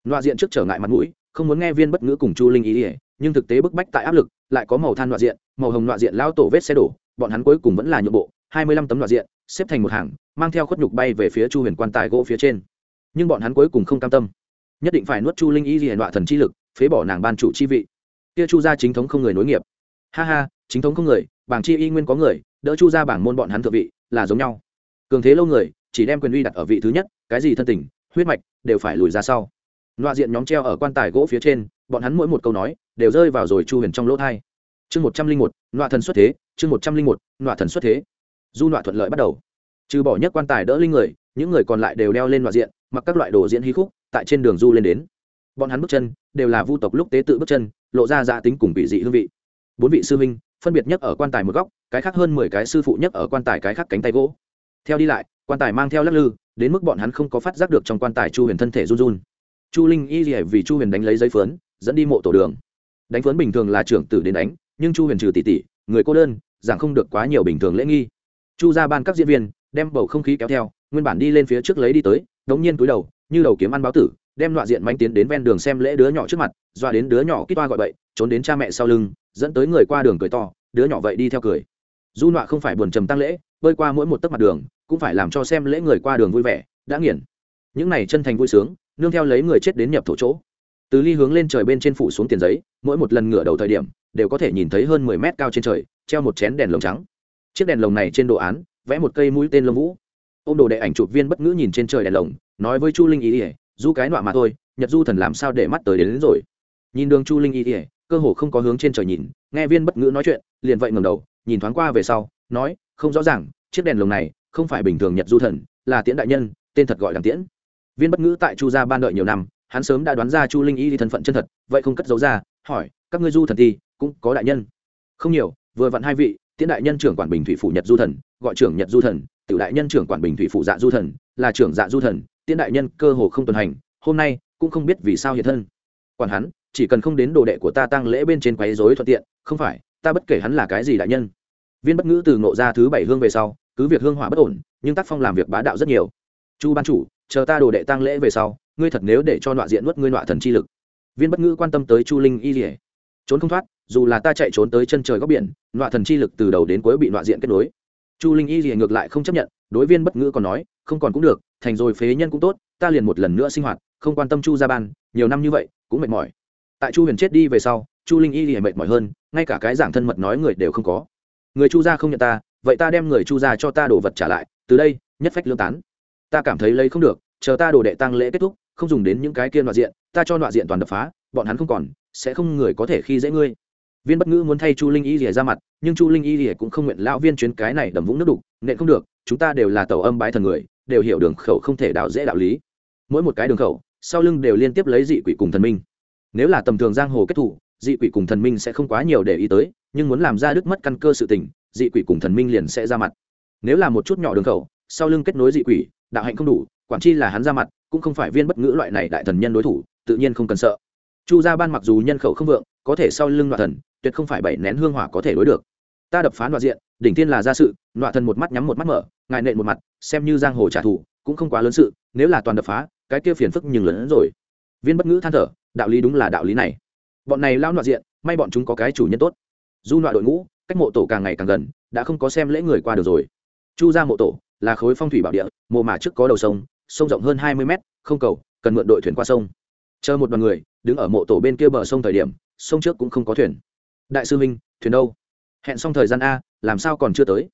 nọa diện trước trở ngại mặt mũi, không muốn nghe viên bất ngữ cùng chu linh ý ỉa nhưng thực tế bức bách tại áp lực, lại có màu than nọa diện, màu hồng nọa diện lao tổ vết xe đổ, bọn hắn cuối cùng vẫn là nhượng bộ, hai mươi lăm tấm nọa diện, xếp thành một hàng, mang theo khuất nhục bay về phía chu huyền quan tài gỗ phía trên. Nhưng bọn hắn cuối cùng không cam tâm. Nhất định phải nuốt chu linh ý ỉa nọa thần chi lực, phế bỏ nàng ban chủ chi vị. Kia chu gia chính thống không người nối nghiệp. Ha ha, chính thống không người, bảng chi y nguyên có người, đỡ chu gia bảng môn bọn hắn thượng vị, là giống nhau. Cường thế lâu người, chỉ đem quyền uy đặt ở vị thứ nhất, cái gì thân tình, huyết mạch, đều phải lùi ra sau loạ diện nhóm treo ở quan tài gỗ phía trên, bọn hắn mỗi một câu nói đều rơi vào rồi chu huyền trong lỗ thai. Chương một trăm linh một loạ thần xuất thế, chương một trăm linh một loạ thần xuất thế. Du loạ thuận lợi bắt đầu. Trừ bỏ nhất quan tài đỡ linh người, những người còn lại đều đeo lên loạ diện, mặc các loại đồ diễn hí khúc, tại trên đường du lên đến. Bọn hắn bước chân đều là vu tộc lúc tế tự bước chân, lộ ra dạ tính cùng vị dị hương vị. Bốn vị sư huynh, phân biệt nhất ở quan tài một góc, cái khác hơn mười cái sư phụ nhất ở quan tài cái khác cánh tay gỗ. Theo đi lại, quan tài mang theo lắc lư, đến mức bọn hắn không có phát giác được trong quan tài chu huyền thân thể run run chu linh y gì vì chu huyền đánh lấy giấy phớn dẫn đi mộ tổ đường. Đánh phớn bình thường là trưởng tử đến đánh, nhưng chu huyền trừ tỷ tỷ người cô đơn, giảng không được quá nhiều bình thường lễ nghi. Chu ra ban các diễn viên, đem bầu không khí kéo theo, nguyên bản đi lên phía trước lấy đi tới, đống nhiên túi đầu, như đầu kiếm ăn báo tử, đem đoạn diện mánh tiến đến ven đường xem lễ đứa nhỏ trước mặt, dọa đến đứa nhỏ kít toa gọi bậy, trốn đến cha mẹ sau lưng, dẫn tới người qua đường cười to, đứa nhỏ vậy đi theo cười. Du nọa không phải buồn trầm tăng lễ, bơi qua mỗi một tấc mặt đường, cũng phải làm cho xem lễ người qua đường vui vẻ, đã nghiền. Những này chân thành vui sướng nương theo lấy người chết đến nhập thổ chỗ. Từ ly hướng lên trời bên trên phủ xuống tiền giấy mỗi một lần ngửa đầu thời điểm đều có thể nhìn thấy hơn mười mét cao trên trời treo một chén đèn lồng trắng. Chiếc đèn lồng này trên đồ án vẽ một cây mũi tên lông vũ. Ô m đồ đệ ảnh chụp viên bất ngữ nhìn trên trời đèn lồng nói với chu linh ý ỉa du cái nọa mà thôi nhật du thần làm sao để mắt tới đến, đến rồi? Nhìn đường chu linh ý ỉa cơ hồ không có hướng trên trời nhìn nghe viên bất ngữ nói chuyện liền vậy ngầm đầu nhìn thoáng qua về sau nói không rõ ràng chiếc đèn lồng này không phải bình thường nhật du thần là tiễn đại nhân tên thật gọi đằng tiễn viên bất ngữ tại chu gia ban đợi nhiều năm, hắn sớm đã đoán ra chu linh y đi thân phận chân thật, vậy không cất giấu ra, hỏi, các ngươi du thần thì cũng có đại nhân? Không nhiều, vừa vặn hai vị, tiễn đại nhân trưởng quản bình thủy phủ nhật du thần, gọi trưởng nhật du thần, tiểu đại nhân trưởng quản bình thủy phủ dạ du thần, là trưởng dạ du thần, tiễn đại nhân cơ hồ không tuần hành, hôm nay cũng không biết vì sao hiện thân. Quản hắn, chỉ cần không đến đồ đệ của ta tăng lễ bên trên quấy rối thuận tiện, không phải, ta bất kể hắn là cái gì đại nhân. Viên bất ngữ từ ngộ ra thứ bảy hương về sau, cứ việc hương hỏa bất ổn, nhưng tác phong làm việc bá đạo rất nhiều. Chu ban chủ chờ ta đồ đệ tăng lễ về sau, ngươi thật nếu để cho nọa diện nuốt ngươi nọa thần chi lực. Viên bất ngữ quan tâm tới chu linh y rỉa trốn không thoát, dù là ta chạy trốn tới chân trời góc biển, nọa thần chi lực từ đầu đến cuối bị nọa diện kết nối. Chu linh y rỉa ngược lại không chấp nhận, đối viên bất ngữ còn nói, không còn cũng được, thành rồi phế nhân cũng tốt, ta liền một lần nữa sinh hoạt, không quan tâm chu gia ban, nhiều năm như vậy, cũng mệt mỏi. Tại chu huyền chết đi về sau, chu linh y thì mệt mỏi hơn, ngay cả cái giảng thân mật nói người đều không có. Người chu gia không nhận ta, vậy ta đem người chu gia cho ta đổ vật trả lại, từ đây, nhất phách lương tán ta cảm thấy lấy không được, chờ ta đồ đệ tăng lễ kết thúc, không dùng đến những cái kia nọa diện, ta cho nọa diện toàn đập phá, bọn hắn không còn, sẽ không người có thể khi dễ ngươi. Viên bất ngữ muốn thay chu linh y rỉa ra mặt, nhưng chu linh y rỉa cũng không nguyện lão viên chuyến cái này đầm vũng nước đục, nện không được, chúng ta đều là tàu âm bái thần người, đều hiểu đường khẩu không thể đào dễ đạo lý. Mỗi một cái đường khẩu, sau lưng đều liên tiếp lấy dị quỷ cùng thần minh. Nếu là tầm thường giang hồ kết thủ, dị quỷ cùng thần minh sẽ không quá nhiều để ý tới, nhưng muốn làm ra đứt mất căn cơ sự tình, dị quỷ cùng thần minh liền sẽ ra mặt. Nếu là một chút nhỏ đường khẩu, sau lưng kết nối dị quỷ đạo hạnh không đủ, quản chi là hắn ra mặt, cũng không phải viên bất ngữ loại này đại thần nhân đối thủ, tự nhiên không cần sợ. Chu gia ban mặc dù nhân khẩu không vượng, có thể sau lưng đoạn thần, tuyệt không phải bảy nén hương hỏa có thể đối được. Ta đập phá đoạn diện, đỉnh tiên là gia sự đoạn thần một mắt nhắm một mắt mở, ngài nện một mặt, xem như giang hồ trả thù, cũng không quá lớn sự, nếu là toàn đập phá, cái kia phiền phức nhưng lớn hơn rồi. Viên bất ngữ than thở, đạo lý đúng là đạo lý này. Bọn này lao đoạn diện, may bọn chúng có cái chủ nhân tốt. Du loại đội ngũ, cách mộ tổ càng ngày càng gần, đã không có xem lễ người qua được rồi. Chu ra mộ tổ là khối phong thủy bảo địa, mộ mà trước có đầu sông sông rộng hơn hai mươi mét, không cầu, cần mượn đội thuyền qua sông. Chờ một đoàn người, đứng ở mộ tổ bên kia bờ sông thời điểm, sông trước cũng không có thuyền. Đại sư minh, thuyền đâu? Hẹn xong thời gian a, làm sao còn chưa tới?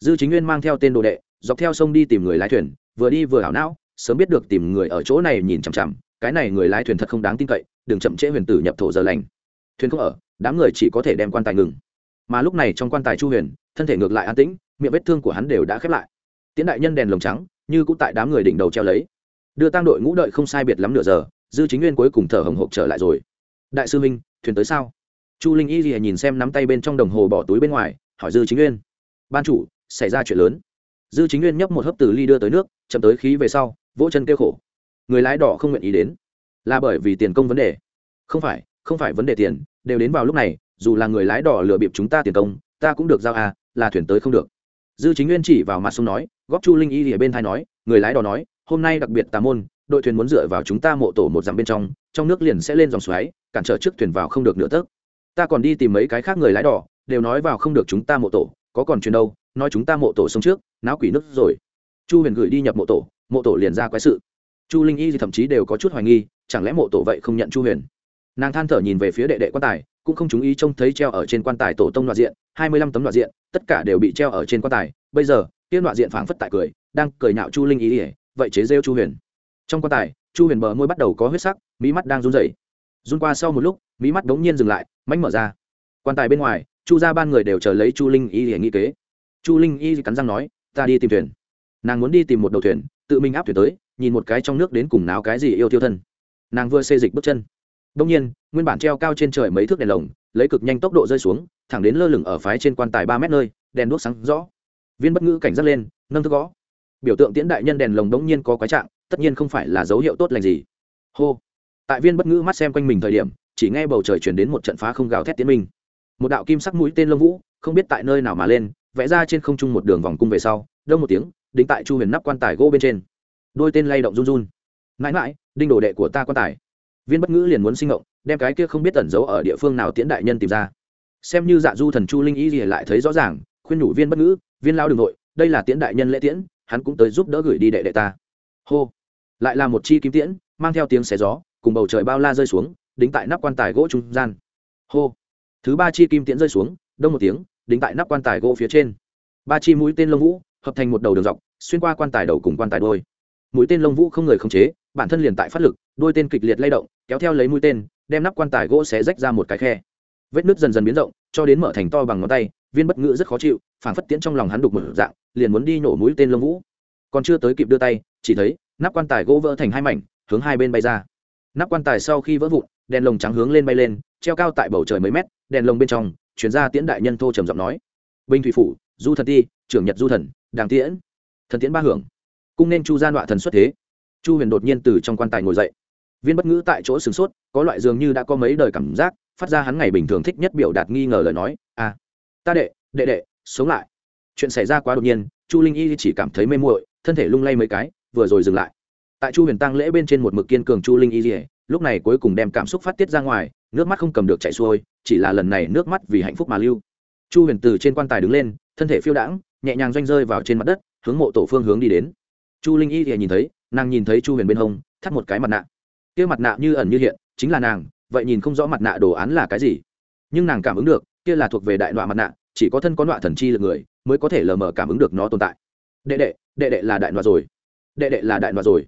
Dư chính nguyên mang theo tên đồ đệ, dọc theo sông đi tìm người lái thuyền, vừa đi vừa hảo não, sớm biết được tìm người ở chỗ này nhìn chằm chằm, cái này người lái thuyền thật không đáng tin cậy, đừng chậm trễ huyền tử nhập thổ giờ lành. Thuyền không ở, đám người chỉ có thể đem quan tài ngừng. Mà lúc này trong quan tài chu huyền, thân thể ngược lại an tĩnh, miệng vết thương của hắn đều đã khép lại tiễn đại nhân đèn lồng trắng, như cũng tại đám người đỉnh đầu treo lấy. Đưa tăng đội ngũ đợi không sai biệt lắm nửa giờ, dư chính nguyên cuối cùng thở hồng hộc trở lại rồi. Đại sư minh, thuyền tới sao? Chu linh y gì nhìn xem nắm tay bên trong đồng hồ bỏ túi bên ngoài, hỏi dư chính nguyên. Ban chủ, xảy ra chuyện lớn. Dư chính nguyên nhấp một hớp từ ly đưa tới nước, chậm tới khí về sau, vỗ chân kêu khổ. Người lái đỏ không nguyện ý đến. Là bởi vì tiền công vấn đề. Không phải không phải vấn đề tiền, đều đến vào lúc này, dù là người lái đỏ lừa bịp chúng ta tiền công, ta cũng được giao à là thuyền tới không được dư chính nguyên chỉ vào mặt sông nói, góp chu linh y ở bên thai nói, người lái đò nói, hôm nay đặc biệt tà môn, đội thuyền muốn dựa vào chúng ta mộ tổ một dặm bên trong trong nước liền sẽ lên dòng xoáy, cản trở trước thuyền vào không được nửa tấc. Ta còn đi tìm mấy cái khác người lái đò, đều nói vào không được chúng ta mộ tổ, có còn chuyện đâu, nói chúng ta mộ tổ sông trước, náo quỷ nước rồi. Chu huyền gửi đi nhập mộ tổ mộ tổ liền ra quái sự. Chu linh y thì thậm chí đều có chút hoài nghi, chẳng lẽ mộ tổ vậy không nhận chu huyền? Nàng than thở nhìn về phía đệ đệ quan tài cũng không chú ý trông thấy treo ở trên quan tài tổ tông đoạn diện, hai mươi lăm tấm đoạn diện, tất cả đều bị treo ở trên quan tài. Bây giờ tiên đoạn diện phảng phất tại cười, đang cười nhạo chu linh y ỉa vậy chế rêu chu huyền. Trong quan tài, chu huyền bờ môi bắt đầu có huyết sắc mỹ mắt đang run rẩy. Run qua sau một lúc mỹ mắt đống nhiên dừng lại, mánh mở ra. Quan tài bên ngoài, chu ra ban người đều chờ lấy chu linh y ỉa nghĩ kế. Chu linh y cắn răng nói, ta đi tìm thuyền. Nàng muốn đi tìm một đầu thuyền, tự mình áp thuyền tới, nhìn một cái trong nước đến cùng náo cái gì yêu tiêu thân. Nàng vừa xê dịch bước chân. Đông nhiên nguyên bản treo cao trên trời mấy thước đèn lồng, lấy cực nhanh tốc độ rơi xuống, thẳng đến lơ lửng ở phái trên quan tài ba mét nơi, đèn đuốc sáng rõ. Viên bất ngữ cảnh giác lên, nâng thức gõ. Biểu tượng tiễn đại nhân đèn lồng đống nhiên có quái trạng, tất nhiên không phải là dấu hiệu tốt lành gì. Hô. Tại viên bất ngữ mắt xem quanh mình thời điểm, chỉ nghe bầu trời chuyển đến một trận phá không gào thét tiến minh. Một đạo kim sắc mũi tên lông vũ, không biết tại nơi nào mà lên, vẽ ra trên không trung một đường vòng cung về sau, đông một tiếng, đính tại chu huyền nắp quan tài gỗ bên trên. Đôi tên lay động run run. Mãi mãi, đinh đồ đệ của ta quan tài viên bất ngữ liền muốn sinh động đem cái kia không biết tẩn giấu ở địa phương nào tiễn đại nhân tìm ra. Xem như dạ du thần chu linh y gì, lại thấy rõ ràng khuyên nhủ viên bất ngữ viên lao đường nội đây là tiễn đại nhân lễ tiễn hắn cũng tới giúp đỡ gửi đi đệ đệ ta. Hô. Lại là một chi kim tiễn mang theo tiếng xé gió cùng bầu trời bao la rơi xuống đính tại nắp quan tài gỗ trung gian. Hô. Thứ ba chi kim tiễn rơi xuống đông một tiếng đính tại nắp quan tài gỗ phía trên. Ba chi mũi tên lông vũ hợp thành một đầu đường dọc xuyên qua quan tài đầu cùng quan tài đôi. Mũi tên lông vũ không người khống chế bản thân liền tại phát lực, đôi tên kịch liệt lay động, kéo theo lấy mũi tên, đem nắp quan tài gỗ xé rách ra một cái khe. Vết nứt dần dần biến rộng, cho đến mở thành to bằng ngón tay, viên bất ngữ rất khó chịu phản phất tiễn trong lòng hắn đục một dạng, liền muốn đi nổ mũi tên lông vũ. Còn chưa tới kịp đưa tay, chỉ thấy, nắp quan tài gỗ vỡ thành hai mảnh, hướng hai bên bay ra. Nắp quan tài sau khi vỡ vụn, đèn lồng trắng hướng lên bay lên, treo cao tại bầu trời mấy mét, đèn lồng bên trong, chuyển ra tiễn đại nhân thô trầm giọng nói. Binh thủy phủ, du thần ti, trưởng nhật du thần, đàng tiễn. Thần tiễn ba hưởng. Cung nên chu gia đọa thần xuất thế chu huyền đột nhiên từ trong quan tài ngồi dậy. Viên bất ngữ tại chỗ sửng sốt, có loại dường như đã có mấy đời cảm giác, phát ra hắn ngày bình thường thích nhất biểu đạt nghi ngờ lời nói à ta đệ đệ đệ, sống lại. Chuyện xảy ra quá đột nhiên, chu linh y chỉ cảm thấy mê muội, thân thể lung lay mấy cái, vừa rồi dừng lại. Tại chu huyền tăng lễ bên trên một mực kiên cường chu linh y, lúc này cuối cùng đem cảm xúc phát tiết ra ngoài, nước mắt không cầm được chảy xuôi, chỉ là lần này nước mắt vì hạnh phúc mà lưu. Chu huyền từ trên quan tài đứng lên, thân thể phiêu đãng, nhẹ nhàng doanh rơi vào trên mặt đất, hướng mộ tổ phương hướng đi đến. Chu linh y thì nhìn thấy nàng nhìn thấy chu huyền bên hông, thắt một cái mặt nạ. Kia mặt nạ như ẩn như hiện, chính là nàng, vậy nhìn không rõ mặt nạ đồ án là cái gì. Nhưng nàng cảm ứng được, kia là thuộc về đại đoạn mặt nạ, chỉ có thân có đoạn thần chi lực người, mới có thể lờ mờ cảm ứng được nó tồn tại. Đệ đệ đệ đệ là đại đoạn rồi. Đệ đệ là đại đoạn rồi.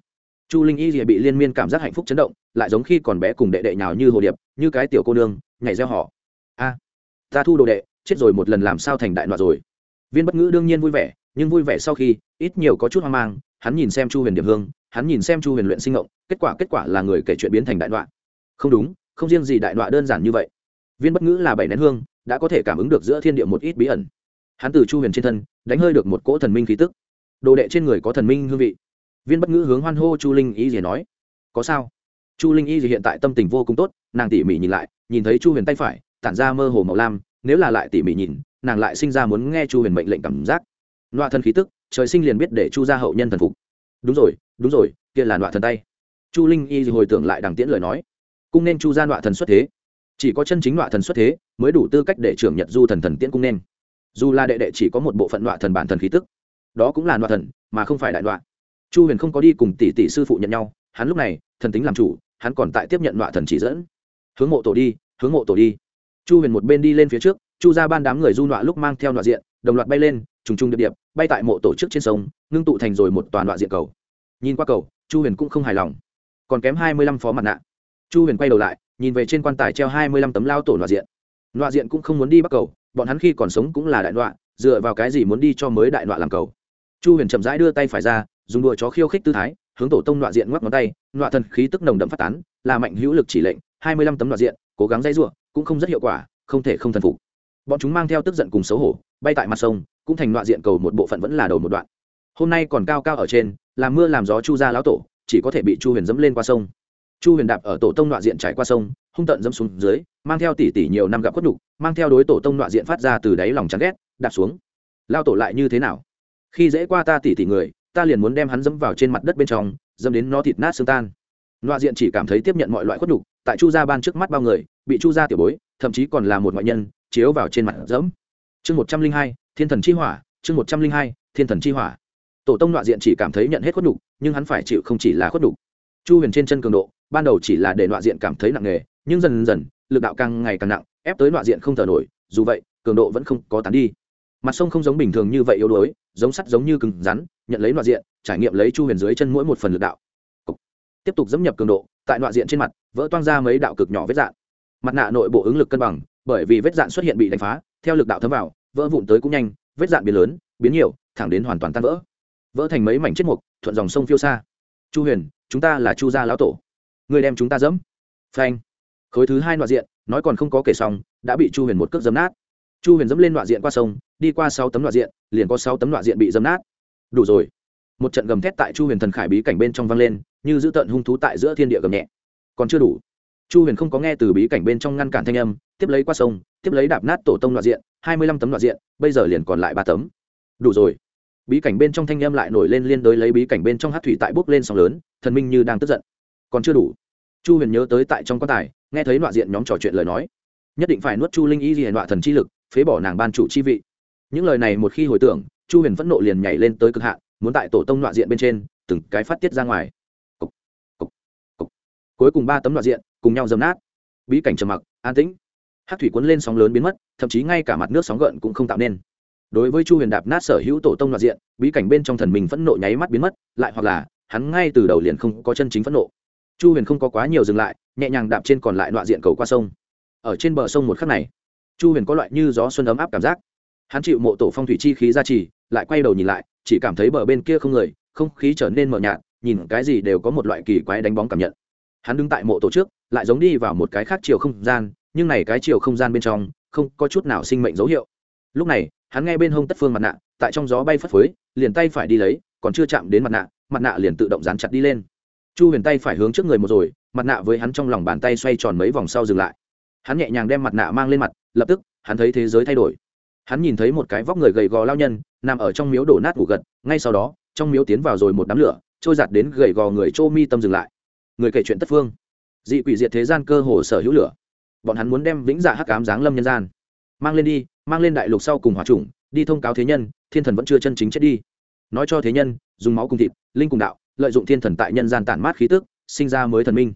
Chu linh y thì bị liên miên cảm giác hạnh phúc chấn động, lại giống khi còn bé cùng đệ đệ nhào như hồ điệp, như cái tiểu cô nương, nhảy gieo họ. A, ta thu đồ đệ, chết rồi một lần làm sao thành đại đoạn rồi. Viên bất ngữ đương nhiên vui vẻ nhưng vui vẻ sau khi, ít nhiều có chút hoang mang, hắn nhìn xem chu huyền điểm hương, hắn nhìn xem chu huyền luyện sinh ngộng, kết quả kết quả là người kể chuyện biến thành đại đoạn. Không đúng, không riêng gì đại đoạn đơn giản như vậy. Viên bất ngữ là bảy nén hương, đã có thể cảm ứng được giữa thiên địa một ít bí ẩn. Hắn từ chu huyền trên thân, đánh hơi được một cỗ thần minh khí tức. Đồ đệ trên người có thần minh hương vị. Viên bất ngữ hướng hoan hô chu linh y gì nói, có sao? Chu linh y gì hiện tại tâm tình vô cùng tốt, nàng tỉ mỉ nhìn lại, nhìn thấy chu huyền tay phải, tản ra mơ hồ màu lam, nếu là lại tỉ mỉ nhìn, nàng lại sinh ra muốn nghe chu huyền mệnh lệnh cảm giác loạ thần khí tức, trời sinh liền biết để chu gia hậu nhân thần phục. Đúng rồi đúng rồi, kia là loạ thần tay. Chu linh y hồi tưởng lại đằng tiễn lời nói. Cung nên chu gia loạ thần xuất thế. Chỉ có chân chính loạ thần xuất thế, mới đủ tư cách để trưởng nhật du thần thần tiễn cung nên. Dù là đệ đệ chỉ có một bộ phận loạ thần bản thần khí tức, đó cũng là loạ thần, mà không phải đại loạ chu huyền không có đi cùng tỷ tỷ sư phụ nhận nhau, hắn lúc này, thần tính làm chủ, hắn còn tại tiếp nhận loạ thần chỉ dẫn. Hướng mộ tổ đi, hướng mộ tổ đi. Chu huyền một bên đi lên phía trước, chu ra ban đám người du nọa lúc mang theo nọa diện, đồng loạt bay lên trùng trùng điệp điệp, bay tại mộ tổ chức trên sông, ngưng tụ thành rồi một toàn nọa diện cầu. Nhìn qua cầu, chu huyền cũng không hài lòng. Còn kém hai mươi lăm phó mặt nạ. Chu huyền quay đầu lại, nhìn về trên quan tài treo hai mươi lăm tấm lao tổ nọa diện. Nọa diện cũng không muốn đi bắt cầu, bọn hắn khi còn sống cũng là đại nọa dựa vào cái gì muốn đi cho mới đại nọa làm cầu. Chu huyền chậm rãi đưa tay phải ra, dùng đùa chó khiêu khích tư thái, hướng tổ tông nọa diện ngoắc ngón tay đoạn thần khí tức nồng đậm phát tán, là mạnh hữu lực chỉ lệnh, hai mươi lăm tấm nọa diện, cố gắng dây r cũng không rất hiệu quả, không thể không thần phục. Bọn chúng mang theo tức giận cùng xấu hổ, bay tại mặt sông cũng thành đoạn diện cầu một bộ phận vẫn là đầu một đoạn. Hôm nay còn cao cao ở trên làm mưa làm gió chu ra lão tổ, chỉ có thể bị chu huyền dẫm lên qua sông. Chu huyền đạp ở tổ tông đoạn diện trải qua sông, hung tận dẫm xuống dưới, mang theo tỷ tỷ nhiều năm gặp quất đục mang theo đối tổ tông đoạn diện phát ra từ đáy lòng chán ghét, đạp xuống. Lao tổ lại như thế nào? Khi dễ qua ta tỷ tỷ người, ta liền muốn đem hắn dẫm vào trên mặt đất bên trong, dẫm đến nó thịt nát xương tan. Đoạn diện chỉ cảm thấy tiếp nhận mọi loại quất đục tại chu gia ban trước mắt bao người, bị chu gia tiểu bối, thậm chí còn là một ngoại nhân, chiếu vào trên mặt dẫm. Chương một trăm linh hai thiên thần chi hỏa, chương một trăm linh hai, thiên thần chi hỏa. Tổ tông nọa diện chỉ cảm thấy nhận hết khuất đục nhưng hắn phải chịu không chỉ là khuất đục chu huyền trên chân cường độ, ban đầu chỉ là để nọa diện cảm thấy nặng nề, nhưng dần dần, lực đạo càng ngày càng nặng, ép tới nọa diện không thở nổi, dù vậy, cường độ vẫn không có tán đi. Mặt sông không giống bình thường như vậy yếu đuối, giống sắt giống như cứng rắn, nhận lấy nọa diện, trải nghiệm lấy chu huyền dưới chân mỗi một phần lực đạo. Tiếp tục dẫm nhập cường độ, tại nọa diện trên mặt, vỡ toang ra mấy đạo cực nhỏ vết dạn. Mặt nạ nội bộ ứng lực cân bằng, bởi vì vết dạn xuất hiện bị đánh phá, theo lực đạo thấm vào vỡ vụn tới cũng nhanh, vết dạn biến lớn, biến nhiều, thẳng đến hoàn toàn tan vỡ. Vỡ thành mấy mảnh chết mục, thuận dòng sông phiêu xa. Chu huyền, chúng ta là chu gia lão tổ. Người đem chúng ta dẫm. Phanh. Khối thứ hai đoạn diện, nói còn không có kể xong, đã bị chu huyền một cước dấm nát. Chu huyền dẫm lên đoạn diện qua sông, đi qua sáu tấm đoạn diện, liền có sáu tấm đoạn diện bị dấm nát. Đủ rồi. Một trận gầm thét tại chu huyền thần khải bí cảnh bên trong vang lên, như giữ tận hung thú tại giữa thiên địa gầm nhẹ. Còn chưa đủ. Chu huyền không có nghe từ bí cảnh bên trong ngăn cản thanh âm, tiếp lấy qua sông, tiếp lấy đạp nát tổ tông đoạn diện hai mươi lăm tấm đoạn diện bây giờ liền còn lại ba tấm. Đủ rồi. Bí cảnh bên trong thanh âm lại nổi lên liên đối lấy bí cảnh bên trong hát thủy tại bốc lên sóng lớn thần minh như đang tức giận. Còn chưa đủ. Chu huyền nhớ tới tại trong quan tài nghe thấy đoạn diện nhóm trò chuyện lời nói. Nhất định phải nuốt chu linh y gì đoạn thần chi lực phế bỏ nàng ban chủ chi vị. Những lời này một khi hồi tưởng chu huyền phẫn nộ liền nhảy lên tới cực hạn muốn tại tổ tông đoạn diện bên trên từng cái phát tiết ra ngoài. Cục, cục, cục. cuối cùng ba tấm đoạn diện cùng nhau dầm nát. Bí cảnh trầm mặc an tĩnh hát thủy cuốn lên sóng lớn biến mất, thậm chí ngay cả mặt nước sóng gợn cũng không tạo nên. Đối với chu huyền đạp nát sở hữu tổ tông đoạn diện, bí cảnh bên trong thần mình phẫn nộ nháy mắt biến mất, lại hoặc là, hắn ngay từ đầu liền không có chân chính phẫn nộ. Chu huyền không có quá nhiều dừng lại, nhẹ nhàng đạp trên còn lại đoạn diện cầu qua sông. Ở trên bờ sông một khắc này, chu huyền có loại như gió xuân ấm áp cảm giác. Hắn chịu mộ tổ phong thủy chi khí ra trì, lại quay đầu nhìn lại, chỉ cảm thấy bờ bên kia không người, không khí trở nên mờ nhạt, nhìn cái gì đều có một loại kỳ quái đánh bóng cảm nhận. Hắn đứng tại mộ tổ trước, lại giống đi vào một cái khác chiều không gian nhưng này cái chiều không gian bên trong không có chút nào sinh mệnh dấu hiệu. Lúc này, hắn nghe bên hông tất phương mặt nạ, tại trong gió bay phất phới, liền tay phải đi lấy, còn chưa chạm đến mặt nạ mặt nạ liền tự động dán chặt đi lên. Chu huyền tay phải hướng trước người một rồi, mặt nạ với hắn trong lòng bàn tay xoay tròn mấy vòng sau dừng lại. Hắn nhẹ nhàng đem mặt nạ mang lên mặt, lập tức, hắn thấy thế giới thay đổi. Hắn nhìn thấy một cái vóc người gầy gò lao nhân, nằm ở trong miếu đổ nát ngủ gật, ngay sau đó, trong miếu tiến vào rồi một đám lửa, trôi giạt đến gầy gò người chô mi tâm dừng lại. Người kể chuyện tất phương. Dị quỷ diệt thế gian cơ hồ sở hữu lửa bọn hắn muốn đem vĩnh dạ hắc ám giáng lâm nhân gian. Mang lên đi, mang lên đại lục sau cùng hòa trùng đi thông cáo thế nhân, thiên thần vẫn chưa chân chính chết đi. Nói cho thế nhân, dùng máu cùng thịt, linh cùng đạo, lợi dụng thiên thần tại nhân gian tản mát khí tức, sinh ra mới thần minh.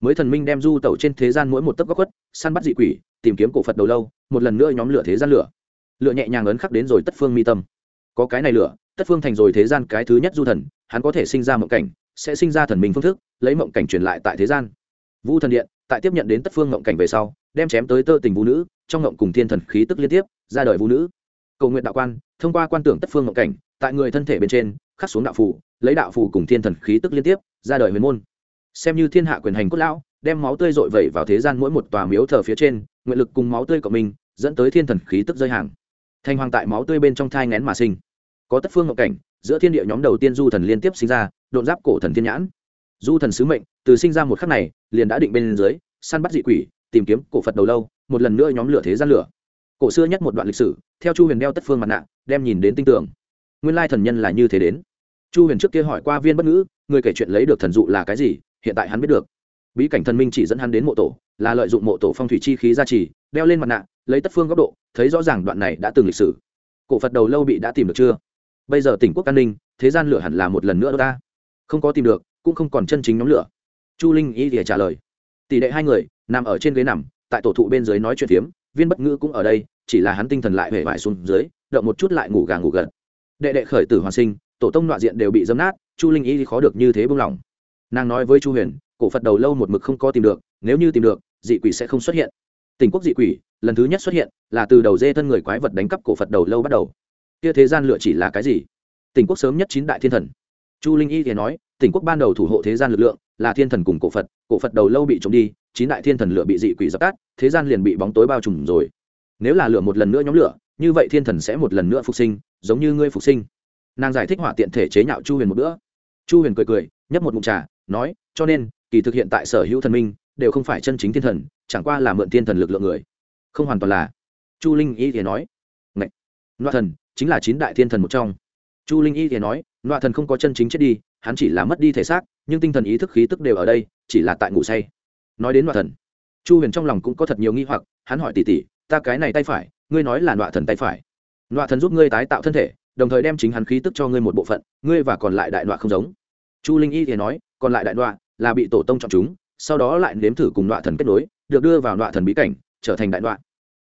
Mới thần minh đem du tẩu trên thế gian mỗi một tấc góc khuất, săn bắt dị quỷ, tìm kiếm cổ phật đầu lâu, một lần nữa nhóm lửa thế gian lửa. Lửa nhẹ nhàng ấn khắc đến rồi tất phương mi tâm. Có cái này lửa, tất phương thành rồi thế gian cái thứ nhất du thần, hắn có thể sinh ra mộng cảnh, sẽ sinh ra thần minh phương thức, lấy mộng cảnh truyền lại tại thế gian. Vu thần điện tại tiếp nhận đến tất phương ngộng cảnh về sau, đem chém tới tơ tình vũ nữ, trong ngộng cùng thiên thần khí tức liên tiếp, ra đời vũ nữ. Cầu nguyện đạo quan, thông qua quan tưởng tất phương ngộng cảnh, tại người thân thể bên trên, khắc xuống đạo phủ, lấy đạo phủ cùng thiên thần khí tức liên tiếp, ra đời huyền môn. Xem như thiên hạ quyền hành cốt lão, đem máu tươi dội vẩy vào thế gian mỗi một tòa miếu thờ phía trên, nguyện lực cùng máu tươi của mình dẫn tới thiên thần khí tức rơi hàng. Thành hoàng tại máu tươi bên trong thai ngén mà sinh. Có tất phương ngộng cảnh, giữa thiên địa nhóm đầu tiên du thần liên tiếp sinh ra, độn giáp cổ thần thiên nhãn du thần sứ mệnh, từ sinh ra một khắc này, liền đã định bên dưới, săn bắt dị quỷ, tìm kiếm cổ phật đầu lâu, một lần nữa nhóm lửa thế gian lửa. Cổ xưa nhất một đoạn lịch sử, theo chu huyền đeo tất phương mặt nạ, đem nhìn đến tinh tưởng nguyên lai thần nhân là như thế đến. Chu huyền trước kia hỏi qua viên bất ngữ, người kể chuyện lấy được thần dụ là cái gì, hiện tại hắn biết được. Bí cảnh thần minh chỉ dẫn hắn đến mộ tổ, là lợi dụng mộ tổ phong thủy chi khí gia trì, đeo lên mặt nạ, lấy tất phương góc độ, thấy rõ ràng đoạn này đã từng lịch sử. Cổ phật đầu lâu bị đã tìm được chưa? Bây giờ tỉnh quốc an ninh, thế gian lửa hẳn là một lần nữa ta. Không có tìm được cũng không còn chân chính nhóm lửa. Chu linh y thì trả lời. Tỷ đệ hai người, nằm ở trên ghế nằm, tại tổ thụ bên dưới nói chuyện phiếm, viên bất ngữ cũng ở đây, chỉ là hắn tinh thần lại hề vải xuống dưới, động một chút lại ngủ gà ngủ gật. Đệ đệ khởi tử hoàn sinh, tổ tông đoạn diện đều bị dấm nát, chu linh y khó được như thế buông lỏng. Nàng nói với chu huyền, cổ phật đầu lâu một mực không có tìm được, nếu như tìm được, dị quỷ sẽ không xuất hiện. Tình quốc dị quỷ, lần thứ nhất xuất hiện, là từ đầu dê thân người quái vật đánh cắp cổ phật đầu lâu bắt đầu. Kia thế gian lựa chỉ là cái gì? Tỉnh quốc sớm nhất chín đại thiên thần. Chu linh y thì nói tỉnh quốc ban đầu thủ hộ thế gian lực lượng là thiên thần cùng cổ phật cổ phật đầu lâu bị trộm đi chín đại thiên thần lửa bị dị quỷ dập tắt thế gian liền bị bóng tối bao trùm rồi nếu là lửa một lần nữa nhóm lửa như vậy thiên thần sẽ một lần nữa phục sinh giống như ngươi phục sinh nàng giải thích hỏa tiện thể chế nhạo chu huyền một bữa chu huyền cười cười nhấp một mụn trà nói cho nên kỳ thực hiện tại sở hữu thần minh đều không phải chân chính thiên thần chẳng qua là mượn thiên thần lực lượng người không hoàn toàn là chu linh y thì nói ngạch, loa thần chính là chín đại thiên thần một trong chu linh y thì nói loa thần không có chân chính chết đi, hắn chỉ là mất đi thể xác, nhưng tinh thần ý thức khí tức đều ở đây, chỉ là tại ngủ say. Nói đến loa thần, chu huyền trong lòng cũng có thật nhiều nghi hoặc, hắn hỏi tỉ tỉ ta cái này tay phải, ngươi nói là loa thần tay phải? Loa thần giúp ngươi tái tạo thân thể, đồng thời đem chính hắn khí tức cho ngươi một bộ phận, ngươi và còn lại đại loa không giống. Chu linh y thì nói, còn lại đại loa là bị tổ tông chọn chúng, sau đó lại nếm thử cùng loa thần kết nối, được đưa vào loa thần bí cảnh, trở thành đại loa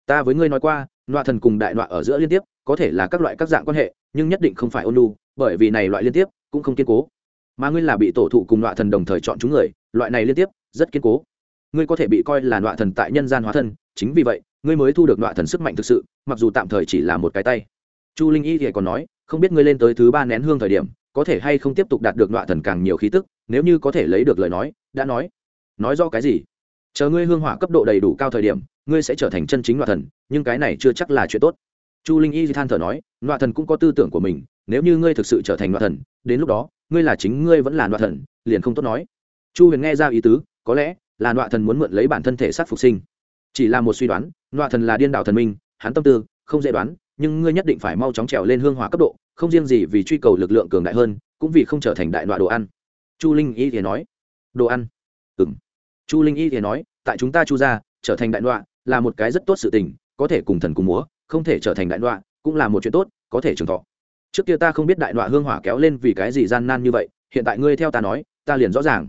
ta với ngươi nói qua loa thần cùng đại loa ở giữa liên tiếp, có thể là các loại các dạng quan hệ nhưng nhất định không phải ôn nhu, bởi vì này loại liên tiếp cũng không kiên cố. Mà ngươi là bị tổ thụ cùng loại thần đồng thời chọn chúng người, loại này liên tiếp rất kiên cố. Ngươi có thể bị coi là loại thần tại nhân gian hóa thân, chính vì vậy, ngươi mới thu được loại thần sức mạnh thực sự, mặc dù tạm thời chỉ là một cái tay. Chu linh y thì còn nói, không biết ngươi lên tới thứ ba nén hương thời điểm, có thể hay không tiếp tục đạt được loại thần càng nhiều khí tức, nếu như có thể lấy được lời nói, đã nói. Nói do cái gì? Chờ ngươi hương hỏa cấp độ đầy đủ cao thời điểm, ngươi sẽ trở thành chân chính loại thần, nhưng cái này chưa chắc là chuyện tốt. Chu linh y than thở nói loa thần cũng có tư tưởng của mình, nếu như ngươi thực sự trở thành loa thần, đến lúc đó, ngươi là chính ngươi vẫn là loa thần, liền không tốt nói. Chu huyền nghe ra ý tứ, có lẽ là loa thần muốn mượn lấy bản thân thể sát phục sinh. Chỉ là một suy đoán loa thần là điên đảo thần minh, hắn tâm tư không dễ đoán, nhưng ngươi nhất định phải mau chóng trèo lên hương hỏa cấp độ, không riêng gì vì truy cầu lực lượng cường đại hơn, cũng vì không trở thành đại nọa đồ ăn. Chu linh y thì nói. Đồ ăn? Ừng chu linh y thì nói, tại chúng ta chu ra trở thành đại nọa là một cái rất tốt sự tình, có thể cùng thần cùng múa, không thể trở thành đại nọa cũng là một chuyện tốt, có thể trường thọ. Trước kia ta không biết đại đoạn hương hỏa kéo lên vì cái gì gian nan như vậy, hiện tại ngươi theo ta nói, ta liền rõ ràng.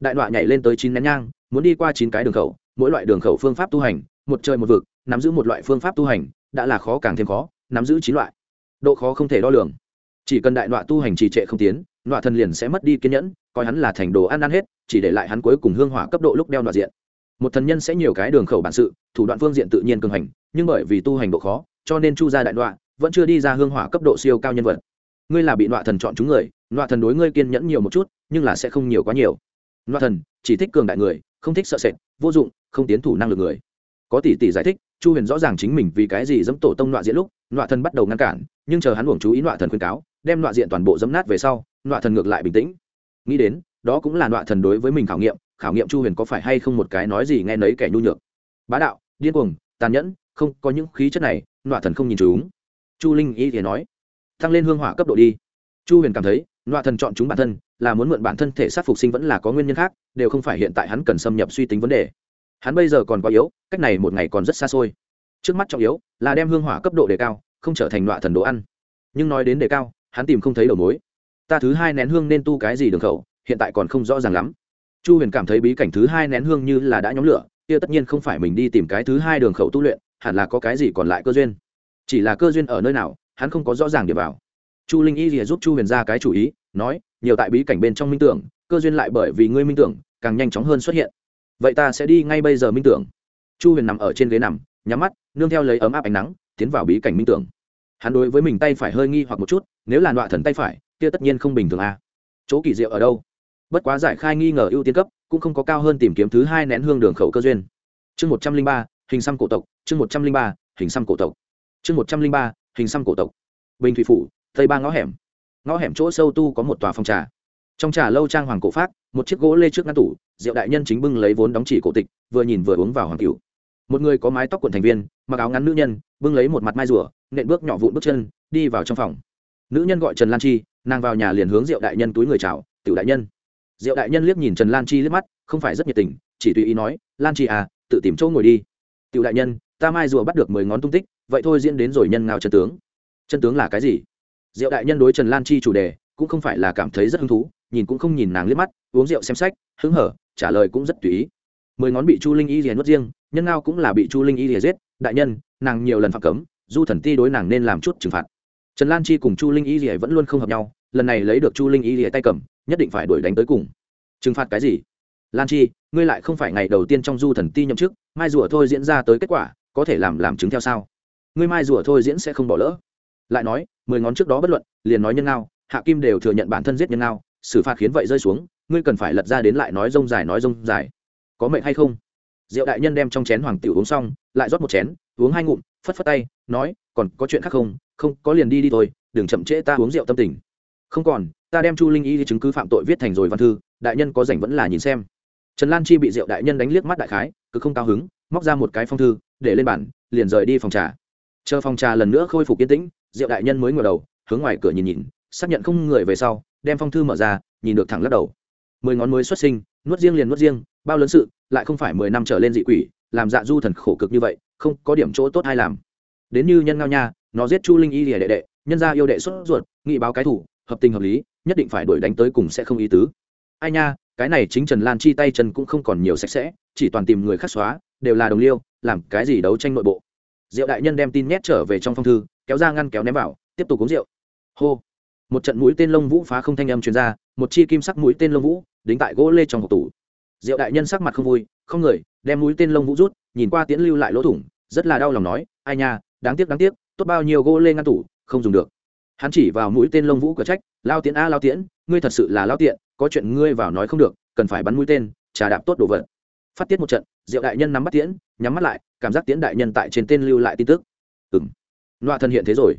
Đại đoạn nhảy lên tới chín nén nhang, muốn đi qua chín cái đường khẩu, mỗi loại đường khẩu phương pháp tu hành, một trời một vực, nắm giữ một loại phương pháp tu hành, đã là khó càng thêm khó, nắm giữ chín loại. Độ khó không thể đo lường. Chỉ cần đại đoạn tu hành trì trệ không tiến đoạn thần liền sẽ mất đi kiên nhẫn, coi hắn là thành đồ ăn ăn hết, chỉ để lại hắn cuối cùng hương hỏa cấp độ lúc đeo đoạn diện. Một thần nhân sẽ nhiều cái đường khẩu bản sự, thủ đoạn phương diện tự nhiên cường hành, nhưng bởi vì tu hành độ khó cho nên chu gia đại đoạn vẫn chưa đi ra hương hỏa cấp độ siêu cao nhân vật. Ngươi là bị đoạn thần chọn chúng người đoạn thần đối ngươi kiên nhẫn nhiều một chút, nhưng là sẽ không nhiều quá nhiều. Đoạn thần, chỉ thích cường đại người, không thích sợ sệt, vô dụng, không tiến thủ năng lực người. Có tỷ tỷ giải thích, chu huyền rõ ràng chính mình vì cái gì dẫm tổ tông đoạn diện lúc đoạn thần bắt đầu ngăn cản, nhưng chờ hắn uổng chú ý đoạn thần khuyên cáo, đem đoạn diện toàn bộ dẫm nát về sau đoạn thần ngược lại bình tĩnh. Nghĩ đến, đó cũng là đoạn thần đối với mình khảo nghiệm khảo nghiệm chu huyền có phải hay không một cái nói gì nghe nấy kẻ nhu nhược. Bá đạo, điên cuồng, tàn nhẫn không, có những khí chất này, nọa thần không nhìn chúng. Chu linh y thì nói tăng lên hương hỏa cấp độ đi. Chu huyền cảm thấy, nọa thần chọn chúng bản thân, là muốn mượn bản thân thể xác phục sinh vẫn là có nguyên nhân khác, đều không phải hiện tại hắn cần xâm nhập suy tính vấn đề. Hắn bây giờ còn quá yếu, cách này một ngày còn rất xa xôi. Trước mắt trọng yếu, là đem hương hỏa cấp độ đề cao, không trở thành nọa thần đồ ăn. Nhưng nói đến đề cao, hắn tìm không thấy đầu mối. Ta thứ hai nén hương nên tu cái gì đường khẩu, hiện tại còn không rõ ràng lắm. Chu huyền cảm thấy bí cảnh thứ hai nén hương như là đã nhóm lửa, kia tất nhiên không phải mình đi tìm cái thứ hai đường khẩu tu luyện hẳn là có cái gì còn lại cơ duyên. Chỉ là cơ duyên ở nơi nào, hắn không có rõ ràng điểm vào. Chu linh y thì giúp chu huyền ra cái chủ ý, nói, nhiều tại bí cảnh bên trong minh tưởng, cơ duyên lại bởi vì ngươi minh tưởng, càng nhanh chóng hơn xuất hiện. Vậy ta sẽ đi ngay bây giờ minh tưởng. Chu huyền nằm ở trên ghế nằm, nhắm mắt, nương theo lấy ấm áp ánh nắng, tiến vào bí cảnh minh tưởng. Hắn đối với mình tay phải hơi nghi hoặc một chút, nếu là nọa thần tay phải, kia tất nhiên không bình thường à. chỗ kỳ diệu ở đâu? Bất quá giải khai nghi ngờ ưu tiên cấp, cũng không có cao hơn tìm kiếm thứ hai nén hương đường khẩu cơ duyên. Chương một trăm linh ba hình xăm cổ tộc, chương một trăm linh ba, hình xăm cổ tộc. Chương một trăm linh ba, hình xăm cổ tộc. Bình thủy phủ, tây ba ngõ hẻm. Ngõ hẻm chỗ sâu tu có một tòa phòng trà. Trong trà lâu trang hoàng cổ pháp một chiếc gỗ lê trước ngăn tủ, rượu đại nhân chính bưng lấy vốn đóng chỉ cổ tịch, vừa nhìn vừa uống vào hoàng cửu. Một người có mái tóc quần thành viên, mặc áo ngắn nữ nhân, bưng lấy một mặt mai rùa, nện bước nhỏ vụn bước chân, đi vào trong phòng. Nữ nhân gọi trần lan chi, nàng vào nhà liền hướng rượu đại nhân túi người chào, tiểu đại nhân. Diệu đại nhân liếc nhìn trần lan chi liếc mắt, không phải rất nhiệt tình, chỉ tùy ý nói, lan chi à tự tìm chỗ ngồi đi tiểu đại nhân, ta mai rùa bắt được mười ngón tung tích, vậy thôi diễn đến rồi nhân ngao chân tướng. Chân tướng là cái gì? Diệu đại nhân đối trần lan chi chủ đề, cũng không phải là cảm thấy rất hứng thú, nhìn cũng không nhìn nàng liếc mắt, uống rượu xem sách, hứng hở, trả lời cũng rất tùy ý. Mười ngón bị chu linh y rìa nuốt riêng, nhân ngao cũng là bị chu linh y rìa giết, đại nhân, nàng nhiều lần phạm cấm, du thần ti đối nàng nên làm chút trừng phạt. Trần lan chi cùng chu linh y rìa vẫn luôn không hợp nhau, lần này lấy được chu linh y rìa tay cầm, nhất định phải đuổi đánh tới cùng. Trừng phạt cái gì? Lan chi, ngươi lại không phải ngày đầu tiên trong du thần ti nhậm chức mai rùa thôi diễn ra tới kết quả, có thể làm làm chứng theo sao? Ngươi mai rùa thôi diễn sẽ không bỏ lỡ. Lại nói, mười ngón trước đó bất luận, liền nói nhân ngao, hạ kim đều thừa nhận bản thân giết nhân ngao, xử phạt khiến vậy rơi xuống, ngươi cần phải lật ra đến lại nói rông dài nói rông dài. Có mệnh hay không? Diệu đại nhân đem trong chén hoàng tiểu uống xong, lại rót một chén, uống hai ngụm, phất phất tay, nói, còn có chuyện khác không? Không, có liền đi đi thôi, đừng chậm trễ ta uống rượu tâm tình. Không còn, ta đem chu linh y chứng cứ phạm tội viết thành rồi văn thư, đại nhân có rảnh vẫn là nhìn xem trần lan chi bị diệu đại nhân đánh liếc mắt đại khái, cứ không cao hứng, móc ra một cái phong thư, để lên bản liền rời đi phòng trà. Chờ phòng trà lần nữa khôi phục yên tĩnh, diệu đại nhân mới ngồi đầu, hướng ngoài cửa nhìn nhìn, xác nhận không người về sau, đem phong thư mở ra, nhìn được thẳng lắc đầu. Mười ngón mới xuất sinh, nuốt riêng liền nuốt riêng, bao lớn sự, lại không phải mười năm trở lên dị quỷ, làm dạ du thần khổ cực như vậy, không có điểm chỗ tốt hay làm. Đến như nhân ngao nha, nó giết chu linh y lìa đệ đệ, nhân ra yêu đệ xuất ruột, nghị báo cái thủ, hợp tình hợp lý, nhất định phải đuổi đánh tới cùng sẽ không ý tứ. Ai nha cái này chính trần lan chi tay chân cũng không còn nhiều sạch sẽ, chỉ toàn tìm người khác xóa, đều là đồng liêu, làm cái gì đấu tranh nội bộ. Diệu đại nhân đem tin nhét trở về trong phong thư, kéo ra ngăn kéo ném vào, tiếp tục uống rượu. Hô. Một trận mũi tên lông vũ phá không thanh âm truyền ra, một chi kim sắc mũi tên lông vũ đính tại gỗ lê trong hộp tủ. Diệu đại nhân sắc mặt không vui, không người, đem mũi tên lông vũ rút, nhìn qua tiễn lưu lại lỗ thủng, rất là đau lòng nói, ai nha, đáng tiếc đáng tiếc, tốt bao nhiêu gỗ lê ngăn tủ, không dùng được hắn chỉ vào mũi tên lông vũ cửa trách, lao tiễn a, lao tiễn, ngươi thật sự là lao tiện, có chuyện ngươi vào nói không được, cần phải bắn mũi tên, trà đạp tốt đồ vật. Phát tiết một trận, diệu đại nhân nắm bắt tiễn, nhắm mắt lại, cảm giác tiễn đại nhân tại trên tên lưu lại tin tức. Ừ m thần hiện thế rồi.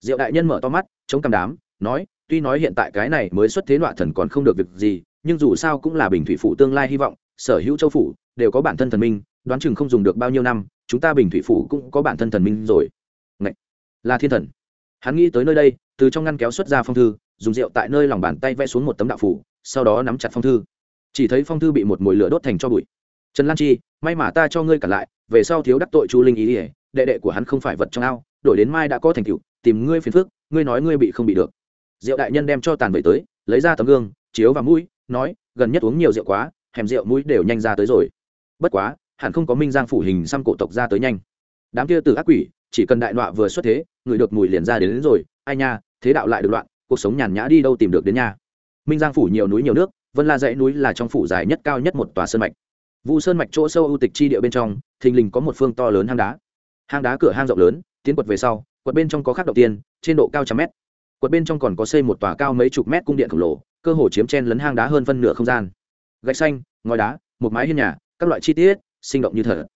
Diệu đại nhân mở to mắt, chống cằm đám, nói, tuy nói hiện tại cái này mới xuất thế loạ thần còn không được việc gì, nhưng dù sao cũng là bình thủy phủ tương lai hy vọng, sở hữu châu phủ đều có bản thân thần minh, đoán chừng không dùng được bao nhiêu năm, chúng ta bình thủy phủ cũng có bản thân thần minh rồi. Ngậy! là thiên thần hắn nghĩ tới nơi đây, từ trong ngăn kéo xuất ra phong thư, dùng rượu tại nơi lòng bàn tay vẽ xuống một tấm đạo phủ, sau đó nắm chặt phong thư. Chỉ thấy phong thư bị một mồi lửa đốt thành cho bụi. Trần lan chi, may mà ta cho ngươi cả lại, về sau thiếu đắc tội chu linh ý ỉa đệ đệ của hắn không phải vật trong ao, đổi đến mai đã có thành tựu, tìm ngươi phiền phức, ngươi nói ngươi bị không bị được. Rượu đại nhân đem cho tàn vậy tới, lấy ra tấm gương, chiếu vào mũi, nói, gần nhất uống nhiều rượu quá, hẻm rượu mũi đều nhanh ra tới rồi. Bất quá, hẳn không có minh giang phủ hình xăm cổ tộc ra tới nhanh. Đám kia từ ác quỷ chỉ cần đại nọa vừa xuất thế người được mùi liền ra đến, đến rồi. Ai nha thế đạo lại được loạn cuộc sống nhàn nhã đi đâu tìm được đến nhà minh giang phủ nhiều núi nhiều nước vân la dãy núi là trong phủ dài nhất cao nhất một tòa sơn mạch. Vụ sơn mạch chỗ sâu ưu tịch chi địa bên trong thình lình có một phương to lớn hang đá. Hang đá cửa hang rộng lớn tiến quật về sau quật bên trong có khắc đầu tiên trên độ cao trăm mét. Quật bên trong còn có xây một tòa cao mấy chục mét cung điện khổng lồ cơ hồ chiếm chen lấn hang đá hơn phân nửa không gian. Gạch xanh ngói đá một mái hiên nhà các loại chi tiết sinh động như thở.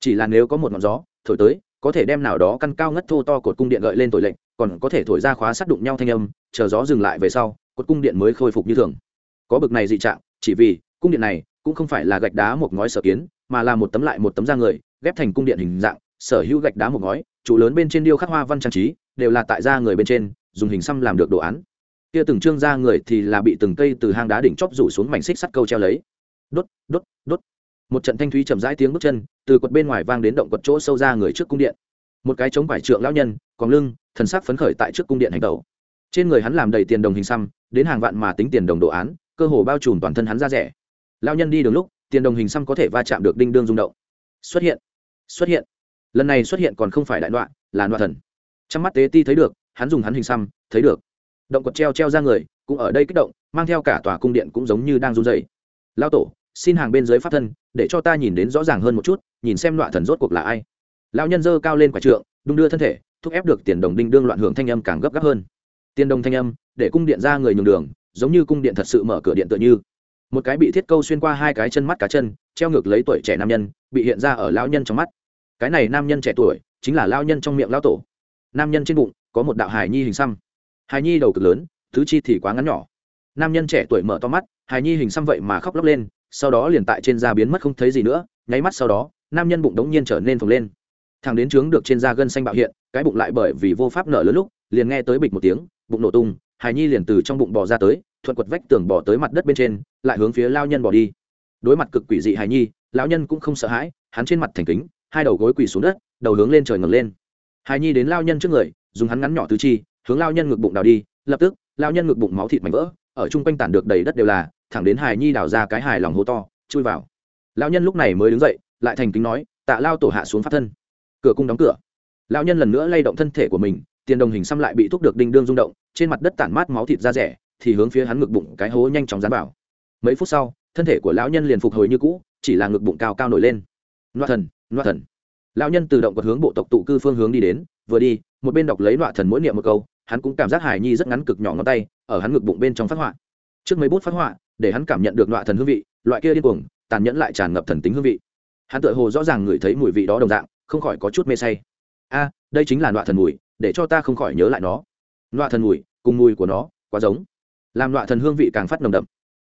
Chỉ là nếu có một ngọn gió thổi tới có thể đem nào đó căn cao ngất thô to cột cung điện gợi lên tội lệnh, còn có thể thổi ra khóa sát đụng nhau thanh âm, chờ gió dừng lại về sau, cột cung điện mới khôi phục như thường. Có bực này dị trạng, chỉ vì cung điện này cũng không phải là gạch đá một ngói sở kiến, mà là một tấm lại một tấm da người, ghép thành cung điện hình dạng, sở hữu gạch đá một ngói, trụ lớn bên trên điêu khắc hoa văn trang trí, đều là tại da người bên trên, dùng hình xăm làm được đồ án. Kia từng trương da người thì là bị từng cây từ hang đá đỉnh chóp rủ xuống mảnh xích sắt câu treo lấy. Đốt đốt đốt một trận thanh thúy chậm rãi tiếng bước chân, từ quật bên ngoài vang đến động quật chỗ sâu ra người trước cung điện. Một cái chống vải trượng lão nhân, còn lưng, thần sắc phấn khởi tại trước cung điện hành tẩu. Trên người hắn làm đầy tiền đồng hình xăm, đến hàng vạn mà tính tiền đồng đồ án, cơ hồ bao trùm toàn thân hắn ra rẻ. Lão nhân đi đường lúc, tiền đồng hình xăm có thể va chạm được đinh đương rung động. Xuất hiện xuất hiện. Lần này xuất hiện còn không phải đại đoạn là đoạn thần. Trong mắt tế ti thấy được, hắn dùng hắn hình xăm, thấy được. Động quật treo treo ra người, cũng ở đây kích động, mang theo cả tòa cung điện cũng giống như đang run dày lao tổ xin hàng bên dưới pháp thân, để cho ta nhìn đến rõ ràng hơn một chút, nhìn xem loạn thần rốt cuộc là ai. Lão nhân dơ cao lên quả trượng, đung đưa thân thể, thúc ép được tiền đồng đinh đương loạn hưởng thanh âm càng gấp gáp hơn. Tiền đồng thanh âm, để cung điện ra người nhường đường, giống như cung điện thật sự mở cửa điện tựa như. Một cái bị thiết câu xuyên qua hai cái chân mắt cá chân, treo ngược lấy tuổi trẻ nam nhân, bị hiện ra ở lão nhân trong mắt. Cái này nam nhân trẻ tuổi, chính là lão nhân trong miệng lão tổ. Nam nhân trên bụng, có một đạo hải nhi hình xăm. Hải nhi đầu cực lớn, thứ chi thì quá ngắn nhỏ. Nam nhân trẻ tuổi mở to mắt hải nhi hình xăm vậy mà khóc lóc lên sau đó liền tại trên da biến mất không thấy gì nữa, nháy mắt sau đó, nam nhân bụng đống nhiên trở nên phồng lên. Thằng đến trướng được trên da gân xanh bạo hiện, cái bụng lại bởi vì vô pháp nở lớn lúc, liền nghe tới bịch một tiếng, bụng nổ tung hải nhi liền từ trong bụng bò ra tới, thuận quật vách tường bỏ tới mặt đất bên trên, lại hướng phía lao nhân bỏ đi. Đối mặt cực quỷ dị hải nhi, lão nhân cũng không sợ hãi, hắn trên mặt thành kính, hai đầu gối quỳ xuống đất, đầu hướng lên trời ngẩng lên. Hải nhi đến lao nhân trước người, dùng hắn ngắn nhỏ tứ chi, hướng lao nhân ngực bụng đào đi, lập tức, lao nhân ngực bụng máu thịt mảnh vỡ, ở chung quanh tản được đầy đất đều là thẳng đến hải nhi đào ra cái hài lòng hố to, chui vào. Lao nhân lúc này mới đứng dậy, lại thành kính nói, tạ lao tổ hạ xuống phát thân. Cửa cung đóng cửa. Lao nhân lần nữa lay động thân thể của mình, tiền đồng hình xăm lại bị thúc được đinh đương rung động, trên mặt đất tản mát máu thịt ra rẻ, thì hướng phía hắn ngực bụng cái hố nhanh chóng dán vào. Mấy phút sau, thân thể của lão nhân liền phục hồi như cũ, chỉ là ngực bụng cao cao nổi lên. Loa thần loa thần. Lão nhân tự động quật hướng bộ tộc tụ cư phương hướng đi đến, vừa đi, một bên đọc lấy loa thần mỗi niệm một câu, hắn cũng cảm giác hải nhi rất ngắn cực nhỏ ngón tay, ở hắn ngực bụng bên trong phát họa trước mấy bút phát họa, để hắn cảm nhận được loại thần hương vị, loại kia điên cuồng, tàn nhẫn lại tràn ngập thần tính hương vị. Hắn tự hồ rõ ràng ngửi thấy mùi vị đó đồng dạng, không khỏi có chút mê say. A, đây chính là loại thần mùi, để cho ta không khỏi nhớ lại nó. Loại thần mùi, cùng mùi của nó, quá giống. Làm loại thần hương vị càng phát nồng đậm.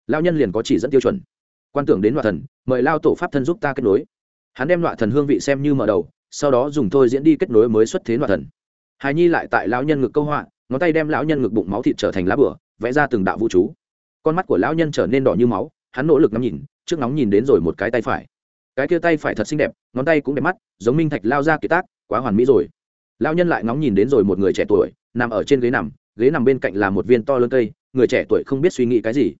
Lao nhân liền có chỉ dẫn tiêu chuẩn. Quan tưởng đến loại thần, mời lao tổ pháp thân giúp ta kết nối. Hắn đem loại thần hương vị xem như mở đầu, sau đó dùng thôi diễn đi kết nối mới xuất thế loại thần. Hài nhi lại tại lão nhân ngực câu họa, ngón tay đem lão nhân ngực bụng máu thịt trở thành lá bửa, vẽ ra từng đạo vũ chú con mắt của lão nhân trở nên đỏ như máu, hắn nỗ lực ngắm nhìn, trước nóng nhìn đến rồi một cái tay phải. Cái kia tay phải thật xinh đẹp, ngón tay cũng đẹp mắt, giống minh thạch lao ra kiệt tác, quá hoàn mỹ rồi. Lão nhân lại ngóng nhìn đến rồi một người trẻ tuổi, nằm ở trên ghế nằm ghế nằm bên cạnh là một viên to lớn cây, người trẻ tuổi không biết suy nghĩ cái gì.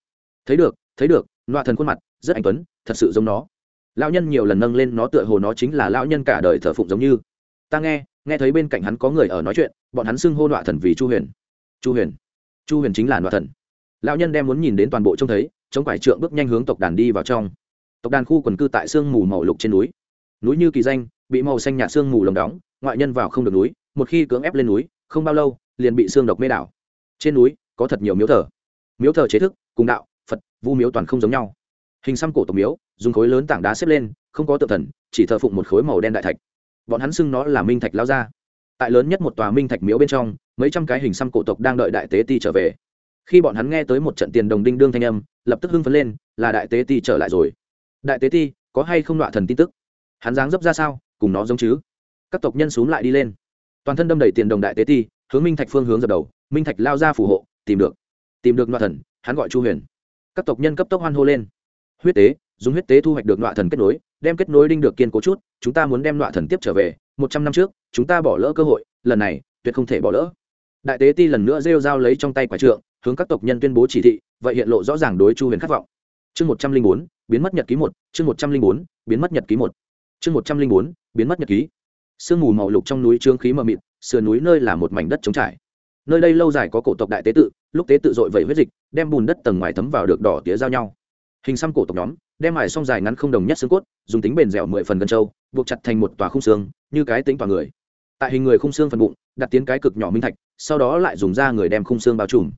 Thấy được thấy được loa thần khuôn mặt, rất anh tuấn, thật sự giống nó. Lão nhân nhiều lần nâng lên nó tựa hồ nó chính là lão nhân cả đời thờ phụng giống như. Ta nghe nghe thấy bên cạnh hắn có người ở nói chuyện, bọn hắn xưng hô loa thần vì chu huyền. Chu huyền. Chu huyền chính là loa thần lão nhân đem muốn nhìn đến toàn bộ trông thấy, chống quải trượng bước nhanh hướng tộc đàn đi vào trong. Tộc đàn khu quần cư tại sương mù màu lục trên núi. Núi như kỳ danh, bị màu xanh nhạt sương mù lồng đóng, ngoại nhân vào không được núi, một khi cưỡng ép lên núi, không bao lâu, liền bị xương độc mê đảo. Trên núi, có thật nhiều miếu thờ. Miếu thờ chế thức, cùng đạo, phật, vu miếu toàn không giống nhau. Hình xăm cổ tộc miếu, dùng khối lớn tảng đá xếp lên, không có tự thần, chỉ thờ phụng một khối màu đen đại thạch. Bọn hắn xưng nó là minh thạch lao ra tại lớn nhất một tòa minh thạch miếu bên trong, mấy trăm cái hình xăm cổ tộc đang đợi đại tế ti trở về khi bọn hắn nghe tới một trận tiền đồng đinh đương thanh âm, lập tức hưng phấn lên, là đại tế ti trở lại rồi. Đại tế ti, có hay không đọa thần tin tức? Hắn dáng dấp ra sao, cùng nó giống chứ? Các tộc nhân xúm lại đi lên. Toàn thân đâm đầy tiền đồng đại tế ti, hướng minh thạch phương hướng dập đầu, minh thạch lao ra phù hộ, tìm được. Tìm được đọa thần, hắn gọi chu huyền. Các tộc nhân cấp tốc hoan hô lên. Huyết tế, dùng huyết tế thu hoạch được đọa thần kết nối, đem kết nối đinh được kiên cố chút, chúng ta muốn đem đọa thần tiếp trở về, một trăm năm trước, chúng ta bỏ lỡ cơ hội, lần này, tuyệt không thể bỏ lỡ. Đại tế ti lần nữa rêu dao lấy trong tay quả trượng hướng các tộc nhân tuyên bố chỉ thị, vậy hiện lộ rõ ràng đối chu huyền khát vọng. Chương một trăm linh bốn, biến mất nhật ký một, chương một trăm linh bốn, biến mất nhật ký một. Chương một trăm linh bốn, biến mất nhật ký. Sương mù màu lục trong núi trướng khí mờ mịt, sườn núi nơi là một mảnh đất trống trải. Nơi đây lâu dài có cổ tộc đại tế tự, lúc tế tự dội vẩy huyết dịch, đem bùn đất tầng ngoài thấm vào được đỏ tía giao nhau. Hình xăm cổ tộc nhóm, đem mài xong dài ngắn không đồng nhất xương cốt, dùng tính bền dẻo mười phần gân trâu, buộc chặt thành một tòa khung xương, như cái tính tòa người. Tại hình người khung xương phần bụng, đặt tiến cái cực nhỏ minh thạch, sau đó lại dùng da người đem khung xương bao trùm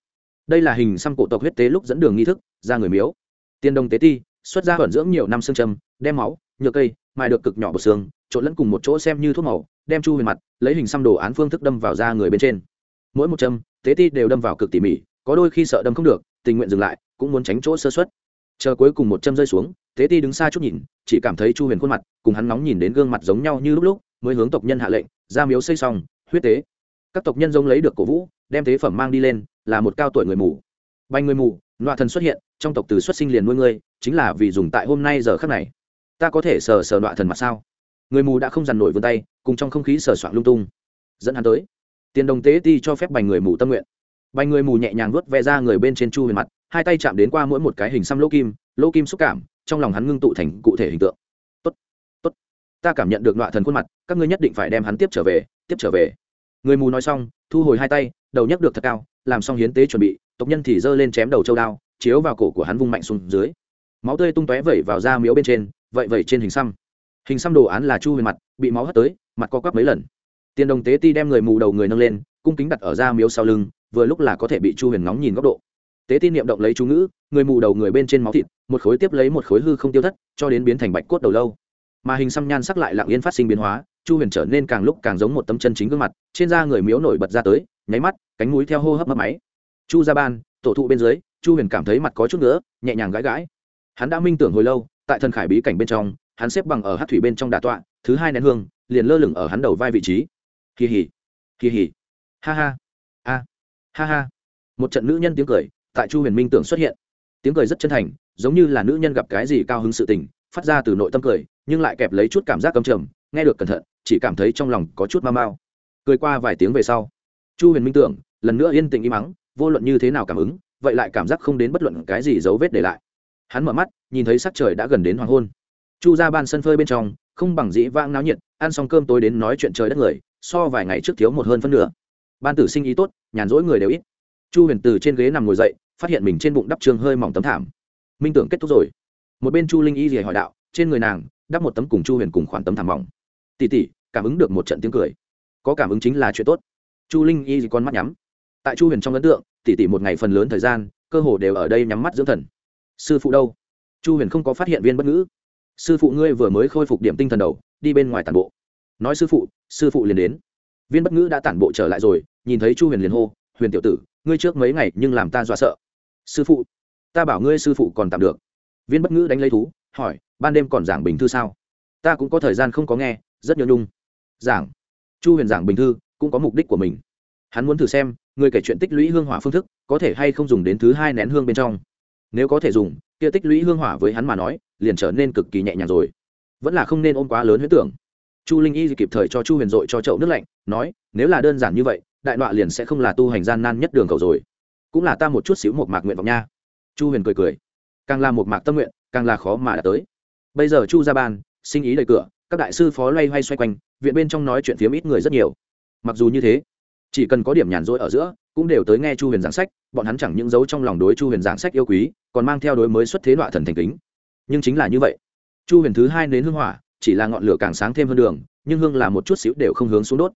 đây là hình xăm cổ tộc huyết tế lúc dẫn đường nghi thức, ra người miếu. Tiên đồng tế ti, xuất ra vận dưỡng nhiều năm xương châm, đem máu, nhựa cây, mài được cực nhỏ bột xương, trộn lẫn cùng một chỗ xem như thuốc màu, đem chu huyền mặt, lấy hình xăm đồ án phương thức đâm vào da người bên trên. Mỗi một châm, tế ti đều đâm vào cực tỉ mỉ, có đôi khi sợ đâm không được, tình nguyện dừng lại, cũng muốn tránh chỗ sơ xuất chờ cuối cùng một châm rơi xuống, tế ti đứng xa chút nhìn, chỉ cảm thấy chu huyền khuôn mặt cùng hắn nóng nhìn đến gương mặt giống nhau như lúc lúc, mới hướng tộc nhân hạ lệnh, ra miếu xây xong, huyết tế. Các tộc nhân giống lấy được cổ vũ, đem tế phẩm mang đi lên là một cao tuổi người mù. Banh người mù, nọa thần xuất hiện, trong tộc từ xuất sinh liền nuôi ngươi, chính là vì dùng tại hôm nay giờ khắc này. Ta có thể sờ sờ nọa thần mặt sao? Người mù đã không dằn nổi vươn tay, cùng trong không khí sờ soạn lung tung. Dẫn hắn tới. Tiền đồng tế ti cho phép bành người mù tâm nguyện. Bành người mù nhẹ nhàng vuốt ve ra người bên trên chu huyền mặt, hai tay chạm đến qua mỗi một cái hình xăm lỗ kim lỗ kim xúc cảm, trong lòng hắn ngưng tụ thành cụ thể hình tượng. Tốt tốt. Ta cảm nhận được nọa thần khuôn mặt, các ngươi nhất định phải đem hắn tiếp trở về, tiếp trở về. Người mù nói xong, thu hồi hai tay, đầu nhấc được thật cao làm xong hiến tế chuẩn bị, tộc nhân thì giơ lên chém đầu châu đao, chiếu vào cổ của hắn vung mạnh xuống dưới. Máu tươi tung tóe vẩy vào da miếu bên trên, vậy vẩy trên hình xăm. Hình xăm đồ án là chu huyền mặt, bị máu hất tới, mặt co quắp mấy lần. Tiền đồng tế ti đem người mù đầu người nâng lên, cung kính đặt ở da miếu sau lưng, vừa lúc là có thể bị chu huyền ngóng nhìn góc độ. Tế ti niệm động lấy chú ngữ, người mù đầu người bên trên máu thịt, một khối tiếp lấy một khối hư không tiêu thất, cho đến biến thành bạch cốt đầu lâu. Mà hình xăm nhan sắc lại lặng yên phát sinh biến hóa, chu huyền trở nên càng lúc càng giống một tấm chân chính gương mặt, trên da người miếu nổi bật ra tới nháy mắt, cánh mũi theo hô hấp mất máy. Chu ra ban, tổ thụ bên dưới, chu huyền cảm thấy mặt có chút nữa nhẹ nhàng gãi gãi. Hắn đã minh tưởng hồi lâu, tại thần khải bí cảnh bên trong, hắn xếp bằng ở hát thủy bên trong đà tọa, thứ hai nén hương, liền lơ lửng ở hắn đầu vai vị trí. Kỳ hỉ kỳ hỉ ha ha, a, ha ha. Một trận nữ nhân tiếng cười, tại chu huyền minh tưởng xuất hiện. Tiếng cười rất chân thành, giống như là nữ nhân gặp cái gì cao hứng sự tình, phát ra từ nội tâm cười, nhưng lại kẹp lấy chút cảm giác cầm trầm, nghe được cẩn thận, chỉ cảm thấy trong lòng có chút mau mau. Cười qua vài tiếng về sau chu huyền minh tưởng, lần nữa yên tĩnh im mắng vô luận như thế nào cảm ứng, vậy lại cảm giác không đến bất luận cái gì dấu vết để lại. Hắn mở mắt, nhìn thấy sắc trời đã gần đến hoàng hôn. Chu ra ban sân phơi bên trong, không bằng dĩ vang náo nhiệt, ăn xong cơm tối đến nói chuyện trời đất người, so vài ngày trước thiếu một hơn phân nửa. Ban tử sinh ý tốt, nhàn rỗi người đều ít. Chu huyền từ trên ghế nằm ngồi dậy, phát hiện mình trên bụng đắp trường hơi mỏng tấm thảm. Minh tưởng kết thúc rồi. Một bên chu linh y rìa hỏi đạo, trên người nàng, đắp một tấm cùng chu huyền cùng khoản tấm thảm mỏng. Tỉ tỉ cảm ứng được một trận tiếng cười. Có cảm ứng chính là chuyện tốt chu linh y con mắt nhắm. Tại chu huyền trong ấn tượng, tỉ tỉ một ngày phần lớn thời gian, cơ hồ đều ở đây nhắm mắt dưỡng thần. Sư phụ đâu? Chu huyền không có phát hiện viên bất ngữ. Sư phụ ngươi vừa mới khôi phục điểm tinh thần đầu, đi bên ngoài tản bộ. Nói sư phụ sư phụ liền đến. Viên bất ngữ đã tản bộ trở lại rồi, nhìn thấy chu huyền liền hô, huyền tiểu tử, ngươi trước mấy ngày nhưng làm ta dọa sợ. Sư phụ, ta bảo ngươi sư phụ còn tạm được. Viên bất ngữ đánh lấy thú, hỏi, ban đêm còn giảng bình thư sao? Ta cũng có thời gian không có nghe, rất nhớ nhung. Giảng? Chu huyền giảng bình thư cũng có mục đích của mình. Hắn muốn thử xem, người kể chuyện tích lũy hương hỏa phương thức, có thể hay không dùng đến thứ hai nén hương bên trong. Nếu có thể dùng, kia tích lũy hương hỏa với hắn mà nói, liền trở nên cực kỳ nhẹ nhàng rồi. Vẫn là không nên ôm quá lớn huyết tưởng. Chu linh y kịp thời cho chu huyền dội cho chậu nước lạnh, nói, nếu là đơn giản như vậy, đại đọa liền sẽ không là tu hành gian nan nhất đường cầu rồi. Cũng là ta một chút xíu một mạc nguyện vọng nha. Chu huyền cười cười. Càng là một mạc tâm nguyện, càng là khó mà đã tới. Bây giờ chu ra ban, sinh ý đầy cửa, các đại sư phó loay hoay xoay quanh, viện bên trong nói chuyện phiếm ít người rất nhiều mặc dù như thế, chỉ cần có điểm nhàn rỗi ở giữa, cũng đều tới nghe chu huyền giảng sách, bọn hắn chẳng những dấu trong lòng đối chu huyền giảng sách yêu quý, còn mang theo đối mới xuất thế loại thần thành kính. Nhưng chính là như vậy, chu huyền thứ hai đến hương hỏa, chỉ là ngọn lửa càng sáng thêm hơn đường, nhưng hương là một chút xíu đều không hướng xuống đốt.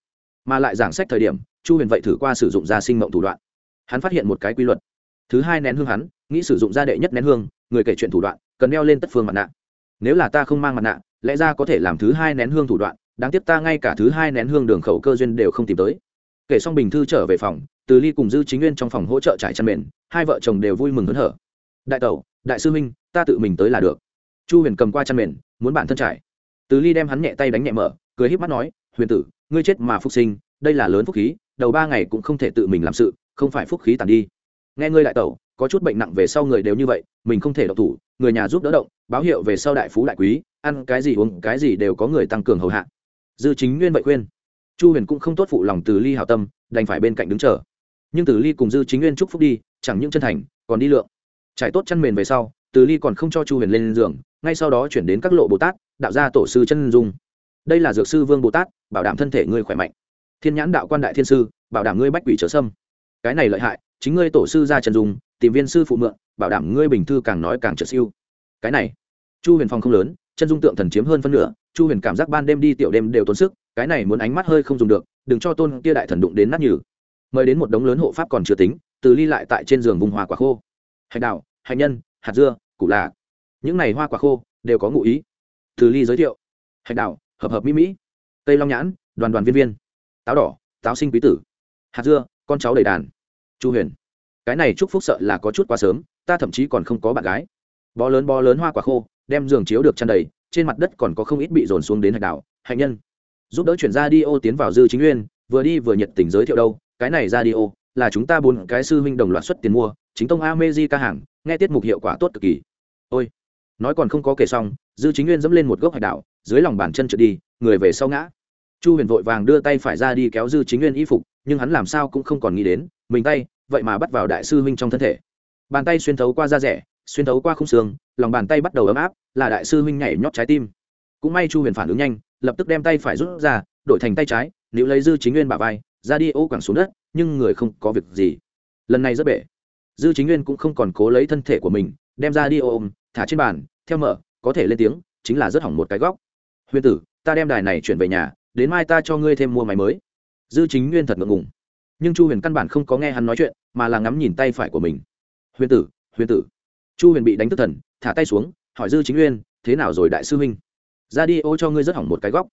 Mà lại giảng sách thời điểm, chu huyền vậy thử qua sử dụng ra sinh mộng thủ đoạn. Hắn phát hiện một cái quy luật. Thứ hai nén hương hắn, nghĩ sử dụng ra đệ nhất nén hương, người kể chuyện thủ đoạn, cần đeo lên tất phương mặt nạ. Nếu là ta không mang mặt nạ, lẽ ra có thể làm thứ hai nén hương thủ đoạn đáng tiếc ta ngay cả thứ hai nén hương đường khẩu cơ duyên đều không tìm tới. Kể xong bình thư trở về phòng, từ ly cùng dư chính nguyên trong phòng hỗ trợ trải chăn mền, hai vợ chồng đều vui mừng hớn hở. Đại tẩu, đại sư minh ta tự mình tới là được. Chu huyền cầm qua chăn mền, muốn bản thân trải. Từ ly đem hắn nhẹ tay đánh nhẹ mở, cười híp mắt nói, huyền tử, ngươi chết mà phúc sinh, đây là lớn phúc khí, đầu ba ngày cũng không thể tự mình làm sự, không phải phúc khí tàn đi. Nghe ngươi đại tẩu, có chút bệnh nặng về sau người đều như vậy, mình không thể độc thủ, người nhà giúp đỡ động, báo hiệu về sau đại phú đại quý, ăn cái gì uống cái gì đều có người tăng cường hầu hạ dư chính nguyên vậy khuyên. Chu huyền cũng không tốt phụ lòng từ ly hảo tâm, đành phải bên cạnh đứng chờ. Nhưng từ ly cùng dư chính nguyên chúc phúc đi, chẳng những chân thành, còn đi lượng. Trải tốt chăn mền về sau, từ ly còn không cho chu huyền lên giường, ngay sau đó chuyển đến các lộ bồ tát, đạo ra tổ sư chân dung. Đây là dược sư vương bồ tát, bảo đảm thân thể ngươi khỏe mạnh. Thiên nhãn đạo quan đại thiên sư, bảo đảm ngươi bách quỷ trở sâm. Cái này lợi hại, chính ngươi tổ sư ra chân dung, tìm viên sư phụ mượn, bảo đảm ngươi bình thư càng nói càng trở siêu. Cái này, chu huyền phong không lớn chân dung tượng thần chiếm hơn phân nửa, chu huyền cảm giác ban đêm đi tiểu đêm đều tốn sức, cái này muốn ánh mắt hơi không dùng được, đừng cho tôn kia đại thần đụng đến nát nhừ. Mời đến một đống lớn hộ pháp còn chưa tính, từ ly lại tại trên giường vùng hoa quả khô. Hạch đào hạnh nhân, hạt dưa, củ lạc những này hoa quả khô, đều có ngụ ý. Từ ly giới thiệu. Hạch đào hợp hợp mỹ mỹ. Cây long nhãn, đoàn đoàn viên viên. Táo đỏ, táo sinh quý tử. Hạt dưa, con cháu đầy đàn. Chu huyền. Cái này chúc phúc sợ là có chút quá sớm, ta thậm chí còn không có bạn gái. Bó lớn bó lớn hoa quả khô đem giường chiếu được chăn đầy, trên mặt đất còn có không ít bị dồn xuống đến hạch đảo. Hạnh nhân, giúp đỡ chuyển ra đi ô tiến vào dư chính nguyên, vừa đi vừa nhiệt tình giới thiệu đâu, cái này ra đi ô, là chúng ta bốn cái sư huynh đồng loạt xuất tiền mua, chính tông ameji ca hàng, nghe tiết mục hiệu quả tốt cực kỳ. Ôi, nói còn không có kể xong, dư chính nguyên dẫm lên một gốc hải đảo, dưới lòng bàn chân trượt đi, người về sau ngã. Chu huyền vội vàng đưa tay phải ra đi kéo dư chính nguyên y phục, nhưng hắn làm sao cũng không còn nghĩ đến, mình tay, vậy mà bắt vào đại sư huynh trong thân thể. Bàn tay xuyên thấu qua da rẻ, xuyên thấu qua khung xương lòng bàn tay bắt đầu ấm áp, là đại sư huynh nhảy nhót trái tim. Cũng may chu huyền phản ứng nhanh, lập tức đem tay phải rút ra, đổi thành tay trái nếu lấy dư chính nguyên bả vai, ra đi ô quẳng xuống đất, nhưng người không có việc gì. Lần này rất bể. Dư chính nguyên cũng không còn cố lấy thân thể của mình, đem ra đi ôm, thả trên bàn, theo mở, có thể lên tiếng, chính là rất hỏng một cái góc. Huyền tử, ta đem đài này chuyển về nhà, đến mai ta cho ngươi thêm mua máy mới. Dư chính nguyên thật ngượng ngùng. Nhưng chu huyền căn bản không có nghe hắn nói chuyện, mà là ngắm nhìn tay phải của mình. Huyền tử huyền tử chu huyền bị đánh tức thần, thả tay xuống, hỏi dư chính nguyên thế nào rồi đại sư huynh? Ra đi ô cho ngươi rất hỏng một cái góc.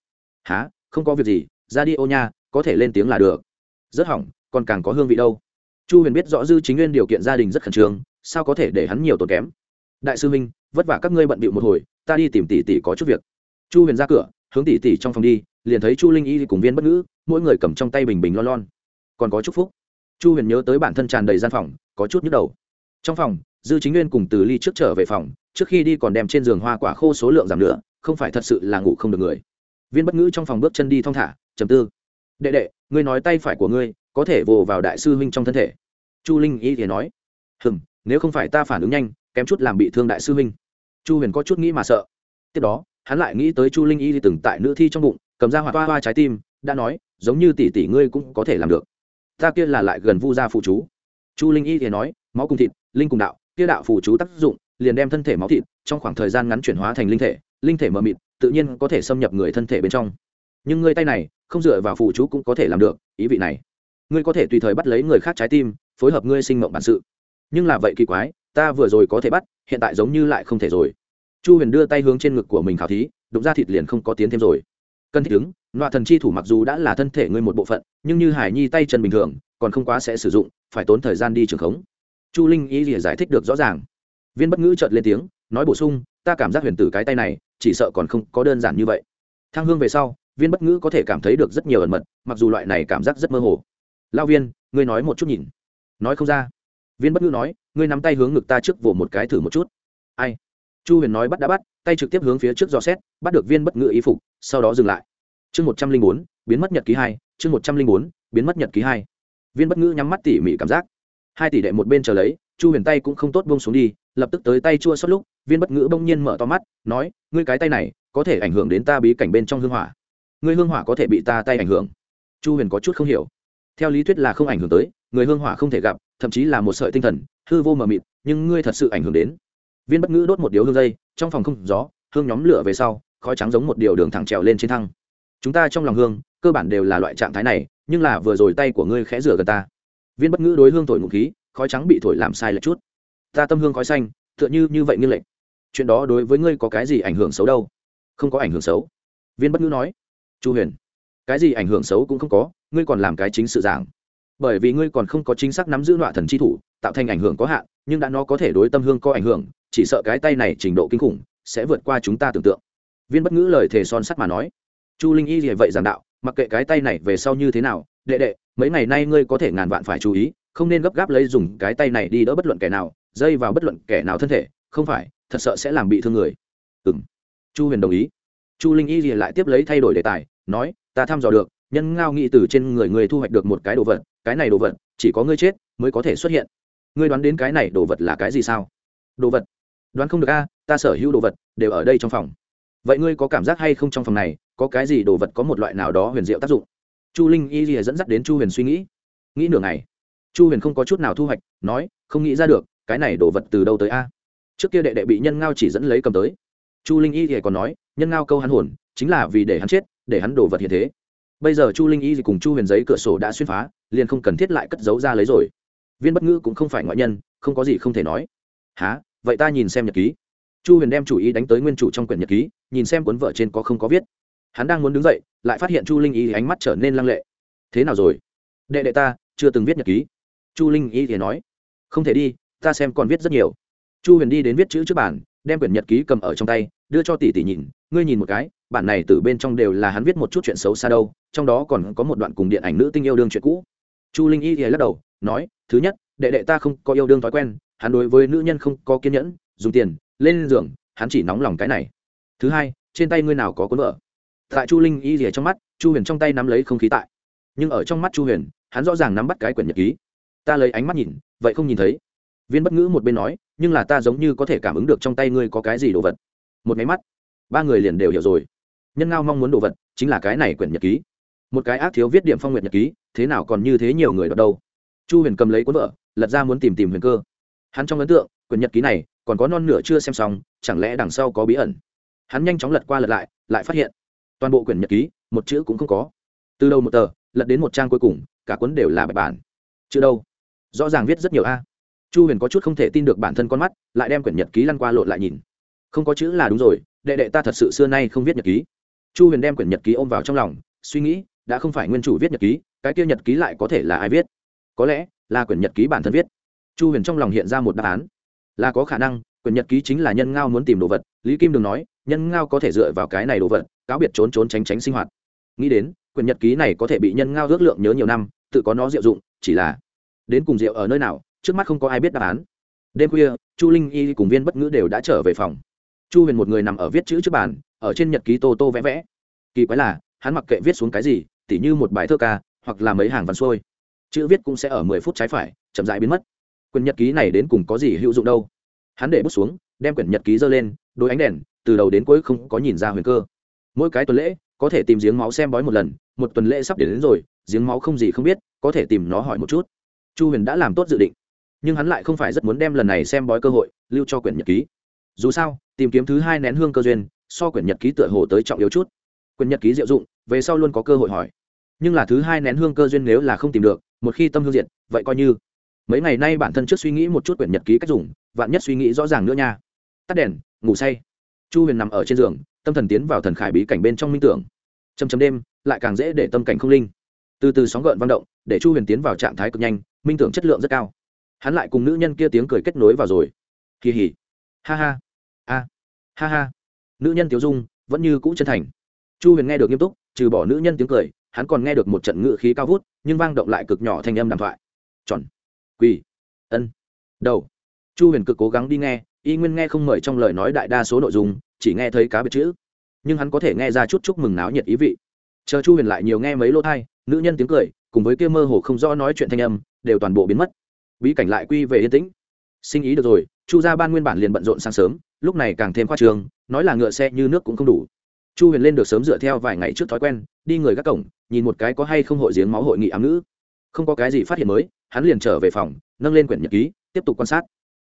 Há không có việc gì ra đi ô nha, có thể lên tiếng là được. Rất hỏng, còn càng có hương vị đâu. Chu huyền biết rõ dư chính nguyên điều kiện gia đình rất khẩn trương, sao có thể để hắn nhiều tốn kém? Đại sư huynh, vất vả các ngươi bận bịu một hồi, ta đi tìm tỷ tỷ có chút việc. Chu huyền ra cửa, hướng tỷ tỷ trong phòng đi, liền thấy chu linh y cùng viên bất ngữ, mỗi người cầm trong tay bình bình lon lon. Còn có chúc phúc. Chu huyền nhớ tới bản thân tràn đầy gian phòng, có chút nhức đầu. Trong phòng dư chính nguyên cùng từ ly trước trở về phòng, trước khi đi còn đem trên giường hoa quả khô số lượng giảm nữa không phải thật sự là ngủ không được người. Viên bất ngữ trong phòng bước chân đi thong thả chầm tư. Đệ đệ, ngươi nói tay phải của ngươi, có thể vồ vào đại sư huynh trong thân thể. Chu linh y thì nói. Hừm, nếu không phải ta phản ứng nhanh, kém chút làm bị thương đại sư huynh. Chu huyền có chút nghĩ mà sợ. Tiếp đó, hắn lại nghĩ tới chu linh y thì từng tại nữ thi trong bụng, cầm ra hoa hoa hoa trái tim, đã nói, giống như tỷ tỷ ngươi cũng có thể làm được. Ta kia là lại gần vu gia phụ chú. Chu linh y thì nói, máu cùng thịt, linh cùng đạo kia đạo phù chú tác dụng, liền đem thân thể máu thịt trong khoảng thời gian ngắn chuyển hóa thành linh thể linh thể mờ mịt, tự nhiên có thể xâm nhập người thân thể bên trong. Nhưng ngươi tay này, không dựa vào phù chú cũng có thể làm được, ý vị này. Ngươi có thể tùy thời bắt lấy người khác trái tim, phối hợp ngươi sinh mộng bản sự. Nhưng là vậy kỳ quái, ta vừa rồi có thể bắt, hiện tại giống như lại không thể rồi. Chu huyền đưa tay hướng trên ngực của mình khảo thí, đụng ra thịt liền không có tiến thêm rồi. Cần thích ứng nọa thần chi thủ mặc dù đã là thân thể ngươi một bộ phận, nhưng như hải nhi tay chân bình thường, còn không quá sẽ sử dụng, phải tốn thời gian đi trường khống chu linh ý gì giải thích được rõ ràng. Viên bất ngữ trợt lên tiếng, nói bổ sung, ta cảm giác huyền tử cái tay này, chỉ sợ còn không có đơn giản như vậy. Thang hương về sau, viên bất ngữ có thể cảm thấy được rất nhiều ẩn mật, mặc dù loại này cảm giác rất mơ hồ. Lao viên, ngươi nói một chút nhìn. Nói không ra. Viên bất ngữ nói, ngươi nắm tay hướng ngực ta trước vỗ một cái thử một chút. Ai? Chu huyền nói bắt đã bắt, tay trực tiếp hướng phía trước dò xét, bắt được viên bất ngữ ý phục, sau đó dừng lại. Chương một trăm linh bốn, biến mất nhật ký hai, chương một trăm linh bốn, biến mất nhật ký hai. Viên bất ngữ nhắm mắt tỉ mỉ cảm giác hai tỷ đệ một bên chờ lấy, chu huyền tay cũng không tốt bông xuống đi, lập tức tới tay chua xót lúc, viên bất ngữ bỗng nhiên mở to mắt, nói, ngươi cái tay này, có thể ảnh hưởng đến ta bí cảnh bên trong hương hỏa. Ngươi hương hỏa có thể bị ta tay ảnh hưởng. Chu huyền có chút không hiểu. Theo lý thuyết là không ảnh hưởng tới, người hương hỏa không thể gặp, thậm chí là một sợi tinh thần, hư vô mờ mịt, nhưng ngươi thật sự ảnh hưởng đến. Viên bất ngữ đốt một điếu hương dây, trong phòng không gió, hương nhóm lửa về sau, khói trắng giống một điều đường thẳng trèo lên trên thăng. Chúng ta trong lòng hương, cơ bản đều là loại trạng thái này, nhưng là vừa rồi tay của ngươi khẽ rửa gần ta viên bất ngữ đối hương thổi ngụ khí, khói trắng bị thổi làm sai lệch chút. Ta tâm hương khói xanh, tựa như như vậy như lệch. chuyện đó đối với ngươi có cái gì ảnh hưởng xấu đâu? Không có ảnh hưởng xấu. Viên bất ngữ nói. Chu huyền. Cái gì ảnh hưởng xấu cũng không có, ngươi còn làm cái chính sự giảng bởi vì ngươi còn không có chính xác nắm giữ nọa thần chi thủ, tạo thành ảnh hưởng có hạn, nhưng đã nó có thể đối tâm hương có ảnh hưởng, chỉ sợ cái tay này trình độ kinh khủng, sẽ vượt qua chúng ta tưởng tượng. Viên bất ngữ lời thề son sắt mà nói. Chu linh y gì vậy giảng đạo, mặc kệ cái tay này về sau như thế nào đệ đệ, mấy ngày nay ngươi có thể ngàn vạn phải chú ý, không nên gấp gáp lấy dùng cái tay này đi đỡ bất luận kẻ nào, dây vào bất luận kẻ nào thân thể, không phải, thật sợ sẽ làm bị thương người. Ừ m chu huyền đồng ý. Chu linh y gì lại tiếp lấy thay đổi đề tài, nói, ta thăm dò được, nhân ngao nghĩ từ trên người người thu hoạch được một cái đồ vật, cái này đồ vật, chỉ có ngươi chết mới có thể xuất hiện. Ngươi đoán đến cái này đồ vật là cái gì sao? Đồ vật? Đoán không được a, ta sở hữu đồ vật đều ở đây trong phòng. Vậy ngươi có cảm giác hay không trong phòng này, có cái gì đồ vật có một loại nào đó huyền diệu tác dụng? Chu linh y lìa dẫn dắt đến chu huyền suy nghĩ. Nghĩ nửa ngày, chu huyền không có chút nào thu hoạch, nói, không nghĩ ra được, cái này đồ vật từ đâu tới a? Trước kia đệ đệ bị nhân ngao chỉ dẫn lấy cầm tới. Chu linh y thì còn nói, nhân ngao câu hắn hồn, chính là vì để hắn chết, để hắn đổ vật hiện thế. Bây giờ chu linh y cùng chu huyền giấy cửa sổ đã xuyên phá, liền không cần thiết lại cất giấu ra lấy rồi. Viên bất ngữ cũng không phải ngoại nhân, không có gì không thể nói. Há vậy ta nhìn xem nhật ký. Chu huyền đem chủ ý đánh tới nguyên chủ trong quyển nhật ký, nhìn xem cuốn vợ trên có không có viết hắn đang muốn đứng dậy, lại phát hiện chu linh y ánh mắt trở nên lăng lệ. Thế nào rồi? Đệ đệ ta chưa từng viết nhật ký. Chu linh y thì nói. Không thể đi, ta xem còn viết rất nhiều. Chu huyền đi đến viết chữ trước bản, đem quyển nhật ký cầm ở trong tay, đưa cho tỷ tỷ nhìn. Ngươi nhìn một cái, bản này từ bên trong đều là hắn viết một chút chuyện xấu xa đâu, trong đó còn có một đoạn cùng điện ảnh nữ tinh yêu đương chuyện cũ. Chu linh y thì lắc đầu, nói, thứ nhất, đệ đệ ta không có yêu đương thói quen, hắn đối với nữ nhân không có kiên nhẫn, dùng tiền, lên giường, hắn chỉ nóng lòng cái này. Thứ hai, trên tay ngươi nào có cuốn vợ? Tại chu linh y rìa trong mắt, chu huyền trong tay nắm lấy không khí tại. Nhưng ở trong mắt chu huyền, hắn rõ ràng nắm bắt cái quyển nhật ký. Ta lấy ánh mắt nhìn, vậy không nhìn thấy. Viên bất ngữ một bên nói, nhưng là ta giống như có thể cảm ứng được trong tay ngươi có cái gì đồ vật. Một máy mắt. Ba người liền đều hiểu rồi. Nhân ngao mong muốn đồ vật, chính là cái này quyển nhật ký. Một cái ác thiếu viết điểm phong nguyện nhật ký, thế nào còn như thế nhiều người đọc đâu. Chu huyền cầm lấy cuốn vợ lật ra muốn tìm tìm huyền cơ. Hắn trong ấn tượng, quyển nhật ký này, còn có non nửa chưa xem xong, chẳng lẽ đằng sau có bí ẩn. Hắn nhanh chóng lật qua lật lại lại phát hiện toàn bộ quyển nhật ký, một chữ cũng không có. Từ đầu một tờ, lật đến một trang cuối cùng, cả cuốn đều là bài bản. Chữ đâu? Rõ ràng viết rất nhiều a. Chu huyền có chút không thể tin được bản thân con mắt, lại đem quyển nhật ký lăn qua lộn lại nhìn. Không có chữ là đúng rồi, đệ đệ ta thật sự xưa nay không viết nhật ký. Chu huyền đem quyển nhật ký ôm vào trong lòng, suy nghĩ, đã không phải nguyên chủ viết nhật ký, cái kia nhật ký lại có thể là ai viết? Có lẽ, là quyển nhật ký bản thân viết. Chu huyền trong lòng hiện ra một đáp án. Là có khả năng, quyển nhật ký chính là nhân ngao muốn tìm đồ vật, lý kim đừng nói, nhân ngao có thể dựa vào cái này đồ vật cáo biệt trốn trốn tránh tránh sinh hoạt. Nghĩ đến, quyển nhật ký này có thể bị nhân ngao ước lượng nhớ nhiều năm, tự có nó diệu dụng, chỉ là đến cùng rượu ở nơi nào, trước mắt không có ai biết đáp án. Đêm khuya, chu linh y cùng viên bất ngữ đều đã trở về phòng. Chu huyền một người nằm ở viết chữ trước bàn, ở trên nhật ký tô tô vẽ vẽ. Kỳ quái là, hắn mặc kệ viết xuống cái gì, tỉ như một bài thơ ca, hoặc là mấy hàng văn xuôi, chữ viết cũng sẽ ở mười phút trái phải, chậm dại biến mất. Quyển nhật ký này đến cùng có gì hữu dụng đâu? Hắn để bút xuống, đem quyển nhật ký giơ lên, đôi ánh đèn, từ đầu đến cuối không có nhìn ra huyền cơ mỗi cái tuần lễ có thể tìm giếng máu xem bói một lần một tuần lễ sắp đến, đến rồi giếng máu không gì không biết có thể tìm nó hỏi một chút. Chu huyền đã làm tốt dự định nhưng hắn lại không phải rất muốn đem lần này xem bói cơ hội lưu cho quyển nhật ký. Dù sao tìm kiếm thứ hai nén hương cơ duyên so quyển nhật ký tựa hồ tới trọng yếu chút. Quyển nhật ký diệu dụng về sau luôn có cơ hội hỏi. Nhưng là thứ hai nén hương cơ duyên nếu là không tìm được một khi tâm hương diện vậy coi như. Mấy ngày nay bản thân trước suy nghĩ một chút quyển nhật ký cách dùng vạn nhất suy nghĩ rõ ràng nữa nha. Tắt đèn ngủ say. Chu huyền nằm ở trên giường tâm thần tiến vào thần khải bí cảnh bên trong minh tưởng. Chầm chầm đêm, lại càng dễ để tâm cảnh không linh. Từ từ sóng gợn vang động, để chu huyền tiến vào trạng thái cực nhanh, minh tưởng chất lượng rất cao. Hắn lại cùng nữ nhân kia tiếng cười kết nối vào rồi. Kỳ hỉ. Ha ha. A. Ha ha. Nữ nhân tiếu dung, vẫn như cũ chân thành. Chu huyền nghe được nghiêm túc, trừ bỏ nữ nhân tiếng cười, hắn còn nghe được một trận ngự khí cao vút, nhưng vang động lại cực nhỏ thành âm đàm thoại. Tròn. Quỳ. Ân. Đầu. Chu huyền cực cố gắng đi nghe, y nguyên nghe không mời trong lời nói đại đa số nội dung chỉ nghe thấy cá biệt chữ. Nhưng hắn có thể nghe ra chút chúc mừng náo nhiệt ý vị. Chờ chu huyền lại nhiều nghe mấy lô thai, nữ nhân tiếng cười, cùng với kia mơ hồ không rõ nói chuyện thanh âm, đều toàn bộ biến mất. Bí cảnh lại quy về yên tĩnh. Sinh ý được rồi, chu gia ban nguyên bản liền bận rộn sáng sớm, lúc này càng thêm khoa trường nói là ngựa xe như nước cũng không đủ. Chu huyền lên được sớm dựa theo vài ngày trước thói quen, đi người các cổng, nhìn một cái có hay không hội giếng máu hội nghị ám ngữ không có cái gì phát hiện mới, hắn liền trở về phòng, nâng lên quyển nhật ký, tiếp tục quan sát.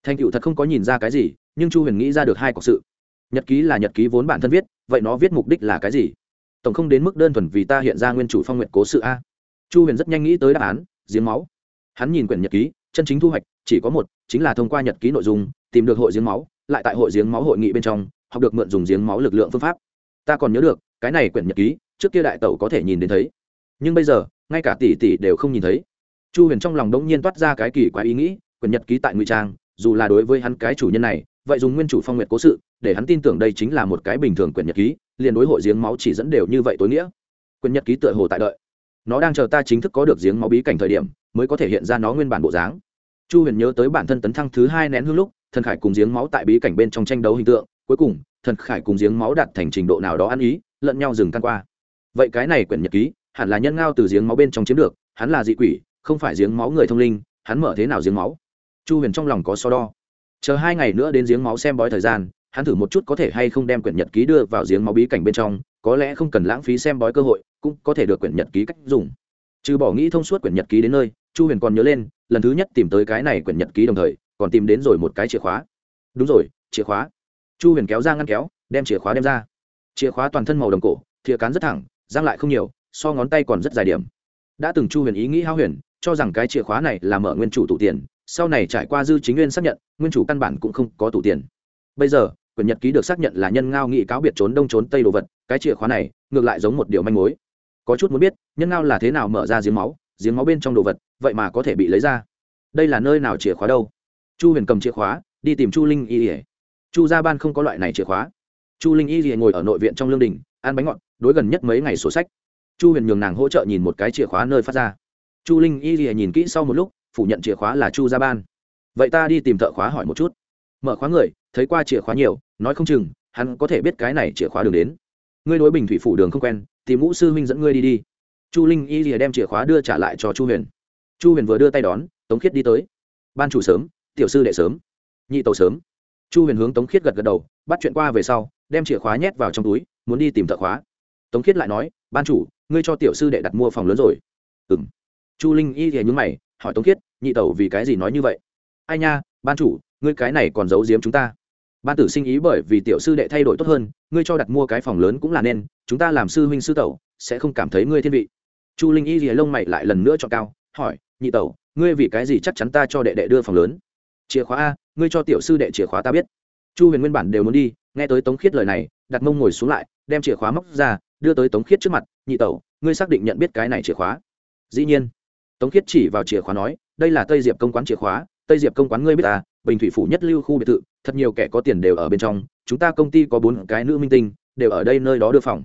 Thành cựu thật không có nhìn ra cái gì, nhưng chu huyền nghĩ ra được hai cọc sự nhật ký là nhật ký vốn bản thân viết, vậy nó viết mục đích là cái gì? Tổng không đến mức đơn thuần vì ta hiện ra nguyên chủ phong nguyện cố sự a. Chu huyền rất nhanh nghĩ tới đáp án, giếng máu. Hắn nhìn quyển nhật ký, chân chính thu hoạch chỉ có một, chính là thông qua nhật ký nội dung, tìm được hội giếng máu, lại tại hội giếng máu hội nghị bên trong, học được mượn dùng giếng máu lực lượng phương pháp. Ta còn nhớ được, cái này quyển nhật ký, trước kia đại tẩu có thể nhìn đến thấy. Nhưng bây giờ, ngay cả tỷ tỷ đều không nhìn thấy. Chu huyền trong lòng đống nhiên toát ra cái kỳ quái ý nghĩ, quyển nhật ký tại ngụy trang, dù là đối với hắn cái chủ nhân này vậy dùng nguyên chủ phong nguyệt cố sự, để hắn tin tưởng đây chính là một cái bình thường quyển nhật ký, liền đối hội giếng máu chỉ dẫn đều như vậy tối nghĩa. Quyển nhật ký tựa hồ tại đợi. Nó đang chờ ta chính thức có được giếng máu bí cảnh thời điểm, mới có thể hiện ra nó nguyên bản bộ dáng. Chu huyền nhớ tới bản thân tấn thăng thứ hai nén hương lúc, thần khải cùng giếng máu tại bí cảnh bên trong tranh đấu hình tượng, cuối cùng, thần khải cùng giếng máu đạt thành trình độ nào đó ăn ý, lẫn nhau dừng căn qua. Vậy cái này quyển nhật ký, hẳn là nhân ngao từ giếng máu bên trong chiếm được, hắn là dị quỷ, không phải giếng máu người thông linh, hắn mở thế nào giếng máu? Chu huyền trong lòng có so đo chờ hai ngày nữa đến giếng máu xem bói thời gian, hắn thử một chút có thể hay không đem quyển nhật ký đưa vào giếng máu bí cảnh bên trong, có lẽ không cần lãng phí xem bói cơ hội, cũng có thể được quyển nhật ký cách dùng. Trừ bỏ nghĩ thông suốt quyển nhật ký đến nơi, chu huyền còn nhớ lên, lần thứ nhất tìm tới cái này quyển nhật ký đồng thời, còn tìm đến rồi một cái chìa khóa. Đúng rồi, chìa khóa. Chu huyền kéo ra ngăn kéo, đem chìa khóa đem ra. Chìa khóa toàn thân màu đồng cổ, thìa cán rất thẳng giang lại không nhiều, so ngón tay còn rất dài điểm. Đã từng chu huyền ý nghĩ hao huyền, cho rằng cái chìa khóa này là mở nguyên chủ tụ tiền sau này trải qua dư chính nguyên xác nhận, nguyên chủ căn bản cũng không có tủ tiền. Bây giờ, quyển nhật ký được xác nhận là nhân ngao nghị cáo biệt trốn đông trốn tây đồ vật, cái chìa khóa này, ngược lại giống một điều manh mối. Có chút muốn biết, nhân ngao là thế nào mở ra giếng máu giếng máu bên trong đồ vật, vậy mà có thể bị lấy ra? Đây là nơi nào chìa khóa đâu? Chu huyền cầm chìa khóa, đi tìm chu linh y ỉa chu gia ban không có loại này chìa khóa. Chu linh y ỉa ngồi ở nội viện trong lương đình, ăn bánh ngọt, đối gần nhất mấy ngày sổ sách. Chu huyền nhường nàng hỗ trợ nhìn một cái chìa khóa nơi phát ra. Chu linh y ỉa nhìn kỹ sau một lúc phủ nhận chìa khóa là chu gia ban. Vậy ta đi tìm thợ khóa hỏi một chút. Mở khóa người, thấy qua chìa khóa nhiều, nói không chừng, hắn có thể biết cái này chìa khóa đường đến. Ngươi đối bình thủy phủ đường không quen tìm ngũ sư huynh dẫn ngươi đi đi. Chu linh y lìa đem chìa khóa đưa trả lại cho chu huyền. Chu huyền vừa đưa tay đón, tống khiết đi tới. Ban chủ sớm, tiểu sư đệ sớm, nhị tàu sớm. Chu huyền hướng tống khiết gật gật đầu, bắt chuyện qua về sau, đem chìa khóa nhét vào trong túi, muốn đi tìm thợ khóa. Tống khiết lại nói, ban chủ, ngươi cho tiểu sư đệ đặt mua phòng lớn rồi. Ừ m chu linh y thì nhúng mày hỏi tống khiết, nhị tẩu vì cái gì nói như vậy? Ai nha, ban chủ, ngươi cái này còn giấu giếm chúng ta. Ban tử sinh ý bởi vì tiểu sư đệ thay đổi tốt hơn, ngươi cho đặt mua cái phòng lớn cũng là nên, chúng ta làm sư huynh sư tẩu, sẽ không cảm thấy ngươi thiên vị. Chu linh y rìa lông mày lại lần nữa cho cao, hỏi, nhị tẩu, ngươi vì cái gì chắc chắn ta cho đệ đệ đưa phòng lớn? Chìa khóa a, ngươi cho tiểu sư đệ chìa khóa ta biết. Chu huyền nguyên bản đều muốn đi, nghe tới tống khiết lời này, đặt mông ngồi xuống lại, đem chìa khóa móc ra, đưa tới tống khiết trước mặt, nhị tẩu, ngươi xác định nhận biết cái này chìa khóa? Dĩ nhiên tống khiết chỉ vào chìa khóa nói, đây là tây diệp công quán chìa khóa, tây diệp công quán ngươi biết à bình thủy phủ nhất lưu khu biệt thự, thật nhiều kẻ có tiền đều ở bên trong, chúng ta công ty có bốn cái nữ minh tinh, đều ở đây nơi đó đưa phòng.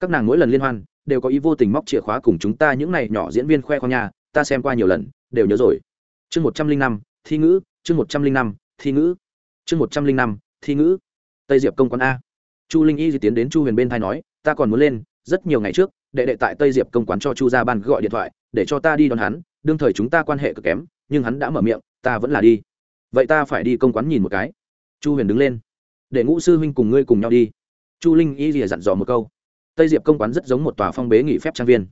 Các nàng mỗi lần liên hoan, đều có ý vô tình móc chìa khóa cùng chúng ta những này nhỏ diễn viên khoe khoang nhà, ta xem qua nhiều lần, đều nhớ rồi. Chương một trăm linh năm, thi ngữ, chương một trăm linh năm, thi ngữ, chương một trăm linh năm, thi ngữ. Tây diệp công quán a. Chu linh y di tiến đến chu huyền bên thai nói, ta còn muốn lên, rất nhiều ngày trước, đệ đệ tại tây diệp công quán cho chu gia ban gọi điện thoại để cho ta đi đón hắn, đương thời chúng ta quan hệ cực kém, nhưng hắn đã mở miệng, ta vẫn là đi. Vậy ta phải đi công quán nhìn một cái. Chu huyền đứng lên. Để ngũ sư huynh cùng ngươi cùng nhau đi. Chu linh y rìa dặn dò một câu. Tây diệp công quán rất giống một tòa phong bế nghỉ phép trang viên.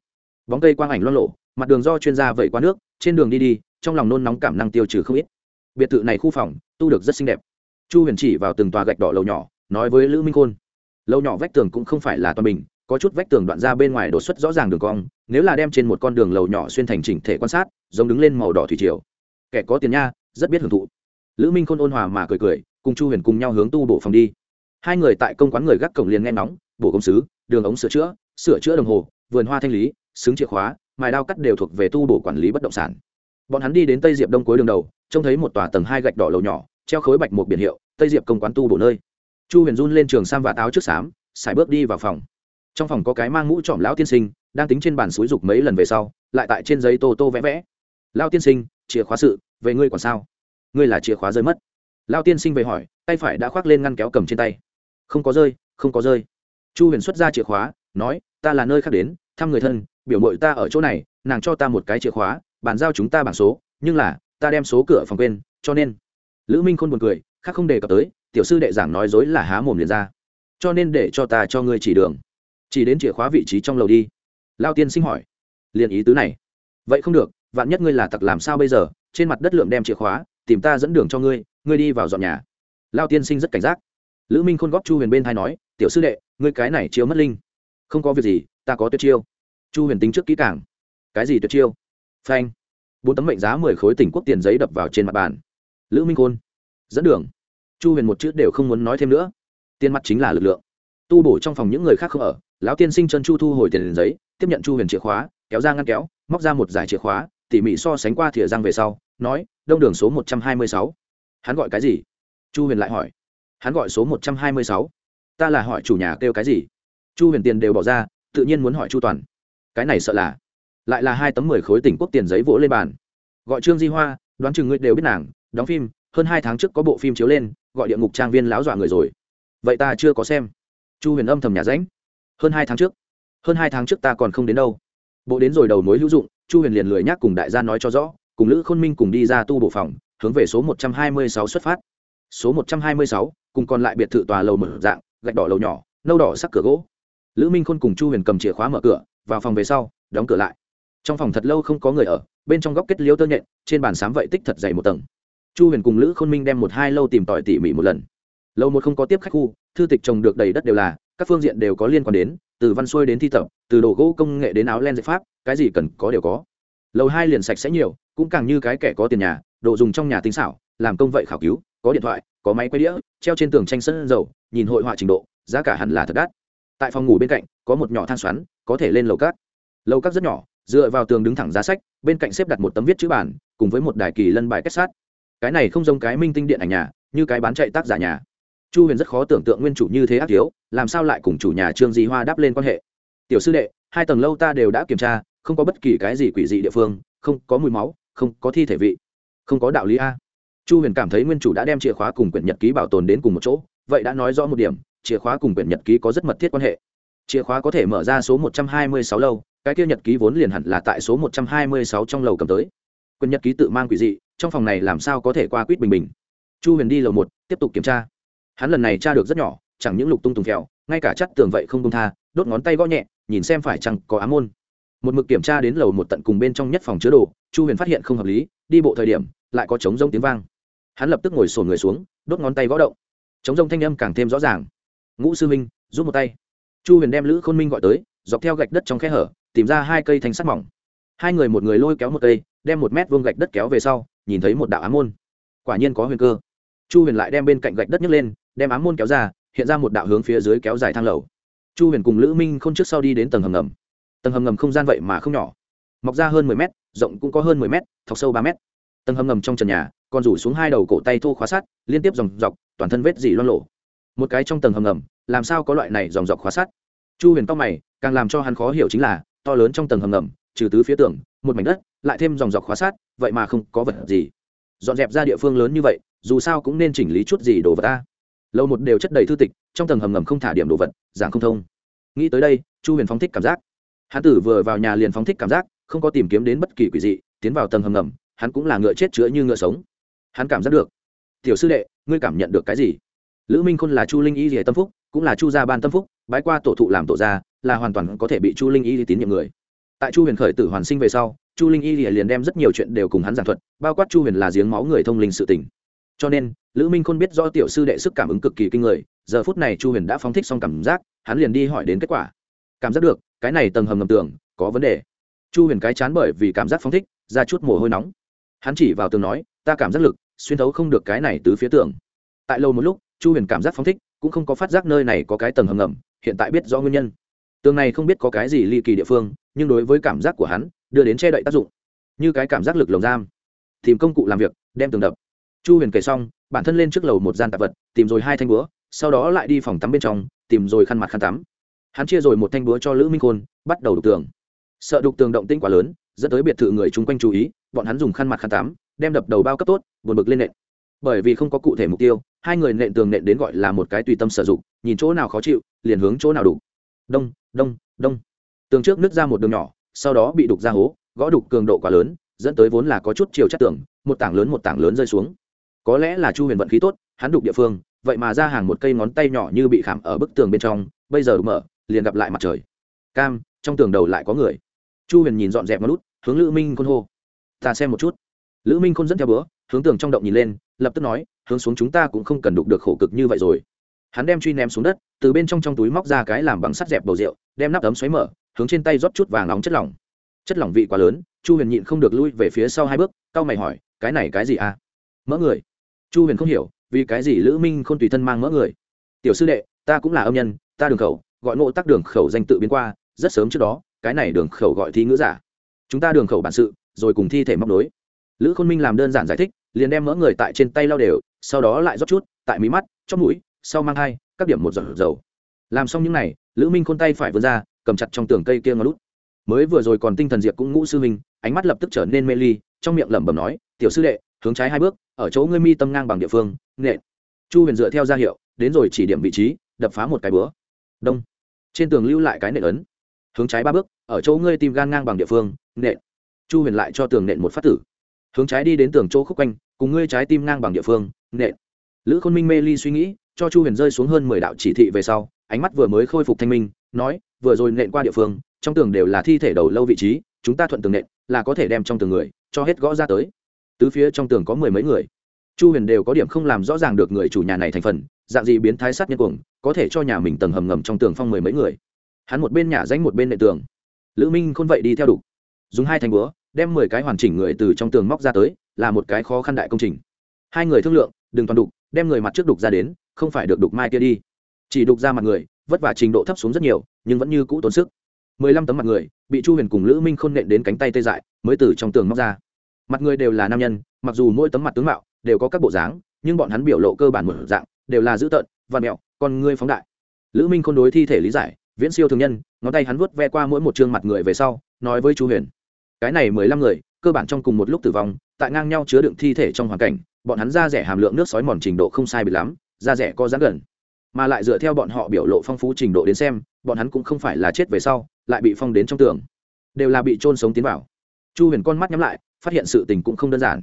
Bóng cây quang ảnh loan lộ mặt đường do chuyên gia vẩy qua nước, trên đường đi đi, trong lòng nôn nóng cảm năng tiêu trừ không ít. Biệt thự này khu phòng, tu được rất xinh đẹp. Chu huyền chỉ vào từng tòa gạch đỏ lầu nhỏ, nói với lữ minh khôn. Lầu nhỏ vách tường cũng không phải là toàn bình có chút vách tường đoạn ra bên ngoài đột xuất rõ ràng đường cong, nếu là đem trên một con đường lầu nhỏ xuyên thành chỉnh thể quan sát, giống đứng lên màu đỏ thủy triều. Kẻ có tiền nha, rất biết hưởng thụ. Lữ minh khôn ôn hòa mà cười cười, cùng chu huyền cùng nhau hướng tu bổ phòng đi. Hai người tại công quán người gác cổng liền nghe nóng bổ công sứ, đường ống sửa chữa sửa chữa đồng hồ, vườn hoa thanh lý, xứng chìa khóa, mài đao cắt đều thuộc về tu bổ quản lý bất động sản. Bọn hắn đi đến tây diệp đông cuối đường đầu, trông thấy một tòa tầng hai gạch đỏ lầu nhỏ, treo khối bạch một biển hiệu, tây diệp công quán tu bổ nơi. Chu huyền run lên trường sam và táo trước xám xài bước đi vào phòng trong phòng có cái mang mũ trọm lão tiên sinh, đang tính trên bàn suối dục mấy lần về sau, lại tại trên giấy tô tô vẽ vẽ. Lao tiên sinh, chìa khóa sự, về ngươi còn sao? Ngươi là chìa khóa rơi mất. Lao tiên sinh về hỏi, tay phải đã khoác lên ngăn kéo cầm trên tay. Không có rơi, không có rơi. Chu huyền xuất ra chìa khóa, nói, ta là nơi khác đến, thăm người thân, biểu mội ta ở chỗ này, nàng cho ta một cái chìa khóa, bàn giao chúng ta bảng số, nhưng là, ta đem số cửa phòng quên, cho nên. Lữ minh khôn buồn cười, khác không đề cập tới, tiểu sư đệ giảng nói dối là há mồm liền ra. Cho nên để cho ta cho ngươi chỉ đường chỉ đến chìa khóa vị trí trong lầu đi. Lao tiên sinh hỏi. Liền ý tứ này. Vậy không được, vạn nhất ngươi là tặc làm sao bây giờ? Trên mặt đất lượm đem chìa khóa, tìm ta dẫn đường cho ngươi ngươi đi vào dọn nhà. Lao tiên sinh rất cảnh giác. Lữ minh khôn góp chu huyền bên thay nói, tiểu sư đệ, ngươi cái này chiếu mất linh. Không có việc gì, ta có tuyệt chiêu. Chu huyền tính trước kỹ càng. Cái gì tuyệt chiêu? Phanh. Bốn tấm mệnh giá mười khối tỉnh quốc tiền giấy đập vào trên mặt bàn. Lữ minh khôn. Dẫn đường. Chu huyền một chữ đều không muốn nói thêm nữa. Tiền mặt chính là lực lượng. Tu bổ trong phòng những người khác không ở lão tiên sinh chân chu thu hồi tiền giấy, tiếp nhận chu huyền chìa khóa, kéo ra ngăn kéo, móc ra một giải chìa khóa, tỉ mỉ so sánh qua thìa răng về sau, nói, đông đường số một trăm hai mươi sáu. Hắn gọi cái gì? Chu huyền lại hỏi. Hắn gọi số một trăm hai mươi sáu. Ta là hỏi chủ nhà kêu cái gì? Chu huyền tiền đều bỏ ra, tự nhiên muốn hỏi chu toàn. Cái này sợ là, lại là hai tấm mười khối tỉnh quốc tiền giấy vỗ lên bàn. Gọi trương di hoa, đoán chừng ngươi đều biết nàng, đóng phim, hơn hai tháng trước có bộ phim chiếu lên, gọi địa ngục trang viên láo dọa người rồi. Vậy ta chưa có xem. Chu huyền âm thầm nhà ránh hơn hai tháng trước, hơn hai tháng trước ta còn không đến đâu. Bộ đến rồi đầu mối hữu dụng, chu huyền liền lười nhắc cùng đại gia nói cho rõ, cùng lữ khôn minh cùng đi ra tu bộ phòng, hướng về số một trăm hai mươi sáu xuất phát. Số một trăm hai mươi sáu, cùng còn lại biệt thự tòa lầu mở dạng, gạch đỏ lầu nhỏ, nâu đỏ sắc cửa gỗ. Lữ minh khôn cùng chu huyền cầm chìa khóa mở cửa, vào phòng về sau, đóng cửa lại. Trong phòng thật lâu không có người ở, bên trong góc kết liêu tơ nhện, trên bàn sám vậy tích thật dày một tầng. Chu huyền cùng lữ khôn minh đem một hai lâu tìm tòi tỉ mỉ một lần lâu một không có tiếp khách khu, thư tịch trồng được đầy đất đều là, các phương diện đều có liên quan đến, từ văn xuôi đến thi tập, từ đồ gỗ công nghệ đến áo len dạy pháp, cái gì cần có đều có. Lầu hai liền sạch sẽ nhiều, cũng càng như cái kẻ có tiền nhà, đồ dùng trong nhà tinh xảo, làm công vậy khảo cứu, có điện thoại, có máy quay đĩa, treo trên tường tranh sân dầu, nhìn hội họa trình độ, giá cả hẳn là thật đắt. Tại phòng ngủ bên cạnh, có một nhỏ than xoắn, có thể lên lầu cát. Lầu cát rất nhỏ, dựa vào tường đứng thẳng giá sách, bên cạnh xếp đặt một tấm viết chữ bản, cùng với một đài kỳ lân bài kết sát. Cái này không giống cái minh tinh điện ảnh nhà, như cái bán chạy tác giả nhà chu huyền rất khó tưởng tượng nguyên chủ như thế ác thiếu, làm sao lại cùng chủ nhà trương di hoa đáp lên quan hệ? Tiểu sư đệ, hai tầng lâu ta đều đã kiểm tra, không có bất kỳ cái gì quỷ dị địa phương, không có mùi máu, không có thi thể vị, không có đạo lý a. Chu huyền cảm thấy nguyên chủ đã đem chìa khóa cùng quyển nhật ký bảo tồn đến cùng một chỗ, vậy đã nói rõ một điểm, chìa khóa cùng quyển nhật ký có rất mật thiết quan hệ. Chìa khóa có thể mở ra số một trăm hai mươi sáu lâu, cái kia nhật ký vốn liền hẳn là tại số một trăm hai mươi sáu trong lầu cầm tới. Quyển nhật ký tự mang quỷ dị, trong phòng này làm sao có thể qua quýt bình bình? Chu huyền đi lầu một, tiếp tục kiểm tra hắn lần này tra được rất nhỏ, chẳng những lục tung tùng phèo, ngay cả chắc tường vậy không công tha, đốt ngón tay gõ nhẹ, nhìn xem phải chăng có ám môn. Một mực kiểm tra đến lầu một tận cùng bên trong nhất phòng chứa đồ, chu huyền phát hiện không hợp lý, đi bộ thời điểm, lại có trống rông tiếng vang. Hắn lập tức ngồi sổn người xuống, đốt ngón tay gõ động. Trống rông thanh âm càng thêm rõ ràng. Ngũ sư minh giúp một tay. Chu huyền đem lữ khôn minh gọi tới, dọc theo gạch đất trong khe hở, tìm ra hai cây thanh sắt mỏng. Hai người một người lôi kéo một cây, đem một mét vuông gạch đất kéo về sau, nhìn thấy một đạo ám môn. Quả nhiên có huyền cơ. Chu huyền lại đem bên cạnh gạch đất nhấc lên đem ám môn kéo ra, hiện ra một đạo hướng phía dưới kéo dài thang lầu. Chu huyền cùng lữ minh k h ô n trước sau đi đến tầng hầm ngầm. Tầng hầm ngầm không gian vậy mà không nhỏ. Mọc ra hơn mười mét, rộng cũng có hơn mười mét, thọc sâu ba mét. Tầng hầm ngầm trong trần nhà, còn rủ xuống hai đầu cổ tay thô khóa sát liên tiếp dòng dọc, toàn thân vết dỉ loan lộ một cái trong tầng hầm ngầm, làm sao có loại này dòng dọc khóa sát chu huyền tóc mày, càng làm cho hắn khó hiểu chính là, to lớn trong tầng hầm ngầm, trừ tứ phía tường, một mảnh đất, lại thêm dòng dọc khóa sát vậy mà không có vật gì. Dọn dẹp ra địa phương lớn như vậy, dù sao cũng nên chỉnh lý chút gì đồ vật ta lâu một đều chất đầy thư tịch, trong tầng hầm ngầm không thả điểm đồ vật, giảng không thông. Nghĩ tới đây, chu huyền phóng thích cảm giác. Hắn tử vừa vào nhà liền phóng thích cảm giác, không có tìm kiếm đến bất kỳ quỷ dị, tiến vào tầng hầm ngầm, hắn cũng là ngựa chết chữa như ngựa sống. Hắn cảm giác được. Tiểu sư đệ, ngươi cảm nhận được cái gì? Lữ minh khôn là chu linh y rỉa tâm phúc, cũng là chu gia ban tâm phúc, bái qua tổ thụ làm tổ gia, là hoàn toàn có thể bị chu linh y tín nhiệm người. Tại chu huyền khởi tử hoàn sinh về sau, chu linh y liền đem rất nhiều chuyện đều cùng hắn giảng thuật, bao quát chu huyền là giếng máu người thông linh sự tình cho nên, lữ minh khôn biết do tiểu sư đệ sức cảm ứng cực kỳ kinh người, giờ phút này chu huyền đã phóng thích xong cảm giác, hắn liền đi hỏi đến kết quả. Cảm giác được, cái này tầng hầm ngầm tường, có vấn đề. Chu huyền cái chán bởi vì cảm giác phóng thích, ra chút mồ hôi nóng. Hắn chỉ vào tường nói, ta cảm giác lực, xuyên thấu không được cái này từ phía tường. Tại lâu một lúc, chu huyền cảm giác phóng thích, cũng không có phát giác nơi này có cái tầng hầm ngầm, hiện tại biết rõ nguyên nhân. Tường này không biết có cái gì ly kỳ địa phương, nhưng đối với cảm giác của hắn, đưa đến che đậy tác dụng. Như cái cảm giác lực lồng giam. Tìm công cụ làm việc, đem tường đập chu huyền kể xong, bản thân lên trước lầu một gian tạp vật, tìm rồi hai thanh búa, sau đó lại đi phòng tắm bên trong, tìm rồi khăn mặt khăn tắm. Hắn chia rồi một thanh búa cho lữ minh khôn, bắt đầu đục tường. Sợ đục tường động tĩnh quá lớn, dẫn tới biệt thự người chung quanh chú ý, bọn hắn dùng khăn mặt khăn tắm, đem đập đầu bao cấp tốt, buồn bực lên nện. Bởi vì không có cụ thể mục tiêu, hai người nện tường nện đến gọi là một cái tùy tâm sử dụng, nhìn chỗ nào khó chịu, liền hướng chỗ nào đục. đông đông đông. Tường trước nứt ra một đường nhỏ, sau đó bị đục ra hố, gõ đục cường độ quá lớn, dẫn tới vốn là có chút chiều chất tường, một tảng lớn một tảng lớn rơi xuống có lẽ là chu huyền vận khí tốt, hắn đục địa phương, vậy mà ra hàng một cây ngón tay nhỏ như bị khảm ở bức tường bên trong, bây giờ mở, liền gặp lại mặt trời. Cam, trong tường đầu lại có người. Chu huyền nhìn dọn dẹp ngón lút hướng lữ minh khôn hô. Ta xem một chút. Lữ minh khôn dẫn theo bữa, hướng tường trong động nhìn lên, lập tức nói, hướng xuống chúng ta cũng không cần đục được khổ cực như vậy rồi. Hắn đem truy ném xuống đất, từ bên trong trong túi móc ra cái làm bằng sắt dẹp bầu rượu, đem nắp ấm xoáy mở, hướng trên tay rót chút vàng nóng chất lỏng. Chất lỏng vị quá lớn, chu huyền nhịn không được lui về phía sau hai bước, cau mày hỏi, cái này cái gì à? Mỡ người chu huyền không hiểu, vì cái gì lữ minh không tùy thân mang mỡ người? Tiểu sư đệ, ta cũng là âm nhân, ta đường khẩu, gọi ngộ tắc đường khẩu danh tự biến qua, rất sớm trước đó, cái này đường khẩu gọi thi ngữ giả. Chúng ta đường khẩu bản sự, rồi cùng thi thể móc nối. Lữ khôn minh làm đơn giản giải thích, liền đem mỡ người tại trên tay lau đều, sau đó lại rót chút, tại mí mắt trong mũi, sau mang hai các điểm một giọt dầu. Làm xong những n à y lữ minh khôn tay phải vươn ra, cầm chặt trong tường cây kia ngó lút. Mới vừa rồi còn tinh thần diệp cũng ngũ sư minh ánh mắt lập tức trở nên mê ly, trong miệng lẩm bẩm nói, tiểu sư đệ hướng trái hai bước, ở chỗ ngươi mi tâm ngang bằng địa phương, nện. Chu huyền dựa theo ra hiệu, đến rồi chỉ điểm vị trí, đập phá một cái bữa. Đông. Trên tường lưu lại cái nện ấn. Hướng trái ba bước, ở chỗ ngươi tìm gan ngang bằng địa phương, nện. Chu huyền lại cho tường nện một phát tử. Hướng trái đi đến tường chỗ khúc quanh, cùng ngươi trái tim ngang bằng địa phương, nện. Lữ khôn minh mê ly suy nghĩ, cho chu huyền rơi xuống hơn mười đạo chỉ thị về sau, ánh mắt vừa mới khôi phục thanh minh, nói, vừa rồi nện qua địa phương, trong tường đều là thi thể đầu lâu vị trí, chúng ta thuận tường nện, là có thể đem trong tường người, cho hết gõ ra tới tứ phía trong tường có mười mấy người. Chu huyền đều có điểm không làm rõ ràng được người chủ nhà này thành phần, dạng gì biến thái sát nhân cuồng, có thể cho nhà mình tầng hầm ngầm trong tường phong mười mấy người. Hắn một bên nhà danh một bên nệ tường. Lữ minh khôn vậy đi theo đục dùng hai thành búa, đem mười cái hoàn chỉnh người từ trong tường móc ra tới, là một cái khó khăn đại công trình. Hai người thương lượng, đừng toàn đục, đem người mặt trước đục ra đến, không phải được đục mai kia đi. Chỉ đục ra mặt người, vất vả trình độ thấp xuống rất nhiều, nhưng vẫn như cũ tốn sức. Mười lăm tấm mặt người, bị chu huyền cùng lữ minh khôn nện đến cánh tay tê dại, mới từ trong tường móc ra mặt người đều là nam nhân, mặc dù mỗi tấm mặt tướng mạo đều có các bộ dáng, nhưng bọn hắn biểu lộ cơ bản một dạng, đều là dữ tợn và mẹo còn ngươi phóng đại. Lữ minh khôn đối thi thể lý giải, viễn siêu thường nhân, ngón tay hắn vuốt ve qua mỗi một chương mặt người về sau, nói với chu huyền. Cái này mười lăm người, cơ bản trong cùng một lúc tử vong, tại ngang nhau chứa đựng thi thể trong hoàn cảnh, bọn hắn da rẻ hàm lượng nước sói mòn trình độ không sai bị lắm, da rẻ có giá gần. Mà lại dựa theo bọn họ biểu lộ phong phú trình độ đến xem, bọn hắn cũng không phải là chết về sau, lại bị phong đến trong tường. Đều là bị trôn sống tiến vào. Chu huyền con mắt nhắm lại phát hiện sự tình cũng không đơn giản.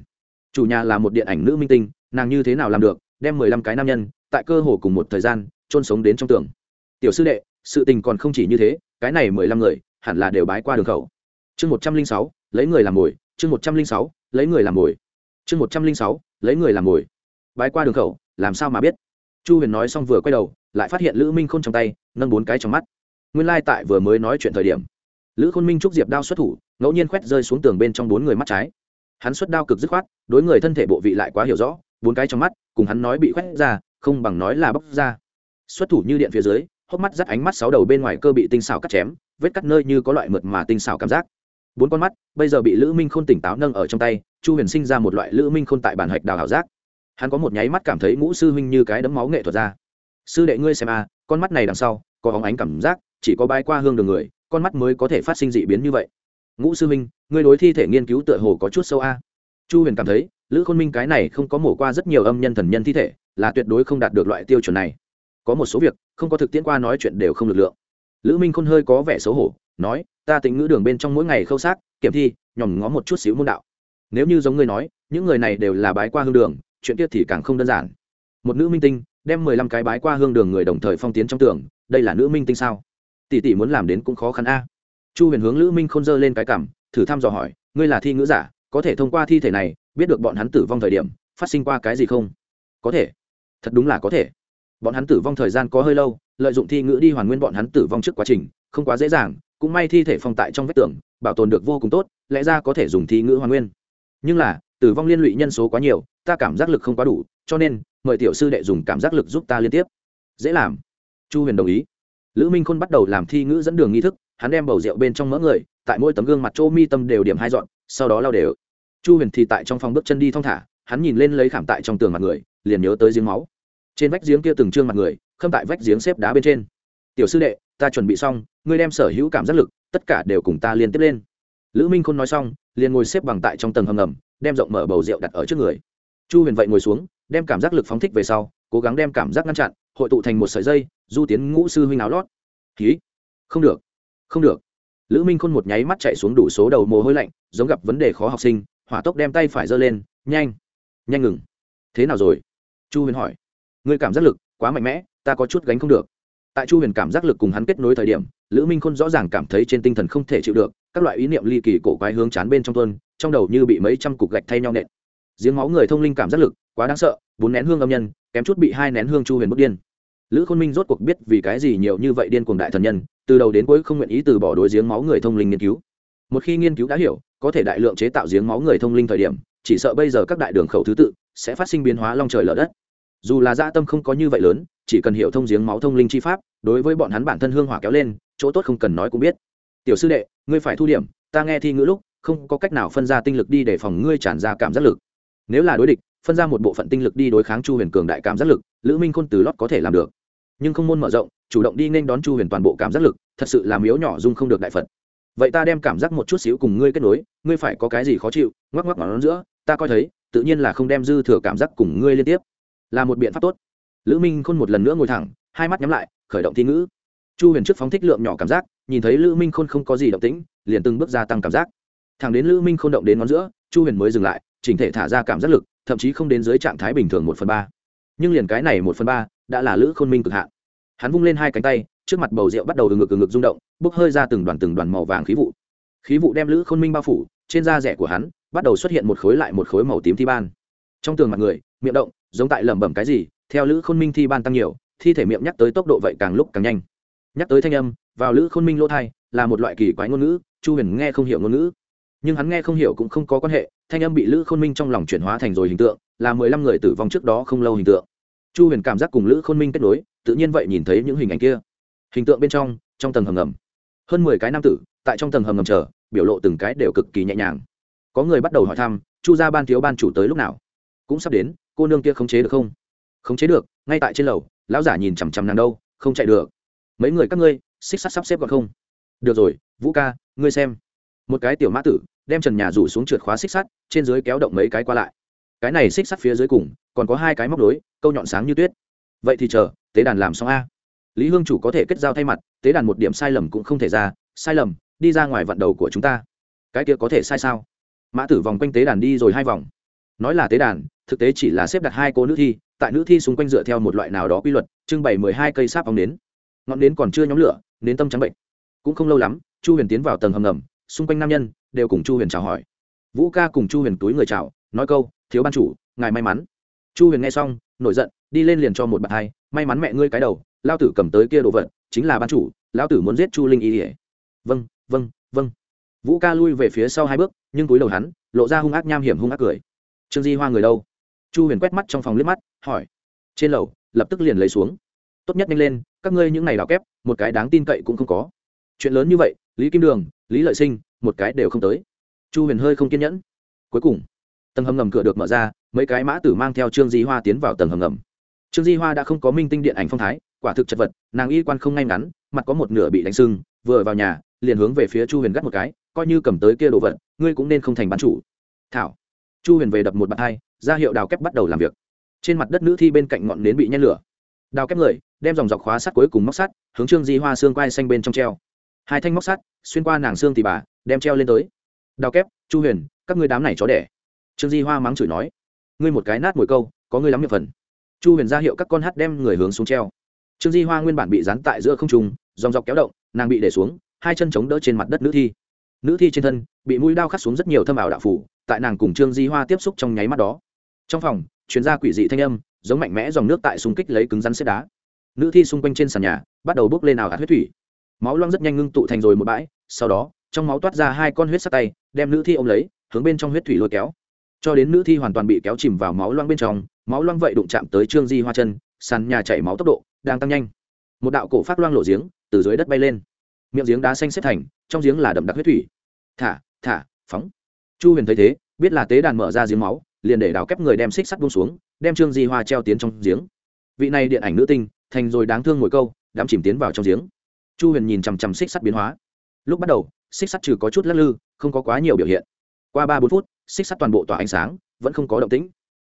Chủ nhà là một điện ảnh nữ minh tinh, nàng như thế nào làm được, đem mười lăm cái nam nhân, tại cơ hồ cùng một thời gian trôn sống đến trong tường. Tiểu sư đệ, sự tình còn không chỉ như thế, cái này mười lăm người, hẳn là đều bái qua đường khẩu. Chương một trăm linh sáu, lấy người làm mồi, chương một trăm linh sáu, lấy người làm mồi. Chương một trăm linh sáu, lấy người làm mồi. Bái qua đường khẩu, làm sao mà biết? Chu huyền nói xong vừa quay đầu, lại phát hiện lữ minh khôn trong tay, nâng bốn cái trong mắt. Nguyên lai tại vừa mới nói chuyện thời điểm, lữ khôn minh trúc diệp đao xuất thủ ngẫu nhiên khoét rơi xuống tường bên trong bốn người mắt trái. Hắn xuất đao cực dứt khoát, đối người thân thể bộ vị lại quá hiểu rõ, bốn cái trong mắt, cùng hắn nói bị khoét ra, không bằng nói là bóc ra. Xuất thủ như điện phía dưới, hốc mắt dắt ánh mắt sáu đầu bên ngoài cơ bị tinh xảo cắt chém, vết cắt nơi như có loại mượt mà tinh xảo cảm giác. Bốn con mắt, bây giờ bị lữ minh khôn tỉnh táo nâng ở trong tay, chu huyền sinh ra một loại lữ minh khôn tại bản hạch đào hảo giác. Hắn có một nháy mắt cảm thấy ngũ sư huynh như cái đấm máu nghệ thuật ra. Sư đệ ngươi xem a, con mắt này đằng sau, có hóng ánh cảm giác, chỉ có bay qua hương đường người, con mắt mới có thể phát sinh dị biến như vậy ngũ sư Minh, ngươi đối thi thể nghiên cứu tựa hồ có chút sâu a. Chu huyền cảm thấy lữ khôn minh cái này không có mổ qua rất nhiều âm nhân thần nhân thi thể là tuyệt đối không đạt được loại tiêu chuẩn này. Có một số việc không có thực tiễn qua nói chuyện đều không lực lượng. Lữ minh khôn hơi có vẻ xấu hổ nói ta tính ngữ đường bên trong mỗi ngày khâu xác kiểm thi nhòm ngó một chút xíu môn đạo. Nếu như giống ngươi nói những người này đều là bái qua hương đường chuyện kia thì càng không đơn giản. Một nữ minh tinh đem mười lăm cái bái qua hương đường người đồng thời phong tiến trong tường đây là nữ minh tinh sao? Tỷ tỷ muốn làm đến cũng khó khăn a chu huyền hướng lữ minh k h ô n dơ lên cái cảm thử thăm dò hỏi, ngươi là thi ngữ giả, có thể thông qua thi thể này biết được bọn hắn tử vong thời điểm phát sinh qua cái gì không? Có thể. Thật đúng là có thể. Bọn hắn tử vong thời gian có hơi lâu, lợi dụng thi ngữ đi hoàn nguyên bọn hắn tử vong trước quá trình, không quá dễ dàng, cũng may thi thể phong tại trong vách tường, bảo tồn được vô cùng tốt, lẽ ra có thể dùng thi ngữ hoàn nguyên. Nhưng là, tử vong liên lụy nhân số quá nhiều, ta cảm giác lực không quá đủ, cho nên, mời tiểu sư đệ dùng cảm giác lực giúp ta liên tiếp. Dễ làm. Chu huyền đồng ý. Lữ minh khôn bắt đầu làm thi ngữ dẫn đường nghi thức hắn đem bầu rượu bên trong mỡ người, tại mỗi tấm gương mặt chỗ mi tâm đều điểm hai dọn, sau đó lao đều. Chu huyền thì tại trong phòng bước chân đi thong thả, hắn nhìn lên lấy khảm tại trong tường mặt người, liền nhớ tới giếng máu. Trên vách giếng kia từng trương mặt người, khâm tại vách giếng xếp đá bên trên. Tiểu sư đệ, ta chuẩn bị xong, ngươi đem sở hữu cảm giác lực, tất cả đều cùng ta liên tiếp lên. Lữ minh khôn nói xong, liền ngồi xếp bằng tại trong tầng hầm ngầm, đem rộng mở bầu rượu đặt ở trước người. Chu huyền vậy ngồi xuống, đem cảm giác lực phóng thích về sau, cố gắng đem cảm giác ngăn chặn, hội tụ thành một sợi dây, du tiến ngũ sư huynh áo lót. Ký. Không được không được. Lữ minh khôn một nháy mắt chạy xuống đủ số đầu mồ hôi lạnh, giống gặp vấn đề khó học sinh, hỏa tốc đem tay phải giơ lên, nhanh nhanh ngừng. Thế nào rồi? Chu huyền hỏi. Người cảm giác lực quá mạnh mẽ, ta có chút gánh không được. Tại chu huyền cảm giác lực cùng hắn kết nối thời điểm, lữ minh khôn rõ ràng cảm thấy trên tinh thần không thể chịu được, các loại ý niệm ly kỳ cổ quái hướng chán bên trong tuân trong đầu như bị mấy trăm cục gạch thay nhau nện. Giếng máu người thông linh cảm giác lực, quá đáng sợ, bốn nén hương âm nhân, kém chút bị hai nén hương chu huyền bức điên lữ khôn minh rốt cuộc biết vì cái gì nhiều như vậy điên cuồng đại thần nhân, từ đầu đến cuối không nguyện ý từ bỏ đối giếng máu người thông linh nghiên cứu. Một khi nghiên cứu đã hiểu, có thể đại lượng chế tạo giếng máu người thông linh thời điểm, chỉ sợ bây giờ các đại đường khẩu thứ tự sẽ phát sinh biến hóa long trời lở đất. Dù là gia tâm không có như vậy lớn, chỉ cần hiểu thông giếng máu thông linh chi pháp, đối với bọn hắn bản thân hương hỏa kéo lên, chỗ tốt không cần nói cũng biết. Tiểu sư đệ, ngươi phải thu điểm, ta nghe thi ngữ lúc, không có cách nào phân ra tinh lực đi để phòng ngươi tràn ra cảm giác lực. Nếu là đối địch, phân ra một bộ phận tinh lực đi đối kháng chu huyền cường đại cảm giác lực, lữ minh khôn từ lót có thể làm được nhưng không môn mở rộng, chủ động đi nên đón chu huyền toàn bộ cảm giác lực, thật sự làm yếu nhỏ dung không được đại phật. Vậy ta đem cảm giác một chút xíu cùng ngươi kết nối, ngươi phải có cái gì khó chịu, ngoắc ngoắc ngón giữa, ta coi thấy, tự nhiên là không đem dư thừa cảm giác cùng ngươi liên tiếp. Là một biện pháp tốt. Lữ minh khôn một lần nữa ngồi thẳng, hai mắt nhắm lại, khởi động thi ngữ. Chu huyền trước phóng thích lượng nhỏ cảm giác, nhìn thấy lữ minh khôn không có gì động tĩnh, liền từng bước gia tăng cảm giác. Thẳng đến lữ minh khôn động đến ngón giữa, chu huyền mới dừng lại, chỉnh thể thả ra cảm giác lực, thậm chí không đến dưới trạng thái bình thường một phần ba. Nhưng liền cái này một phần ba đã là lữ khôn minh cực hạn. Hắn vung lên hai cánh tay, trước mặt bầu rượu bắt đầu từ ngực từ ngực rung động, bốc hơi ra từng đoàn từng đoàn màu vàng khí vụ. Khí vụ đem lữ khôn minh bao phủ, trên da rẻ của hắn bắt đầu xuất hiện một khối lại một khối màu tím thi ban. Trong tường mặt người, miệng động, giống tại lẩm bẩm cái gì, theo lữ khôn minh thi ban tăng nhiều, thi thể miệng nhắc tới tốc độ vậy càng lúc càng nhanh. Nhắc tới thanh âm, vào lữ khôn minh lỗ thai, là một loại kỳ quái ngôn ngữ, chu huyền nghe không hiểu ngôn ngữ. Nhưng hắn nghe không hiểu cũng không có quan hệ, thanh âm bị lữ khôn minh trong lòng chuyển hóa thành rồi hình tượng, là mười lăm người tử vong trước đó không lâu hình tượng chu huyền cảm giác cùng lữ khôn minh kết nối, tự nhiên vậy nhìn thấy những hình ảnh kia. Hình tượng bên trong trong tầng hầm ngầm, hơn mười cái nam tử, tại trong tầng hầm ngầm chờ, biểu lộ từng cái đều cực kỳ nhẹ nhàng. Có người bắt đầu hỏi thăm, chu gia ban thiếu ban chủ tới lúc nào? Cũng sắp đến, cô nương kia khống chế được không? Khống chế được, ngay tại trên lầu, lão giả nhìn chằm chằm nàng đâu, không chạy được. Mấy người các ngươi, xích sắt sắp xếp gọn không? Được rồi, vũ ca, ngươi xem. Một cái tiểu mã tử, đem trần nhà rủ xuống trượt khóa xích sắt, trên dưới kéo động mấy cái qua lại. Cái này xích sắt phía dưới cùng còn có hai cái móc đối câu nhọn sáng như tuyết. Vậy thì chờ, tế đàn làm xong a. Lý hương chủ có thể kết giao thay mặt, tế đàn một điểm sai lầm cũng không thể ra, sai lầm, đi ra ngoài vận đầu của chúng ta. Cái kia có thể sai sao? Mã tử vòng quanh tế đàn đi rồi hai vòng. Nói là tế đàn, thực tế chỉ là xếp đặt hai cô nữ thi, tại nữ thi xung quanh dựa theo một loại nào đó quy luật, trưng bày mười hai cây sáp ống nến. Ngọn nến còn chưa nhóm lửa, nến tâm trắng bệnh. Cũng không lâu lắm, chu huyền tiến vào tầng hầm ngầm, xung quanh nam nhân đều cùng chu huyền chào hỏi. Vũ ca cùng chu huyền túi người chào, nói câu, thiếu ban chủ, ngài may mắn chu huyền nghe xong, nổi giận, đi lên liền cho một bạn hai, may mắn mẹ ngươi cái đầu lao tử cầm tới kia đồ vật, chính là ban chủ lao tử muốn giết chu linh y ỉa vâng vâng vâng. Vũ ca lui về phía sau hai bước, nhưng túi đầu hắn, lộ ra hung ác nham hiểm hung ác cười. Trương di hoa người đâu? Chu huyền quét mắt trong phòng liếc mắt, hỏi. Trên lầu, lập tức liền lấy xuống. Tốt nhất nhanh lên, các ngươi những này đào kép, một cái đáng tin cậy cũng không có. Chuyện lớn như vậy, lý kim đường, lý lợi sinh, một cái đều không tới. Chu huyền hơi không kiên nhẫn. Cuối cùng, tầng hầm ngầm cửa được mở ra mấy cái mã tử mang theo trương di hoa tiến vào tầng hầm ngầm. Trương di hoa đã không có minh tinh điện ảnh phong thái, quả thực chật vật, nàng y quan không ngay ngắn, mặt có một nửa bị đánh sưng, vừa vào nhà, liền hướng về phía chu huyền gắt một cái, coi như cầm tới kia đồ vật, ngươi cũng nên không thành bán chủ. Thảo. Chu huyền về đập một bàn hai ra hiệu đào kép bắt đầu làm việc. Trên mặt đất nữ thi bên cạnh ngọn nến bị nhen lửa. Đào kép người, đem dòng dọc khóa sắt cuối cùng móc sắt, hướng trương di hoa xương quai xanh bên trong treo. Hai thanh móc sắt, xuyên qua nàng xương thì bà, đem treo lên tới. Đào kép, chu huyền, các ngươi đám này chó đẻ. Trương di hoa mắng chửi nói ngươi một cái nát mùi câu, có ngươi lắm miệng phần. Chu huyền ra hiệu các con hát đem người hướng xuống treo. Trương di hoa nguyên bản bị dán tại giữa không trùng dòng dọc kéo động, nàng bị để xuống, hai chân chống đỡ trên mặt đất nữ thi. Nữ thi trên thân, bị mũi đao khắc xuống rất nhiều thâm ảo đạo phủ, tại nàng cùng trương di hoa tiếp xúc trong nháy mắt đó. Trong phòng chuyên gia quỷ dị thanh âm, giống mạnh mẽ dòng nước tại xung kích lấy cứng rắn xếp đá. Nữ thi xung quanh trên sàn nhà, bắt đầu bốc lên ảo hạt huyết thủy. Máu loang rất nhanh ngưng tụ thành rồi một bãi, sau đó, trong máu toát ra hai con huyết sắc tay, đem nữ thi ôm lấy, hướng bên trong huyết thủy lôi kéo cho đến nữ thi hoàn toàn bị kéo chìm vào máu loang bên trong, máu loang vậy đụng chạm tới trương di hoa chân, sàn nhà chảy máu tốc độ đang tăng nhanh. Một đạo cổ phát loang lộ giếng từ dưới đất bay lên. Miệng giếng đá xanh xếp thành, trong giếng là đậm đặc huyết thủy. Thả thả, phóng. Chu huyền thấy thế, biết là tế đàn mở ra giếng máu, liền để đào kép người đem xích sắt buông xuống, đem trương di hoa treo tiến trong giếng. Vị này điện ảnh nữ tinh, thành rồi đáng thương ngồi câu đám chìm tiến vào trong giếng. Chu huyền nhìn chằm chằm xích sắt biến hóa. Lúc bắt đầu, xích sắt trừ có chút lắc lư, không có quá nhiều biểu hiện. Qua ba bốn phút xích sắt toàn bộ tỏa ánh sáng, vẫn không có động tĩnh.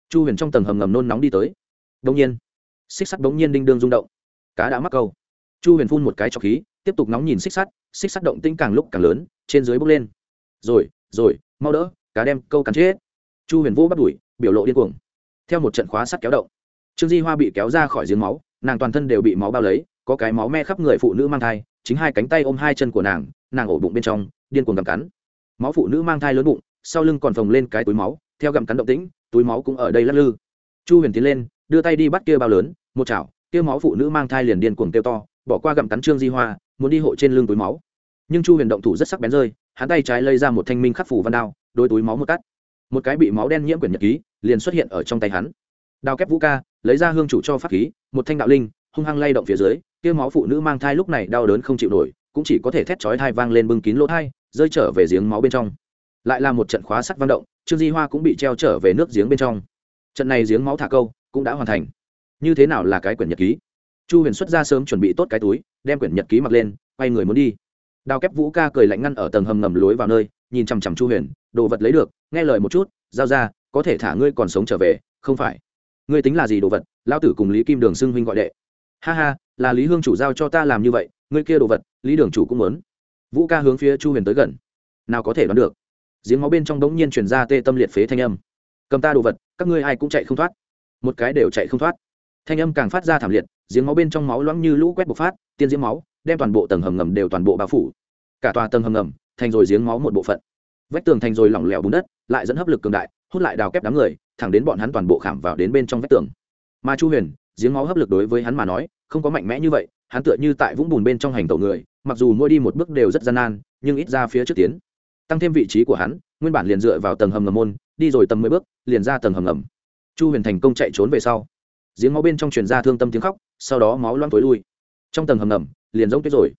Chu huyền trong tầng hầm ngầm nôn nóng đi tới. Đông nhiên, xích sắt bỗng nhiên đinh đương rung động. Cá đã mắc câu. Chu huyền phun một cái trọc khí, tiếp tục nóng nhìn xích sắt xích sắt động tĩnh càng lúc càng lớn, trên dưới bốc lên. Rồi rồi, mau đỡ, cá đem câu cắn chết. Chu huyền vũ bắt đuổi, biểu lộ điên cuồng. Theo một trận khóa sắt kéo động, trương di hoa bị kéo ra khỏi giếng máu, nàng toàn thân đều bị máu bao lấy, có cái máu me khắp người phụ nữ mang thai, chính hai cánh tay ôm hai chân của nàng nàng ổ bụng bên trong, điên cuồng gặm cắn. Máu phụ nữ mang thai lớn bụng sau lưng còn phồng lên cái túi máu, theo gặm cắn động tĩnh, túi máu cũng ở đây lắc lư. Chu huyền tiến lên, đưa tay đi bắt kia bao lớn, một chảo, kia máu phụ nữ mang thai liền điên cuồng kêu to, bỏ qua gặm cắn trương di hoa, muốn đi hộ trên lưng túi máu. Nhưng chu huyền động thủ rất sắc bén rơi, hắn tay trái lây ra một thanh minh khắc phủ văn đao đôi túi máu một cắt. Một cái bị máu đen nhiễm quyển nhật ký, liền xuất hiện ở trong tay hắn. Đao kép vũ ca, lấy ra hương chủ cho pháp khí, một thanh đạo linh, hung hăng lay động phía dưới, kia máu phụ nữ mang thai lúc này đau đớn không chịu nổi, cũng chỉ có thể thét chói thai vang lên bưng kín lỗ thai rơi trở về giếng máu bên trong lại là một trận khóa sắt vang động, trương di hoa cũng bị treo trở về nước giếng bên trong. Trận này giếng máu thả câu cũng đã hoàn thành. Như thế nào là cái quyển nhật ký? Chu huyền xuất ra sớm chuẩn bị tốt cái túi, đem quyển nhật ký mặc lên, quay người muốn đi. Đào kép vũ ca cười lạnh ngăn ở tầng hầm ngầm lối vào nơi, nhìn chằm chằm chu huyền, đồ vật lấy được, nghe lời một chút, giao ra, có thể thả ngươi còn sống trở về, không phải. Ngươi tính là gì đồ vật lao tử cùng lý kim đường xưng huynh gọi đệ. Ha ha, là lý hương chủ giao cho ta làm như vậy, ngươi kia đồ vật, lý đường chủ cũng muốn. Vũ ca hướng phía chu huyền tới gần. Nào có thể đoán được giếng máu bên trong đống nhiên chuyển ra tê tâm liệt phế thanh âm. Cầm ta đồ vật, các ngươi ai cũng chạy không thoát. Một cái đều chạy không thoát. Thanh âm càng phát ra thảm liệt, giếng máu bên trong máu loãng như lũ quét bộc phát, tiên diễm máu, đem toàn bộ tầng hầm ngầm đều toàn bộ bao phủ. Cả tòa tầng hầm ngầm, thành rồi giếng máu một bộ phận. Vách tường thành rồi lỏng lẻo bùn đất, lại dẫn hấp lực cường đại, hút lại đào kép đám người, thẳng đến bọn hắn toàn bộ khảm vào đến bên trong vách tường. Mà chu huyền, giếng máu hấp lực đối với hắn mà nói, không có mạnh mẽ như vậy, hắn tựa như tại vũng bùn bên trong hành tẩu người, mặc dù mỗi đi một bước đều rất gian nan, nhưng ít ra phía trước tiến tăng thêm vị trí của hắn, nguyên bản liền dựa vào tầng hầm ngầm môn, đi rồi tầm mười bước, liền ra tầng hầm ngầm. Chu huyền thành công chạy trốn về sau. Giếng máu bên trong truyền ra thương tâm tiếng khóc, sau đó máu loang tối lui. Trong tầng hầm ngầm, liền giống tuyết rồi.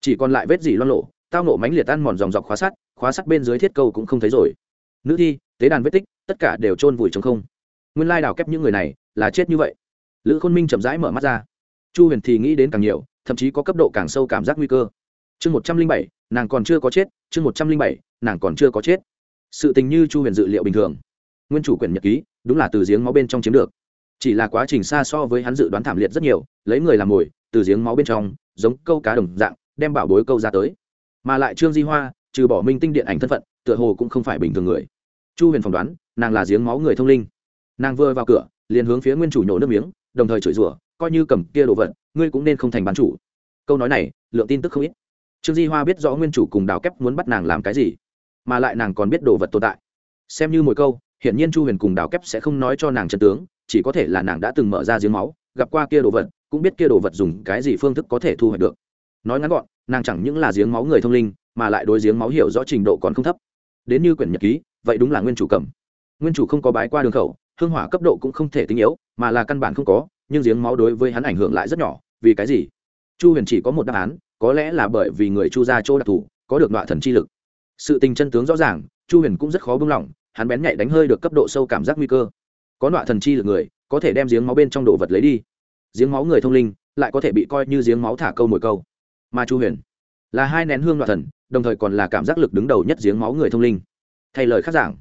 Chỉ còn lại vết dỉ loang lộ, tao nộ mánh liệt tan mòn dòng dọc khóa sắt khóa sắt bên dưới thiết câu cũng không thấy rồi. Nữ thi, tế đàn vết tích, tất cả đều trôn vùi trong không. Nguyên lai đào kép những người này là chết như vậy. Lữ khôn minh chậm rãi mở mắt ra. Chu huyền thì nghĩ đến càng nhiều, thậm chí có cấp độ càng sâu cảm giác nguy cơ chương một trăm linh bảy, nàng còn chưa có chết, chương một trăm linh bảy, nàng còn chưa có chết. Sự tình như chu huyền dự liệu bình thường. Nguyên chủ quyển nhật ký, đúng là từ giếng máu bên trong chiếm được. Chỉ là quá trình xa so với hắn dự đoán thảm liệt rất nhiều, lấy người làm mồi, từ giếng máu bên trong, giống câu cá đồng dạng, đem bảo bối câu ra tới. Mà lại trương di hoa, trừ bỏ minh tinh điện ảnh thân phận, tựa hồ cũng không phải bình thường người. Chu huyền phỏng đoán, nàng là giếng máu người thông linh. Nàng vừa vào cửa, liền hướng phía nguyên chủ nhổ nước miếng, đồng thời chửi rủa, coi như cầm kia đồ vật, ngươi cũng nên không thành bán chủ. Câu nói này, lượng tin tức không ít trương di hoa biết rõ nguyên chủ cùng đào kép muốn bắt nàng làm cái gì, mà lại nàng còn biết đồ vật tồn tại. Xem như mỗi câu, hiển nhiên chu huyền cùng đào kép sẽ không nói cho nàng chân tướng, chỉ có thể là nàng đã từng mở ra giếng máu, gặp qua kia đồ vật, cũng biết kia đồ vật dùng cái gì phương thức có thể thu hoạch được. Nói ngắn gọn, nàng chẳng những là giếng máu người thông linh, mà lại đối giếng máu hiểu rõ trình độ còn không thấp. Đến như quyển nhật ký, vậy đúng là nguyên chủ cầm. Nguyên chủ không có bái qua đường khẩu, hương hỏa cấp độ cũng không thể tinh yếu, mà là căn bản không có, nhưng giếng máu đối với hắn ảnh hưởng lại rất nhỏ, vì cái gì? Chu huyền chỉ có một đáp án có lẽ là bởi vì người chu gia chỗ đặc thù, có được đoạn thần chi lực. Sự tình chân tướng rõ ràng, chu huyền cũng rất khó bưng lỏng, hắn bén nhạy đánh hơi được cấp độ sâu cảm giác nguy cơ. Có đoạn thần chi lực người, có thể đem giếng máu bên trong đồ vật lấy đi. Giếng máu người thông linh, lại có thể bị coi như giếng máu thả câu mồi câu. Mà chu huyền là hai nén hương đoạn thần, đồng thời còn là cảm giác lực đứng đầu nhất giếng máu người thông linh. Thay lời khác giảng,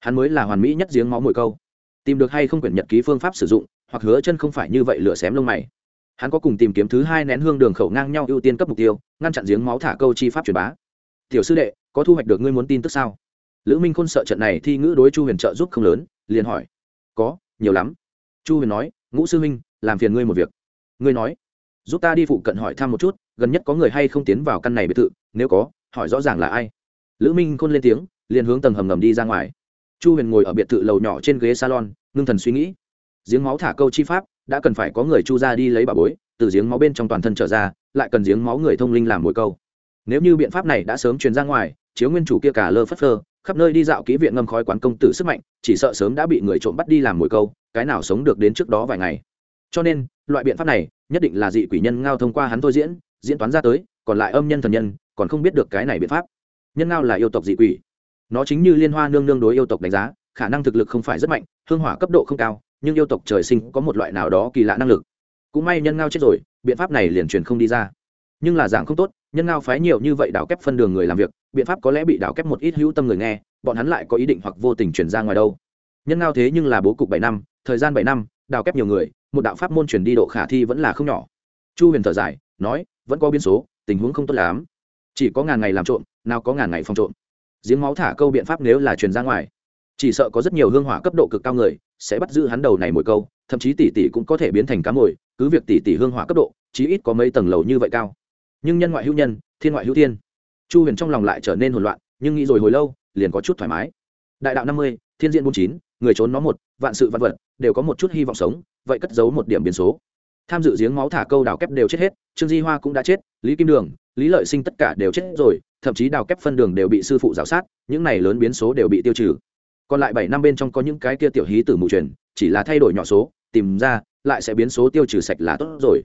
hắn mới là hoàn mỹ nhất giếng máu mồi câu. Tìm được hay không quyển nhật ký phương pháp sử dụng, hoặc hứa chân không phải như vậy lửa xém lông mày hắn có cùng tìm kiếm thứ hai nén hương đường khẩu ngang nhau ưu tiên cấp mục tiêu, ngăn chặn giếng máu thả câu chi pháp truyền bá. Tiểu sư đệ, có thu hoạch được ngươi muốn tin tức sao? Lữ minh khôn sợ trận này thi ngữ đối chu huyền trợ giúp không lớn, liền hỏi. Có, nhiều lắm. Chu huyền nói, ngũ sư minh làm phiền ngươi một việc. Ngươi nói, giúp ta đi phụ cận hỏi thăm một chút, gần nhất có người hay không tiến vào căn này biệt thự, nếu có, hỏi rõ ràng là ai. Lữ minh khôn lên tiếng, liền hướng tầng hầm ngầm đi ra ngoài. Chu huyền ngồi ở biệt thự lầu nhỏ trên ghế salon, ngưng thần suy nghĩ. Giếng máu thả câu chi pháp đã cần phải có người chu ra đi lấy bà bối, từ giếng máu bên trong toàn thân trở ra, lại cần giếng máu người thông linh làm mồi câu. Nếu như biện pháp này đã sớm truyền ra ngoài, chiếu nguyên chủ kia cả lơ phất phơ, khắp nơi đi dạo kỹ viện ngâm khói quán công tử sức mạnh, chỉ sợ sớm đã bị người trộm bắt đi làm mồi câu, cái nào sống được đến trước đó vài ngày. Cho nên, loại biện pháp này, nhất định là dị quỷ nhân ngao thông qua hắn thôi diễn diễn toán ra tới, còn lại âm nhân thần nhân, còn không biết được cái này biện pháp. Nhân ngao là yêu tộc dị quỷ. Nó chính như liên hoa nương nương đối yêu tộc đánh giá, khả năng thực lực không phải rất mạnh, hương hỏa cấp độ không cao nhưng yêu tộc trời sinh có một loại nào đó kỳ lạ năng lực. Cũng may nhân ngao chết rồi, biện pháp này liền truyền không đi ra. Nhưng là dạng không tốt, nhân ngao phái nhiều như vậy đảo kép phân đường người làm việc, biện pháp có lẽ bị đảo kép một ít hữu tâm người nghe, bọn hắn lại có ý định hoặc vô tình chuyển ra ngoài đâu. Nhân ngao thế nhưng là bố cục bảy năm, thời gian bảy năm đào kép nhiều người, một đạo pháp môn chuyển đi độ khả thi vẫn là không nhỏ. Chu huyền thở dài, nói, vẫn có biến số, tình huống không tốt lắm. Chỉ có ngàn ngày làm trộm, nào có ngàn ngày phòng trộm. Giếng máu thả câu biện pháp nếu là truyền ra ngoài. Chỉ sợ có rất nhiều hương hỏa cấp độ cực cao người sẽ bắt giữ hắn đầu này mỗi câu, thậm chí tỷ tỷ cũng có thể biến thành cá mồi, cứ việc tỷ tỷ hương hỏa cấp độ, chí ít có mấy tầng lầu như vậy cao. Nhưng nhân ngoại hữu nhân, thiên ngoại hữu thiên. Chu huyền trong lòng lại trở nên hỗn loạn, nhưng nghĩ rồi hồi lâu, liền có chút thoải mái. Đại đạo năm mươi, thiên diện bốn chín, người trốn nó một, vạn sự vạn vật, đều có một chút hy vọng sống, vậy cất giấu một điểm biến số. Tham dự giếng máu thả câu đào kép đều chết hết, trương di hoa cũng đã chết, lý kim đường, lý lợi sinh tất cả đều chết rồi, thậm chí đào kép phân đường đều bị sư phụ giáo sát, những này lớn biến số đều bị tiêu trừ còn lại bảy năm bên trong có những cái kia tiểu hí tử mù truyền, chỉ là thay đổi nhỏ số, tìm ra, lại sẽ biến số tiêu trừ sạch là tốt rồi.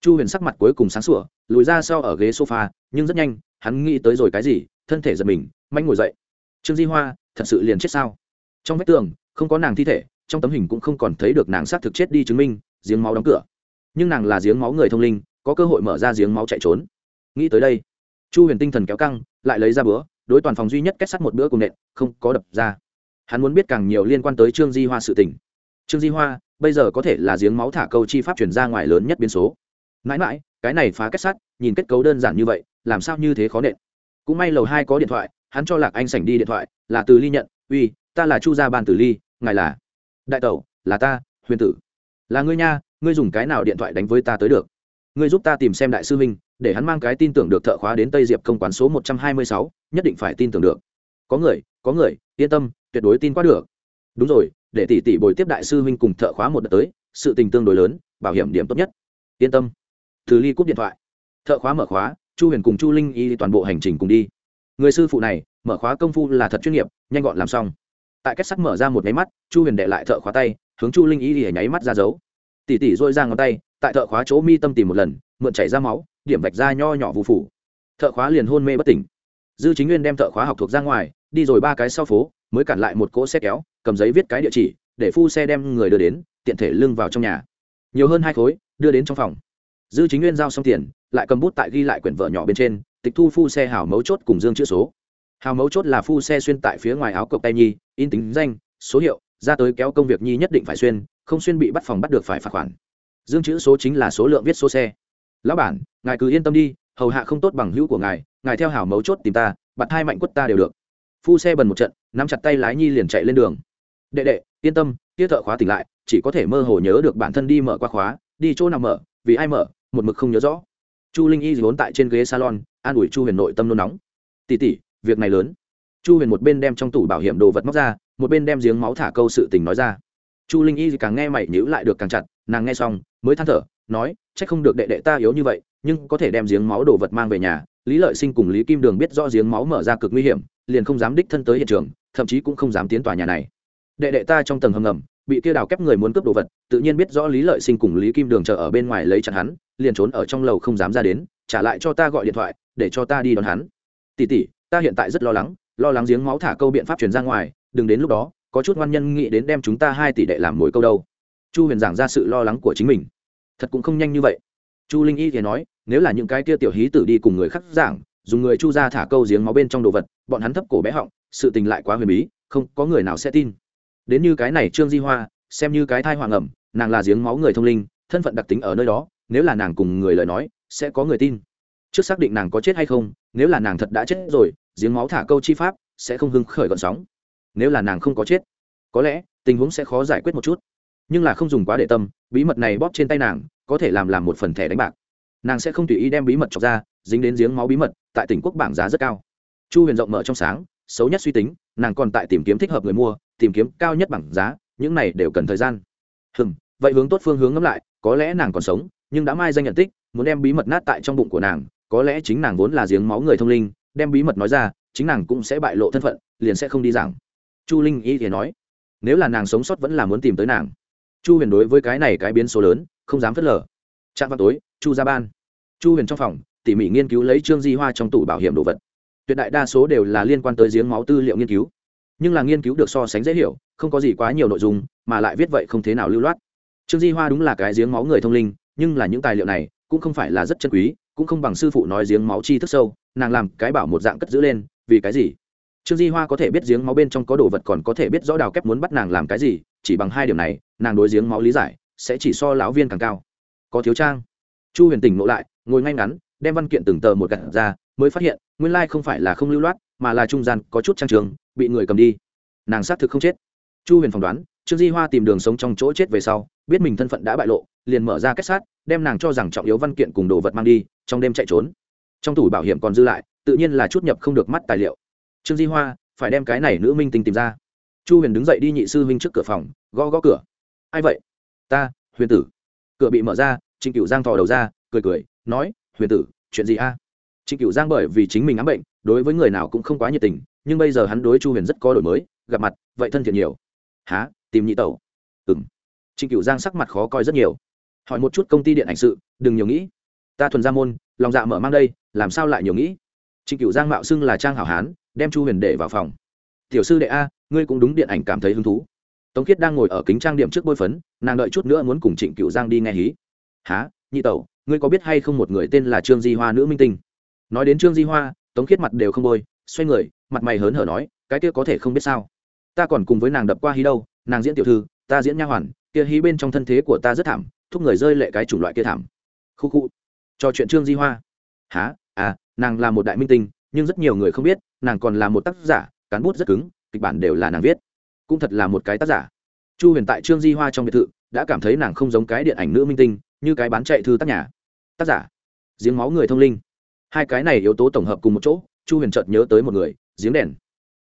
Chu huyền sắc mặt cuối cùng sáng sủa, lùi ra sau ở ghế sofa, nhưng rất nhanh, hắn nghĩ tới rồi cái gì, thân thể giật mình, manh ngồi dậy. Trương di hoa, thật sự liền chết sao? Trong vách tường, không có nàng thi thể, trong tấm hình cũng không còn thấy được nàng xác thực chết đi chứng minh, giếng máu đóng cửa. Nhưng nàng là giếng máu người thông linh, có cơ hội mở ra giếng máu chạy trốn. Nghĩ tới đây, chu huyền tinh thần kéo căng, lại lấy ra bữa đối toàn phòng duy nhất kết sắt một bữa cùng nện, không có đập ra hắn muốn biết càng nhiều liên quan tới trương di hoa sự tình. Trương di hoa, bây giờ có thể là giếng máu thả câu chi pháp chuyển ra ngoài lớn nhất biến số. Mãi mãi, cái này phá kết sắt nhìn kết cấu đơn giản như vậy, làm sao như thế khó nện? Cũng may lầu hai có điện thoại, hắn cho lạc anh sảnh đi điện thoại, là từ ly nhận. Uy, ta là chu gia ban tử ly, ngài là? Đại tẩu, là ta, huyền tử. Là ngươi nha, ngươi dùng cái nào điện thoại đánh với ta tới được? Ngươi giúp ta tìm xem đại sư huynh, để hắn mang cái tin tưởng được thợ khóa đến tây diệp công quán số một trăm hai mươi sáu, nhất định phải tin tưởng được. Có người có người, yên tâm tuyệt đối tin qua được. Đúng rồi, để tỷ tỷ bồi tiếp đại sư huynh cùng thợ khóa một đợt tới, sự tình tương đối lớn, bảo hiểm điểm tốt nhất. Yên tâm. Từ ly cúp điện thoại. Thợ khóa mở khóa, chu huyền cùng chu linh y toàn bộ hành trình cùng đi. Người sư phụ này, mở khóa công phu là thật chuyên nghiệp, nhanh gọn làm xong. Tại kết sắt mở ra một nháy mắt, chu huyền đệ lại thợ khóa tay, hướng chu linh y thì nháy mắt ra dấu. Tỉ tỉ dôi ra ngón tay, tại thợ khóa chỗ mi tâm tìm một lần, mượn chảy ra máu, điểm vạch ra nho nhỏ vụ phủ. Thợ khóa liền hôn mê bất tỉnh. Dư chính nguyên đem thợ khóa học thuộc ra ngoài, đi rồi ba cái sau phố mới cản lại một cỗ xe kéo, cầm giấy viết cái địa chỉ, để phu xe đem người đưa đến, tiện thể lưng vào trong nhà. Nhiều hơn hai khối, đưa đến trong phòng. Dư chính nguyên giao xong tiền, lại cầm bút tại ghi lại quyển vợ nhỏ bên trên, tịch thu phu xe hào mấu chốt cùng dương chữ số. Hào mấu chốt là phu xe xuyên tại phía ngoài áo cộc tay nhi, in tính danh, số hiệu, ra tới kéo công việc nhi nhất định phải xuyên, không xuyên bị bắt phòng bắt được phải phạt khoản. Dương chữ số chính là số lượng viết số xe. Lão bản, ngài cứ yên tâm đi, hầu hạ không tốt bằng hữu của ngài ngài theo hảo mấu chốt tìm ta bặt hai mạnh quất ta đều được. Phu xe bần một trận nắm chặt tay lái nhi liền chạy lên đường. Đệ đệ, yên tâm, tia thợ khóa tỉnh lại, chỉ có thể mơ hồ nhớ được bản thân đi mở qua khóa, đi chỗ nào mở, vì ai mở, một mực không nhớ rõ. Chu linh y vốn tại trên ghế salon, an ủi chu huyền nội tâm nôn nóng. Tỉ tỉ việc này lớn. Chu huyền một bên đem trong tủ bảo hiểm đồ vật móc ra, một bên đem giếng máu thả câu sự tình nói ra. Chu linh y càng nghe mày nhữ lại được càng chặt, nàng nghe xong, mới than thở, nói c h ắ c không được đệ đệ ta yếu như vậy nhưng có thể đem giếng máu đồ vật mang về nhà, lý lợi sinh cùng lý kim đường biết rõ giếng máu mở ra cực nguy hiểm, liền không dám đích thân tới hiện trường, thậm chí cũng không dám tiến tòa nhà này. Đệ đệ ta trong tầng hầm ngầm, bị kia đào kép người muốn cướp đồ vật, tự nhiên biết rõ lý lợi sinh cùng lý kim đường chờ ở bên ngoài lấy chặn hắn, liền trốn ở trong lầu không dám ra đến, trả lại cho ta gọi điện thoại, để cho ta đi đón hắn. Tỉ tỉ ta hiện tại rất lo lắng lo lắng giếng máu thả câu biện pháp truyền ra ngoài, đừng đến lúc đó, có chút ngoan nhân nghĩ đến đem chúng ta hai tỷ đệ làm mối câu đâu. Chu huyền giảng ra sự lo lắng của chính mình. Thật cũng không nhanh như vậy chu linh y thì nói, nếu là những cái kia tiểu hí tử đi cùng người khác giảng, dùng người chu ra thả câu giếng máu bên trong đồ vật, bọn hắn thấp cổ bé họng, sự tình lại quá huyền bí, không có người nào sẽ tin. Đến như cái này trương di hoa, xem như cái thai hoàng ẩm, nàng là giếng máu người thông linh, thân phận đặc tính ở nơi đó, nếu là nàng cùng người lời nói, sẽ có người tin. Trước xác định nàng có chết hay không, nếu là nàng thật đã chết rồi, giếng máu thả câu chi pháp sẽ không hưng khởi gọn sóng. Nếu là nàng không có chết, có lẽ tình huống sẽ khó giải quyết một chút. Nhưng là không dùng quá để tâm, bí mật này bóp trên tay nàng có thể làm làm một phần thẻ đánh bạc. Nàng sẽ không tùy ý đem bí mật chọc ra, dính đến giếng máu bí mật, tại tỉnh quốc bảng giá rất cao. Chu huyền rộng mở trong sáng, xấu nhất suy tính, nàng còn tại tìm kiếm thích hợp người mua, tìm kiếm cao nhất bảng giá, những này đều cần thời gian. Hừng vậy hướng tốt phương hướng ngẫm lại, có lẽ nàng còn sống, nhưng đã mai danh nhận tích, muốn đem bí mật nát tại trong bụng của nàng, có lẽ chính nàng vốn là giếng máu người thông linh, đem bí mật nói ra, chính nàng cũng sẽ bại lộ thân phận, liền sẽ không đi giảng. Chu linh y thì nói, nếu là nàng sống sót vẫn là muốn tìm tới nàng. Chu huyền đối với cái này cái biến số lớn không dám phớt lờ. Trạm vào tối, chu ra ban. Chu huyền trong phòng, tỉ mỉ nghiên cứu lấy trương di hoa trong tủ bảo hiểm đồ vật. Tuyệt đại đa số đều là liên quan tới giếng máu tư liệu nghiên cứu. Nhưng là nghiên cứu được so sánh dễ hiểu, không có gì quá nhiều nội dung, mà lại viết vậy không thế nào lưu loát. Trương di hoa đúng là cái giếng máu người thông linh, nhưng là những tài liệu này cũng không phải là rất chân quý, cũng không bằng sư phụ nói giếng máu chi thức sâu, nàng làm cái bảo một dạng cất giữ lên, vì cái gì? Trương di hoa có thể biết giếng máu bên trong có đồ vật còn có thể biết rõ đào kép muốn bắt nàng làm cái gì, chỉ bằng hai điểm này, nàng đối giếng máu lý giải sẽ chỉ so lão viên càng cao. Có thiếu trang. Chu huyền tỉnh ngộ lại, ngồi ngay ngắn, đem văn kiện từng tờ một gặt ra, mới phát hiện, nguyên lai không phải là không lưu loát, mà là trung gian có chút trang trường, bị người cầm đi. Nàng xác thực không chết. Chu huyền phỏng đoán, trương di hoa tìm đường sống trong chỗ chết về sau, biết mình thân phận đã bại lộ, liền mở ra kết sát, đem nàng cho rằng trọng yếu văn kiện cùng đồ vật mang đi, trong đêm chạy trốn. Trong tủ bảo hiểm còn dư lại, tự nhiên là chút nhập không được mắt tài liệu. Trương di hoa, phải đem cái này nữ minh tinh tìm ra. Chu huyền đứng dậy đi nhị sư huynh trước cửa phòng, gõ gõ cửa. Ai vậy? Ta, huyền tử. Cửa bị mở ra, trịnh cửu giang thò đầu ra, cười cười, nói, huyền tử, chuyện gì a? Trịnh cửu giang bởi vì chính mình ám bệnh, đối với người nào cũng không quá nhiệt tình, nhưng bây giờ hắn đối chu huyền rất có đổi mới, gặp mặt, vậy thân thiện nhiều. Há tìm nhị tẩu? Ừ m trịnh cửu giang sắc mặt khó coi rất nhiều. Hỏi một chút công ty điện ảnh sự, đừng nhiều nghĩ. Ta thuần ra môn, lòng dạ mở mang đây, làm sao lại nhiều nghĩ? Trịnh cửu giang mạo xưng là trang hảo hán, đem chu huyền để vào phòng. Tiểu sư đệ a, ngươi cũng đúng điện ảnh cảm thấy hứng thú tống khiết đang ngồi ở kính trang điểm trước bôi phấn, nàng đợi chút nữa muốn cùng trịnh cựu giang đi nghe hí. Há nhị tẩu, ngươi có biết hay không một người tên là trương di hoa nữ minh tinh? Nói đến trương di hoa, tống khiết mặt đều không bôi, xoay người, mặt mày hớn hở nói, cái kia có thể không biết sao? Ta còn cùng với nàng đập qua hí đâu, nàng diễn tiểu thư, ta diễn nha hoàn, kia hí bên trong thân thế của ta rất thảm, thúc người rơi lệ cái chủng loại kia thảm. Khu khu. Cho chuyện trương di hoa. Há à nàng là một đại minh tinh, nhưng rất nhiều người không biết, nàng còn là một tác giả, cán bút rất cứng, kịch bản đều là nàng viết cũng thật là một cái tác giả. Chu huyền tại trương di hoa trong biệt thự đã cảm thấy nàng không giống cái điện ảnh nữ minh tinh, như cái bán chạy thư tác nhà. Tác giả, giếng máu người thông linh. Hai cái này yếu tố tổng hợp cùng một chỗ, chu huyền chợt nhớ tới một người, giếng đèn.